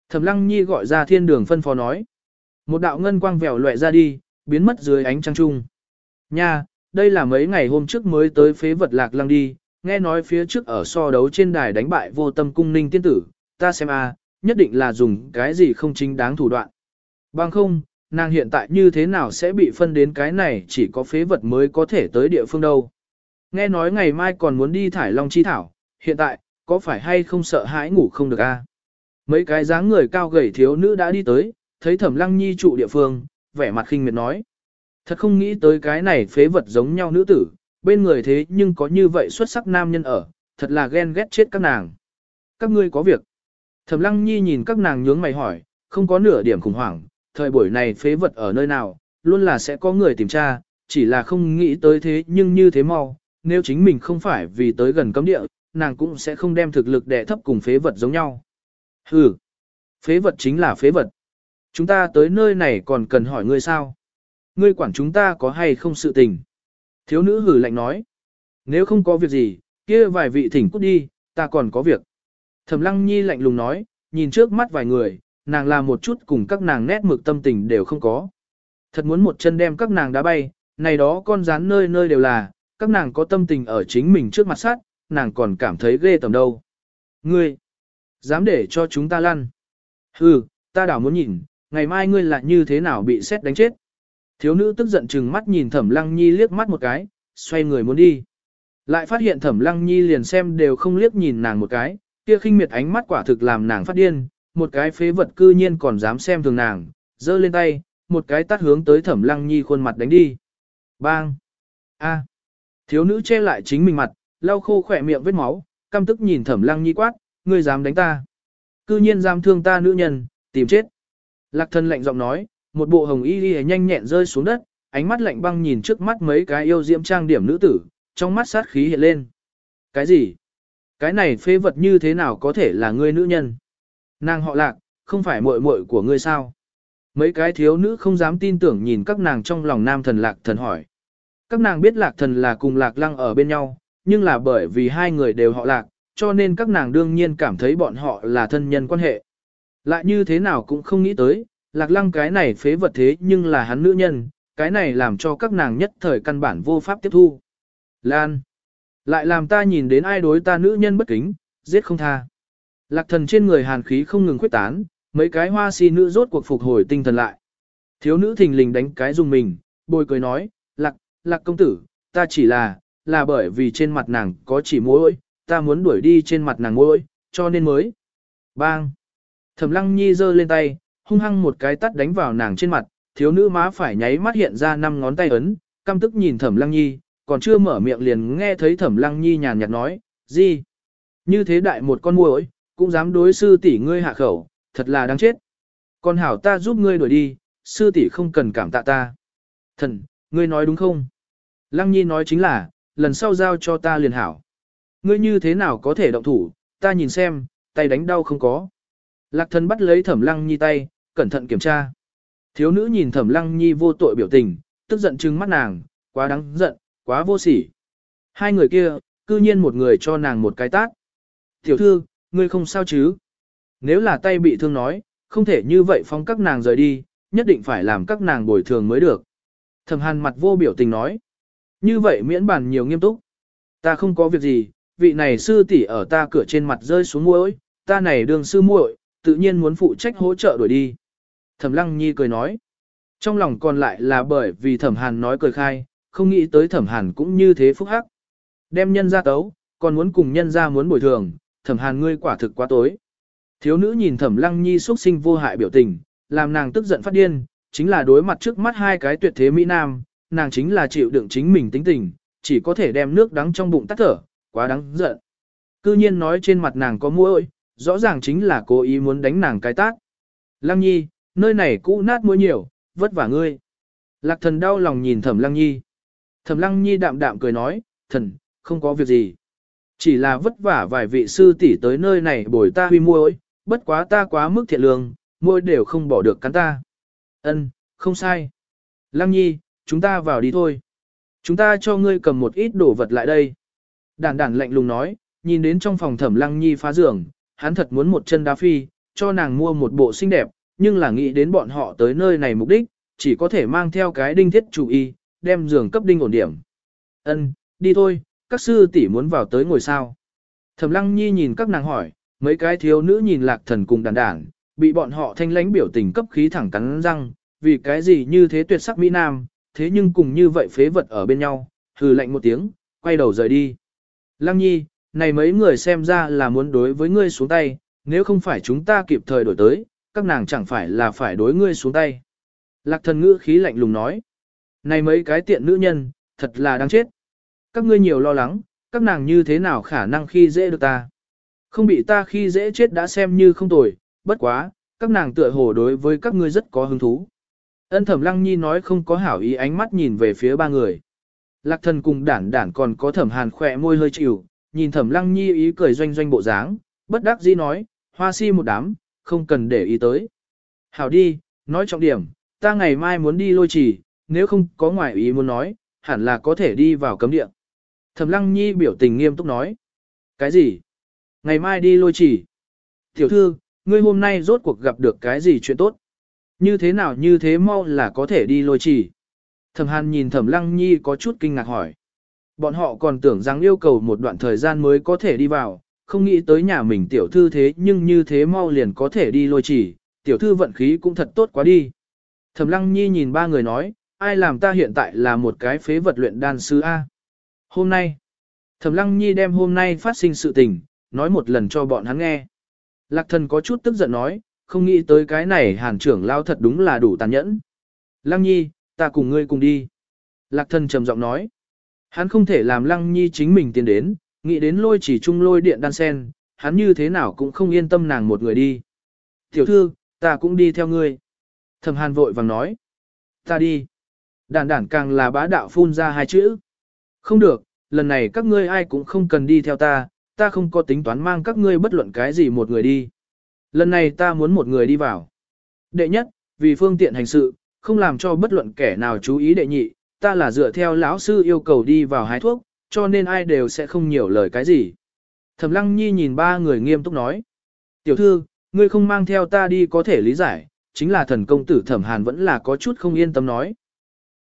Thẩm lăng nhi gọi ra thiên đường phân phó nói. Một đạo ngân quang vèo loẹ ra đi, biến mất dưới ánh trăng trung. Nha, đây là mấy ngày hôm trước mới tới phế vật lạc lăng đi, nghe nói phía trước ở so đấu trên đài đánh bại vô tâm cung ninh tiên tử, ta xem a, nhất định là dùng cái gì không chính đáng thủ đoạn. Bằng không, nàng hiện tại như thế nào sẽ bị phân đến cái này chỉ có phế vật mới có thể tới địa phương đâu. Nghe nói ngày mai còn muốn đi thải long chi thảo, hiện tại, có phải hay không sợ hãi ngủ không được a? Mấy cái dáng người cao gầy thiếu nữ đã đi tới, thấy thẩm lăng nhi trụ địa phương, vẻ mặt khinh miệt nói. Thật không nghĩ tới cái này phế vật giống nhau nữ tử, bên người thế nhưng có như vậy xuất sắc nam nhân ở, thật là ghen ghét chết các nàng. Các ngươi có việc. Thẩm lăng nhi nhìn các nàng nhướng mày hỏi, không có nửa điểm khủng hoảng, thời buổi này phế vật ở nơi nào, luôn là sẽ có người tìm tra, chỉ là không nghĩ tới thế nhưng như thế mau, nếu chính mình không phải vì tới gần cấm địa, nàng cũng sẽ không đem thực lực đè thấp cùng phế vật giống nhau. Hừ, phế vật chính là phế vật. Chúng ta tới nơi này còn cần hỏi ngươi sao? Ngươi quản chúng ta có hay không sự tình? Thiếu nữ hử lạnh nói. Nếu không có việc gì, kia vài vị thỉnh cút đi, ta còn có việc. Thẩm lăng nhi lạnh lùng nói, nhìn trước mắt vài người, nàng làm một chút cùng các nàng nét mực tâm tình đều không có. Thật muốn một chân đem các nàng đá bay, này đó con rán nơi nơi đều là, các nàng có tâm tình ở chính mình trước mặt sát, nàng còn cảm thấy ghê tầm đâu. Ngươi, dám để cho chúng ta lăn. Hừ, ta đảo muốn nhìn, ngày mai ngươi lại như thế nào bị xét đánh chết. Thiếu nữ tức giận chừng mắt nhìn thẩm lăng nhi liếc mắt một cái, xoay người muốn đi. Lại phát hiện thẩm lăng nhi liền xem đều không liếc nhìn nàng một cái, kia khinh miệt ánh mắt quả thực làm nàng phát điên, một cái phế vật cư nhiên còn dám xem thường nàng, giơ lên tay, một cái tát hướng tới thẩm lăng nhi khuôn mặt đánh đi. Bang! A! Thiếu nữ che lại chính mình mặt, lau khô khỏe miệng vết máu, căm tức nhìn thẩm lăng nhi quát, ngươi dám đánh ta. Cư nhiên dám thương ta nữ nhân, tìm chết. Lạc thân lạnh giọng nói, một bộ hồng y y nhanh nhẹn rơi xuống đất, ánh mắt lạnh băng nhìn trước mắt mấy cái yêu diễm trang điểm nữ tử, trong mắt sát khí hiện lên. Cái gì? Cái này phế vật như thế nào có thể là ngươi nữ nhân? Nàng họ lạc, không phải muội muội của ngươi sao? Mấy cái thiếu nữ không dám tin tưởng nhìn các nàng trong lòng nam thần lạc thần hỏi. Các nàng biết lạc thần là cùng lạc lăng ở bên nhau, nhưng là bởi vì hai người đều họ lạc, cho nên các nàng đương nhiên cảm thấy bọn họ là thân nhân quan hệ. Lại như thế nào cũng không nghĩ tới, lạc lăng cái này phế vật thế nhưng là hắn nữ nhân, cái này làm cho các nàng nhất thời căn bản vô pháp tiếp thu. Lan. Lại làm ta nhìn đến ai đối ta nữ nhân bất kính, giết không tha. Lạc thần trên người hàn khí không ngừng khuếch tán, mấy cái hoa si nữ rốt cuộc phục hồi tinh thần lại. Thiếu nữ thình lình đánh cái dùng mình, bồi cười nói, lạc, lạc công tử, ta chỉ là, là bởi vì trên mặt nàng có chỉ mối, ta muốn đuổi đi trên mặt nàng mối, cho nên mới. Bang! Thẩm lăng nhi giơ lên tay, hung hăng một cái tắt đánh vào nàng trên mặt, thiếu nữ má phải nháy mắt hiện ra năm ngón tay ấn, căm tức nhìn thẩm lăng nhi, còn chưa mở miệng liền nghe thấy thẩm lăng nhi nhàn nhạt nói, gì? Như thế đại một con muỗi, cũng dám đối sư tỷ ngươi hạ khẩu, thật là đáng chết. con hảo ta giúp ngươi đuổi đi, sư tỷ không cần cảm tạ ta. Thần, ngươi nói đúng không? Lăng nhi nói chính là, lần sau giao cho ta liền hảo. Ngươi như thế nào có thể động thủ, ta nhìn xem, tay đánh đau không có. Lạc thần bắt lấy thẩm lăng nhi tay, cẩn thận kiểm tra. Thiếu nữ nhìn thẩm lăng nhi vô tội biểu tình, tức giận trừng mắt nàng, quá đáng giận, quá vô sỉ. Hai người kia, cư nhiên một người cho nàng một cái tát. Tiểu thư, ngươi không sao chứ? Nếu là tay bị thương nói, không thể như vậy phóng các nàng rời đi, nhất định phải làm các nàng bồi thường mới được. Thẩm hàn mặt vô biểu tình nói. Như vậy miễn bàn nhiều nghiêm túc. Ta không có việc gì, vị này sư tỷ ở ta cửa trên mặt rơi xuống muối, ta này đường sư muội, tự nhiên muốn phụ trách hỗ trợ đuổi đi. Thẩm lăng nhi cười nói. Trong lòng còn lại là bởi vì thẩm hàn nói cười khai, không nghĩ tới thẩm hàn cũng như thế phúc hắc. Đem nhân ra tấu, còn muốn cùng nhân ra muốn bồi thường, thẩm hàn ngươi quả thực quá tối. Thiếu nữ nhìn thẩm lăng nhi xuất sinh vô hại biểu tình, làm nàng tức giận phát điên, chính là đối mặt trước mắt hai cái tuyệt thế Mỹ Nam, nàng chính là chịu đựng chính mình tính tình, chỉ có thể đem nước đắng trong bụng tắt thở, quá đáng giận. Cư nhiên nói trên mặt nàng có mũi, rõ ràng chính là cố ý muốn đánh nàng cái tác. Lăng nhi, nơi này cũ nát mua nhiều, vất vả ngươi. Lạc thần đau lòng nhìn thẩm lăng nhi. Thẩm lăng nhi đạm đạm cười nói, thần, không có việc gì. Chỉ là vất vả vài vị sư tỷ tới nơi này bồi ta huy muôi, bất quá ta quá mức thiện lương, môi đều không bỏ được cắn ta. Ân, không sai. Lăng nhi, chúng ta vào đi thôi. Chúng ta cho ngươi cầm một ít đồ vật lại đây. Đản đản lạnh lùng nói, nhìn đến trong phòng thẩm lăng nhi phá giường, hắn thật muốn một chân đá phi, cho nàng mua một bộ xinh đẹp, nhưng là nghĩ đến bọn họ tới nơi này mục đích, chỉ có thể mang theo cái đinh thiết chủ y, đem giường cấp đinh ổn điểm. Ân, đi thôi, các sư tỷ muốn vào tới ngồi sao. Thẩm lăng nhi nhìn các nàng hỏi, mấy cái thiếu nữ nhìn lạc thần cùng đàn đản, bị bọn họ thanh lãnh biểu tình cấp khí thẳng cắn răng, vì cái gì như thế tuyệt sắc Mỹ Nam, thế nhưng cùng như vậy phế vật ở bên nhau, hừ lạnh một tiếng, quay đầu rời đi. Lăng nhi, này mấy người xem ra là muốn đối với ngươi xuống tay, nếu không phải chúng ta kịp thời đổi tới, các nàng chẳng phải là phải đối ngươi xuống tay. Lạc thần ngữ khí lạnh lùng nói. Này mấy cái tiện nữ nhân, thật là đáng chết. Các ngươi nhiều lo lắng, các nàng như thế nào khả năng khi dễ được ta. Không bị ta khi dễ chết đã xem như không tồi, bất quá, các nàng tựa hồ đối với các ngươi rất có hứng thú. Ân thẩm lăng nhi nói không có hảo ý ánh mắt nhìn về phía ba người. Lạc thần cùng đản đản còn có thẩm hàn khỏe môi hơi chịu, nhìn thẩm lăng nhi ý cười doanh doanh bộ dáng, bất đắc dĩ nói, hoa si một đám, không cần để ý tới. Hảo đi, nói trọng điểm, ta ngày mai muốn đi lôi trì, nếu không có ngoại ý muốn nói, hẳn là có thể đi vào cấm địa. Thẩm lăng nhi biểu tình nghiêm túc nói. Cái gì? Ngày mai đi lôi trì. Tiểu thư, ngươi hôm nay rốt cuộc gặp được cái gì chuyện tốt? Như thế nào như thế mau là có thể đi lôi trì? Thẩm hàn nhìn thẩm lăng nhi có chút kinh ngạc hỏi. Bọn họ còn tưởng rằng yêu cầu một đoạn thời gian mới có thể đi vào, không nghĩ tới nhà mình tiểu thư thế nhưng như thế mau liền có thể đi lôi chỉ tiểu thư vận khí cũng thật tốt quá đi. Thẩm lăng nhi nhìn ba người nói, ai làm ta hiện tại là một cái phế vật luyện đan sư A. Hôm nay, Thẩm Lăng Nhi đem hôm nay phát sinh sự tình, nói một lần cho bọn hắn nghe. Lạc thần có chút tức giận nói, không nghĩ tới cái này hàn trưởng lao thật đúng là đủ tàn nhẫn. Lăng Nhi, ta cùng ngươi cùng đi. Lạc thần trầm giọng nói, hắn không thể làm Lăng Nhi chính mình tiến đến, nghĩ đến lôi chỉ chung lôi điện đan sen, hắn như thế nào cũng không yên tâm nàng một người đi. Tiểu thư, ta cũng đi theo ngươi. Thẩm hàn vội vàng nói, ta đi. Đản đản càng là bá đạo phun ra hai chữ. Không được, lần này các ngươi ai cũng không cần đi theo ta, ta không có tính toán mang các ngươi bất luận cái gì một người đi. Lần này ta muốn một người đi vào. Đệ nhất, vì phương tiện hành sự, không làm cho bất luận kẻ nào chú ý đệ nhị, ta là dựa theo lão sư yêu cầu đi vào hái thuốc, cho nên ai đều sẽ không nhiều lời cái gì. Thẩm Lăng Nhi nhìn ba người nghiêm túc nói. Tiểu thư, ngươi không mang theo ta đi có thể lý giải, chính là thần công tử Thẩm Hàn vẫn là có chút không yên tâm nói.